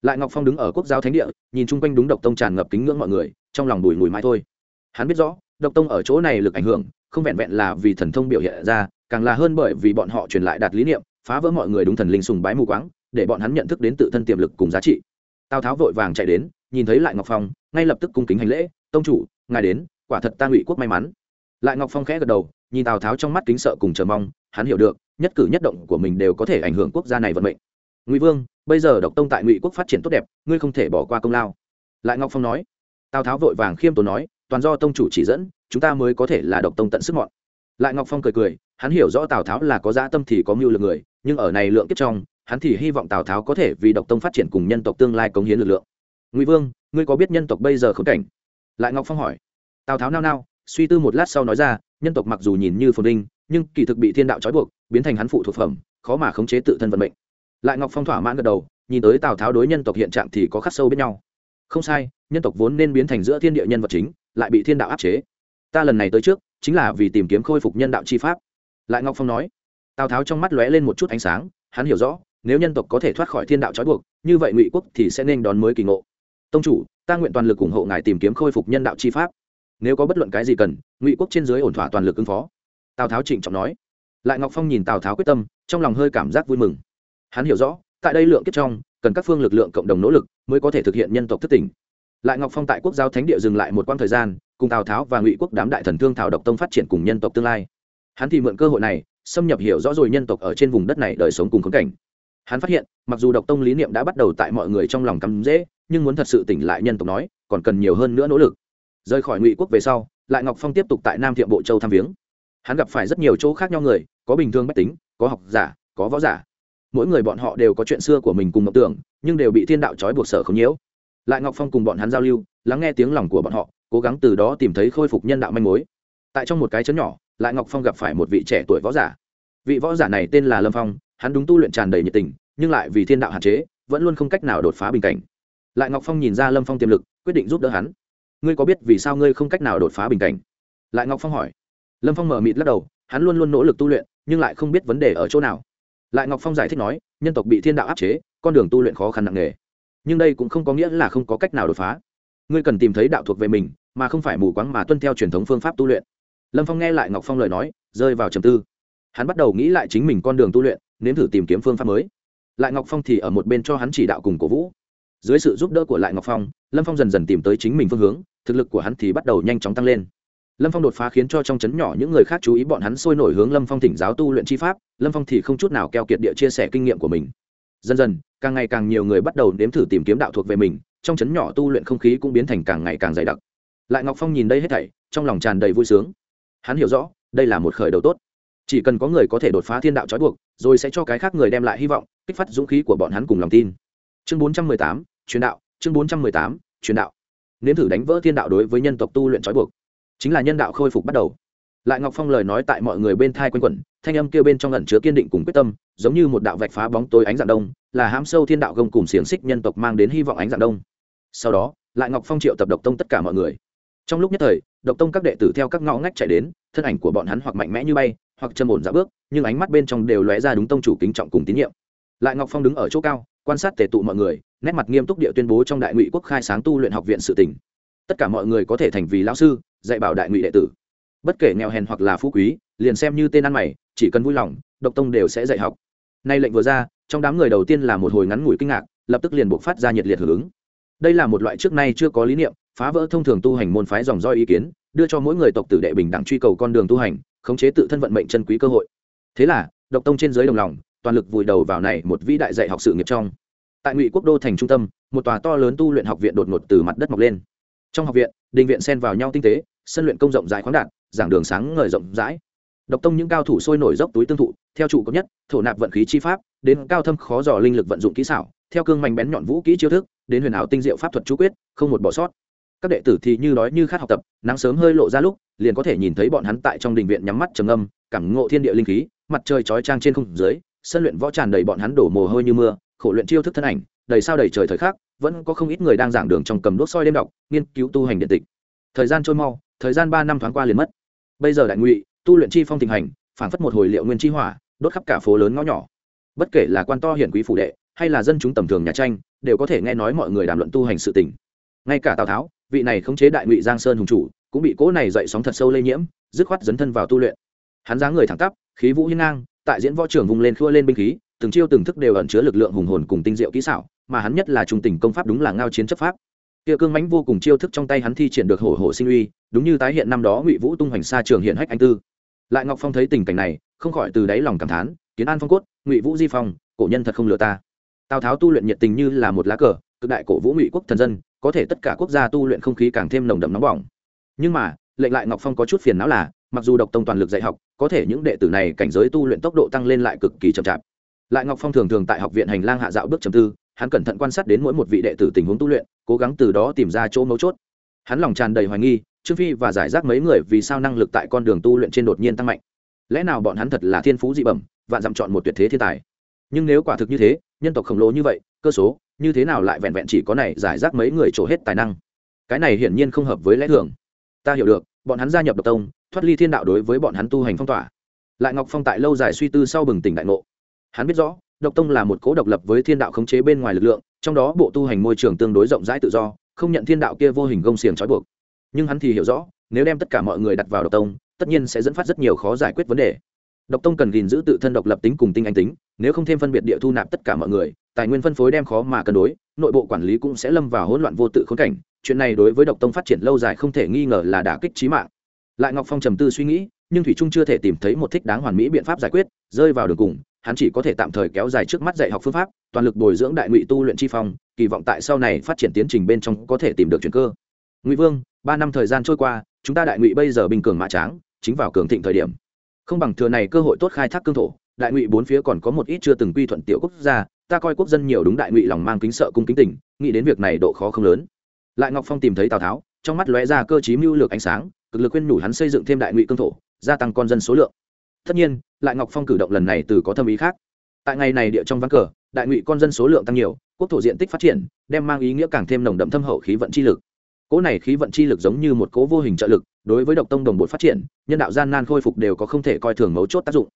Lại ngọc phong đứng ở quốc giáo thánh địa, nhìn chung quanh đúng độc tông tràn ngập kính ngưỡng mọi người, trong lòng đùi ngùi mãi thôi. Hắn biết rõ, độc tông ở chỗ này lực ảnh hưởng, không vẹn vẹn là vì thần thông biểu hiện ra càng là hơn bởi vì bọn họ truyền lại đạt lý niệm, phá vỡ mọi người đúng thần linh sùng bái mù quáng, để bọn hắn nhận thức đến tự thân tiềm lực cùng giá trị. Tào tháo vội vàng chạy đến, nhìn thấy lại ngọc phong, ngay lập tức cung kính hành lễ, tông chủ, ngài đến, quả thật ta ngụy quốc may mắn. Lại ngọc phong khẽ gật đầu, nhìn tào tháo trong mắt kính sợ cùng chờ mong, hắn hiểu được, nhất cử nhất động của mình đều có thể ảnh hưởng quốc gia này vận mệnh. Ngụy vương, bây giờ độc tông tại ngụy quốc phát triển tốt đẹp, ngươi không thể bỏ qua công lao. Lại ngọc phong nói. Tào tháo vội vàng khiêm tốn nói, toàn do tông chủ chỉ dẫn, chúng ta mới có thể là độc tông tận sức mọn. Lại ngọc phong cười cười hắn hiểu rõ tào tháo là có dã tâm thì có mưu lực người, nhưng ở này lượng kiếp trong, hắn thì hy vọng tào tháo có thể vì độc tông phát triển cùng nhân tộc tương lai cống hiến lực lượng. Ngụy vương, ngươi có biết nhân tộc bây giờ khốn cảnh? Lại ngọc phong hỏi. Tào tháo nao nao, suy tư một lát sau nói ra, nhân tộc mặc dù nhìn như phồn linh nhưng kỳ thực bị thiên đạo trói buộc, biến thành hắn phụ thuộc phẩm, khó mà khống chế tự thân vận mệnh. Lại ngọc phong thỏa mãn gật đầu, nhìn tới tào tháo đối nhân tộc hiện trạng thì có khắc sâu bên nhau. Không sai, nhân tộc vốn nên biến thành giữa thiên địa nhân vật chính, lại bị thiên đạo áp chế. Ta lần này tới trước, chính là vì tìm kiếm khôi phục nhân đạo chi pháp lại ngọc phong nói, tào tháo trong mắt lóe lên một chút ánh sáng, hắn hiểu rõ, nếu nhân tộc có thể thoát khỏi thiên đạo trói buộc, như vậy ngụy quốc thì sẽ nên đón mới kỳ ngộ. Tông chủ, ta nguyện toàn lực ủng hộ ngài tìm kiếm khôi phục nhân đạo chi pháp. Nếu có bất luận cái gì cần, ngụy quốc trên dưới ổn thỏa toàn lực ứng phó. Tào tháo trịnh trọng nói. Lại ngọc phong nhìn tào tháo quyết tâm, trong lòng hơi cảm giác vui mừng. Hắn hiểu rõ, tại đây lượng kiếp trong, cần các phương lực lượng cộng đồng nỗ lực mới có thể thực hiện nhân tộc thất tỉnh lại ngọc phong tại quốc giáo thánh địa dừng lại một quãng thời gian, cùng tào tháo và ngụy quốc đám đại thần thương thảo độc tông phát triển cùng nhân tộc tương lai hắn thì mượn cơ hội này, xâm nhập hiểu rõ rồi nhân tộc ở trên vùng đất này đời sống cùng khốn cảnh. Hắn phát hiện, mặc dù độc tông lý niệm đã bắt đầu tại mọi người trong lòng cắm dễ, nhưng muốn thật sự tỉnh lại nhân tộc nói, còn cần nhiều hơn nữa nỗ lực. Rời khỏi ngụy quốc về sau, lại ngọc phong tiếp tục tại nam thiệm bộ châu thăm viếng. Hắn gặp phải rất nhiều chỗ khác nhau người, có bình thường bách tính, có học giả, có võ giả. Mỗi người bọn họ đều có chuyện xưa của mình cùng mộng tưởng, nhưng đều bị thiên đạo trói buộc sở không nhiễu. Lại ngọc phong cùng bọn hắn giao lưu, lắng nghe tiếng lòng của bọn họ, cố gắng từ đó tìm thấy khôi phục nhân đạo manh mối. Tại trong một cái chấn nhỏ lại ngọc phong gặp phải một vị trẻ tuổi võ giả. Vị võ giả này tên là lâm phong, hắn đúng tu luyện tràn đầy nhiệt tình, nhưng lại vì thiên đạo hạn chế, vẫn luôn không cách nào đột phá bình cảnh. Lại ngọc phong nhìn ra lâm phong tiềm lực, quyết định giúp đỡ hắn. Ngươi có biết vì sao ngươi không cách nào đột phá bình cảnh? Lại ngọc phong hỏi. Lâm phong mở mịt lắc đầu, hắn luôn luôn nỗ lực tu luyện, nhưng lại không biết vấn đề ở chỗ nào. Lại ngọc phong giải thích nói, nhân tộc bị thiên đạo áp chế, con đường tu luyện khó khăn nặng nề. Nhưng đây cũng không có nghĩa là không có cách nào đột phá. Ngươi cần tìm thấy đạo thuộc về mình, mà không phải mù quáng mà tuân theo truyền thống phương pháp tu luyện lâm phong nghe lại ngọc phong lời nói, rơi vào trầm tư. Hắn bắt đầu nghĩ lại chính mình con đường tu luyện, nếm thử tìm kiếm phương pháp mới. Lại ngọc phong thì ở một bên cho hắn chỉ đạo cùng cổ vũ. Dưới sự giúp đỡ của lại ngọc phong, lâm phong dần dần tìm tới chính mình phương hướng, thực lực của hắn thì bắt đầu nhanh chóng tăng lên. Lâm phong đột phá khiến cho trong chấn nhỏ những người khác chú ý bọn hắn sôi nổi hướng lâm phong thỉnh giáo tu luyện chi pháp, lâm phong thì không chút nào keo kiệt địa chia sẻ kinh nghiệm của mình. Dần dần, càng ngày càng nhiều người bắt đầu nếm thử tìm kiếm đạo thuộc về mình, trong chấn nhỏ tu luyện không khí cũng biến thành càng ngày càng dày đặc. Lại ngọc phong nhìn đây hết thảy, trong lòng tràn đầy vui sướng hắn hiểu rõ, đây là một khởi đầu tốt. Chỉ cần có người có thể đột phá thiên đạo trói buộc, rồi sẽ cho cái khác người đem lại hy vọng, kích phát dũng khí của bọn hắn cùng lòng tin. Chương bốn trăm mười tám, truyền đạo, chương bốn trăm mười tám, truyền đạo. Nếm thử đánh vỡ thiên đạo đối với nhân tộc tu luyện trói buộc. Chính là nhân đạo khôi phục bắt đầu. Lại ngọc phong lời nói tại mọi người bên thai quanh quẩn, thanh âm kêu bên trong lẩn chứa kiên định cùng quyết tâm, giống như một đạo vạch phá bóng tối ánh dạng đông, là hãm sâu thiên đạo gông cùng xiềng xích nhân tộc mang đến hy vọng ánh dạng đông. Sau đó, lại ngọc phong triệu tập độc tông tất cả mọi người trong lúc nhất thời, độc tông các đệ tử theo các ngõ ngách chạy đến, thân ảnh của bọn hắn hoặc mạnh mẽ như bay, hoặc châm ổn dạ bước, nhưng ánh mắt bên trong đều lóe ra đúng tông chủ kính trọng cùng tín nhiệm. Lại ngọc phong đứng ở chỗ cao, quan sát tề tụ mọi người, nét mặt nghiêm túc địa tuyên bố trong đại ngụy quốc khai sáng tu luyện học viện sự tỉnh tất cả mọi người có thể thành vì lão sư, dạy bảo đại ngụy đệ tử. Bất kể nghèo hèn hoặc là phú quý, liền xem như tên ăn mày, chỉ cần vui lòng, độc tông đều sẽ dạy học. Nay lệnh vừa ra, trong đám người đầu tiên là một hồi ngắn ngủi kinh ngạc, lập tức liền buộc phát ra nhiệt liệt hưởng ứng. Đây là một loại trước nay chưa có lý niệm phá vỡ thông thường tu hành môn phái dòng roi ý kiến, đưa cho mỗi người tộc tử đệ bình đẳng truy cầu con đường tu hành, khống chế tự thân vận mệnh chân quý cơ hội. Thế là, độc tông trên giới đồng lòng, toàn lực vùi đầu vào này một vĩ đại dạy học sự nghiệp trong. Tại ngụy quốc đô thành trung tâm, một tòa to lớn tu luyện học viện đột ngột từ mặt đất mọc lên. Trong học viện, đình viện xen vào nhau tinh tế, sân luyện công rộng rãi khoáng đạt, giảng đường sáng ngời rộng rãi. Độc tông những cao thủ sôi nổi dốc túi tương thụ, theo chủ cấp nhất, thổ nạp vận khí chi pháp, đến cao thâm khó dò linh lực vận dụng kỹ xảo, theo cương mạnh bén nhọn vũ kỹ chiêu thức, đến huyền ảo tinh diệu pháp thuật chú quyết, không một bỏ sót các đệ tử thì như đói như khát học tập, nắng sớm hơi lộ ra lúc, liền có thể nhìn thấy bọn hắn tại trong đình viện nhắm mắt trầm âm cảm ngộ thiên địa linh khí, mặt trời chói trang trên không dưới, sân luyện võ tràn đầy bọn hắn đổ mồ hôi như mưa, khổ luyện chiêu thức thân ảnh, đầy sao đầy trời thời khắc, vẫn có không ít người đang giảng đường trong cầm đốt soi đêm đọc, nghiên cứu tu hành điện tịch. Thời gian trôi mau, thời gian ba năm thoáng qua liền mất. Bây giờ đại ngụy, tu luyện chi phong tình hành, phảng phất một hồi liệu nguyên chi hỏa, đốt khắp cả phố lớn ngõ nhỏ. Bất kể là quan to hiển quý phủ đệ, hay là dân chúng tầm thường nhà tranh, đều có thể nghe nói mọi người đàm luận tu hành sự tình. Ngay cả tào tháo vị này khống chế đại ngụy giang sơn hùng chủ, cũng bị cỗ này dậy sóng thật sâu lây nhiễm, dứt khoát dấn thân vào tu luyện. Hắn dáng người thẳng tắp, khí vũ hiên ngang, tại diễn võ trường vùng lên khua lên binh khí, từng chiêu từng thức đều ẩn chứa lực lượng hùng hồn cùng tinh diệu kỹ xảo, mà hắn nhất là trung tình công pháp đúng là ngao chiến chấp pháp. Kia cương mãnh vô cùng chiêu thức trong tay hắn thi triển được hổ hổ sinh uy, đúng như tái hiện năm đó ngụy vũ tung hoành xa trường hiện hách anh tư. Lại ngọc phong thấy tình cảnh này, không khỏi từ đáy lòng cảm thán, kiến an phong cốt, ngụy vũ di phong, cổ nhân thật không lừa ta. Tào tháo tu luyện nhiệt tình như là một lá cờ, cực đại cổ vũ ngụy quốc thần dân có thể tất cả quốc gia tu luyện không khí càng thêm nồng đậm nóng bỏng. Nhưng mà, lệnh lại ngọc phong có chút phiền não là, mặc dù độc tông toàn lực dạy học, có thể những đệ tử này cảnh giới tu luyện tốc độ tăng lên lại cực kỳ chậm chạp. Lại ngọc phong thường thường tại học viện hành lang hạ dạo bước chầm tư, hắn cẩn thận quan sát đến mỗi một vị đệ tử tình huống tu luyện, cố gắng từ đó tìm ra chỗ mấu chốt. Hắn lòng tràn đầy hoài nghi, trương phi và giải rác mấy người vì sao năng lực tại con đường tu luyện trên đột nhiên tăng mạnh. Lẽ nào bọn hắn thật là thiên phú dị bẩm, vạn dặm chọn một tuyệt thế thiên tài? Nhưng nếu quả thực như thế, nhân tộc khổng lồ như vậy, cơ số như thế nào lại vẹn vẹn chỉ có này giải rác mấy người trổ hết tài năng? Cái này hiển nhiên không hợp với lẽ thường. Ta hiểu được, bọn hắn gia nhập độc tông, thoát ly thiên đạo đối với bọn hắn tu hành phong tỏa. Lại ngọc phong tại lâu dài suy tư sau bừng tỉnh đại ngộ. Hắn biết rõ, độc tông là một cố độc lập với thiên đạo khống chế bên ngoài lực lượng, trong đó bộ tu hành môi trường tương đối rộng rãi tự do, không nhận thiên đạo kia vô hình gông xiềng trói buộc. Nhưng hắn thì hiểu rõ, nếu đem tất cả mọi người đặt vào độc tông, tất nhiên sẽ dẫn phát rất nhiều khó giải quyết vấn đề. Độc tông cần gìn giữ tự thân độc lập tính cùng tinh anh tính, nếu không thêm phân biệt địa thu nạp tất cả mọi người tài nguyên phân phối đem khó mà cân đối, nội bộ quản lý cũng sẽ lâm vào hỗn loạn vô tự khốn cảnh, chuyện này đối với độc tông phát triển lâu dài không thể nghi ngờ là đả kích trí mạng. Lại ngọc phong trầm tư suy nghĩ, nhưng thủy trung chưa thể tìm thấy một thích đáng hoàn mỹ biện pháp giải quyết, rơi vào đường cùng, hắn chỉ có thể tạm thời kéo dài trước mắt dạy học phương pháp, toàn lực bồi dưỡng đại ngụy tu luyện chi phong, kỳ vọng tại sau này phát triển tiến trình bên trong có thể tìm được chuyện cơ. Ngụy vương, ba năm thời gian trôi qua, chúng ta đại ngụy bây giờ bình cường mã tráng, chính vào cường thịnh thời điểm. Không bằng thừa này cơ hội tốt khai thác cương thổ, đại ngụy bốn phía còn có một ít chưa từng quy thuận tiểu quốc gia ta coi quốc dân nhiều đúng đại ngụy lòng mang kính sợ cung kính tình, nghĩ đến việc này độ khó không lớn. Lại ngọc phong tìm thấy tào tháo, trong mắt lóe ra cơ chí mưu lược ánh sáng, cực lực khuyên nhủ hắn xây dựng thêm đại ngụy cương thổ, gia tăng con dân số lượng. Tất nhiên, lại ngọc phong cử động lần này từ có thâm ý khác. Tại ngày này địa trong ván cờ, đại ngụy con dân số lượng tăng nhiều, quốc thổ diện tích phát triển, đem mang ý nghĩa càng thêm nồng đậm thâm hậu khí vận chi lực. Cỗ này khí vận chi lực giống như một cố vô hình trợ lực, đối với độc tông đồng bột phát triển, nhân đạo gian nan khôi phục đều có không thể coi thường mấu chốt tác dụng.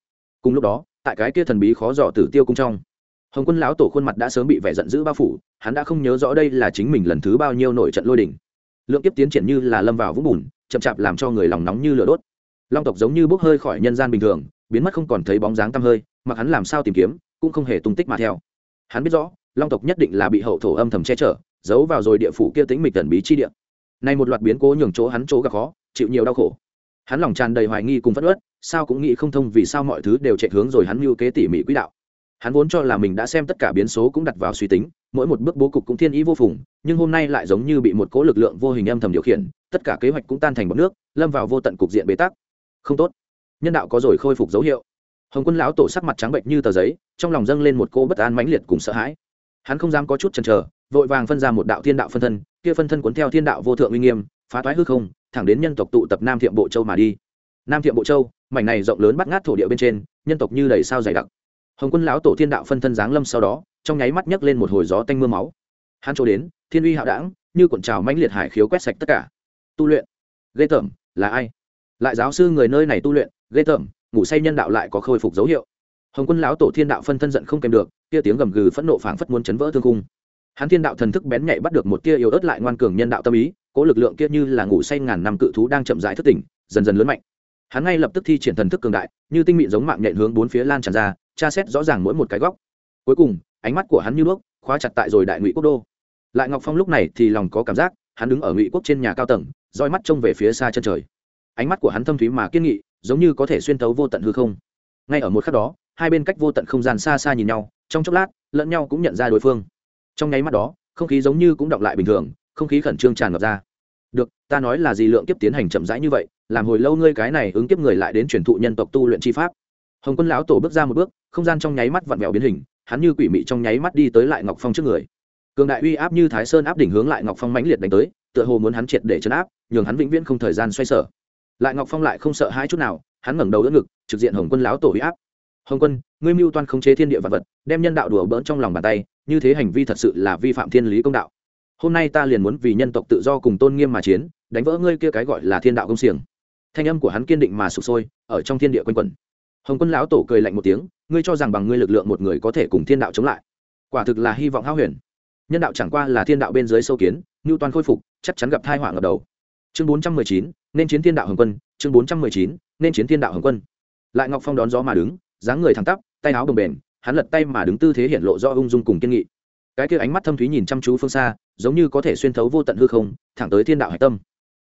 Cùng lúc đó, tại cái kia thần bí khó dò tử tiêu cung trong hồng quân lão tổ khuôn mặt đã sớm bị vẻ giận dữ bao phủ, hắn đã không nhớ rõ đây là chính mình lần thứ bao nhiêu nổi trận lôi đỉnh lượng kiếp tiến triển như là lâm vào vũng bùn, chậm chạp làm cho người lòng nóng như lửa đốt. Long tộc giống như bốc hơi khỏi nhân gian bình thường, biến mất không còn thấy bóng dáng tăm hơi, mặc hắn làm sao tìm kiếm, cũng không hề tung tích mà theo. Hắn biết rõ, long tộc nhất định là bị hậu thổ âm thầm che chở, giấu vào rồi địa phủ kia tính mịch thần bí chi địa. Nay một loạt biến cố nhường chỗ hắn chỗ gặp khó, chịu nhiều đau khổ. Hắn lòng tràn đầy hoài nghi cùng phất ớt sao cũng nghĩ không thông vì sao mọi thứ đều chạy hướng rồi hắn mưu kế tỉ mỉ quỹ đạo hắn vốn cho là mình đã xem tất cả biến số cũng đặt vào suy tính, mỗi một bước bố cục cũng thiên ý vô phùng, nhưng hôm nay lại giống như bị một cỗ lực lượng vô hình âm thầm điều khiển, tất cả kế hoạch cũng tan thành bọc nước, lâm vào vô tận cục diện bế tắc. Không tốt. Nhân đạo có rồi khôi phục dấu hiệu. Hồng quân lão tổ sắc mặt trắng bệnh như tờ giấy, trong lòng dâng lên một cô bất an mãnh liệt cùng sợ hãi. Hắn không dám có chút chần chờ, vội vàng phân ra một đạo thiên đạo phân thân, kia phân thân cuốn theo thiên đạo vô thượng uy nghiêm, phá toái hư không, thẳng đến nhân tộc tụ tập nam thiệm bộ châu mà đi. Nam thiệm bộ châu, mảnh này rộng lớn bắt ngát thổ địa bên trên, nhân tộc như đầy sao dày đặc hồng quân lão tổ thiên đạo phân thân giáng lâm sau đó, trong nháy mắt nhấc lên một hồi gió tanh mưa máu. Hắn chỗ đến, thiên uy hạo đảng như cuộn trào mãnh liệt hải khiếu quét sạch tất cả. Tu luyện. Ghê tởm, là ai? Lại giáo sư người nơi này tu luyện, ghê tởm, ngủ say nhân đạo lại có khôi phục dấu hiệu. Hồng quân lão tổ thiên đạo phân thân giận không kèm được, kia tiếng gầm gừ phẫn nộ phảng phất muốn chấn vỡ thương cung hắn thiên đạo thần thức bén nhạy bắt được một tia yếu ớt lại ngoan cường nhân đạo tâm ý, cố lực lượng kia như là ngủ say ngàn năm cự thú đang chậm rãi thức tỉnh, dần dần lớn mạnh hắn ngay lập tức thi triển thần thức cường đại, như tinh mịn giống mạng nhện hướng bốn phía lan tràn ra, tra xét rõ ràng mỗi một cái góc. Cuối cùng, ánh mắt của hắn như bước khóa chặt tại rồi đại ngụy quốc đô. Lại ngọc phong lúc này thì lòng có cảm giác, hắn đứng ở ngụy quốc trên nhà cao tầng, roi mắt trông về phía xa chân trời. Ánh mắt của hắn thâm thúy mà kiên nghị, giống như có thể xuyên tấu vô tận hư không. Ngay ở một khắc đó, hai bên cách vô tận không gian xa xa nhìn nhau, trong chốc lát, lẫn nhau cũng nhận ra đối phương. Trong nháy mắt đó, không khí giống như cũng động lại bình thường, không khí khẩn trương tràn ngập ra được, ta nói là gì lượng kiếp tiến hành chậm rãi như vậy, làm hồi lâu ngươi cái này ứng kiếp người lại đến truyền thụ nhân tộc tu luyện chi pháp. Hồng quân lão tổ bước ra một bước, không gian trong nháy mắt vặn vẹo biến hình, hắn như quỷ mị trong nháy mắt đi tới lại ngọc phong trước người. Cường đại uy áp như thái sơn áp đỉnh hướng lại ngọc phong mãnh liệt đánh tới, tựa hồ muốn hắn triệt để chấn áp, nhường hắn vĩnh viễn không thời gian xoay sở. Lại ngọc phong lại không sợ hai chút nào, hắn ngẩng đầu đỡ ngực, trực diện hồng quân lão tổ uy áp. Hồng quân, ngươi mưu toan khống chế thiên địa vật vật, đem nhân đạo đùa bỡn trong lòng bàn tay, như thế hành vi thật sự là vi phạm thiên lý công đạo hôm nay ta liền muốn vì nhân tộc tự do cùng tôn nghiêm mà chiến, đánh vỡ ngươi kia cái gọi là thiên đạo công xiềng. Thanh âm của hắn kiên định mà sụp sôi, ở trong thiên địa quanh quẩn. Hồng quân lão tổ cười lạnh một tiếng, ngươi cho rằng bằng ngươi lực lượng một người có thể cùng thiên đạo chống lại. Quả thực là hy vọng hao huyền. Nhân đạo chẳng qua là thiên đạo bên dưới sâu kiến ngưu toàn khôi phục, chắc chắn gặp thai họa ngập đầu. Chương bốn trăm mười chín, nên chiến thiên đạo hồng quân, chương bốn trăm mười chín, nên chiến thiên đạo hồng quân. Lại ngọc phong đón gió mà đứng, dáng người thẳng tắp, tay áo đồng bền, hắn lật tay mà đứng tư thế hiện lộ do ung dung cùng kiên nghị. Cái kia ánh mắt thâm thúy nhìn chăm chú phương xa giống như có thể xuyên thấu vô tận hư không, thẳng tới thiên đạo hải tâm.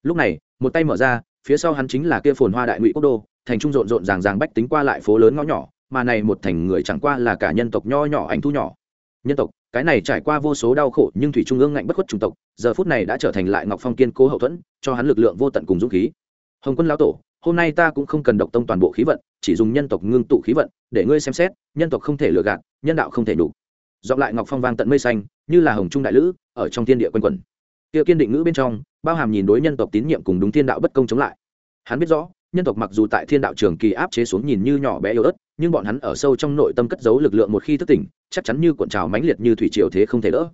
Lúc này, một tay mở ra, phía sau hắn chính là kia phồn hoa đại ngụy quốc đô, thành trung rộn rộn ràng ràng bách tính qua lại phố lớn ngõ nhỏ, mà này một thành người chẳng qua là cả nhân tộc nho nhỏ ảnh thu nhỏ. Nhân tộc, cái này trải qua vô số đau khổ nhưng thủy trung ương ngạnh bất khuất chủng tộc, giờ phút này đã trở thành lại ngọc phong kiên cố hậu thuẫn, cho hắn lực lượng vô tận cùng dũng khí. Hồng quân lão tổ, hôm nay ta cũng không cần độc tông toàn bộ khí vận, chỉ dùng nhân tộc ngưng tụ khí vận, để ngươi xem xét, nhân tộc không thể lừa gạt, nhân đạo không thể đủ dọn lại ngọc phong vang tận mây xanh, như là hồng trung đại lữ, ở trong thiên địa quanh quẩn. Kia kiên định ngữ bên trong, bao hàm nhìn đối nhân tộc tín nhiệm cùng đúng thiên đạo bất công chống lại. Hắn biết rõ, nhân tộc mặc dù tại thiên đạo trường kỳ áp chế xuống nhìn như nhỏ bé yếu ớt, nhưng bọn hắn ở sâu trong nội tâm cất giấu lực lượng một khi thức tỉnh, chắc chắn như cuộn trào mãnh liệt như thủy triều thế không thể đỡ.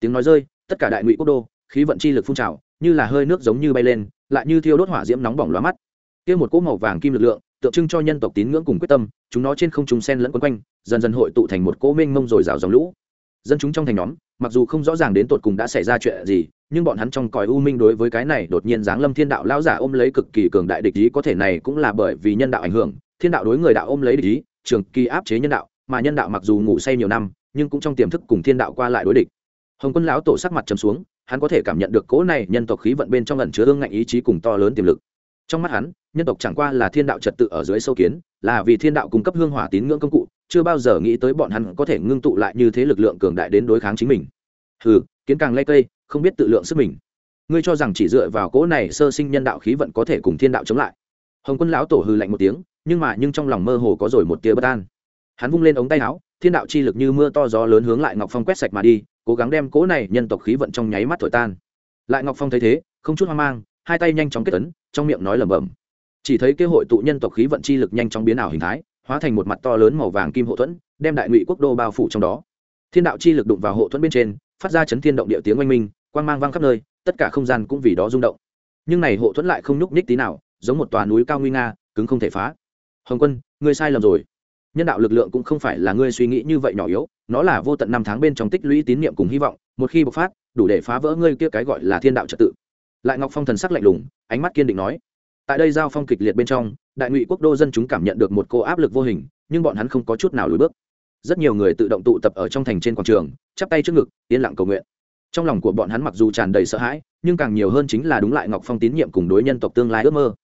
Tiếng nói rơi, tất cả đại ngụy quốc đô, khí vận chi lực phun trào, như là hơi nước giống như bay lên, lại như thiêu đốt hỏa diễm nóng bỏng lóa mắt. Kia một cỗ màu vàng kim lực lượng tượng trưng cho nhân tộc tín ngưỡng cùng quyết tâm, chúng nó trên không trung sen lẫn quấn quanh, dần dần hội tụ thành một cỗ mênh mông rồi rào dòng lũ. Dân chúng trong thành nhóm, mặc dù không rõ ràng đến tột cùng đã xảy ra chuyện gì, nhưng bọn hắn trong còi u minh đối với cái này đột nhiên giáng lâm thiên đạo lão giả ôm lấy cực kỳ cường đại địch ý, có thể này cũng là bởi vì nhân đạo ảnh hưởng, thiên đạo đối người đạo ôm lấy địch ý, trường kỳ áp chế nhân đạo, mà nhân đạo mặc dù ngủ say nhiều năm, nhưng cũng trong tiềm thức cùng thiên đạo qua lại đối địch. Hồng quân lão tổ sắc mặt trầm xuống, hắn có thể cảm nhận được cỗ này nhân tộc khí vận bên trong lần chứa hương ngạnh ý chí cùng to lớn tiềm lực. Trong mắt hắn nhân tộc chẳng qua là thiên đạo trật tự ở dưới sâu kiến, là vì thiên đạo cung cấp hương hỏa tín ngưỡng công cụ, chưa bao giờ nghĩ tới bọn hắn có thể ngưng tụ lại như thế lực lượng cường đại đến đối kháng chính mình. Hừ, kiến càng lây cây, không biết tự lượng sức mình. Ngươi cho rằng chỉ dựa vào cỗ này sơ sinh nhân đạo khí vận có thể cùng thiên đạo chống lại. Hồng quân lão tổ hừ lạnh một tiếng, nhưng mà nhưng trong lòng mơ hồ có rồi một tia bất an. Hắn vung lên ống tay áo, thiên đạo chi lực như mưa to gió lớn hướng lại ngọc phong quét sạch mà đi, cố gắng đem cỗ này nhân tộc khí vận trong nháy mắt thổi tan. Lại ngọc phong thấy thế, không chút hoang mang, hai tay nhanh chóng kết ấn, trong miệng nói lẩm bẩm chỉ thấy kế hội tụ nhân tộc khí vận chi lực nhanh chóng biến ảo hình thái, hóa thành một mặt to lớn màu vàng kim hộ thuẫn, đem đại ngụy quốc đô bao phủ trong đó. Thiên đạo chi lực đụng vào hộ thuẫn bên trên, phát ra chấn thiên động địa tiếng oanh minh, quang mang vang khắp nơi, tất cả không gian cũng vì đó rung động. Nhưng này hộ thuẫn lại không nhúc nhích tí nào, giống một tòa núi cao nguy nga, cứng không thể phá. Hồng quân, ngươi sai lầm rồi. Nhân đạo lực lượng cũng không phải là ngươi suy nghĩ như vậy nhỏ yếu, nó là vô tận năm tháng bên trong tích lũy tín niệm cùng hy vọng, một khi bộc phát, đủ để phá vỡ ngươi kia cái gọi là thiên đạo trật tự. Lại ngọc phong thần sắc lạnh lùng, ánh mắt kiên định nói tại đây giao phong kịch liệt bên trong, đại ngụy quốc đô dân chúng cảm nhận được một cô áp lực vô hình, nhưng bọn hắn không có chút nào lùi bước. Rất nhiều người tự động tụ tập ở trong thành trên quảng trường, chắp tay trước ngực, yên lặng cầu nguyện. Trong lòng của bọn hắn mặc dù tràn đầy sợ hãi, nhưng càng nhiều hơn chính là đúng lại ngọc phong tín nhiệm cùng đối nhân tộc tương lai ước mơ.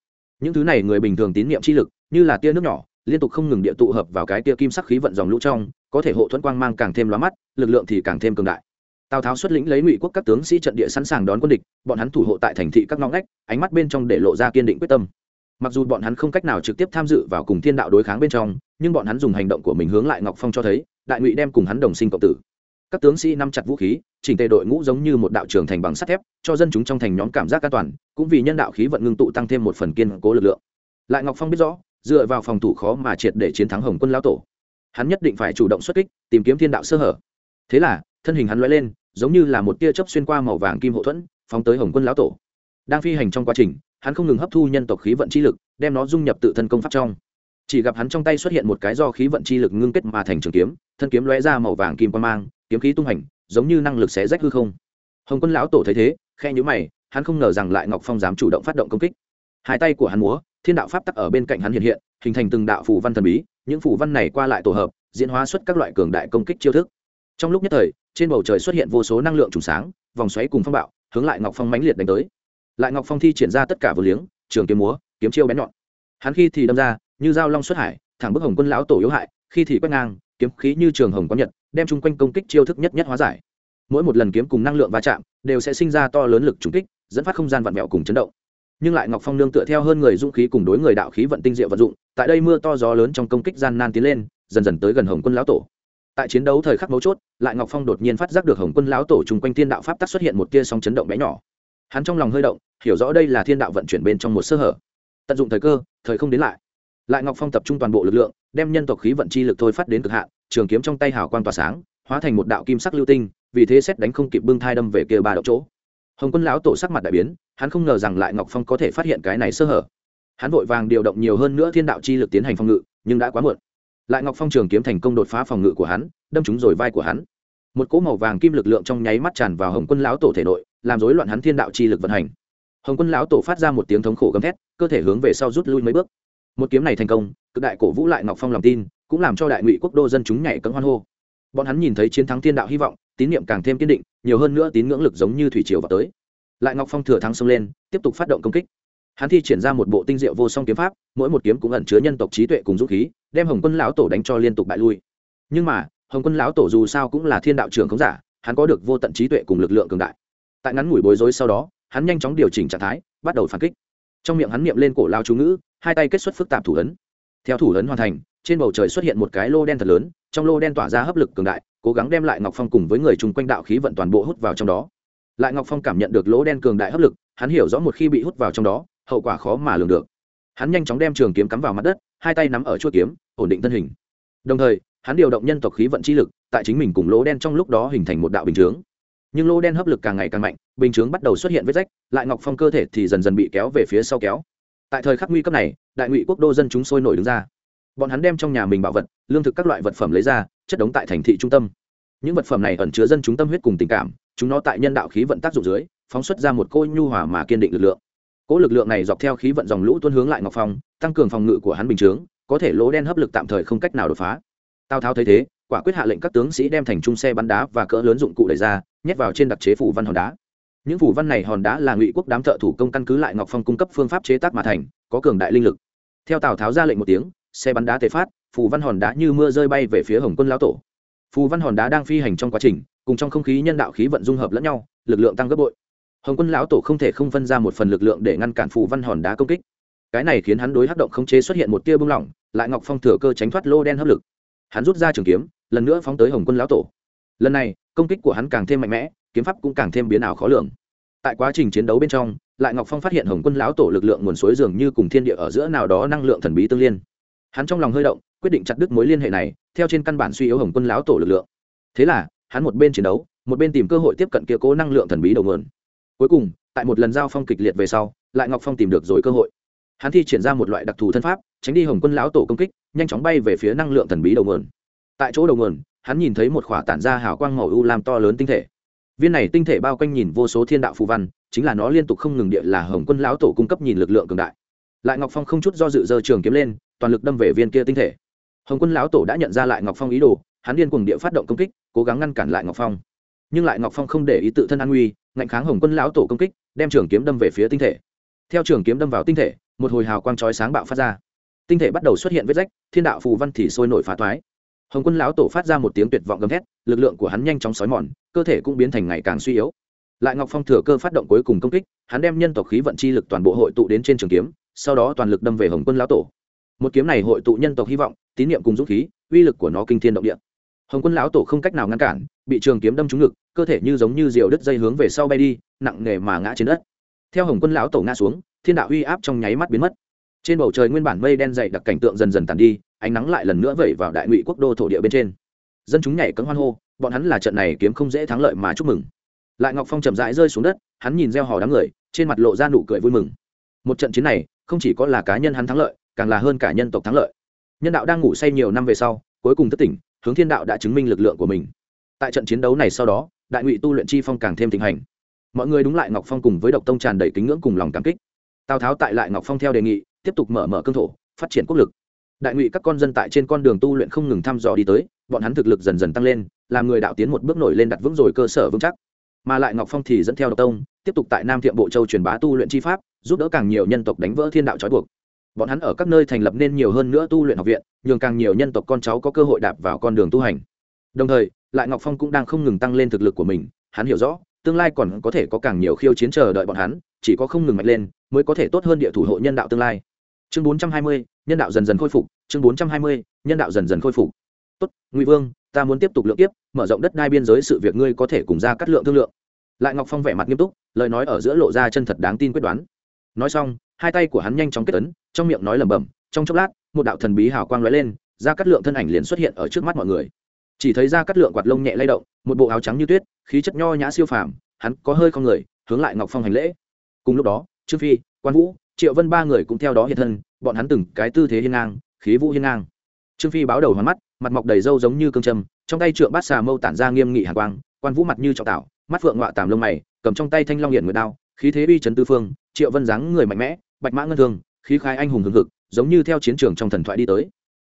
Những thứ này người bình thường tín nhiệm chi lực, như là tia nước nhỏ, liên tục không ngừng địa tụ hợp vào cái tia kim sắc khí vận dòng lũ trong, có thể hộ thuẫn quang mang càng thêm lóa mắt, lực lượng thì càng thêm cường đại tào tháo xuất lĩnh lấy ngụy quốc các tướng sĩ trận địa sẵn sàng đón quân địch, bọn hắn thủ hộ tại thành thị các ngõ ngách, ánh mắt bên trong để lộ ra kiên định quyết tâm. Mặc dù bọn hắn không cách nào trực tiếp tham dự vào cùng thiên đạo đối kháng bên trong, nhưng bọn hắn dùng hành động của mình hướng lại ngọc phong cho thấy, đại ngụy đem cùng hắn đồng sinh cộng tử. Các tướng sĩ nắm chặt vũ khí, chỉnh tề đội ngũ giống như một đạo trường thành bằng sắt thép, cho dân chúng trong thành nhóm cảm giác an toàn, cũng vì nhân đạo khí vận ngưng tụ tăng thêm một phần kiên cố lực lượng. Lại ngọc phong biết rõ, dựa vào phòng thủ khó mà triệt để chiến thắng hồng quân lão tổ. Hắn nhất định phải chủ động xuất kích, tìm kiếm thiên đạo sơ hở. Thế là thân hình hắn lóe lên, giống như là một tia chớp xuyên qua màu vàng kim hộ thuẫn, phóng tới hồng quân lão tổ. Đang phi hành trong quá trình, hắn không ngừng hấp thu nhân tộc khí vận chi lực, đem nó dung nhập tự thân công pháp trong. Chỉ gặp hắn trong tay xuất hiện một cái do khí vận chi lực ngưng kết mà thành trường kiếm, thân kiếm lóe ra màu vàng kim quan mang, kiếm khí tung hành, giống như năng lực xé rách hư không. Hồng quân lão tổ thấy thế khe nhữ mày, hắn không ngờ rằng lại ngọc phong dám chủ động phát động công kích. Hai tay của hắn múa, thiên đạo pháp tắc ở bên cạnh hắn hiện hiện, hình thành từng đạo phù văn thần bí, những phù văn này qua lại tổ hợp, diễn hóa xuất các loại cường đại công kích chiêu thức trong lúc nhất thời, trên bầu trời xuất hiện vô số năng lượng trùng sáng, vòng xoáy cùng phong bạo, hướng lại ngọc phong mãnh liệt đánh tới. Lại ngọc phong thi triển ra tất cả vừa liếng, trường kiếm múa, kiếm chiêu bén nhọn. Hắn khi thì đâm ra, như dao long xuất hải, thẳng bức hồng quân lão tổ yếu hại, khi thì quét ngang, kiếm khí như trường hồng có nhật, đem chung quanh công kích chiêu thức nhất nhất hóa giải. Mỗi một lần kiếm cùng năng lượng va chạm, đều sẽ sinh ra to lớn lực trùng kích, dẫn phát không gian vặn vẹo cùng chấn động. Nhưng lại ngọc phong nương tựa theo hơn người dũng khí cùng đối người đạo khí vận tinh diệu vận dụng, tại đây mưa to gió lớn trong công kích gian nan tiến lên, dần dần tới gần hồng quân lão tổ tại chiến đấu thời khắc mấu chốt, lại ngọc phong đột nhiên phát giác được hồng quân lão tổ chung quanh thiên đạo pháp tắc xuất hiện một tia sóng chấn động bé nhỏ. Hắn trong lòng hơi động, hiểu rõ đây là thiên đạo vận chuyển bên trong một sơ hở. Tận dụng thời cơ, thời không đến lại. Lại ngọc phong tập trung toàn bộ lực lượng, đem nhân tộc khí vận chi lực thôi phát đến cực hạn, trường kiếm trong tay hào quang tỏa sáng, hóa thành một đạo kim sắc lưu tinh, vì thế xét đánh không kịp bưng thai đâm về kia ba đậu chỗ. Hồng quân lão tổ sắc mặt đại biến, hắn không ngờ rằng lại ngọc phong có thể phát hiện cái này sơ hở. Hắn vội vàng điều động nhiều hơn nữa thiên đạo chi lực tiến hành phòng ngự, nhưng đã quá muộn lại ngọc phong trường kiếm thành công đột phá phòng ngự của hắn, đâm trúng rồi vai của hắn. Một cỗ màu vàng kim lực lượng trong nháy mắt tràn vào hồng quân lão tổ thể nội, làm rối loạn hắn thiên đạo chi lực vận hành. Hồng quân lão tổ phát ra một tiếng thống khổ gầm thét, cơ thể hướng về sau rút lui mấy bước. Một kiếm này thành công, cực đại cổ vũ lại ngọc phong lòng tin, cũng làm cho đại ngụy quốc đô dân chúng nhảy cấm hoan hô. Bọn hắn nhìn thấy chiến thắng thiên đạo hy vọng, tín niệm càng thêm kiên định, nhiều hơn nữa tín ngưỡng lực giống như thủy triều vào tới. Lại ngọc phong thừa thắng xông lên, tiếp tục phát động công kích hắn thi triển ra một bộ tinh diệu vô song kiếm pháp, mỗi một kiếm cũng ẩn chứa nhân tộc trí tuệ cùng dũng khí, đem hồng quân lão tổ đánh cho liên tục bại lui. Nhưng mà, hồng quân lão tổ dù sao cũng là thiên đạo trưởng khống giả, hắn có được vô tận trí tuệ cùng lực lượng cường đại. Tại ngắn ngủi bối rối sau đó, hắn nhanh chóng điều chỉnh trạng thái, bắt đầu phản kích. Trong miệng hắn niệm lên cổ lao chú ngữ, hai tay kết xuất phức tạp thủ ấn. Theo thủ ấn hoàn thành, trên bầu trời xuất hiện một cái lô đen thật lớn, trong lô đen tỏa ra hấp lực cường đại, cố gắng đem lại ngọc phong cùng với người chung quanh đạo khí vận toàn bộ hút vào trong đó. Lại ngọc phong cảm nhận được lỗ đen cường đại hấp lực, hắn hiểu rõ một khi bị hút vào trong đó hậu quả khó mà lường được. Hắn nhanh chóng đem trường kiếm cắm vào mặt đất, hai tay nắm ở chuôi kiếm, ổn định thân hình. Đồng thời, hắn điều động nhân tộc khí vận chi lực, tại chính mình cùng lỗ đen trong lúc đó hình thành một đạo bình chướng. Nhưng lỗ đen hấp lực càng ngày càng mạnh, bình chướng bắt đầu xuất hiện vết rách, lại ngọc phong cơ thể thì dần dần bị kéo về phía sau kéo. Tại thời khắc nguy cấp này, đại ngụy quốc đô dân chúng sôi nổi đứng ra. Bọn hắn đem trong nhà mình bảo vật, lương thực các loại vật phẩm lấy ra, chất đống tại thành thị trung tâm. Những vật phẩm này ẩn chứa dân chúng tâm huyết cùng tình cảm, chúng nó tại nhân đạo khí vận tác dụng dưới, phóng xuất ra một cô nhu hòa mà kiên định lực lượng cỗ lực lượng này dọc theo khí vận dòng lũ tuôn hướng lại ngọc phong, tăng cường phòng ngự của hắn bình chướng, có thể lỗ đen hấp lực tạm thời không cách nào đột phá. Tào tháo thấy thế, quả quyết hạ lệnh các tướng sĩ đem thành trung xe bắn đá và cỡ lớn dụng cụ đẩy ra, nhét vào trên đặc chế phủ văn hòn đá. Những phủ văn này hòn đá là ngụy quốc đám thợ thủ công căn cứ lại ngọc phong cung cấp phương pháp chế tác mà thành, có cường đại linh lực. Theo tào tháo ra lệnh một tiếng, xe bắn đá tế phát, phù văn hòn đá như mưa rơi bay về phía hồng quân lão tổ. Phù văn hòn đá đang phi hành trong quá trình, cùng trong không khí nhân đạo khí vận dung hợp lẫn nhau, lực lượng tăng gấp bội hồng quân lão tổ không thể không phân ra một phần lực lượng để ngăn cản phù văn hòn đá công kích. Cái này khiến hắn đối hắc động khống chế xuất hiện một tia bung lỏng, lại ngọc phong thừa cơ tránh thoát lô đen hấp lực. Hắn rút ra trường kiếm, lần nữa phóng tới hồng quân lão tổ. Lần này, công kích của hắn càng thêm mạnh mẽ, kiếm pháp cũng càng thêm biến ảo khó lường. Tại quá trình chiến đấu bên trong, lại ngọc phong phát hiện hồng quân lão tổ lực lượng nguồn suối dường như cùng thiên địa ở giữa nào đó năng lượng thần bí tương liên. Hắn trong lòng hơi động, quyết định chặt đứt mối liên hệ này, theo trên căn bản suy yếu hồng quân lão tổ lực lượng. Thế là, hắn một bên chiến đấu, một bên tìm cơ hội tiếp cận kia cố năng lượng thần bí đầu nguồn cuối cùng, tại một lần giao phong kịch liệt về sau, lại ngọc phong tìm được rồi cơ hội. Hắn thi triển ra một loại đặc thù thân pháp, tránh đi hồng quân lão tổ công kích, nhanh chóng bay về phía năng lượng thần bí đầu nguồn. Tại chỗ đầu nguồn, hắn nhìn thấy một khỏa tản ra hào quang màu u làm to lớn tinh thể. Viên này tinh thể bao quanh nhìn vô số thiên đạo phù văn, chính là nó liên tục không ngừng địa là hồng quân lão tổ cung cấp nhìn lực lượng cường đại. Lại ngọc phong không chút do dự dơ trường kiếm lên, toàn lực đâm về viên kia tinh thể. Hồng quân lão tổ đã nhận ra lại ngọc phong ý đồ, hắn điên cùng địa phát động công kích, cố gắng ngăn cản lại ngọc phong nhưng lại ngọc phong không để ý tự thân an nguy, ngạnh kháng hồng quân lão tổ công kích, đem trường kiếm đâm về phía tinh thể. Theo trường kiếm đâm vào tinh thể, một hồi hào quang chói sáng bạo phát ra. Tinh thể bắt đầu xuất hiện vết rách, thiên đạo phù văn thì sôi nổi phá toái. Hồng quân lão tổ phát ra một tiếng tuyệt vọng gầm thét, lực lượng của hắn nhanh chóng xói mòn, cơ thể cũng biến thành ngày càng suy yếu. Lại ngọc phong thừa cơ phát động cuối cùng công kích, hắn đem nhân tộc khí vận chi lực toàn bộ hội tụ đến trên trường kiếm, sau đó toàn lực đâm về hồng quân lão tổ. Một kiếm này hội tụ nhân tộc hy vọng, tín nhiệm cùng dũng khí, uy lực của nó kinh thiên động địa. Hồng quân lão tổ không cách nào ngăn cản, bị trường kiếm đâm trúng ngực cơ thể như giống như diều đứt dây hướng về sau bay đi, nặng nề mà ngã trên đất. Theo hồng quân lão tổ ngã xuống, thiên đạo uy áp trong nháy mắt biến mất. Trên bầu trời nguyên bản mây đen dày đặc cảnh tượng dần dần tàn đi, ánh nắng lại lần nữa vẩy vào đại ngụy quốc đô thổ địa bên trên. Dân chúng nhảy cấm hoan hô, bọn hắn là trận này kiếm không dễ thắng lợi mà chúc mừng. Lại ngọc phong chậm rãi rơi xuống đất, hắn nhìn gieo hò đám người, trên mặt lộ ra nụ cười vui mừng. Một trận chiến này, không chỉ có là cá nhân hắn thắng lợi, càng là hơn cả nhân tộc thắng lợi. Nhân đạo đang ngủ say nhiều năm về sau, cuối cùng thất tỉnh, hướng thiên đạo đã chứng minh lực lượng của mình tại trận chiến đấu này sau đó, đại ngụy tu luyện chi phong càng thêm thịnh hành. Mọi người đúng lại ngọc phong cùng với độc tông tràn đầy kính ngưỡng cùng lòng cảm kích. Tào tháo tại lại ngọc phong theo đề nghị, tiếp tục mở mở cương thổ, phát triển quốc lực. Đại ngụy các con dân tại trên con đường tu luyện không ngừng thăm dò đi tới, bọn hắn thực lực dần dần tăng lên, làm người đạo tiến một bước nổi lên đặt vững rồi cơ sở vững chắc. Mà lại ngọc phong thì dẫn theo độc tông, tiếp tục tại nam thiệm bộ châu truyền bá tu luyện chi pháp, giúp đỡ càng nhiều nhân tộc đánh vỡ thiên đạo trói buộc. Bọn hắn ở các nơi thành lập nên nhiều hơn nữa tu luyện học viện, nhường càng nhiều nhân tộc con cháu có cơ hội đạp vào con đường tu hành. Đồng thời lại ngọc phong cũng đang không ngừng tăng lên thực lực của mình hắn hiểu rõ tương lai còn có thể có càng nhiều khiêu chiến chờ đợi bọn hắn chỉ có không ngừng mạnh lên mới có thể tốt hơn địa thủ hộ nhân đạo tương lai. Chương 420, nhân đạo dần dần khôi phục chương 420, nhân đạo dần dần khôi phục. Tốt ngụy vương ta muốn tiếp tục lượng tiếp mở rộng đất đai biên giới sự việc ngươi có thể cùng ra cắt lượng thương lượng. Lại ngọc phong vẻ mặt nghiêm túc lời nói ở giữa lộ ra chân thật đáng tin quyết đoán. Nói xong hai tay của hắn nhanh chóng kết ấn trong miệng nói lẩm bẩm trong chốc lát một đạo thần bí hào quang lóe lên ra cắt lượng thân ảnh liền xuất hiện ở trước mắt mọi người chỉ thấy ra cắt lượng quạt lông nhẹ lay động một bộ áo trắng như tuyết khí chất nho nhã siêu phàm hắn có hơi con người hướng lại ngọc phong hành lễ. Cùng lúc đó trương phi quan vũ triệu vân ba người cũng theo đó hiện thân bọn hắn từng cái tư thế hiên ngang khí vũ hiên ngang. Trương phi báo đầu hoàn mắt mặt mọc đầy râu giống như cương trầm, trong tay trượng bát xà mâu tản ra nghiêm nghị hàn quang quan vũ mặt như trọng tạo mắt phượng ngọa tàm lông mày cầm trong tay thanh long hiển nguyệt đao khí thế bi trấn tư phương triệu vân dáng người mạnh mẽ bạch mã ngân thương khí khai anh hùng hừng hực giống như theo chiến trường trong thần thoại đi tới.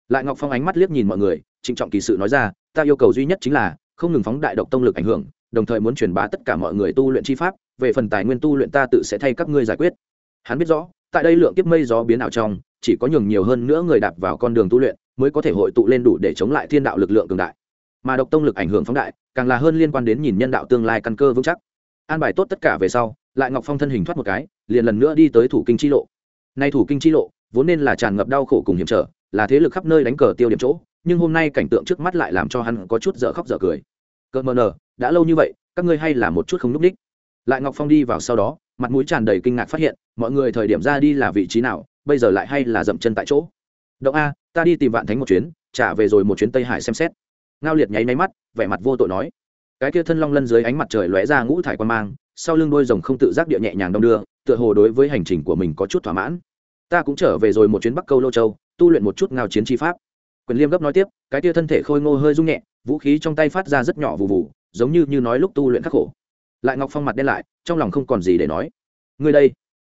Lại ngọc phong ánh mắt liếc nhìn mọi người trịnh trọng kỳ sự nói ra ta yêu cầu duy nhất chính là không ngừng phóng đại độc tông lực ảnh hưởng, đồng thời muốn truyền bá tất cả mọi người tu luyện chi pháp, về phần tài nguyên tu luyện ta tự sẽ thay các ngươi giải quyết. Hắn biết rõ, tại đây lượng kiếp mây gió biến ảo trong, chỉ có nhường nhiều hơn nữa người đạp vào con đường tu luyện mới có thể hội tụ lên đủ để chống lại thiên đạo lực lượng cường đại. Mà độc tông lực ảnh hưởng phóng đại, càng là hơn liên quan đến nhìn nhân đạo tương lai căn cơ vững chắc. An bài tốt tất cả về sau, lại ngọc phong thân hình thoát một cái, liền lần nữa đi tới thủ kinh chi lộ. Nay thủ kinh chi lộ, vốn nên là tràn ngập đau khổ cùng hiểm trở, là thế lực khắp nơi đánh cờ tiêu điểm chỗ nhưng hôm nay cảnh tượng trước mắt lại làm cho hắn có chút dở khóc dở cười. Cỡ mờ nờ, đã lâu như vậy, các ngươi hay là một chút không núp đích. Lại ngọc phong đi vào sau đó, mặt mũi tràn đầy kinh ngạc phát hiện, mọi người thời điểm ra đi là vị trí nào, bây giờ lại hay là dậm chân tại chỗ. Động a, ta đi tìm vạn thánh một chuyến, trả về rồi một chuyến tây hải xem xét. Ngao liệt nháy máy mắt, vẻ mặt vô tội nói. Cái kia thân long lân dưới ánh mặt trời lóe ra ngũ thải quan mang, sau lưng đôi rồng không tự giác địa nhẹ nhàng đong đưa, tựa hồ đối với hành trình của mình có chút thỏa mãn. Ta cũng trở về rồi một chuyến bắc câu lô châu, tu luyện một chút ngao chiến chi pháp quyền liêm gấp nói tiếp, cái tia thân thể khôi ngô hơi rung nhẹ, vũ khí trong tay phát ra rất nhỏ vụ vụ giống như như nói lúc tu luyện khắc khổ. Lại ngọc phong mặt đen lại, trong lòng không còn gì để nói. Ngươi đây.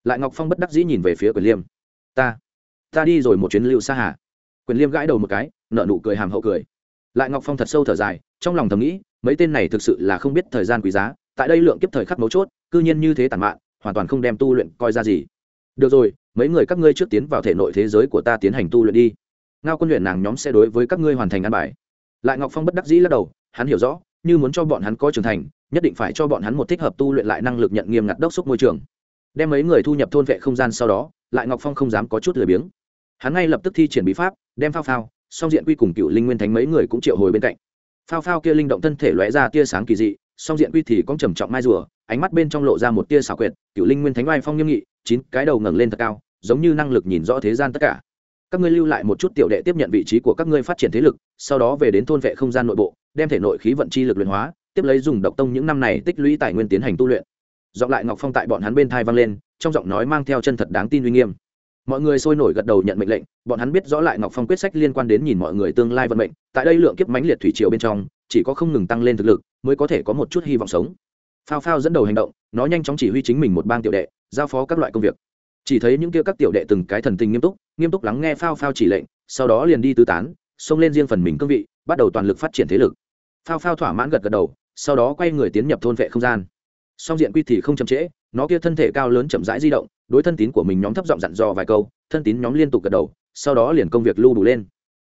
Lại ngọc phong bất đắc dĩ nhìn về phía quyền liêm. Ta ta đi rồi một chuyến lưu xa hà. Quyền liêm gãi đầu một cái nợ nụ cười hàm hậu cười. Lại ngọc phong thật sâu thở dài, trong lòng thầm nghĩ, mấy tên này thực sự là không biết thời gian quý giá, tại đây lượng kiếp thời khắc mấu chốt, cư nhiên như thế tàn mạn, hoàn toàn không đem tu luyện coi ra gì. Được rồi, mấy người các ngươi trước tiến vào thể nội thế giới của ta tiến hành tu luyện đi ngao quân luyện nàng nhóm sẽ đối với các ngươi hoàn thành ăn bài. Lại ngọc phong bất đắc dĩ lắc đầu, hắn hiểu rõ, như muốn cho bọn hắn có trưởng thành, nhất định phải cho bọn hắn một thích hợp tu luyện lại năng lực nhận nghiêm ngặt đốc xúc môi trường. Đem mấy người thu nhập thôn vệ không gian sau đó, lại ngọc phong không dám có chút lười biếng. Hắn ngay lập tức thi triển bí pháp, đem phao phao, song diện quy cùng cựu linh nguyên thánh mấy người cũng triệu hồi bên cạnh. Phao phao kia linh động thân thể lóe ra tia sáng kỳ dị, song diện quy thì có trầm trọng mai rùa, ánh mắt bên trong lộ ra một tia xảo quyệt, cựu linh nguyên thánh oai phong nghiêm nghị, chín cái đầu ngẩng lên thật cao, giống như năng lực nhìn rõ thế gian tất cả các ngươi lưu lại một chút tiểu đệ tiếp nhận vị trí của các ngươi phát triển thế lực, sau đó về đến thôn vệ không gian nội bộ, đem thể nội khí vận chi lực luyện hóa, tiếp lấy dùng độc tông những năm này tích lũy tài nguyên tiến hành tu luyện. Giọng lại ngọc phong tại bọn hắn bên thai vang lên, trong giọng nói mang theo chân thật đáng tin uy nghiêm. Mọi người sôi nổi gật đầu nhận mệnh lệnh, bọn hắn biết rõ lại ngọc phong quyết sách liên quan đến nhìn mọi người tương lai vận mệnh, tại đây lượng kiếp mãnh liệt thủy triều bên trong, chỉ có không ngừng tăng lên thực lực, mới có thể có một chút hy vọng sống. Phao phao dẫn đầu hành động, nó nhanh chóng chỉ huy chính mình một bang tiểu đệ, giao phó các loại công việc chỉ thấy những kia các tiểu đệ từng cái thần tình nghiêm túc nghiêm túc lắng nghe phao phao chỉ lệnh, sau đó liền đi tứ tán, xông lên riêng phần mình cương vị, bắt đầu toàn lực phát triển thế lực. Phao phao thỏa mãn gật gật đầu, sau đó quay người tiến nhập thôn vệ không gian. Song diện quy thì không chậm trễ, nó kia thân thể cao lớn chậm rãi di động, đối thân tín của mình nhóm thấp giọng dặn dò vài câu, thân tín nhóm liên tục gật đầu, sau đó liền công việc lưu đủ lên.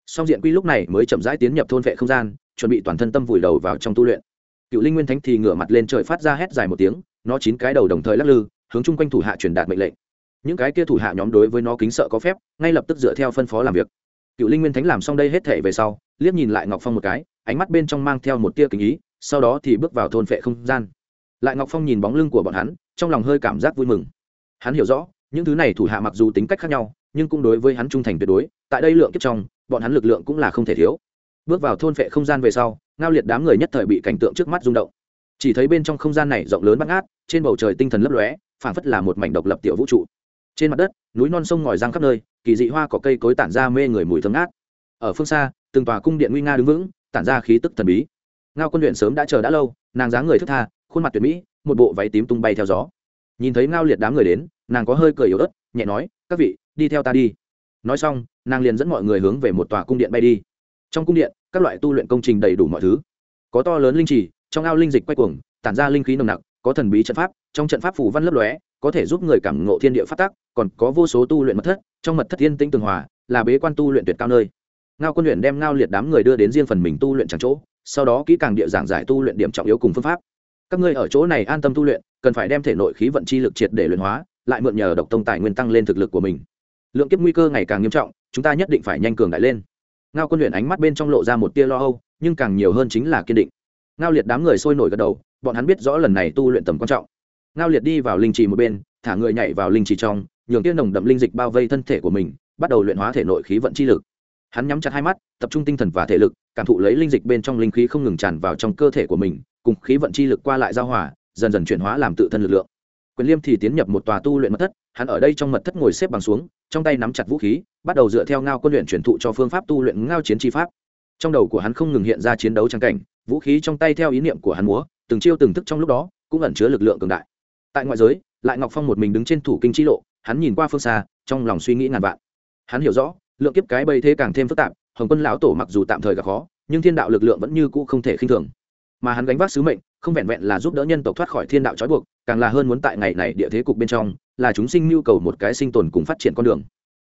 Song diện quy lúc này mới chậm rãi tiến nhập thôn vệ không gian, chuẩn bị toàn thân tâm vùi đầu vào trong tu luyện. Cựu linh nguyên thánh thì ngửa mặt lên trời phát ra hét dài một tiếng, nó chín cái đầu đồng thời lắc lư, hướng chung quanh thủ hạ truyền đạt mệnh lệnh những cái kia thủ hạ nhóm đối với nó kính sợ có phép, ngay lập tức dựa theo phân phó làm việc. Cựu linh nguyên thánh làm xong đây hết thể về sau, liếc nhìn lại ngọc phong một cái, ánh mắt bên trong mang theo một tia kính ý, sau đó thì bước vào thôn phệ không gian. Lại ngọc phong nhìn bóng lưng của bọn hắn, trong lòng hơi cảm giác vui mừng. Hắn hiểu rõ, những thứ này thủ hạ mặc dù tính cách khác nhau, nhưng cũng đối với hắn trung thành tuyệt đối, tại đây lượng kiếp trong, bọn hắn lực lượng cũng là không thể thiếu. Bước vào thôn phệ không gian về sau, ngao liệt đám người nhất thời bị cảnh tượng trước mắt rung động. Chỉ thấy bên trong không gian này rộng lớn bắt ngát, trên bầu trời tinh thần lấp lóe, phảng phất là một mảnh độc lập tiểu vũ trụ trên mặt đất, núi non sông ngòi răng khắp nơi, kỳ dị hoa có cây cối tản ra mê người mùi thơm ngát. Ở phương xa, từng tòa cung điện nguy nga đứng vững, tản ra khí tức thần bí. Ngao quân luyện sớm đã chờ đã lâu, nàng dáng người thức tha, khuôn mặt tuyệt mỹ, một bộ váy tím tung bay theo gió. Nhìn thấy ngao liệt đám người đến, nàng có hơi cười yếu ớt, nhẹ nói, các vị, đi theo ta đi. Nói xong, nàng liền dẫn mọi người hướng về một tòa cung điện bay đi. Trong cung điện, các loại tu luyện công trình đầy đủ mọi thứ. Có to lớn linh trì, trong ao linh dịch quay cuồng, tản ra linh khí nồng nặc, có thần bí trận pháp, trong trận pháp phủ văn lấp lóe có thể giúp người cảm ngộ thiên địa phát tác còn có vô số tu luyện mật thất, trong mật thất thiên tinh tường hòa, là bế quan tu luyện tuyệt cao nơi. Ngao quân luyện đem ngao liệt đám người đưa đến riêng phần mình tu luyện chẳng chỗ, sau đó kỹ càng địa giảng giải tu luyện điểm trọng yếu cùng phương pháp. Các ngươi ở chỗ này an tâm tu luyện, cần phải đem thể nội khí vận chi lực triệt để luyện hóa, lại mượn nhờ độc tông tài nguyên tăng lên thực lực của mình. Lượng kiếp nguy cơ ngày càng nghiêm trọng, chúng ta nhất định phải nhanh cường đại lên. Ngao quân luyện ánh mắt bên trong lộ ra một tia lo âu, nhưng càng nhiều hơn chính là kiên định. Ngao liệt đám người sôi nổi gật đầu, bọn hắn biết rõ lần này tu luyện tầm quan trọng ngao liệt đi vào linh trì một bên, thả người nhảy vào linh trì trong, nhường tiên nồng đậm linh dịch bao vây thân thể của mình, bắt đầu luyện hóa thể nội khí vận chi lực. Hắn nhắm chặt hai mắt, tập trung tinh thần và thể lực, cảm thụ lấy linh dịch bên trong linh khí không ngừng tràn vào trong cơ thể của mình, cùng khí vận chi lực qua lại giao hòa, dần dần chuyển hóa làm tự thân lực lượng. Quyền liêm thì tiến nhập một tòa tu luyện mật thất, hắn ở đây trong mật thất ngồi xếp bằng xuống, trong tay nắm chặt vũ khí, bắt đầu dựa theo ngao quân luyện chuyển thụ cho phương pháp tu luyện ngao chiến tri pháp. Trong đầu của hắn không ngừng hiện ra chiến đấu trang cảnh, vũ khí trong tay theo ý niệm của hắn múa, từng chiêu từng thức trong lúc đó, cũng ẩn chứa lực lượng cường đại tại ngoại giới, lại ngọc phong một mình đứng trên thủ kinh chi lộ, hắn nhìn qua phương xa, trong lòng suy nghĩ ngàn vạn. Hắn hiểu rõ, lượng kiếp cái bầy thế càng thêm phức tạp, hồng quân lão tổ mặc dù tạm thời gặp khó, nhưng thiên đạo lực lượng vẫn như cũ không thể khinh thường. Mà hắn gánh vác sứ mệnh, không vẹn vẹn là giúp đỡ nhân tộc thoát khỏi thiên đạo trói buộc, càng là hơn muốn tại ngày này địa thế cục bên trong, là chúng sinh nhu cầu một cái sinh tồn cùng phát triển con đường.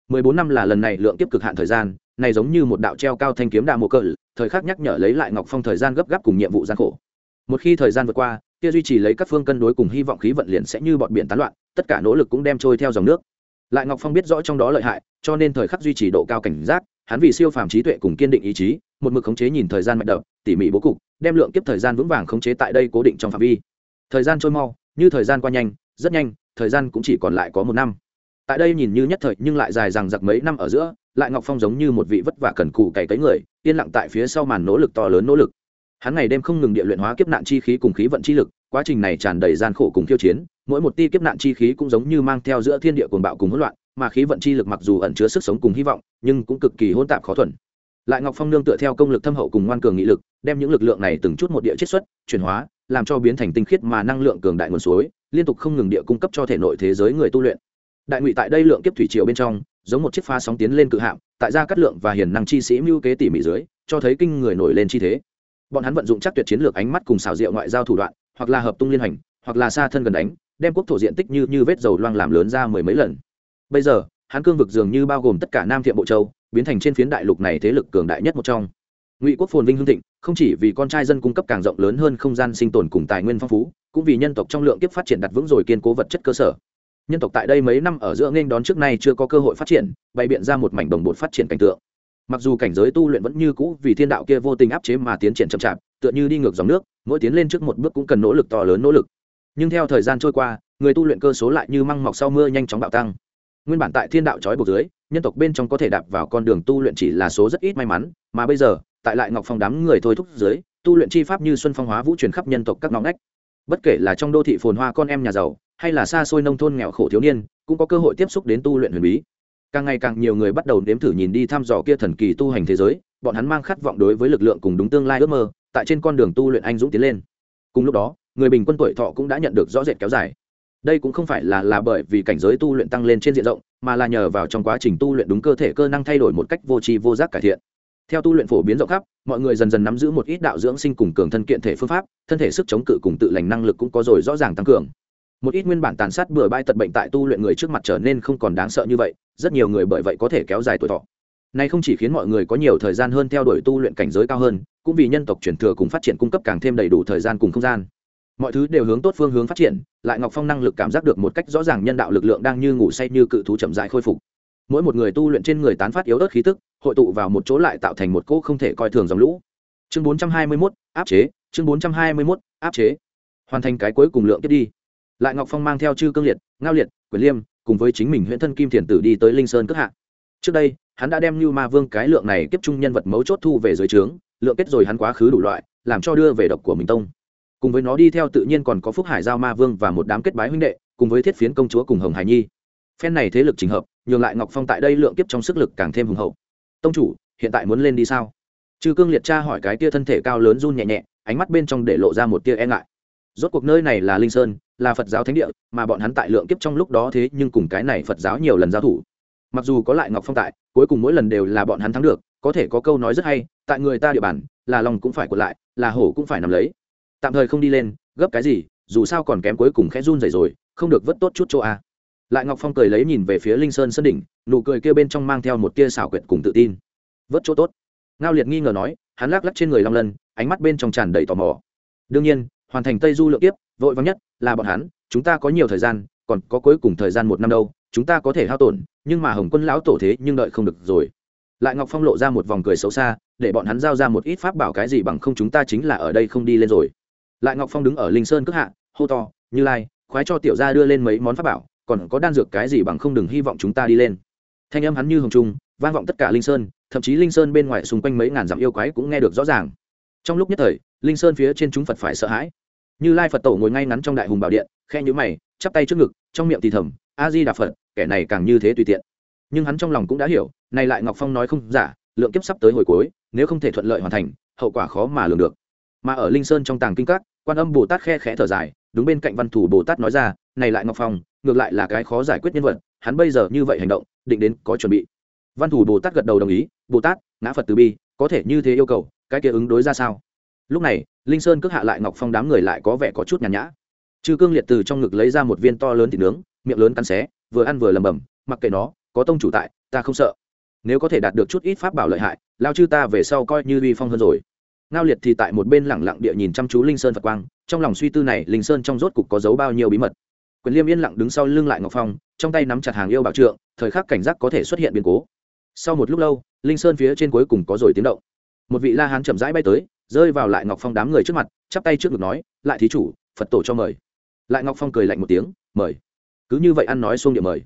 Mười bốn năm là lần này lượng kiếp cực hạn thời gian, này giống như một đạo treo cao thanh kiếm đạ mộ cỡ thời khắc nhắc nhở lấy lại ngọc phong thời gian gấp gáp cùng nhiệm vụ gian khổ. Một khi thời gian vượt qua kia duy trì lấy các phương cân đối cùng hy vọng khí vận liền sẽ như bọn biển tán loạn, tất cả nỗ lực cũng đem trôi theo dòng nước. Lại ngọc phong biết rõ trong đó lợi hại, cho nên thời khắc duy trì độ cao cảnh giác, hắn vì siêu phàm trí tuệ cùng kiên định ý chí, một mực khống chế nhìn thời gian mạch đập, tỉ mỉ bố cục, đem lượng kiếp thời gian vững vàng khống chế tại đây cố định trong phạm vi. Thời gian trôi mau, như thời gian qua nhanh, rất nhanh, thời gian cũng chỉ còn lại có một năm. Tại đây nhìn như nhất thời, nhưng lại dài rằng giặc mấy năm ở giữa, lại ngọc phong giống như một vị vất vả cần cù cày cấy người, yên lặng tại phía sau màn nỗ lực to lớn nỗ lực hắn ngày đêm không ngừng địa luyện hóa kiếp nạn chi khí cùng khí vận chi lực, quá trình này tràn đầy gian khổ cùng khiêu chiến, mỗi một ti kiếp nạn chi khí cũng giống như mang theo giữa thiên địa cuồng bạo cùng hỗn loạn, mà khí vận chi lực mặc dù ẩn chứa sức sống cùng hy vọng, nhưng cũng cực kỳ hỗn tạp khó thuần. Lại ngọc phong nương tựa theo công lực thâm hậu cùng ngoan cường nghị lực, đem những lực lượng này từng chút một địa chiết xuất, chuyển hóa, làm cho biến thành tinh khiết mà năng lượng cường đại nguồn suối, liên tục không ngừng địa cung cấp cho thể nội thế giới người tu luyện. Đại ngụy tại đây lượng kiếp thủy triều bên trong, giống một chiếc pha sóng tiến lên cự hạm, tại gia cát lượng và hiền năng chi sĩ mưu kế tỉ mỉ dưới, cho thấy kinh người nổi lên chi thế bọn hắn vận dụng chắc tuyệt chiến lược ánh mắt cùng xảo diệu ngoại giao thủ đoạn, hoặc là hợp tung liên hành, hoặc là xa thân gần đánh, đem quốc thổ diện tích như như vết dầu loang làm lớn ra mười mấy lần. Bây giờ, hắn cương vực dường như bao gồm tất cả nam thiện bộ châu, biến thành trên phiến đại lục này thế lực cường đại nhất một trong. Ngụy quốc phồn vinh hương thịnh, không chỉ vì con trai dân cung cấp càng rộng lớn hơn không gian sinh tồn cùng tài nguyên phong phú, cũng vì nhân tộc trong lượng kiếp phát triển đặt vững rồi kiên cố vật chất cơ sở. Nhân tộc tại đây mấy năm ở giữa nghênh đón trước nay chưa có cơ hội phát triển, bày biện ra một mảnh đồng bột phát triển cảnh tượng mặc dù cảnh giới tu luyện vẫn như cũ vì thiên đạo kia vô tình áp chế mà tiến triển chậm chạp, tựa như đi ngược dòng nước, mỗi tiến lên trước một bước cũng cần nỗ lực to lớn nỗ lực. Nhưng theo thời gian trôi qua, người tu luyện cơ số lại như măng mọc sau mưa nhanh chóng bạo tăng. Nguyên bản tại thiên đạo trói buộc dưới, nhân tộc bên trong có thể đạp vào con đường tu luyện chỉ là số rất ít may mắn, mà bây giờ, tại lại ngọc phong đám người thôi thúc dưới, tu luyện chi pháp như xuân phong hóa vũ truyền khắp nhân tộc các ngõ ngách. Bất kể là trong đô thị phồn hoa con em nhà giàu, hay là xa xôi nông thôn nghèo khổ thiếu niên, cũng có cơ hội tiếp xúc đến tu luyện huyền bí càng ngày càng nhiều người bắt đầu nếm thử nhìn đi thăm dò kia thần kỳ tu hành thế giới, bọn hắn mang khát vọng đối với lực lượng cùng đúng tương lai ước mơ, tại trên con đường tu luyện anh dũng tiến lên. Cùng lúc đó, người bình quân tuổi thọ cũng đã nhận được rõ rệt kéo dài. Đây cũng không phải là là bởi vì cảnh giới tu luyện tăng lên trên diện rộng, mà là nhờ vào trong quá trình tu luyện đúng cơ thể cơ năng thay đổi một cách vô tri vô giác cải thiện. Theo tu luyện phổ biến rộng khắp, mọi người dần dần nắm giữ một ít đạo dưỡng sinh cùng cường thân kiện thể phương pháp, thân thể sức chống cự cùng tự lành năng lực cũng có rồi rõ ràng tăng cường. Một ít nguyên bản tàn sát bừa bãi tật bệnh tại tu luyện người trước mặt trở nên không còn đáng sợ như vậy rất nhiều người bởi vậy có thể kéo dài tuổi thọ. Này không chỉ khiến mọi người có nhiều thời gian hơn theo đuổi tu luyện cảnh giới cao hơn cũng vì nhân tộc truyền thừa cùng phát triển cung cấp càng thêm đầy đủ thời gian cùng không gian. Mọi thứ đều hướng tốt phương hướng phát triển lại ngọc phong năng lực cảm giác được một cách rõ ràng nhân đạo lực lượng đang như ngủ say như cự thú chậm dại khôi phục. Mỗi một người tu luyện trên người tán phát yếu ớt khí tức hội tụ vào một chỗ lại tạo thành một cỗ không thể coi thường dòng lũ. Chương 421, áp chế chương 421, áp chế. Hoàn thành cái cuối cùng lượng tiếp đi. Lại ngọc phong mang theo chư cương liệt ngao liệt quyền liêm cùng với chính mình huyễn thân kim thiền tử đi tới linh sơn cất hạ. Trước đây, hắn đã đem như ma vương cái lượng này kiếp trung nhân vật mấu chốt thu về dưới trướng, lượng kết rồi hắn quá khứ đủ loại, làm cho đưa về độc của mình tông. Cùng với nó đi theo tự nhiên còn có phúc hải giao ma vương và một đám kết bái huynh đệ, cùng với thiết phiến công chúa cùng hồng hải nhi. Phen này thế lực trình hợp, nhường lại ngọc phong tại đây lượng kiếp trong sức lực càng thêm hùng hậu. Tông chủ, hiện tại muốn lên đi sao? Chư cương liệt cha hỏi cái tia thân thể cao lớn run nhẹ nhẹ, ánh mắt bên trong để lộ ra một tia e ngại rốt cuộc nơi này là linh sơn, là phật giáo thánh địa, mà bọn hắn tại lượng kiếp trong lúc đó thế nhưng cùng cái này phật giáo nhiều lần giao thủ. Mặc dù có lại ngọc phong tại, cuối cùng mỗi lần đều là bọn hắn thắng được, có thể có câu nói rất hay, tại người ta địa bàn, là lòng cũng phải quật lại, là hổ cũng phải nằm lấy. Tạm thời không đi lên, gấp cái gì, dù sao còn kém cuối cùng khẽ run rẩy rồi, không được vớt tốt chút chỗ a. Lại ngọc phong cười lấy nhìn về phía linh sơn sân đỉnh, nụ cười kia bên trong mang theo một tia xảo quyệt cùng tự tin. Vớt chỗ tốt. Ngao liệt nghi ngờ nói, hắn lắc lắc trên người long lân, ánh mắt bên trong tràn đầy tò mò. Đương nhiên hoàn thành tây du lượng tiếp, vội vàng nhất là bọn hắn, chúng ta có nhiều thời gian, còn có cuối cùng thời gian một năm đâu, chúng ta có thể hao tổn, nhưng mà hồng quân lão tổ thế nhưng đợi không được rồi. Lại ngọc phong lộ ra một vòng cười xấu xa, để bọn hắn giao ra một ít pháp bảo cái gì bằng không chúng ta chính là ở đây không đi lên rồi. Lại ngọc phong đứng ở linh sơn cước hạ, hô to, như lai, khoái cho tiểu gia đưa lên mấy món pháp bảo, còn có đan dược cái gì bằng không đừng hy vọng chúng ta đi lên. Thanh âm hắn như hồng trung, vang vọng tất cả linh sơn, thậm chí linh sơn bên ngoài xung quanh mấy ngàn dặm yêu quái cũng nghe được rõ ràng. Trong lúc nhất thời linh sơn phía trên chúng phật phải sợ hãi như lai phật tổ ngồi ngay ngắn trong đại hùng bảo điện khe nhữ mày chắp tay trước ngực trong miệng thì thầm a di đà phật kẻ này càng như thế tùy tiện nhưng hắn trong lòng cũng đã hiểu nay lại ngọc phong nói không giả lượng kiếp sắp tới hồi cuối nếu không thể thuận lợi hoàn thành hậu quả khó mà lường được mà ở linh sơn trong tàng kinh các quan âm bồ tát khe khẽ thở dài đứng bên cạnh văn thủ bồ tát nói ra này lại ngọc phong ngược lại là cái khó giải quyết nhân vật hắn bây giờ như vậy hành động định đến có chuẩn bị văn thủ bồ tát gật đầu đồng ý bồ tát ngã phật từ bi có thể như thế yêu cầu cái kia ứng đối ra sao lúc này, linh sơn cước hạ lại ngọc phong đám người lại có vẻ có chút nhàn nhã. Chư cương liệt từ trong ngực lấy ra một viên to lớn thịt nướng, miệng lớn cắn xé, vừa ăn vừa lầm bầm mặc kệ nó, có tông chủ tại, ta không sợ. Nếu có thể đạt được chút ít pháp bảo lợi hại, lao chư ta về sau coi như uy phong hơn rồi. Ngao liệt thì tại một bên lẳng lặng địa nhìn chăm chú linh sơn phật quang, trong lòng suy tư này linh sơn trong rốt cục có giấu bao nhiêu bí mật. Quyền liêm yên lặng đứng sau lưng lại ngọc phong, trong tay nắm chặt hàng yêu bảo trượng, thời khắc cảnh giác có thể xuất hiện biến cố. Sau một lúc lâu, linh sơn phía trên cuối cùng có rồi tiếng động. Một vị la hán chậm rãi bay tới rơi vào lại ngọc phong đám người trước mặt, chắp tay trước ngực nói, lại thí chủ, phật tổ cho mời. Lại ngọc phong cười lạnh một tiếng, mời. Cứ như vậy ăn nói xuông địa mời.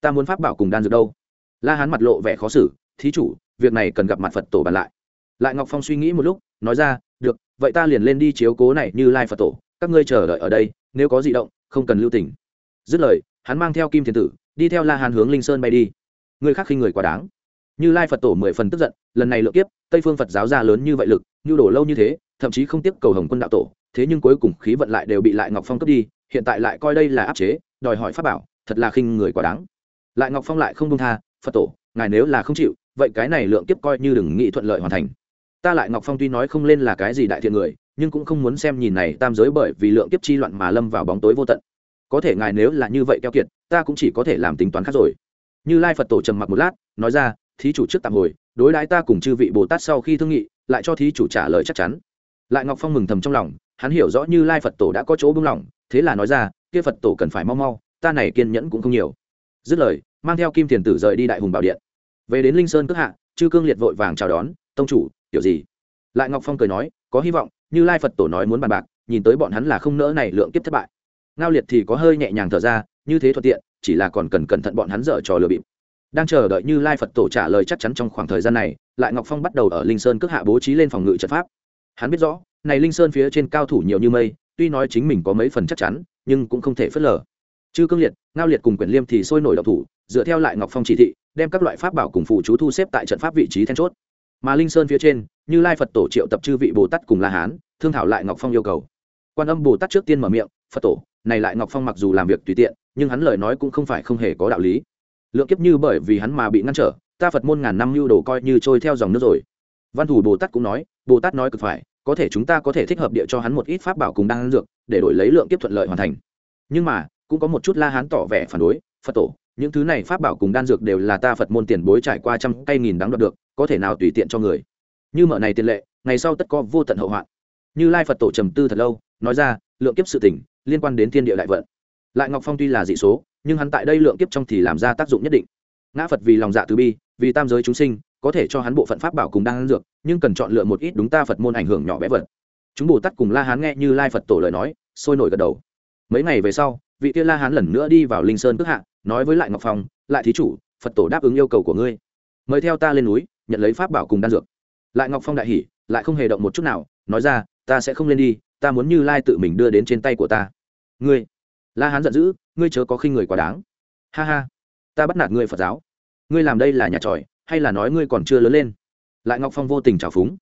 Ta muốn pháp bảo cùng đan dược đâu? La hán mặt lộ vẻ khó xử, thí chủ, việc này cần gặp mặt phật tổ bàn lại. Lại ngọc phong suy nghĩ một lúc, nói ra, được, vậy ta liền lên đi chiếu cố này như lai phật tổ, các ngươi chờ đợi ở đây, nếu có di động, không cần lưu tình. Dứt lời, hắn mang theo kim thiên tử, đi theo la hán hướng linh sơn bay đi. Người khác khi người quá đáng. Như lai phật tổ mười phần tức giận, lần này lựa kiếp, tây phương phật giáo ra lớn như vậy lực nhu đổ lâu như thế, thậm chí không tiếp cầu hồng quân đạo tổ, thế nhưng cuối cùng khí vận lại đều bị lại ngọc phong cướp đi, hiện tại lại coi đây là áp chế, đòi hỏi pháp bảo, thật là khinh người quá đáng. Lại ngọc phong lại không đông tha, phật tổ, ngài nếu là không chịu, vậy cái này lượng kiếp coi như đừng nghĩ thuận lợi hoàn thành. Ta lại ngọc phong tuy nói không lên là cái gì đại thiện người, nhưng cũng không muốn xem nhìn này tam giới bởi vì lượng kiếp chi loạn mà lâm vào bóng tối vô tận. Có thể ngài nếu là như vậy keo kiệt, ta cũng chỉ có thể làm tính toán khác rồi. Như lai phật tổ trầm mặc một lát, nói ra, thí chủ trước tạm hồi, đối đãi ta cùng chư vị bồ tát sau khi thương nghị lại cho thí chủ trả lời chắc chắn. Lại ngọc phong mừng thầm trong lòng, hắn hiểu rõ như lai phật tổ đã có chỗ bưng lỏng, thế là nói ra, kia phật tổ cần phải mau mau, ta này kiên nhẫn cũng không nhiều. Dứt lời, mang theo kim thiền tử rời đi đại hùng bảo điện. Về đến linh sơn cước hạ, chư cương liệt vội vàng chào đón, tông chủ, kiểu gì? Lại ngọc phong cười nói, có hy vọng, như lai phật tổ nói muốn bàn bạc, nhìn tới bọn hắn là không nỡ này lượng kiếp thất bại. Ngao liệt thì có hơi nhẹ nhàng thở ra, như thế thuận tiện, chỉ là còn cần cẩn thận bọn hắn dở trò lừa bịp. Đang chờ đợi như lai phật tổ trả lời chắc chắn trong khoảng thời gian này lại ngọc phong bắt đầu ở linh sơn cước hạ bố trí lên phòng ngự trận pháp. Hắn biết rõ, này linh sơn phía trên cao thủ nhiều như mây, tuy nói chính mình có mấy phần chắc chắn, nhưng cũng không thể phớt lờ. Chư cương liệt, ngao liệt cùng quyển liêm thì sôi nổi độc thủ, dựa theo lại ngọc phong chỉ thị, đem các loại pháp bảo cùng phụ chú thu xếp tại trận pháp vị trí then chốt. Mà linh sơn phía trên, như lai phật tổ triệu tập chư vị bồ tát cùng la hán, thương thảo lại ngọc phong yêu cầu. Quan âm bồ tát trước tiên mở miệng, phật tổ, này lại ngọc phong mặc dù làm việc tùy tiện, nhưng hắn lời nói cũng không phải không hề có đạo lý. Lượng kiếp như bởi vì hắn mà bị ngăn trở ta phật môn ngàn năm lưu đồ coi như trôi theo dòng nước rồi. Văn thủ bồ tát cũng nói, bồ tát nói cực phải, có thể chúng ta có thể thích hợp địa cho hắn một ít pháp bảo cùng đan dược, để đổi lấy lượng kiếp thuận lợi hoàn thành. Nhưng mà, cũng có một chút la hán tỏ vẻ phản đối, phật tổ, những thứ này pháp bảo cùng đan dược đều là ta phật môn tiền bối trải qua trăm cây nghìn đáng đoạt được, có thể nào tùy tiện cho người. Như mở này tiền lệ, ngày sau tất có vô tận hậu hoạn. Như lai phật tổ trầm tư thật lâu, nói ra, lượng kiếp sự tỉnh liên quan đến thiên địa đại vận. Lại ngọc phong tuy là dị số, nhưng hắn tại đây lượng kiếp trong thì làm ra tác dụng nhất định. Ngã phật vì lòng dạ từ bi vì tam giới chúng sinh, có thể cho hắn bộ phận pháp bảo cùng đan dược, nhưng cần chọn lựa một ít đúng ta phật môn ảnh hưởng nhỏ bé vật. Chúng bồ tát cùng la hán nghe như lai phật tổ lời nói, sôi nổi gật đầu. Mấy ngày về sau, vị kia la hán lần nữa đi vào linh sơn cước hạ, nói với lại ngọc phong, lại thí chủ, phật tổ đáp ứng yêu cầu của ngươi. Mời theo ta lên núi, nhận lấy pháp bảo cùng đan dược. Lại ngọc phong đại hỉ, lại không hề động một chút nào, nói ra, ta sẽ không lên đi, ta muốn như lai tự mình đưa đến trên tay của ta. Ngươi? La hán giận dữ, ngươi chớ có khinh người quá đáng. Ha ha, ta bắt nạt ngươi phật giáo ngươi làm đây là nhà tròi, hay là nói ngươi còn chưa lớn lên? Lại ngọc phong vô tình trào phúng.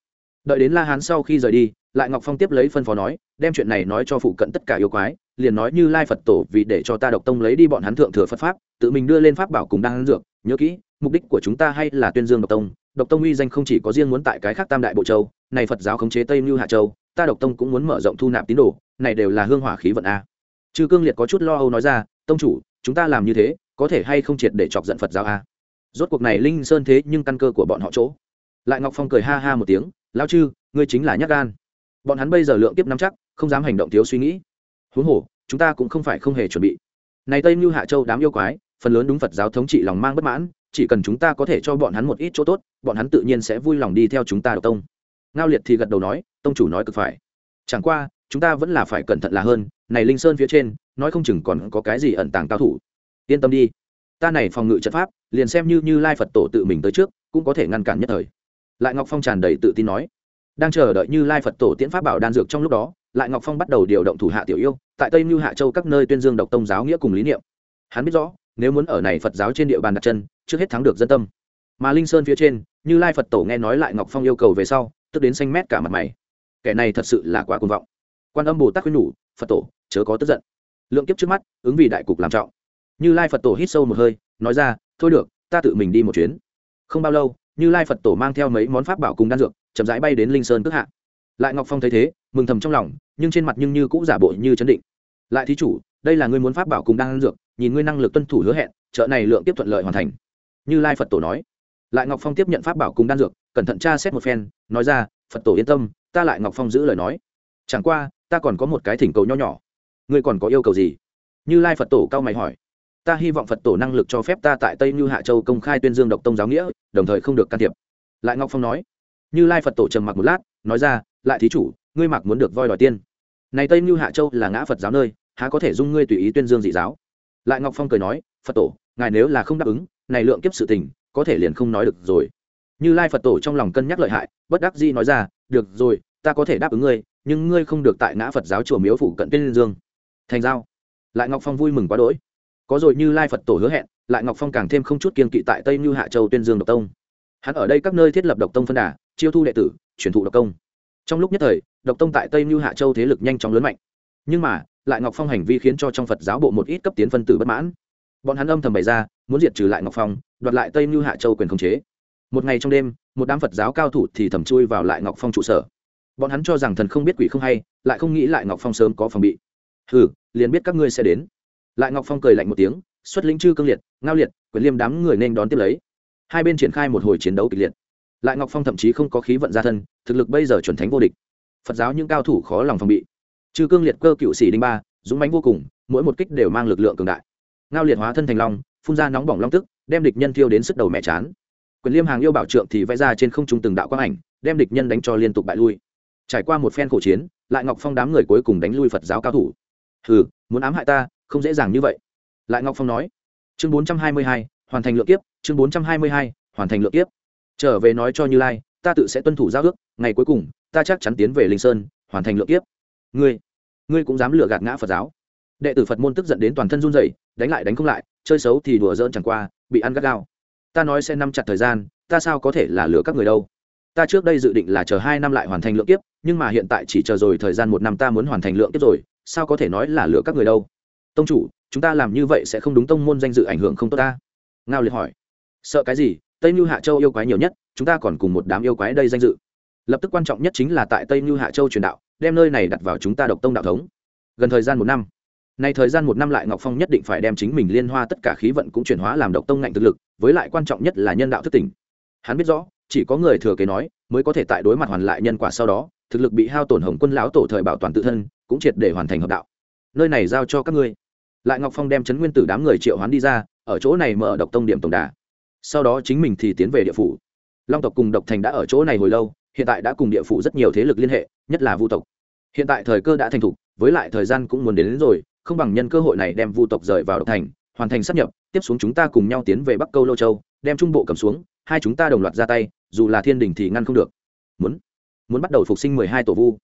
Đợi đến la hán sau khi rời đi, lại ngọc phong tiếp lấy phân phó nói, đem chuyện này nói cho phụ cận tất cả yêu quái, liền nói như lai phật tổ vì để cho ta độc tông lấy đi bọn hắn thượng thừa phật pháp, tự mình đưa lên pháp bảo cùng đang dược, nhớ kỹ, mục đích của chúng ta hay là tuyên dương độc tông. Độc tông uy danh không chỉ có riêng muốn tại cái khác tam đại bộ châu, này phật giáo khống chế tây mưu hạ châu, ta độc tông cũng muốn mở rộng thu nạp tín đồ, này đều là hương hỏa khí vận a. Chư cương liệt có chút lo âu nói ra, tông chủ, chúng ta làm như thế, có thể hay không triệt để chọc giận phật giáo a? Rốt cuộc này linh sơn thế nhưng căn cơ của bọn họ chỗ. Lại ngọc phong cười ha ha một tiếng lao chư, ngươi chính là nhắc gan. Bọn hắn bây giờ lượng tiếp nắm chắc, không dám hành động thiếu suy nghĩ. Huống hồ, chúng ta cũng không phải không hề chuẩn bị. Này tây mưu hạ châu đám yêu quái, phần lớn đúng phật giáo thống trị lòng mang bất mãn, chỉ cần chúng ta có thể cho bọn hắn một ít chỗ tốt, bọn hắn tự nhiên sẽ vui lòng đi theo chúng ta độc tông. Ngao liệt thì gật đầu nói, tông chủ nói cực phải. Chẳng qua, chúng ta vẫn là phải cẩn thận là hơn, này linh sơn phía trên, nói không chừng còn có cái gì ẩn tàng cao thủ. Yên tâm đi ta này phòng ngự trận pháp, liền xem như như lai phật tổ tự mình tới trước, cũng có thể ngăn cản nhất thời. Lại ngọc phong tràn đầy tự tin nói. Đang chờ đợi như lai phật tổ tiễn pháp bảo đan dược trong lúc đó, lại ngọc phong bắt đầu điều động thủ hạ tiểu yêu, tại tây mưu hạ châu các nơi tuyên dương độc tông giáo nghĩa cùng lý niệm. Hắn biết rõ, nếu muốn ở này phật giáo trên địa bàn đặt chân, trước hết thắng được dân tâm. Mà linh sơn phía trên, như lai phật tổ nghe nói lại ngọc phong yêu cầu về sau, tức đến xanh mét cả mặt mày. Kẻ này thật sự là quá cuồng vọng. Quan âm bồ tát khuyên nhủ, phật tổ, chớ có tức giận. Lượng kiếp trước mắt, ứng vì đại cục làm trọng như lai phật tổ hít sâu một hơi, nói ra, thôi được, ta tự mình đi một chuyến. Không bao lâu, như lai phật tổ mang theo mấy món pháp bảo cùng đan dược, chậm rãi bay đến linh sơn cước hạ. Lại ngọc phong thấy thế, mừng thầm trong lòng, nhưng trên mặt nhưng như cũng giả bộ như chấn định. Lại thí chủ, đây là ngươi muốn pháp bảo cùng đan dược, nhìn ngươi năng lực tuân thủ hứa hẹn, chợ này lượng tiếp thuận lợi hoàn thành. Như lai phật tổ nói. Lại ngọc phong tiếp nhận pháp bảo cùng đan dược, cẩn thận tra xét một phen, nói ra, phật tổ yên tâm, ta lại ngọc phong giữ lời nói. Chẳng qua, ta còn có một cái thỉnh cầu nho nhỏ. Ngươi còn có yêu cầu gì? Như lai phật tổ cao mày hỏi ta hy vọng phật tổ năng lực cho phép ta tại tây như hạ châu công khai tuyên dương độc tông giáo nghĩa, đồng thời không được can thiệp. Lại ngọc phong nói, như lai phật tổ trầm mặc một lát, nói ra, lại thí chủ, ngươi mặc muốn được voi đòi tiên. Này tây như hạ châu là ngã phật giáo nơi, há có thể dung ngươi tùy ý tuyên dương dị giáo? Lại ngọc phong cười nói, phật tổ, ngài nếu là không đáp ứng, này lượng kiếp sự tình, có thể liền không nói được rồi. Như lai phật tổ trong lòng cân nhắc lợi hại, bất đắc dĩ nói ra, được rồi, ta có thể đáp ứng ngươi, nhưng ngươi không được tại ngã phật giáo chùa miếu phủ cận tiên dương. Thành giao. Lại ngọc phong vui mừng quá đỗi có rồi như lai phật tổ hứa hẹn, lại ngọc phong càng thêm không chút kiên kỵ tại tây như hạ châu tuyên dương độc tông. Hắn ở đây các nơi thiết lập độc tông phân đà, chiêu thu đệ tử, truyền thụ độc công. Trong lúc nhất thời, độc tông tại tây như hạ châu thế lực nhanh chóng lớn mạnh. Nhưng mà, lại ngọc phong hành vi khiến cho trong phật giáo bộ một ít cấp tiến phân tử bất mãn. Bọn hắn âm thầm bày ra, muốn diệt trừ lại ngọc phong, đoạt lại tây như hạ châu quyền khống chế. Một ngày trong đêm, một đám phật giáo cao thủ thì thầm chui vào lại ngọc phong trụ sở. Bọn hắn cho rằng thần không biết quỷ không hay, lại không nghĩ lại ngọc phong sớm có phòng bị. Hừ, liền biết các ngươi sẽ đến lại ngọc phong cười lạnh một tiếng, xuất lĩnh chư cương liệt, ngao liệt, quyền liêm đám người nên đón tiếp lấy. Hai bên triển khai một hồi chiến đấu kịch liệt. Lại ngọc phong thậm chí không có khí vận gia thân, thực lực bây giờ chuẩn thánh vô địch. Phật giáo những cao thủ khó lòng phòng bị. Chư cương liệt cơ cựu sĩ đinh ba, dũng mánh vô cùng, mỗi một kích đều mang lực lượng cường đại. Ngao liệt hóa thân thành long, phun ra nóng bỏng long tức, đem địch nhân thiêu đến sức đầu mẹ chán. Quyền liêm hàng yêu bảo trượng thì vẽ ra trên không trung từng đạo quang ảnh, đem địch nhân đánh cho liên tục bại lui. Trải qua một phen khổ chiến, lại ngọc phong đám người cuối cùng đánh lui phật giáo cao thủ. Hừ, muốn ám hại ta không dễ dàng như vậy. Lại ngọc phong nói, chương bốn trăm hai mươi hai, hoàn thành lượng kiếp, chương bốn trăm hai mươi hai, hoàn thành lượng kiếp. Trở về nói cho như lai, ta tự sẽ tuân thủ giao ước, ngày cuối cùng, ta chắc chắn tiến về linh sơn, hoàn thành lượng kiếp. Ngươi ngươi cũng dám lừa gạt ngã phật giáo. Đệ tử phật môn tức giận đến toàn thân run rẩy, đánh lại đánh không lại, chơi xấu thì đùa dỡn chẳng qua, bị ăn gắt gao. Ta nói sẽ nắm chặt thời gian, ta sao có thể là lừa các người đâu? Ta trước đây dự định là chờ hai năm lại hoàn thành lượng kiếp, nhưng mà hiện tại chỉ chờ rồi thời gian một năm ta muốn hoàn thành lượng kiếp rồi, sao có thể nói là lừa các người đâu? Tông chủ, chúng ta làm như vậy sẽ không đúng tông môn danh dự ảnh hưởng không tốt ta? Ngao liệt hỏi. Sợ cái gì? Tây mưu hạ châu yêu quái nhiều nhất, chúng ta còn cùng một đám yêu quái đây danh dự. Lập tức quan trọng nhất chính là tại tây mưu hạ châu truyền đạo, đem nơi này đặt vào chúng ta độc tông đạo thống. Gần thời gian một năm, nay thời gian một năm lại ngọc phong nhất định phải đem chính mình liên hoa tất cả khí vận cũng chuyển hóa làm độc tông ngạnh thực lực, với lại quan trọng nhất là nhân đạo thức tỉnh. Hắn biết rõ, chỉ có người thừa kế nói, mới có thể tại đối mặt hoàn lại nhân quả sau đó, thực lực bị hao tổn hồng quân lão tổ thời bảo toàn tự thân, cũng triệt để hoàn thành hợp đạo. Nơi này giao cho các ngươi lại ngọc phong đem chấn nguyên tử đám người triệu hoán đi ra ở chỗ này mở độc tông điểm tổng đà. Sau đó chính mình thì tiến về địa phủ. Long tộc cùng độc thành đã ở chỗ này hồi lâu hiện tại đã cùng địa phủ rất nhiều thế lực liên hệ nhất là vu tộc. Hiện tại thời cơ đã thành thục với lại thời gian cũng muốn đến, đến rồi không bằng nhân cơ hội này đem vu tộc rời vào độc thành hoàn thành sắp nhập tiếp xuống chúng ta cùng nhau tiến về bắc câu lô châu đem trung bộ cầm xuống hai chúng ta đồng loạt ra tay dù là thiên đình thì ngăn không được. Muốn muốn bắt đầu phục sinh mười hai tổ vu.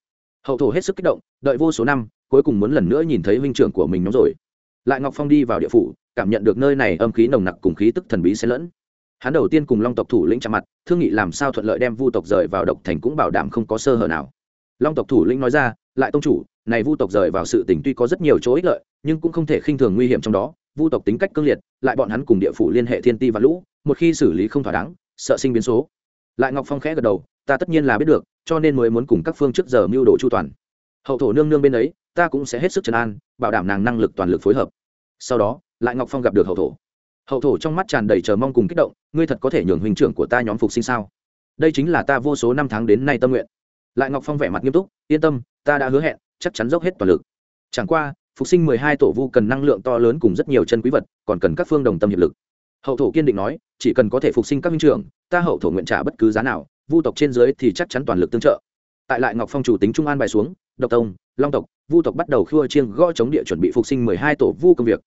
Hậu thổ hết sức kích động đợi vô số năm cuối cùng muốn lần nữa nhìn thấy huynh trưởng của mình nóng rồi lại ngọc phong đi vào địa phủ, cảm nhận được nơi này âm khí nồng nặc cùng khí tức thần bí xen lẫn. Hắn đầu tiên cùng long tộc thủ lĩnh chạm mặt, thương nghị làm sao thuận lợi đem vu tộc rời vào độc thành cũng bảo đảm không có sơ hở nào. Long tộc thủ lĩnh nói ra, lại tông chủ, này vu tộc rời vào sự tỉnh tuy có rất nhiều chỗ ích lợi, nhưng cũng không thể khinh thường nguy hiểm trong đó. Vu tộc tính cách cương liệt, lại bọn hắn cùng địa phủ liên hệ thiên ti và lũ, một khi xử lý không thỏa đáng, sợ sinh biến số. Lại ngọc phong khẽ gật đầu, ta tất nhiên là biết được, cho nên mới muốn cùng các phương trước giờ mưu đồ chu toàn. Hậu thổ nương nương bên ấy ta cũng sẽ hết sức trấn an, bảo đảm nàng năng lực toàn lực phối hợp. Sau đó, lại ngọc phong gặp được hậu thổ. Hậu thổ trong mắt tràn đầy chờ mong cùng kích động, ngươi thật có thể nhường huynh trưởng của ta nhóm phục sinh sao? Đây chính là ta vô số năm tháng đến nay tâm nguyện. Lại ngọc phong vẻ mặt nghiêm túc, yên tâm, ta đã hứa hẹn, chắc chắn dốc hết toàn lực. Chẳng qua, phục sinh mười hai tổ vu cần năng lượng to lớn cùng rất nhiều chân quý vật, còn cần các phương đồng tâm hiệp lực. Hậu thổ kiên định nói, chỉ cần có thể phục sinh các huynh trưởng, ta hậu thổ nguyện trả bất cứ giá nào, vu tộc trên dưới thì chắc chắn toàn lực tương trợ. Tại lại ngọc phong chủ tính trung an bài xuống, độc tông long tộc, vu tộc bắt đầu khua chiêng gõ chống địa chuẩn bị phục sinh mười hai tổ vu công việc.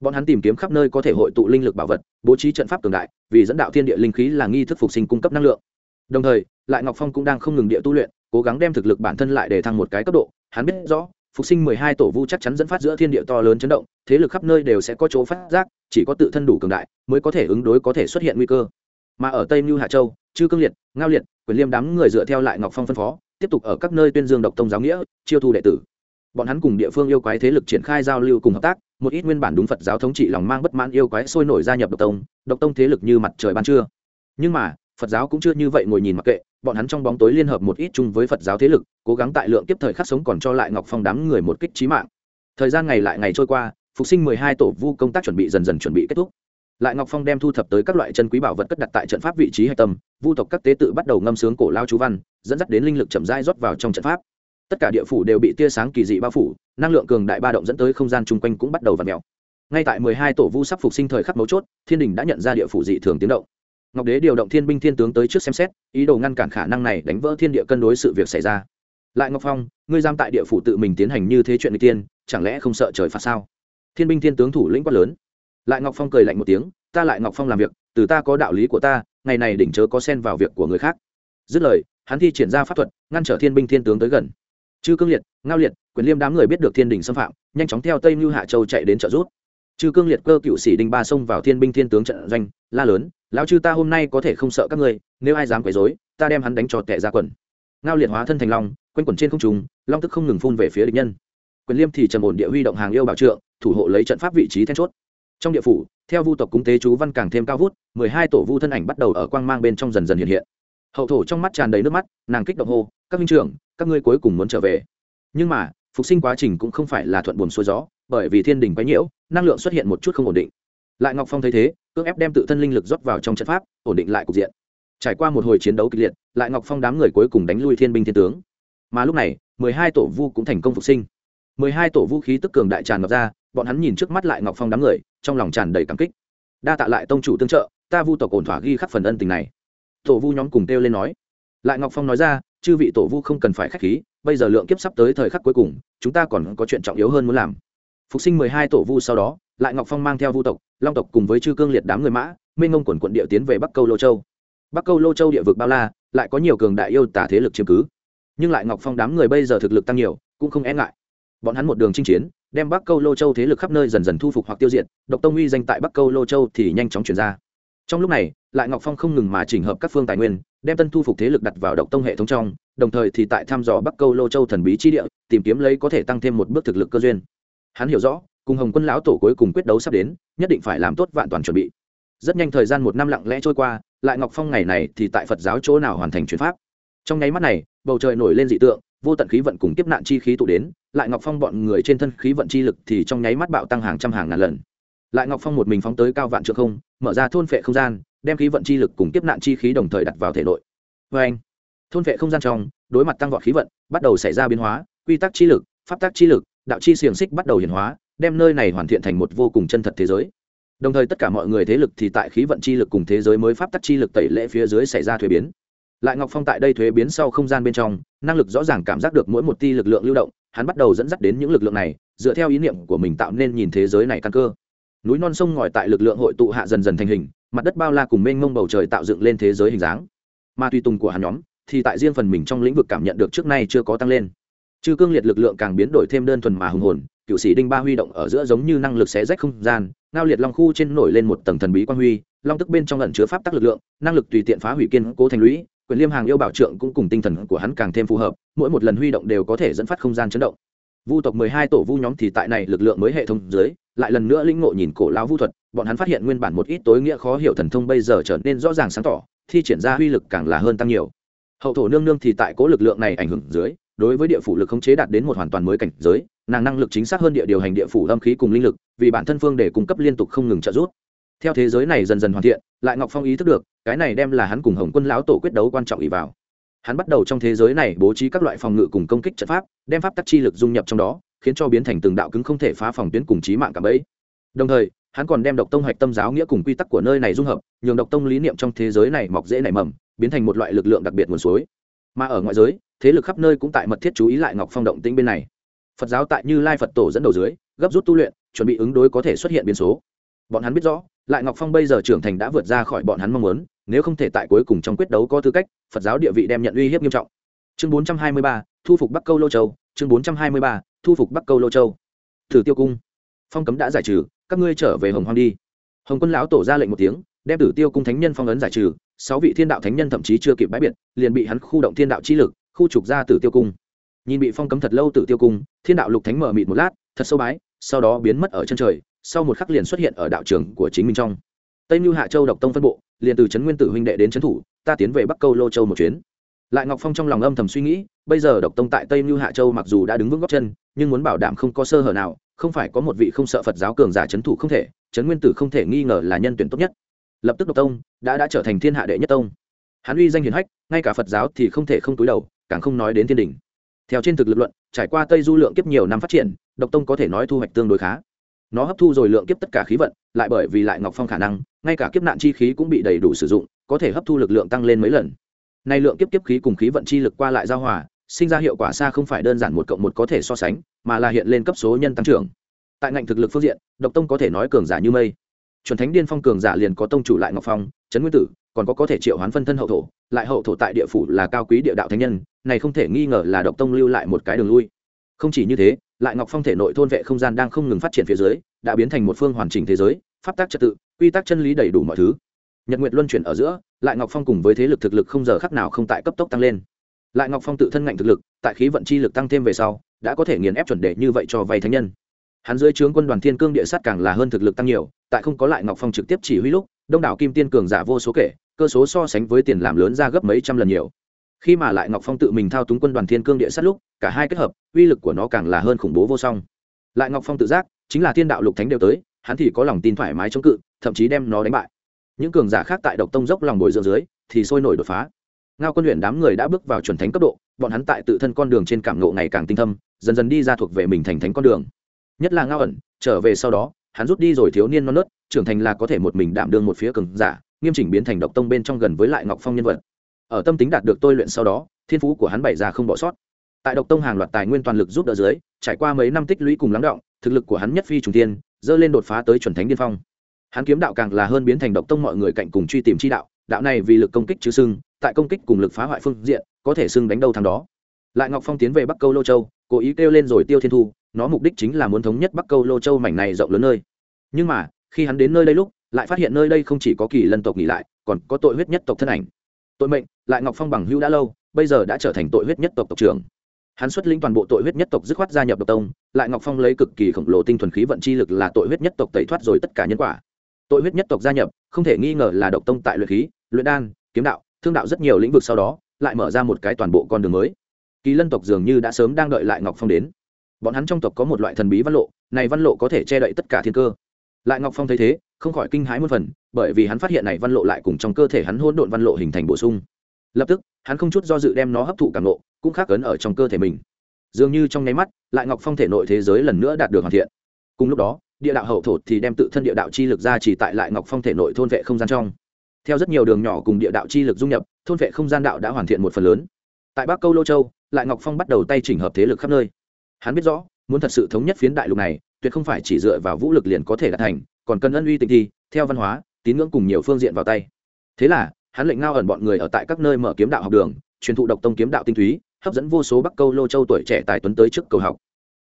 Bọn hắn tìm kiếm khắp nơi có thể hội tụ linh lực bảo vật, bố trí trận pháp cường đại, vì dẫn đạo thiên địa linh khí là nghi thức phục sinh cung cấp năng lượng. Đồng thời, lại ngọc phong cũng đang không ngừng địa tu luyện, cố gắng đem thực lực bản thân lại để thăng một cái cấp độ. Hắn biết rõ, phục sinh mười hai tổ vu chắc chắn dẫn phát giữa thiên địa to lớn chấn động, thế lực khắp nơi đều sẽ có chỗ phát giác, chỉ có tự thân đủ cường đại mới có thể ứng đối có thể xuất hiện nguy cơ. Mà ở tây mưu hạ châu, chư cương liệt, ngao liệt, quyền liêm đám người dựa theo lại ngọc phong phân phó tiếp tục ở các nơi tuyên dương độc tông giáo nghĩa, chiêu thu đệ tử. Bọn hắn cùng địa phương yêu quái thế lực triển khai giao lưu cùng hợp tác, một ít nguyên bản đúng phật giáo thống trị lòng mang bất mãn yêu quái sôi nổi gia nhập độc tông độc tông thế lực như mặt trời ban trưa. Nhưng mà, phật giáo cũng chưa như vậy ngồi nhìn mặc kệ, bọn hắn trong bóng tối liên hợp một ít chung với phật giáo thế lực, cố gắng tại lượng tiếp thời khắc sống còn cho lại ngọc phong đám người một kích trí mạng. Thời gian ngày lại ngày trôi qua, phục sinh mười hai tổ vu công tác chuẩn bị dần dần chuẩn bị kết thúc lại ngọc phong đem thu thập tới các loại chân quý bảo vật cất đặt tại trận pháp vị trí hạch tâm, vu tộc các tế tự bắt đầu ngâm sướng cổ lao chú văn, dẫn dắt đến linh lực chậm rãi rót vào trong trận pháp. Tất cả địa phủ đều bị tia sáng kỳ dị bao phủ, năng lượng cường đại ba động dẫn tới không gian chung quanh cũng bắt đầu v ặ mèo. Ngay tại mười hai tổ vu sắp phục sinh thời khắc mấu chốt, thiên đình đã nhận ra địa phủ dị thường tiến động. Ngọc đế điều động thiên binh thiên tướng tới trước xem xét, ý đồ ngăn cản khả năng này đánh vỡ thiên địa cân đối sự việc xảy ra. Lại ngọc phong, ngươi giam tại địa phủ tự mình tiến hành như thế chuyện n tiên, chẳng lẽ không sợ trời phạt sao? Thiên binh thiên tướng thủ lĩnh quát lớn lại ngọc phong cười lạnh một tiếng, ta lại ngọc phong làm việc, từ ta có đạo lý của ta, ngày này đỉnh chớ có xen vào việc của người khác. Dứt lời, hắn thi triển ra pháp thuật, ngăn trở thiên binh thiên tướng tới gần. Chư cương liệt, ngao liệt, quyền liêm đám người biết được thiên đình xâm phạm, nhanh chóng theo tây mưu hạ châu chạy đến trợ rút chư cương liệt cơ cựu sĩ đinh ba xông vào thiên binh thiên tướng trận doanh, la lớn, lão chư ta hôm nay có thể không sợ các ngươi, nếu ai dám quấy dối ta đem hắn đánh cho tệ ra quần. Ngao liệt hóa thân thành long, quanh quẩn trên không trùng long tức không ngừng phun về phía địch nhân. Quyền liêm thì trầm ổn địa huy động hàng yêu bảo trượng, thủ hộ lấy trận pháp vị trí then chốt trong địa phủ, theo vu tộc cúng tế chú văn càng thêm cao vút, mười hai tổ vu thân ảnh bắt đầu ở quang mang bên trong dần dần hiện hiện. Hậu thổ trong mắt tràn đầy nước mắt, nàng kích động hô, các minh trưởng, các ngươi cuối cùng muốn trở về. Nhưng mà, phục sinh quá trình cũng không phải là thuận buồm xuôi gió, bởi vì thiên đình quấy nhiễu, năng lượng xuất hiện một chút không ổn định. Lại ngọc phong thấy thế, cưỡng ép đem tự thân linh lực rót vào trong trận pháp, ổn định lại cục diện. Trải qua một hồi chiến đấu kịch liệt, lại ngọc phong đám người cuối cùng đánh lui thiên binh thiên tướng. Mà lúc này, mười hai tổ vu cũng thành công phục sinh. mười hai tổ vũ khí tức cường đại tràn ngập ra, bọn hắn nhìn trước mắt lại ngọc phong đám người trong lòng tràn đầy cảm kích. Đa tạ lại tông chủ tương trợ, ta vu tộc ổn thỏa ghi khắc phần ân tình này. Tổ vu nhóm cùng kêu lên nói. Lại ngọc phong nói ra, chư vị tổ vu không cần phải k h á c h khí, bây giờ lượng kiếp sắp tới thời khắc cuối cùng, chúng ta còn có chuyện trọng yếu hơn muốn làm. Phục sinh mười hai tổ vu sau đó, lại ngọc phong mang theo vu tộc, long tộc cùng với chư cương liệt đám người mã, minh ngông quần quận địa tiến về bắc câu lô châu. Bắc câu lô châu địa vực bao la, lại có nhiều cường đại yêu tả thế lực chiếm cứ. Nhưng lại ngọc phong đám người bây giờ thực lực tăng nhiều, cũng không e ngại. Bọn hắn một đường chinh chiến đem bắc câu lô châu thế lực khắp nơi dần dần thu phục hoặc tiêu diệt, độc tông uy danh tại bắc câu lô châu thì nhanh chóng chuyển ra. Trong lúc này, lại ngọc phong không ngừng mà chỉnh hợp các phương tài nguyên, đem tân thu phục thế lực đặt vào độc tông hệ thống trong, đồng thời thì tại thăm dò bắc câu lô châu thần bí chi địa, tìm kiếm lấy có thể tăng thêm một bước thực lực cơ duyên. Hắn hiểu rõ, cùng hồng quân lão tổ cuối cùng quyết đấu sắp đến, nhất định phải làm tốt vạn toàn chuẩn bị. Rất nhanh thời gian một năm lặng lẽ trôi qua, lại ngọc phong ngày này thì tại phật giáo chỗ nào hoàn thành chuyển pháp. Trong nháy mắt này, bầu trời nổi lên dị tượng, vô tận khí vận cùng tiếp nạn chi khí tụ đến lại ngọc phong bọn người trên thân khí vận chi lực thì trong nháy mắt bạo tăng hàng trăm hàng ngàn lần. Lại ngọc phong một mình phóng tới cao vạn trượng không, mở ra thôn phệ không gian, đem khí vận chi lực cùng tiếp nạn chi khí đồng thời đặt vào thể nội. Vê anh, thôn phệ không gian trong, đối mặt tăng vọt khí vận, bắt đầu xảy ra biến hóa, quy tắc chi lực, pháp tắc chi lực, đạo chi xiềng xích bắt đầu hiển hóa, đem nơi này hoàn thiện thành một vô cùng chân thật thế giới. Đồng thời tất cả mọi người thế lực thì tại khí vận chi lực cùng thế giới mới pháp tắc chi lực tẩy lệ phía dưới xảy ra thuế biến. Lại ngọc phong tại đây thuế biến sau không gian bên trong, năng lực rõ ràng cảm giác được mỗi một ti lực lượng lưu động hắn bắt đầu dẫn dắt đến những lực lượng này, dựa theo ý niệm của mình tạo nên nhìn thế giới này căn cơ. Núi non sông ngòi tại lực lượng hội tụ hạ dần dần thành hình, mặt đất bao la cùng mênh mông bầu trời tạo dựng lên thế giới hình dáng. Mà tùy tùng của hắn nhóm, thì tại riêng phần mình trong lĩnh vực cảm nhận được trước nay chưa có tăng lên. Chư cương liệt lực lượng càng biến đổi thêm đơn thuần mà hùng hồn, cựu sĩ đinh ba huy động ở giữa giống như năng lực xé rách không gian, ngao liệt long khu trên nổi lên một tầng thần bí quan huy, long tức bên trong ẩn chứa pháp tắc lực lượng, năng lực tùy tiện phá hủy kiên cố thành lũy quyền liêm hàng yêu bảo trượng cũng cùng tinh thần của hắn càng thêm phù hợp, mỗi một lần huy động đều có thể dẫn phát không gian chấn động. Vu tộc mười hai tổ vu nhóm thì tại này lực lượng mới hệ thống dưới, lại lần nữa linh ngộ nhìn cổ lão vu thuật, bọn hắn phát hiện nguyên bản một ít tối nghĩa khó hiểu thần thông bây giờ trở nên rõ ràng sáng tỏ, thi triển ra uy lực càng là hơn tăng nhiều. Hậu thổ nương nương thì tại cố lực lượng này ảnh hưởng dưới, đối với địa phủ lực khống chế đạt đến một hoàn toàn mới cảnh giới, nàng năng lực chính xác hơn địa điều hành địa phủ âm khí cùng linh lực, vì bản thân phương để cung cấp liên tục không ngừng trợ giúp theo thế giới này dần dần hoàn thiện, lại ngọc phong ý thức được, cái này đem là hắn cùng hồng quân lão tổ quyết đấu quan trọng ý vào. Hắn bắt đầu trong thế giới này bố trí các loại phòng ngự cùng công kích trận pháp, đem pháp tắc chi lực dung nhập trong đó, khiến cho biến thành từng đạo cứng không thể phá phòng tuyến cùng trí mạng cả bấy đồng thời, hắn còn đem độc tông hoạch tâm giáo nghĩa cùng quy tắc của nơi này dung hợp, nhường độc tông lý niệm trong thế giới này mọc dễ nảy mầm, biến thành một loại lực lượng đặc biệt nguồn suối. Mà ở ngoại giới, thế lực khắp nơi cũng tại mật thiết chú ý lại ngọc phong động tĩnh bên này. Phật giáo tại như lai phật tổ dẫn đầu dưới, gấp rút tu luyện, chuẩn bị ứng đối có thể xuất hiện biến số. Bọn hắn biết rõ lại ngọc phong bây giờ trưởng thành đã vượt ra khỏi bọn hắn mong muốn, nếu không thể tại cuối cùng trong quyết đấu có tư cách, phật giáo địa vị đem nhận uy hiếp nghiêm trọng. Chương bốn trăm hai mươi ba, thu phục bắc câu lô châu. Chương bốn trăm hai mươi ba, thu phục bắc câu lô châu. Thử tiêu cung. Phong cấm đã giải trừ, các ngươi trở về hồng hoang đi. Hồng quân lão tổ ra lệnh một tiếng, đem tử tiêu cung thánh nhân phong ấn giải trừ. Sáu vị thiên đạo thánh nhân thậm chí chưa kịp bãi biệt, liền bị hắn khu động thiên đạo chi lực, khu trục ra tử tiêu cung. Nhìn bị phong cấm thật lâu tử tiêu cung, thiên đạo lục thánh mở mịt một lát, thật sâu bái, sau đó biến mất ở chân trời sau một khắc liền xuất hiện ở đạo trường của chính mình trong. Tây mưu hạ châu độc tông phân bộ, liền từ trấn nguyên tử huynh đệ đến trấn thủ, ta tiến về bắc câu lô châu một chuyến. Lại ngọc phong trong lòng âm thầm suy nghĩ, bây giờ độc tông tại tây mưu hạ châu mặc dù đã đứng vững góc chân, nhưng muốn bảo đảm không có sơ hở nào, không phải có một vị không sợ phật giáo cường giả trấn thủ không thể, trấn nguyên tử không thể nghi ngờ là nhân tuyển tốt nhất. Lập tức độc tông đã đã trở thành thiên hạ đệ nhất tông. Hắn uy danh hiền hách, ngay cả phật giáo thì không thể không túi đầu, càng không nói đến thiên đình. Theo trên thực lực luận, trải qua tây du lượng kiếp nhiều năm phát triển, độc tông có thể nói thu hoạch tương đối khá nó hấp thu rồi lượng kiếp tất cả khí vận, lại bởi vì lại ngọc phong khả năng, ngay cả kiếp nạn chi khí cũng bị đầy đủ sử dụng, có thể hấp thu lực lượng tăng lên mấy lần. Nay lượng kiếp kiếp khí cùng khí vận chi lực qua lại giao hòa, sinh ra hiệu quả xa không phải đơn giản một cộng một có thể so sánh, mà là hiện lên cấp số nhân tăng trưởng. Tại ngành thực lực phương diện, độc tông có thể nói cường giả như mây. Chuẩn thánh điên phong cường giả liền có tông chủ lại ngọc phong, trấn nguyên tử, còn có có thể triệu hoán phân thân hậu thổ, lại hậu thổ tại địa phủ là cao quý địa đạo thánh nhân, này không thể nghi ngờ là độc tông lưu lại một cái đường lui. Không chỉ như thế lại ngọc phong thể nội thôn vệ không gian đang không ngừng phát triển phía dưới, đã biến thành một phương hoàn chỉnh thế giới, pháp tác trật tự, quy tắc chân lý đầy đủ mọi thứ. Nhật nguyệt luân chuyển ở giữa, lại ngọc phong cùng với thế lực thực lực không giờ khắc nào không tại cấp tốc tăng lên. Lại ngọc phong tự thân ngạnh thực lực, tại khí vận chi lực tăng thêm về sau, đã có thể nghiền ép chuẩn đề như vậy cho vay thánh nhân. Hắn dưới trướng quân đoàn thiên cương địa sát càng là hơn thực lực tăng nhiều, tại không có lại ngọc phong trực tiếp chỉ huy lúc, đông đảo kim tiên cường giả vô số kể, cơ số so sánh với tiền làm lớn ra gấp mấy trăm lần nhiều khi mà lại ngọc phong tự mình thao túng quân đoàn thiên cương địa sát lúc, cả hai kết hợp, uy lực của nó càng là hơn khủng bố vô song. Lại ngọc phong tự giác, chính là thiên đạo lục thánh đều tới, hắn thì có lòng tin thoải mái chống cự, thậm chí đem nó đánh bại. Những cường giả khác tại độc tông dốc lòng bồi dưỡng dưới, thì sôi nổi đột phá. Ngao quân luyện đám người đã bước vào chuẩn thánh cấp độ, bọn hắn tại tự thân con đường trên cảm ngộ ngày càng tinh thâm, dần dần đi ra thuộc về mình thành thánh con đường. Nhất là ngao ẩn, trở về sau đó, hắn rút đi rồi thiếu niên non nớt, trưởng thành là có thể một mình đảm đương một phía cường giả, nghiêm chỉnh biến thành độc tông bên trong gần với lại ngọc phong nhân vật ở tâm tính đạt được tôi luyện sau đó, thiên phú của hắn bày ra không bỏ sót. Tại độc tông hàng loạt tài nguyên toàn lực giúp đỡ dưới, trải qua mấy năm tích lũy cùng lắng động, thực lực của hắn nhất phi trùng tiên dơ lên đột phá tới chuẩn thánh điên phong. Hắn kiếm đạo càng là hơn biến thành độc tông mọi người cạnh cùng truy tìm chi đạo đạo này vì lực công kích chứ sưng, tại công kích cùng lực phá hoại phương diện, có thể sưng đánh đâu thằng đó. Lại ngọc phong tiến về bắc câu lô châu, cố ý kêu lên rồi tiêu thiên thu, nó mục đích chính là muốn thống nhất bắc câu lô châu mảnh này rộng lớn nơi. Nhưng mà, khi hắn đến nơi đây lúc, lại phát hiện nơi đây không chỉ có kỳ lân tộc nghỉ lại, còn có tội huyết nhất tộc thân ảnh tội mệnh, lại ngọc phong bằng hưu đã lâu, bây giờ đã trở thành tội huyết nhất tộc tộc trưởng. Hắn xuất linh toàn bộ tội huyết nhất tộc dứt khoát gia nhập độc tông, lại ngọc phong lấy cực kỳ khổng lồ tinh thuần khí vận chi lực là tội huyết nhất tộc tẩy thoát rồi tất cả nhân quả. Tội huyết nhất tộc gia nhập, không thể nghi ngờ là độc tông tại luyện khí, luyện đan, kiếm đạo, thương đạo rất nhiều lĩnh vực sau đó, lại mở ra một cái toàn bộ con đường mới. Kỳ lân tộc dường như đã sớm đang đợi lại ngọc phong đến. Bọn hắn trong tộc có một loại thần bí văn lộ, này văn lộ có thể che đậy tất cả thiên cơ lại ngọc phong thấy thế không khỏi kinh hãi một phần bởi vì hắn phát hiện này văn lộ lại cùng trong cơ thể hắn hỗn độn văn lộ hình thành bổ sung. Lập tức hắn không chút do dự đem nó hấp thụ cảm lộ, cũng khác ấn ở trong cơ thể mình. Dường như trong nháy mắt lại ngọc phong thể nội thế giới lần nữa đạt được hoàn thiện. Cùng lúc đó địa đạo hậu thổ thì đem tự thân địa đạo chi lực ra chỉ tại lại ngọc phong thể nội thôn vệ không gian trong. Theo rất nhiều đường nhỏ cùng địa đạo chi lực dung nhập thôn vệ không gian đạo đã hoàn thiện một phần lớn. Tại bắc câu lô châu lại ngọc phong bắt đầu tay chỉnh hợp thế lực khắp nơi. Hắn biết rõ muốn thật sự thống nhất phiến đại lục này tuyệt không phải chỉ dựa vào vũ lực liền có thể đạt thành, còn cần ân uy tình thi, theo văn hóa, tín ngưỡng cùng nhiều phương diện vào tay. Thế là, hắn lệnh ngao ẩn bọn người ở tại các nơi mở kiếm đạo học đường, truyền thụ độc tông kiếm đạo tinh túy, hấp dẫn vô số bắc câu lô châu tuổi trẻ tài tuấn tới trước cầu học.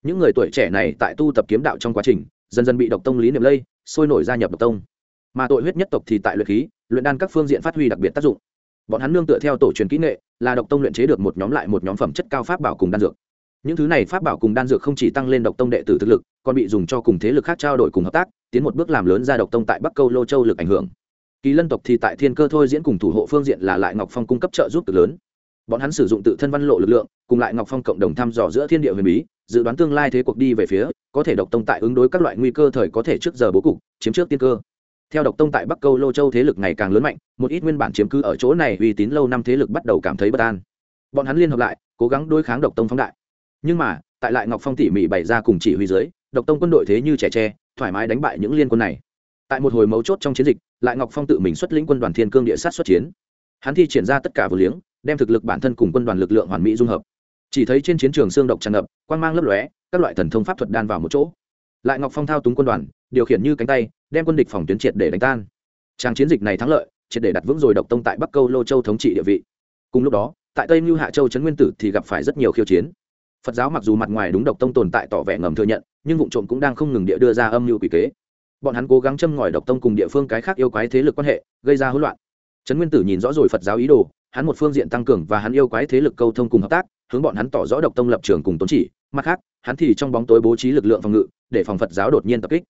Những người tuổi trẻ này tại tu tập kiếm đạo trong quá trình, dần dần bị độc tông lý niệm lây, sôi nổi gia nhập độc tông. Mà tội huyết nhất tộc thì tại luyện khí, luyện đan các phương diện phát huy đặc biệt tác dụng. Bọn hắn nương tựa theo tổ truyền kỹ nghệ, là độc tông luyện chế được một nhóm lại một nhóm phẩm chất cao pháp bảo cùng đan dược những thứ này pháp bảo cùng đan dược không chỉ tăng lên độc tông đệ tử thực lực, còn bị dùng cho cùng thế lực khác trao đổi cùng hợp tác, tiến một bước làm lớn ra độc tông tại bắc câu lô châu lực ảnh hưởng. Kỳ lân tộc thì tại thiên cơ thôi diễn cùng thủ hộ phương diện là lại ngọc phong cung cấp trợ giúp cực lớn. Bọn hắn sử dụng tự thân văn lộ lực lượng, cùng lại ngọc phong cộng đồng thăm dò giữa thiên địa huyền bí, dự đoán tương lai thế cuộc đi về phía, có thể độc tông tại ứng đối các loại nguy cơ thời có thể trước giờ bố cục, chiếm trước tiên cơ. Theo độc tông tại bắc câu lô châu thế lực ngày càng lớn mạnh, một ít nguyên bản chiếm cứ ở chỗ này uy tín lâu năm thế lực bắt đầu cảm thấy bất an. Bọn hắn liên hợp lại, cố gắng đối kháng độc tông phóng đại nhưng mà, tại lại ngọc phong tỉ mỉ bày ra cùng chỉ huy dưới, độc tông quân đội thế như trẻ tre, thoải mái đánh bại những liên quân này. Tại một hồi mấu chốt trong chiến dịch, lại ngọc phong tự mình xuất lĩnh quân đoàn thiên cương địa sát xuất chiến. Hắn thi triển ra tất cả vừa liếng, đem thực lực bản thân cùng quân đoàn lực lượng hoàn mỹ dung hợp. Chỉ thấy trên chiến trường xương độc tràn ngập quan mang lấp lóe, các loại thần thông pháp thuật đan vào một chỗ. Lại ngọc phong thao túng quân đoàn, điều khiển như cánh tay, đem quân địch phòng tuyến triệt để đánh tan. Trang chiến dịch này thắng lợi, triệt để đặt vững rồi độc tông tại bắc câu lô châu thống trị địa vị. Cùng lúc đó, tại tây mưu hạ châu trấn nguyên tử thì gặp phải rất nhiều khiêu chiến phật giáo mặc dù mặt ngoài đúng độc tông tồn tại tỏ vẻ ngầm thừa nhận, nhưng vụ trộm cũng đang không ngừng địa đưa ra âm mưu quỷ kế. Bọn hắn cố gắng châm ngòi độc tông cùng địa phương cái khác yêu quái thế lực quan hệ, gây ra hỗn loạn. Trấn nguyên tử nhìn rõ rồi phật giáo ý đồ, hắn một phương diện tăng cường và hắn yêu quái thế lực câu thông cùng hợp tác, hướng bọn hắn tỏ rõ độc tông lập trường cùng tôn chỉ, mặt khác, hắn thì trong bóng tối bố trí lực lượng phòng ngự, để phòng phật giáo đột nhiên tập kích.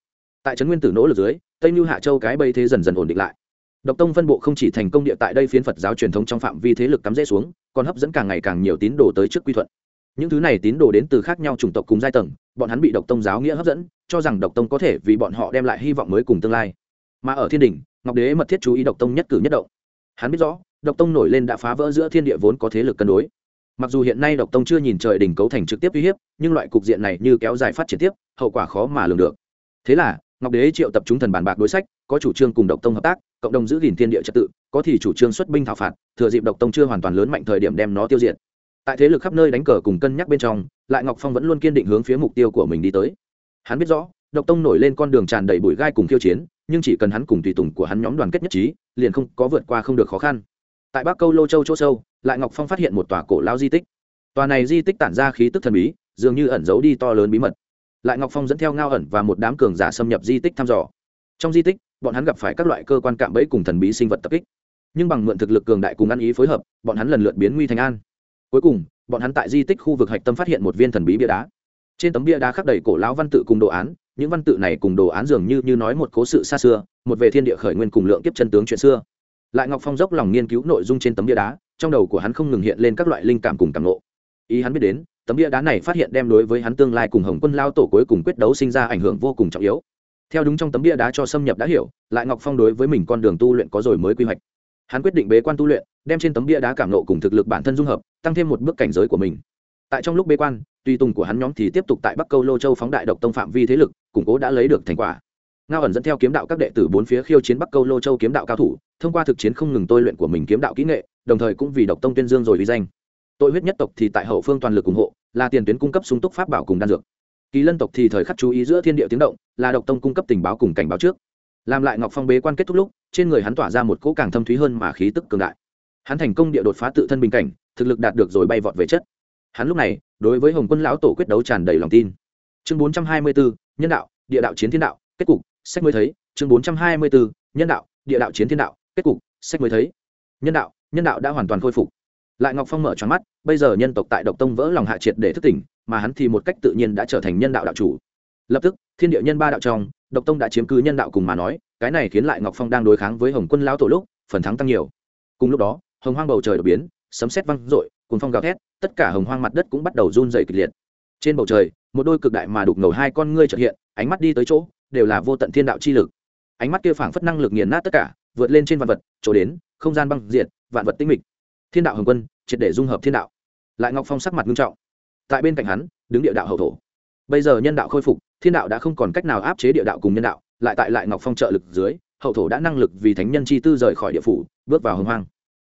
Tại trấn nguyên tử nỗ lực dưới, tây mưu hạ châu cái bây thế dần dần ổn định lại. Độc tông phân bộ không chỉ thành công địa tại đây phiến phật giáo truyền thống trong phạm vi thế lực cắm rễ xuống, còn hấp dẫn càng ngày càng nhiều tín đồ tới trước quy thuận những thứ này tín đồ đến từ khác nhau chủng tộc cùng giai tầng, bọn hắn bị độc tông giáo nghĩa hấp dẫn, cho rằng độc tông có thể vì bọn họ đem lại hy vọng mới cùng tương lai. Mà ở thiên đình, ngọc đế mật thiết chú ý độc tông nhất cử nhất động. Hắn biết rõ, độc tông nổi lên đã phá vỡ giữa thiên địa vốn có thế lực cân đối. Mặc dù hiện nay độc tông chưa nhìn trời đỉnh cấu thành trực tiếp uy hiếp, nhưng loại cục diện này như kéo dài phát triển tiếp, hậu quả khó mà lường được. Thế là, ngọc đế triệu tập chúng thần bàn bạc đối sách, có chủ trương cùng độc tông hợp tác, cộng đồng giữ gìn thiên địa trật tự, có thì chủ trương xuất binh thảo phạt, thừa dịp độc tông chưa hoàn toàn lớn mạnh thời điểm đem nó tiêu diệt tại thế lực khắp nơi đánh cờ cùng cân nhắc bên trong, lại ngọc phong vẫn luôn kiên định hướng phía mục tiêu của mình đi tới. Hắn biết rõ, độc tông nổi lên con đường tràn đầy bụi gai cùng khiêu chiến, nhưng chỉ cần hắn cùng tùy tùng của hắn nhóm đoàn kết nhất trí, liền không, có vượt qua không được khó khăn. Tại bắc câu lô châu chỗ sâu, lại ngọc phong phát hiện một tòa cổ lao di tích. Tòa này di tích tản ra khí tức thần bí, dường như ẩn giấu đi to lớn bí mật. Lại ngọc phong dẫn theo ngao ẩn và một đám cường giả xâm nhập di tích thăm dò. Trong di tích, bọn hắn gặp phải các loại cơ quan cạm bẫy cùng thần bí sinh vật tập kích. Nhưng bằng mượn thực lực cường đại cùng ăn ý phối hợp, bọn hắn lần lượt biến nguy thành an cuối cùng, bọn hắn tại di tích khu vực hạch tâm phát hiện một viên thần bí bia đá. Trên tấm bia đá khắc đầy cổ lão văn tự cùng đồ án, những văn tự này cùng đồ án dường như như nói một cố sự xa xưa, một về thiên địa khởi nguyên cùng lượng kiếp chân tướng chuyện xưa. Lại ngọc phong dốc lòng nghiên cứu nội dung trên tấm bia đá, trong đầu của hắn không ngừng hiện lên các loại linh cảm cùng cảm ngộ. Ý hắn biết đến, tấm bia đá này phát hiện đem đối với hắn tương lai cùng hồng quân lao tổ cuối cùng quyết đấu sinh ra ảnh hưởng vô cùng trọng yếu. Theo đúng trong tấm bia đá cho xâm nhập đã hiểu, lại ngọc phong đối với mình con đường tu luyện có rồi mới quy hoạch hắn quyết định bế quan tu luyện, đem trên tấm bia đá cảm nộ cùng thực lực bản thân dung hợp, tăng thêm một bước cảnh giới của mình. Tại trong lúc bế quan, tùy tùng của hắn nhóm thì tiếp tục tại bắc câu lô châu phóng đại độc tông phạm vi thế lực, củng cố đã lấy được thành quả. Ngao ẩn dẫn theo kiếm đạo các đệ tử bốn phía khiêu chiến bắc câu lô châu kiếm đạo cao thủ, thông qua thực chiến không ngừng tôi luyện của mình kiếm đạo kỹ nghệ, đồng thời cũng vì độc tông tuyên dương rồi vi danh. Tội huyết nhất tộc thì tại hậu phương toàn lực ủng hộ, là tiền tuyến cung cấp sung túc pháp bảo cùng đan dược. Kỳ lân tộc thì thời khắc chú ý giữa thiên địa tiếng động, là độc tông cung cấp tình báo cùng cảnh báo trước làm lại ngọc phong bế quan kết thúc lúc, trên người hắn tỏa ra một cỗ càng thâm thúy hơn mà khí tức cường đại. Hắn thành công địa đột phá tự thân bình cảnh, thực lực đạt được rồi bay vọt về chất. Hắn lúc này, đối với hồng quân lão tổ quyết đấu tràn đầy lòng tin. Chương bốn trăm hai mươi bốn nhân đạo, địa đạo chiến thiên đạo, kết cục, sách mới thấy. Chương bốn trăm hai mươi bốn nhân đạo, địa đạo chiến thiên đạo, kết cục, sách mới thấy. Nhân đạo nhân đạo đã hoàn toàn khôi phục. Lại ngọc phong mở tròn mắt, bây giờ nhân tộc tại độc tông vỡ lòng hạ triệt để thức tỉnh, mà hắn thì một cách tự nhiên đã trở thành nhân đạo đạo chủ. Lập tức, thiên địa nhân ba đạo trong độc tông đã chiếm cứ nhân đạo cùng mà nói, cái này khiến lại ngọc phong đang đối kháng với hồng quân lão tổ lúc, phần thắng tăng nhiều. Cùng lúc đó, hồng hoang bầu trời đột biến, sấm sét văng rội cùng phong gào thét, tất cả hồng hoang mặt đất cũng bắt đầu run dày kịch liệt. Trên bầu trời, một đôi cực đại mà đục ngầu hai con ngươi trợt hiện, ánh mắt đi tới chỗ, đều là vô tận thiên đạo chi lực. Ánh mắt kia phảng phất năng lực nghiền nát tất cả, vượt lên trên vạn vật, chỗ đến, không gian băng diệt, vạn vật tinh mịch. Thiên đạo hồng quân, triệt để dung hợp thiên đạo. Lại ngọc phong sắc mặt nghiêm trọng. Tại bên cạnh hắn, đứng địa đạo hậu thổ. Bây giờ nhân đạo khôi phục thiên đạo đã không còn cách nào áp chế địa đạo cùng nhân đạo, lại tại lại ngọc phong trợ lực dưới, hậu thổ đã năng lực vì thánh nhân chi tư rời khỏi địa phủ, bước vào hồng hoang.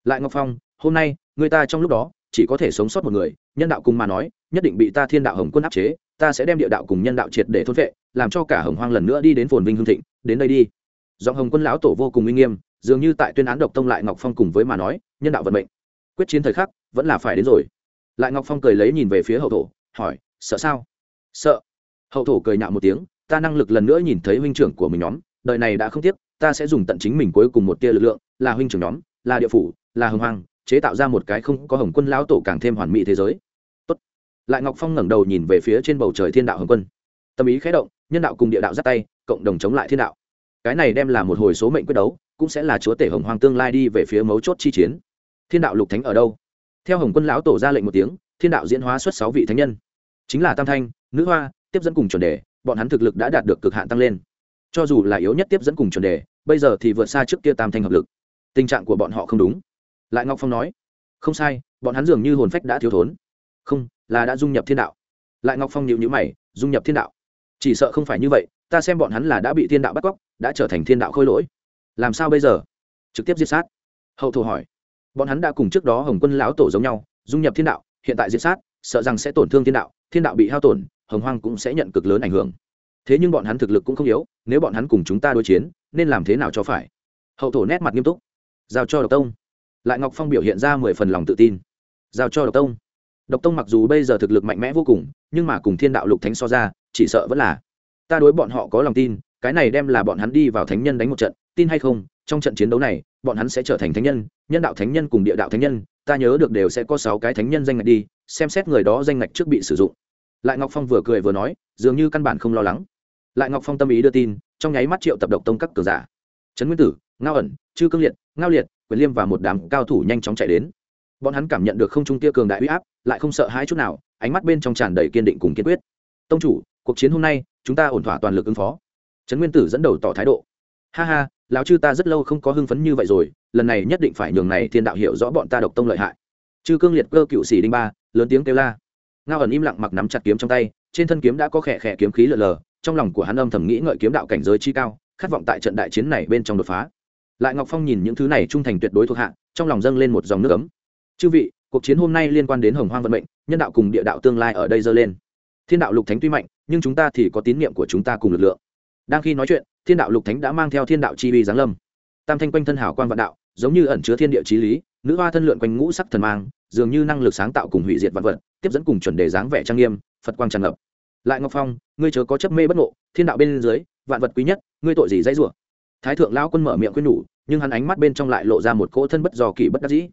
Lại ngọc phong, hôm nay, người ta trong lúc đó, chỉ có thể sống sót một người, nhân đạo cùng mà nói, nhất định bị ta thiên đạo hồng quân áp chế, ta sẽ đem địa đạo cùng nhân đạo triệt để thôn vệ, làm cho cả hồng hoang lần nữa đi đến phồn vinh hương thịnh, đến đây đi. Giọng hồng quân lão tổ vô cùng uy nghiêm, dường như tại tuyên án độc tông lại ngọc phong cùng với mà nói, nhân đạo vận mệnh. Quyết chiến thời khắc, vẫn là phải đến rồi. Lại ngọc phong cười lấy nhìn về phía hậu thổ, hỏi, sợ sao? Sợ hậu thổ cười nhạo một tiếng, ta năng lực lần nữa nhìn thấy huynh trưởng của mình nhóm, đời này đã không tiếc, ta sẽ dùng tận chính mình cuối cùng một tia lực lượng, là huynh trưởng nhóm, là địa phủ, là hồng hoàng chế tạo ra một cái không có hồng quân lão tổ càng thêm hoàn mỹ thế giới. Tốt. lại ngọc phong ngẩng đầu nhìn về phía trên bầu trời thiên đạo hồng quân. Tâm ý khẽ động, nhân đạo cùng địa đạo dắt tay, cộng đồng chống lại thiên đạo. Cái này đem là một hồi số mệnh quyết đấu, cũng sẽ là chúa tể hồng hoàng tương lai đi về phía mấu chốt chi chiến. Thiên đạo lục thánh ở đâu? Theo hồng quân lão tổ ra lệnh một tiếng, thiên đạo diễn hóa xuất sáu vị thánh nhân. Chính là tam thanh, nữ hoa tiếp dẫn cùng chuẩn đề, bọn hắn thực lực đã đạt được cực hạn tăng lên. Cho dù là yếu nhất tiếp dẫn cùng chuẩn đề, bây giờ thì vượt xa trước kia tam thanh hợp lực. Tình trạng của bọn họ không đúng. Lại ngọc phong nói, không sai, bọn hắn dường như hồn phách đã thiếu thốn. Không, là đã dung nhập thiên đạo. Lại ngọc phong nhịu nhữ mày, dung nhập thiên đạo? Chỉ sợ không phải như vậy, ta xem bọn hắn là đã bị thiên đạo bắt cóc, đã trở thành thiên đạo khôi lỗi. Làm sao bây giờ? Trực tiếp giết sát. Hậu thổ hỏi, bọn hắn đã cùng trước đó hồng quân lão tổ giống nhau, dung nhập thiên đạo, hiện tại giết sát, sợ rằng sẽ tổn thương thiên đạo thiên đạo bị hao tổn hồng hoang cũng sẽ nhận cực lớn ảnh hưởng. Thế nhưng bọn hắn thực lực cũng không yếu, nếu bọn hắn cùng chúng ta đối chiến, nên làm thế nào cho phải? Hậu thổ nét mặt nghiêm túc. Giao cho độc tông. Lại ngọc phong biểu hiện ra mười phần lòng tự tin. Giao cho độc tông. Độc tông mặc dù bây giờ thực lực mạnh mẽ vô cùng, nhưng mà cùng thiên đạo lục thánh so ra, chỉ sợ vẫn là ta đối bọn họ có lòng tin, cái này đem là bọn hắn đi vào thánh nhân đánh một trận, tin hay không, trong trận chiến đấu này, bọn hắn sẽ trở thành thánh nhân nhân đạo thánh nhân cùng địa đạo thánh nhân, ta nhớ được đều sẽ có sáu cái thánh nhân danh ngạch đi, xem xét người đó danh ngạch trước bị sử dụng lại ngọc phong vừa cười vừa nói, dường như căn bản không lo lắng. Lại ngọc phong tâm ý đưa tin, trong nháy mắt triệu tập độc tông các cường giả. Trấn nguyên tử, ngao ẩn, chư cương liệt, ngao liệt, quyền liêm và một đám cao thủ nhanh chóng chạy đến. Bọn hắn cảm nhận được không trung tia cường đại uy áp, lại không sợ hãi chút nào, ánh mắt bên trong tràn đầy kiên định cùng kiên quyết. Tông chủ, cuộc chiến hôm nay, chúng ta ổn thỏa toàn lực ứng phó. Trấn nguyên tử dẫn đầu tỏ thái độ. Ha ha, lão chư ta rất lâu không có hưng phấn như vậy rồi, lần này nhất định phải nhường này thiên đạo hiểu rõ bọn ta độc tông lợi hại. Chư cương liệt cơ cựu sĩ đinh ba, lớn tiếng kêu la ngao ẩn im lặng mặc nắm chặt kiếm trong tay, trên thân kiếm đã có khẽ khẽ kiếm khí lờ lờ, trong lòng của hắn âm thầm nghĩ ngợi kiếm đạo cảnh giới chi cao, khát vọng tại trận đại chiến này bên trong đột phá. Lại ngọc phong nhìn những thứ này trung thành tuyệt đối thuộc hạ, trong lòng dâng lên một dòng nước ấm. Chư vị, cuộc chiến hôm nay liên quan đến hồng hoang vận mệnh, nhân đạo cùng địa đạo tương lai ở đây dơ lên. Thiên đạo lục thánh tuy mạnh, nhưng chúng ta thì có tín nhiệm của chúng ta cùng lực lượng. Đang khi nói chuyện, thiên đạo lục thánh đã mang theo thiên đạo chi uy giáng lâm. Tam thanh quanh thân hảo quan vạn đạo, giống như ẩn chứa thiên địa trí lý, nữ hoa thân lượn quanh ngũ sắc thần mang dường như năng lực sáng tạo cùng hủy diệt vạn vật, tiếp dẫn cùng chuẩn đề dáng vẻ trang nghiêm, phật quang tràn ngập. Lại ngọc phong, ngươi chớ có chấp mê bất ngộ, thiên đạo bên dưới, vạn vật quý nhất, ngươi tội gì dãy rủa? Thái thượng lão quân mở miệng khuyên nhủ, nhưng hắn ánh mắt bên trong lại lộ ra một cỗ thân bất do kỳ bất đắc dĩ.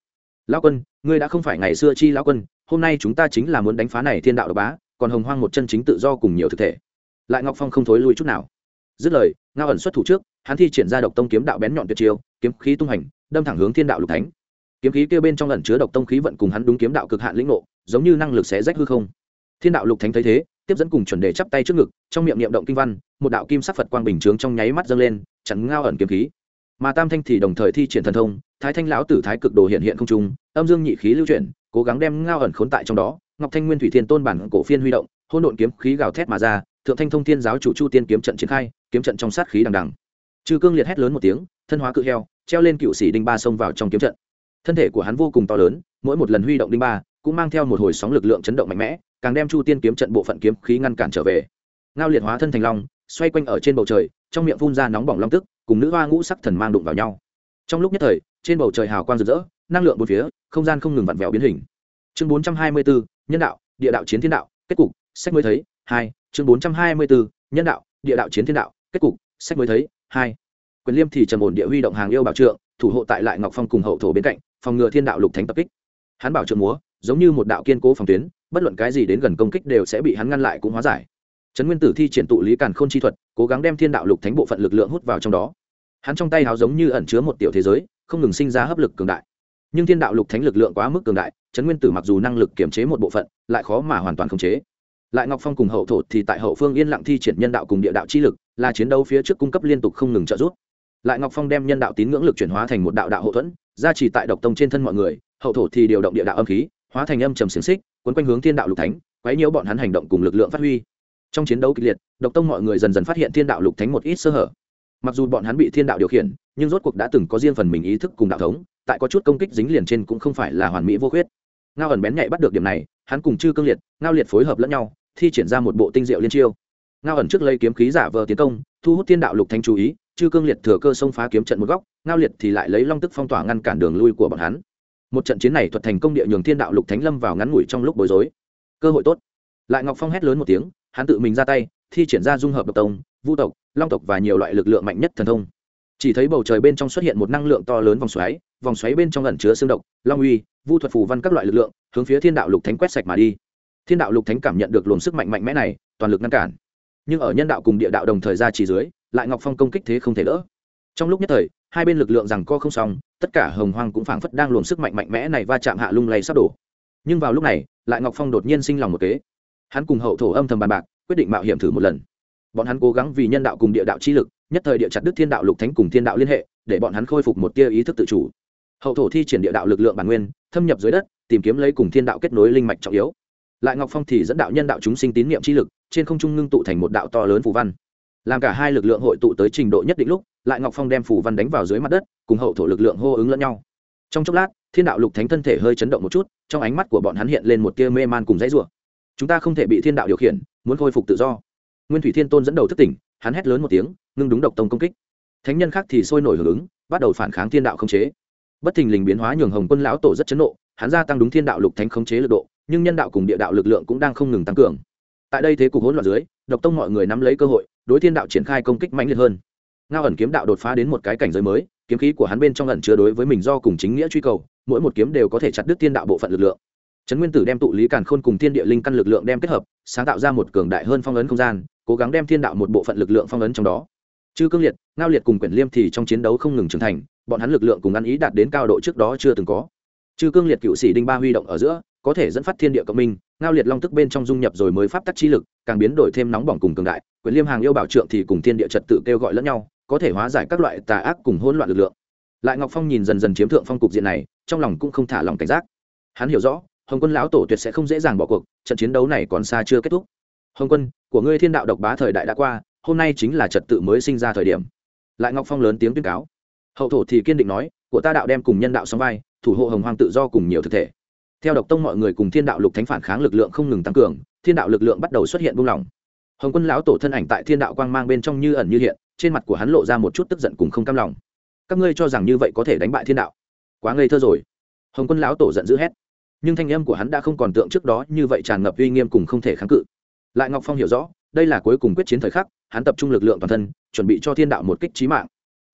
Lão quân, ngươi đã không phải ngày xưa chi lão quân, hôm nay chúng ta chính là muốn đánh phá này thiên đạo độc bá, còn hồng hoang một chân chính tự do cùng nhiều thực thể. Lại ngọc phong không thối lui chút nào. Dứt lời, ngao ẩn xuất thủ trước, hắn thi triển ra độc tông kiếm đạo bén nhọn tuyệt chiêu, kiếm khí tung hành, đâm thẳng hướng thiên đạo lục thánh kiếm khí kia bên trong ẩn chứa độc tông khí vận cùng hắn đúng kiếm đạo cực hạn lĩnh ngộ, giống như năng lực xé rách hư không. Thiên đạo lục thánh thấy thế, tiếp dẫn cùng chuẩn đề chắp tay trước ngực, trong miệng niệm động kinh văn, một đạo kim sắc phật quang bình chướng trong nháy mắt dâng lên chắn ngao ẩn kiếm khí. Mà tam thanh thì đồng thời thi triển thần thông, thái thanh lão tử thái cực đồ hiện hiện không trung, âm dương nhị khí lưu chuyển, cố gắng đem ngao ẩn khốn tại trong đó. Ngọc thanh nguyên thủy thiên tôn bản cổ phiên huy động hôn độn kiếm khí gào thét mà ra, thượng thanh thông thiên giáo chủ chu tiên kiếm trận triển khai, kiếm trận trong sát khí đằng đằng. Chư cương liệt hét lớn một tiếng, thân hóa cự heo, treo lên cựu sĩ đinh ba xông vào trong kiếm trận thân thể của hắn vô cùng to lớn, mỗi một lần huy động đinh ba cũng mang theo một hồi sóng lực lượng chấn động mạnh mẽ, càng đem chu tiên kiếm trận bộ phận kiếm khí ngăn cản trở về. Ngao liệt hóa thân thành long, xoay quanh ở trên bầu trời, trong miệng phun ra nóng bỏng long tức, cùng nữ hoa ngũ sắc thần mang đụng vào nhau. Trong lúc nhất thời, trên bầu trời hào quang rực rỡ, năng lượng bốn phía, không gian không ngừng vặn vẹo biến hình. Chương bốn trăm hai mươi bốn nhân đạo, địa đạo chiến thiên đạo, kết cục, sách mới thấy, hai, chương bốn trăm hai mươi bốn nhân đạo, địa đạo chiến thiên đạo, kết cục, sách mới thấy, hai. Quyền liêm thì trầm ổn địa huy động hàng yêu bảo trượng, thủ hộ tại lại ngọc phong cùng hậu thổ bên cạnh phòng ngừa thiên đạo lục thánh tập kích. Hắn bảo trợ múa, giống như một đạo kiên cố phòng tuyến, bất luận cái gì đến gần công kích đều sẽ bị hắn ngăn lại cũng hóa giải. Trấn nguyên tử thi triển tụ lý càn khôn chi thuật, cố gắng đem thiên đạo lục thánh bộ phận lực lượng hút vào trong đó. Hắn trong tay háo giống như ẩn chứa một tiểu thế giới, không ngừng sinh ra hấp lực cường đại. Nhưng thiên đạo lục thánh lực lượng quá mức cường đại, trấn nguyên tử mặc dù năng lực kiểm chế một bộ phận, lại khó mà hoàn toàn khống chế. Lại ngọc phong cùng hậu thổ thì tại hậu phương yên lặng thi triển nhân đạo cùng địa đạo chi lực, là chiến đấu phía trước cung cấp liên tục không ngừng trợ giúp. Lại ngọc phong đem nhân đạo tín ngưỡng lực chuyển hóa thành một đạo đạo hậu thuẫn gia trì tại độc tông trên thân mọi người, hậu thổ thì điều động địa đạo âm khí, hóa thành âm trầm xiềng xích, quấn quanh hướng thiên đạo lục thánh, quấy nhiễu bọn hắn hành động cùng lực lượng phát huy. Trong chiến đấu kịch liệt, độc tông mọi người dần dần phát hiện thiên đạo lục thánh một ít sơ hở. Mặc dù bọn hắn bị thiên đạo điều khiển, nhưng rốt cuộc đã từng có riêng phần mình ý thức cùng đạo thống, tại có chút công kích dính liền trên cũng không phải là hoàn mỹ vô khuyết. Ngao ẩn bén nhạy bắt được điểm này, hắn cùng chư cương liệt, ngao liệt phối hợp lẫn nhau, thi triển ra một bộ tinh diệu liên chiêu. Ngao ẩn trước lấy kiếm khí giả vờ tiến công, thu hút thiên đạo lục thánh chú ý chư cương liệt thừa cơ xông phá kiếm trận một góc, ngao liệt thì lại lấy long tức phong tỏa ngăn cản đường lui của bọn hắn. Một trận chiến này thuật thành công địa nhường thiên đạo lục thánh lâm vào ngắn ngủi trong lúc bối rối. Cơ hội tốt. Lại ngọc phong hét lớn một tiếng, hắn tự mình ra tay, thi triển ra dung hợp độc tông, vu tộc, long tộc và nhiều loại lực lượng mạnh nhất thần thông. Chỉ thấy bầu trời bên trong xuất hiện một năng lượng to lớn vòng xoáy vòng xoáy bên trong ẩn chứa xương độc, long uy, vu thuật phù văn các loại lực lượng, hướng phía thiên đạo lục thánh quét sạch mà đi. Thiên đạo lục thánh cảm nhận được luồng sức mạnh mạnh mẽ này, toàn lực ngăn cản. Nhưng ở nhân đạo cùng địa đạo đồng thời ra chỉ dưới lại ngọc phong công kích thế không thể đỡ. Trong lúc nhất thời, hai bên lực lượng rằng co không xong, tất cả hồng hoang cũng phảng phất đang luồn sức mạnh mạnh mẽ này va chạm hạ lung lay sắp đổ. Nhưng vào lúc này, lại ngọc phong đột nhiên sinh lòng một kế. Hắn cùng hậu thổ âm thầm bàn bạc, quyết định mạo hiểm thử một lần. Bọn hắn cố gắng vì nhân đạo cùng địa đạo chi lực, nhất thời địa chặt đức thiên đạo lục thánh cùng thiên đạo liên hệ, để bọn hắn khôi phục một tia ý thức tự chủ. Hậu thổ thi triển địa đạo lực lượng bản nguyên, thâm nhập dưới đất, tìm kiếm lấy cùng thiên đạo kết nối linh mạch trọng yếu. Lại ngọc phong thì dẫn đạo nhân đạo chúng sinh tín niệm chi lực, trên không trung ngưng tụ thành một đạo to lớn phù văn làm cả hai lực lượng hội tụ tới trình độ nhất định lúc, lại ngọc phong đem phủ văn đánh vào dưới mặt đất, cùng hậu thổ lực lượng hô ứng lẫn nhau. Trong chốc lát, thiên đạo lục thánh thân thể hơi chấn động một chút, trong ánh mắt của bọn hắn hiện lên một tia mê man cùng dãy rủa. Chúng ta không thể bị thiên đạo điều khiển, muốn khôi phục tự do. Nguyên thủy thiên tôn dẫn đầu thức tỉnh, hắn hét lớn một tiếng, ngưng đúng độc tông công kích. Thánh nhân khác thì sôi nổi hưởng ứng, bắt đầu phản kháng thiên đạo khống chế. Bất thình lình biến hóa nhường hồng quân lão tổ rất chấn nộ, hắn gia tăng đúng thiên đạo lục thánh khống chế lực độ, nhưng nhân đạo cùng địa đạo lực lượng cũng đang không ngừng tăng cường. Tại đây thế cục hỗn loạn dưới độc tông mọi người nắm lấy cơ hội, đối thiên đạo triển khai công kích mạnh liệt hơn. Ngao ẩn kiếm đạo đột phá đến một cái cảnh giới mới, kiếm khí của hắn bên trong ẩn chứa đối với mình do cùng chính nghĩa truy cầu, mỗi một kiếm đều có thể chặt đứt thiên đạo bộ phận lực lượng. Trấn nguyên tử đem tụ lý càn khôn cùng thiên địa linh căn lực lượng đem kết hợp, sáng tạo ra một cường đại hơn phong ấn không gian, cố gắng đem thiên đạo một bộ phận lực lượng phong ấn trong đó. Chư cương liệt, ngao liệt cùng quyển liêm thì trong chiến đấu không ngừng trưởng thành, bọn hắn lực lượng cùng ăn ý đạt đến cao độ trước đó chưa từng có. Chư cương liệt cựu sĩ đinh ba huy động ở giữa có thể dẫn phát thiên địa cộng minh, ngao liệt long tức bên trong dung nhập rồi mới pháp tắc chi lực, càng biến đổi thêm nóng bỏng cùng cường đại, quyền liêm hàng yêu bảo trượng thì cùng thiên địa trật tự kêu gọi lẫn nhau, có thể hóa giải các loại tà ác cùng hỗn loạn lực lượng. Lại ngọc phong nhìn dần dần chiếm thượng phong cục diện này, trong lòng cũng không thả lòng cảnh giác. Hắn hiểu rõ, hồng quân lão tổ tuyệt sẽ không dễ dàng bỏ cuộc, trận chiến đấu này còn xa chưa kết thúc. Hồng quân, của ngươi thiên đạo độc bá thời đại đã qua, hôm nay chính là trật tự mới sinh ra thời điểm. Lại ngọc phong lớn tiếng tuyên cáo. Hậu thổ thì kiên định nói, của ta đạo đem cùng nhân đạo song vai, thủ hộ hồng hoàng tự do cùng nhiều thực thể theo độc tông mọi người cùng thiên đạo lục thánh phản kháng lực lượng không ngừng tăng cường, thiên đạo lực lượng bắt đầu xuất hiện buông lỏng. Hồng quân lão tổ thân ảnh tại thiên đạo quang mang bên trong như ẩn như hiện, trên mặt của hắn lộ ra một chút tức giận cùng không cam lòng. Các ngươi cho rằng như vậy có thể đánh bại thiên đạo? Quá ngây thơ rồi. Hồng quân lão tổ giận dữ hét. Nhưng thanh âm của hắn đã không còn tượng trước đó, như vậy tràn ngập uy nghiêm cùng không thể kháng cự. Lại ngọc phong hiểu rõ, đây là cuối cùng quyết chiến thời khắc, hắn tập trung lực lượng toàn thân, chuẩn bị cho thiên đạo một kích trí mạng.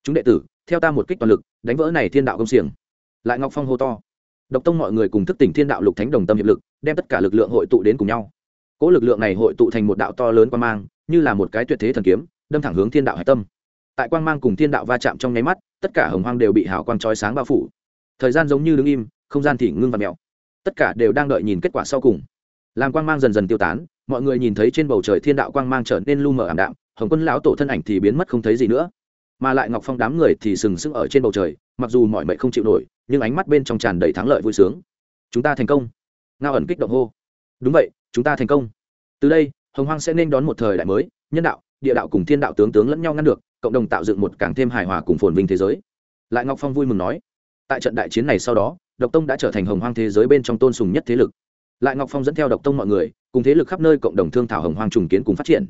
Chúng đệ tử, theo ta một kích toàn lực, đánh vỡ này thiên đạo công xiềng. Lại ngọc phong hô to độc tông mọi người cùng thức tỉnh thiên đạo lục thánh đồng tâm hiệp lực, đem tất cả lực lượng hội tụ đến cùng nhau. Cỗ lực lượng này hội tụ thành một đạo to lớn quan mang, như là một cái tuyệt thế thần kiếm, đâm thẳng hướng thiên đạo hải tâm. Tại quang mang cùng thiên đạo va chạm trong nháy mắt, tất cả hồng hoang đều bị hào quang trói sáng bao phủ. Thời gian giống như đứng im, không gian thì ngưng và mèo. Tất cả đều đang đợi nhìn kết quả sau cùng. Làm quang mang dần dần tiêu tán, mọi người nhìn thấy trên bầu trời thiên đạo quang mang trở nên lu mờ ảm đạm, hồng quân lão tổ thân ảnh thì biến mất không thấy gì nữa mà lại ngọc phong đám người thì sừng sững ở trên bầu trời, mặc dù mọi mệnh không chịu nổi, nhưng ánh mắt bên trong tràn đầy thắng lợi vui sướng. Chúng ta thành công. Ngao ẩn kích động hô. Đúng vậy, chúng ta thành công. Từ đây, hồng hoang sẽ nên đón một thời đại mới, nhân đạo, địa đạo cùng thiên đạo tướng tướng lẫn nhau ngăn được, cộng đồng tạo dựng một càng thêm hài hòa cùng phồn vinh thế giới. Lại ngọc phong vui mừng nói, tại trận đại chiến này sau đó, độc tông đã trở thành hồng hoang thế giới bên trong tôn sùng nhất thế lực. Lại ngọc phong dẫn theo độc tông mọi người, cùng thế lực khắp nơi cộng đồng thương thảo hồng hoang trùng kiến cùng phát triển.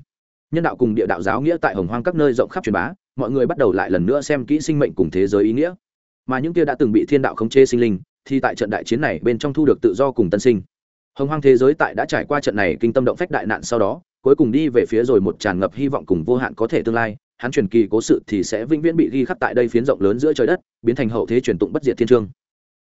Nhân đạo cùng địa đạo giáo nghĩa tại hồng hoang các nơi rộng khắp truyền bá mọi người bắt đầu lại lần nữa xem kỹ sinh mệnh cùng thế giới ý nghĩa. Mà những kia đã từng bị thiên đạo khống chế sinh linh, thì tại trận đại chiến này bên trong thu được tự do cùng tân sinh. Hồng hoang thế giới tại đã trải qua trận này kinh tâm động phách đại nạn sau đó, cuối cùng đi về phía rồi một tràn ngập hy vọng cùng vô hạn có thể tương lai, hắn truyền kỳ cố sự thì sẽ vĩnh viễn bị ghi khắc tại đây phiến rộng lớn giữa trời đất, biến thành hậu thế truyền tụng bất diệt thiên trương.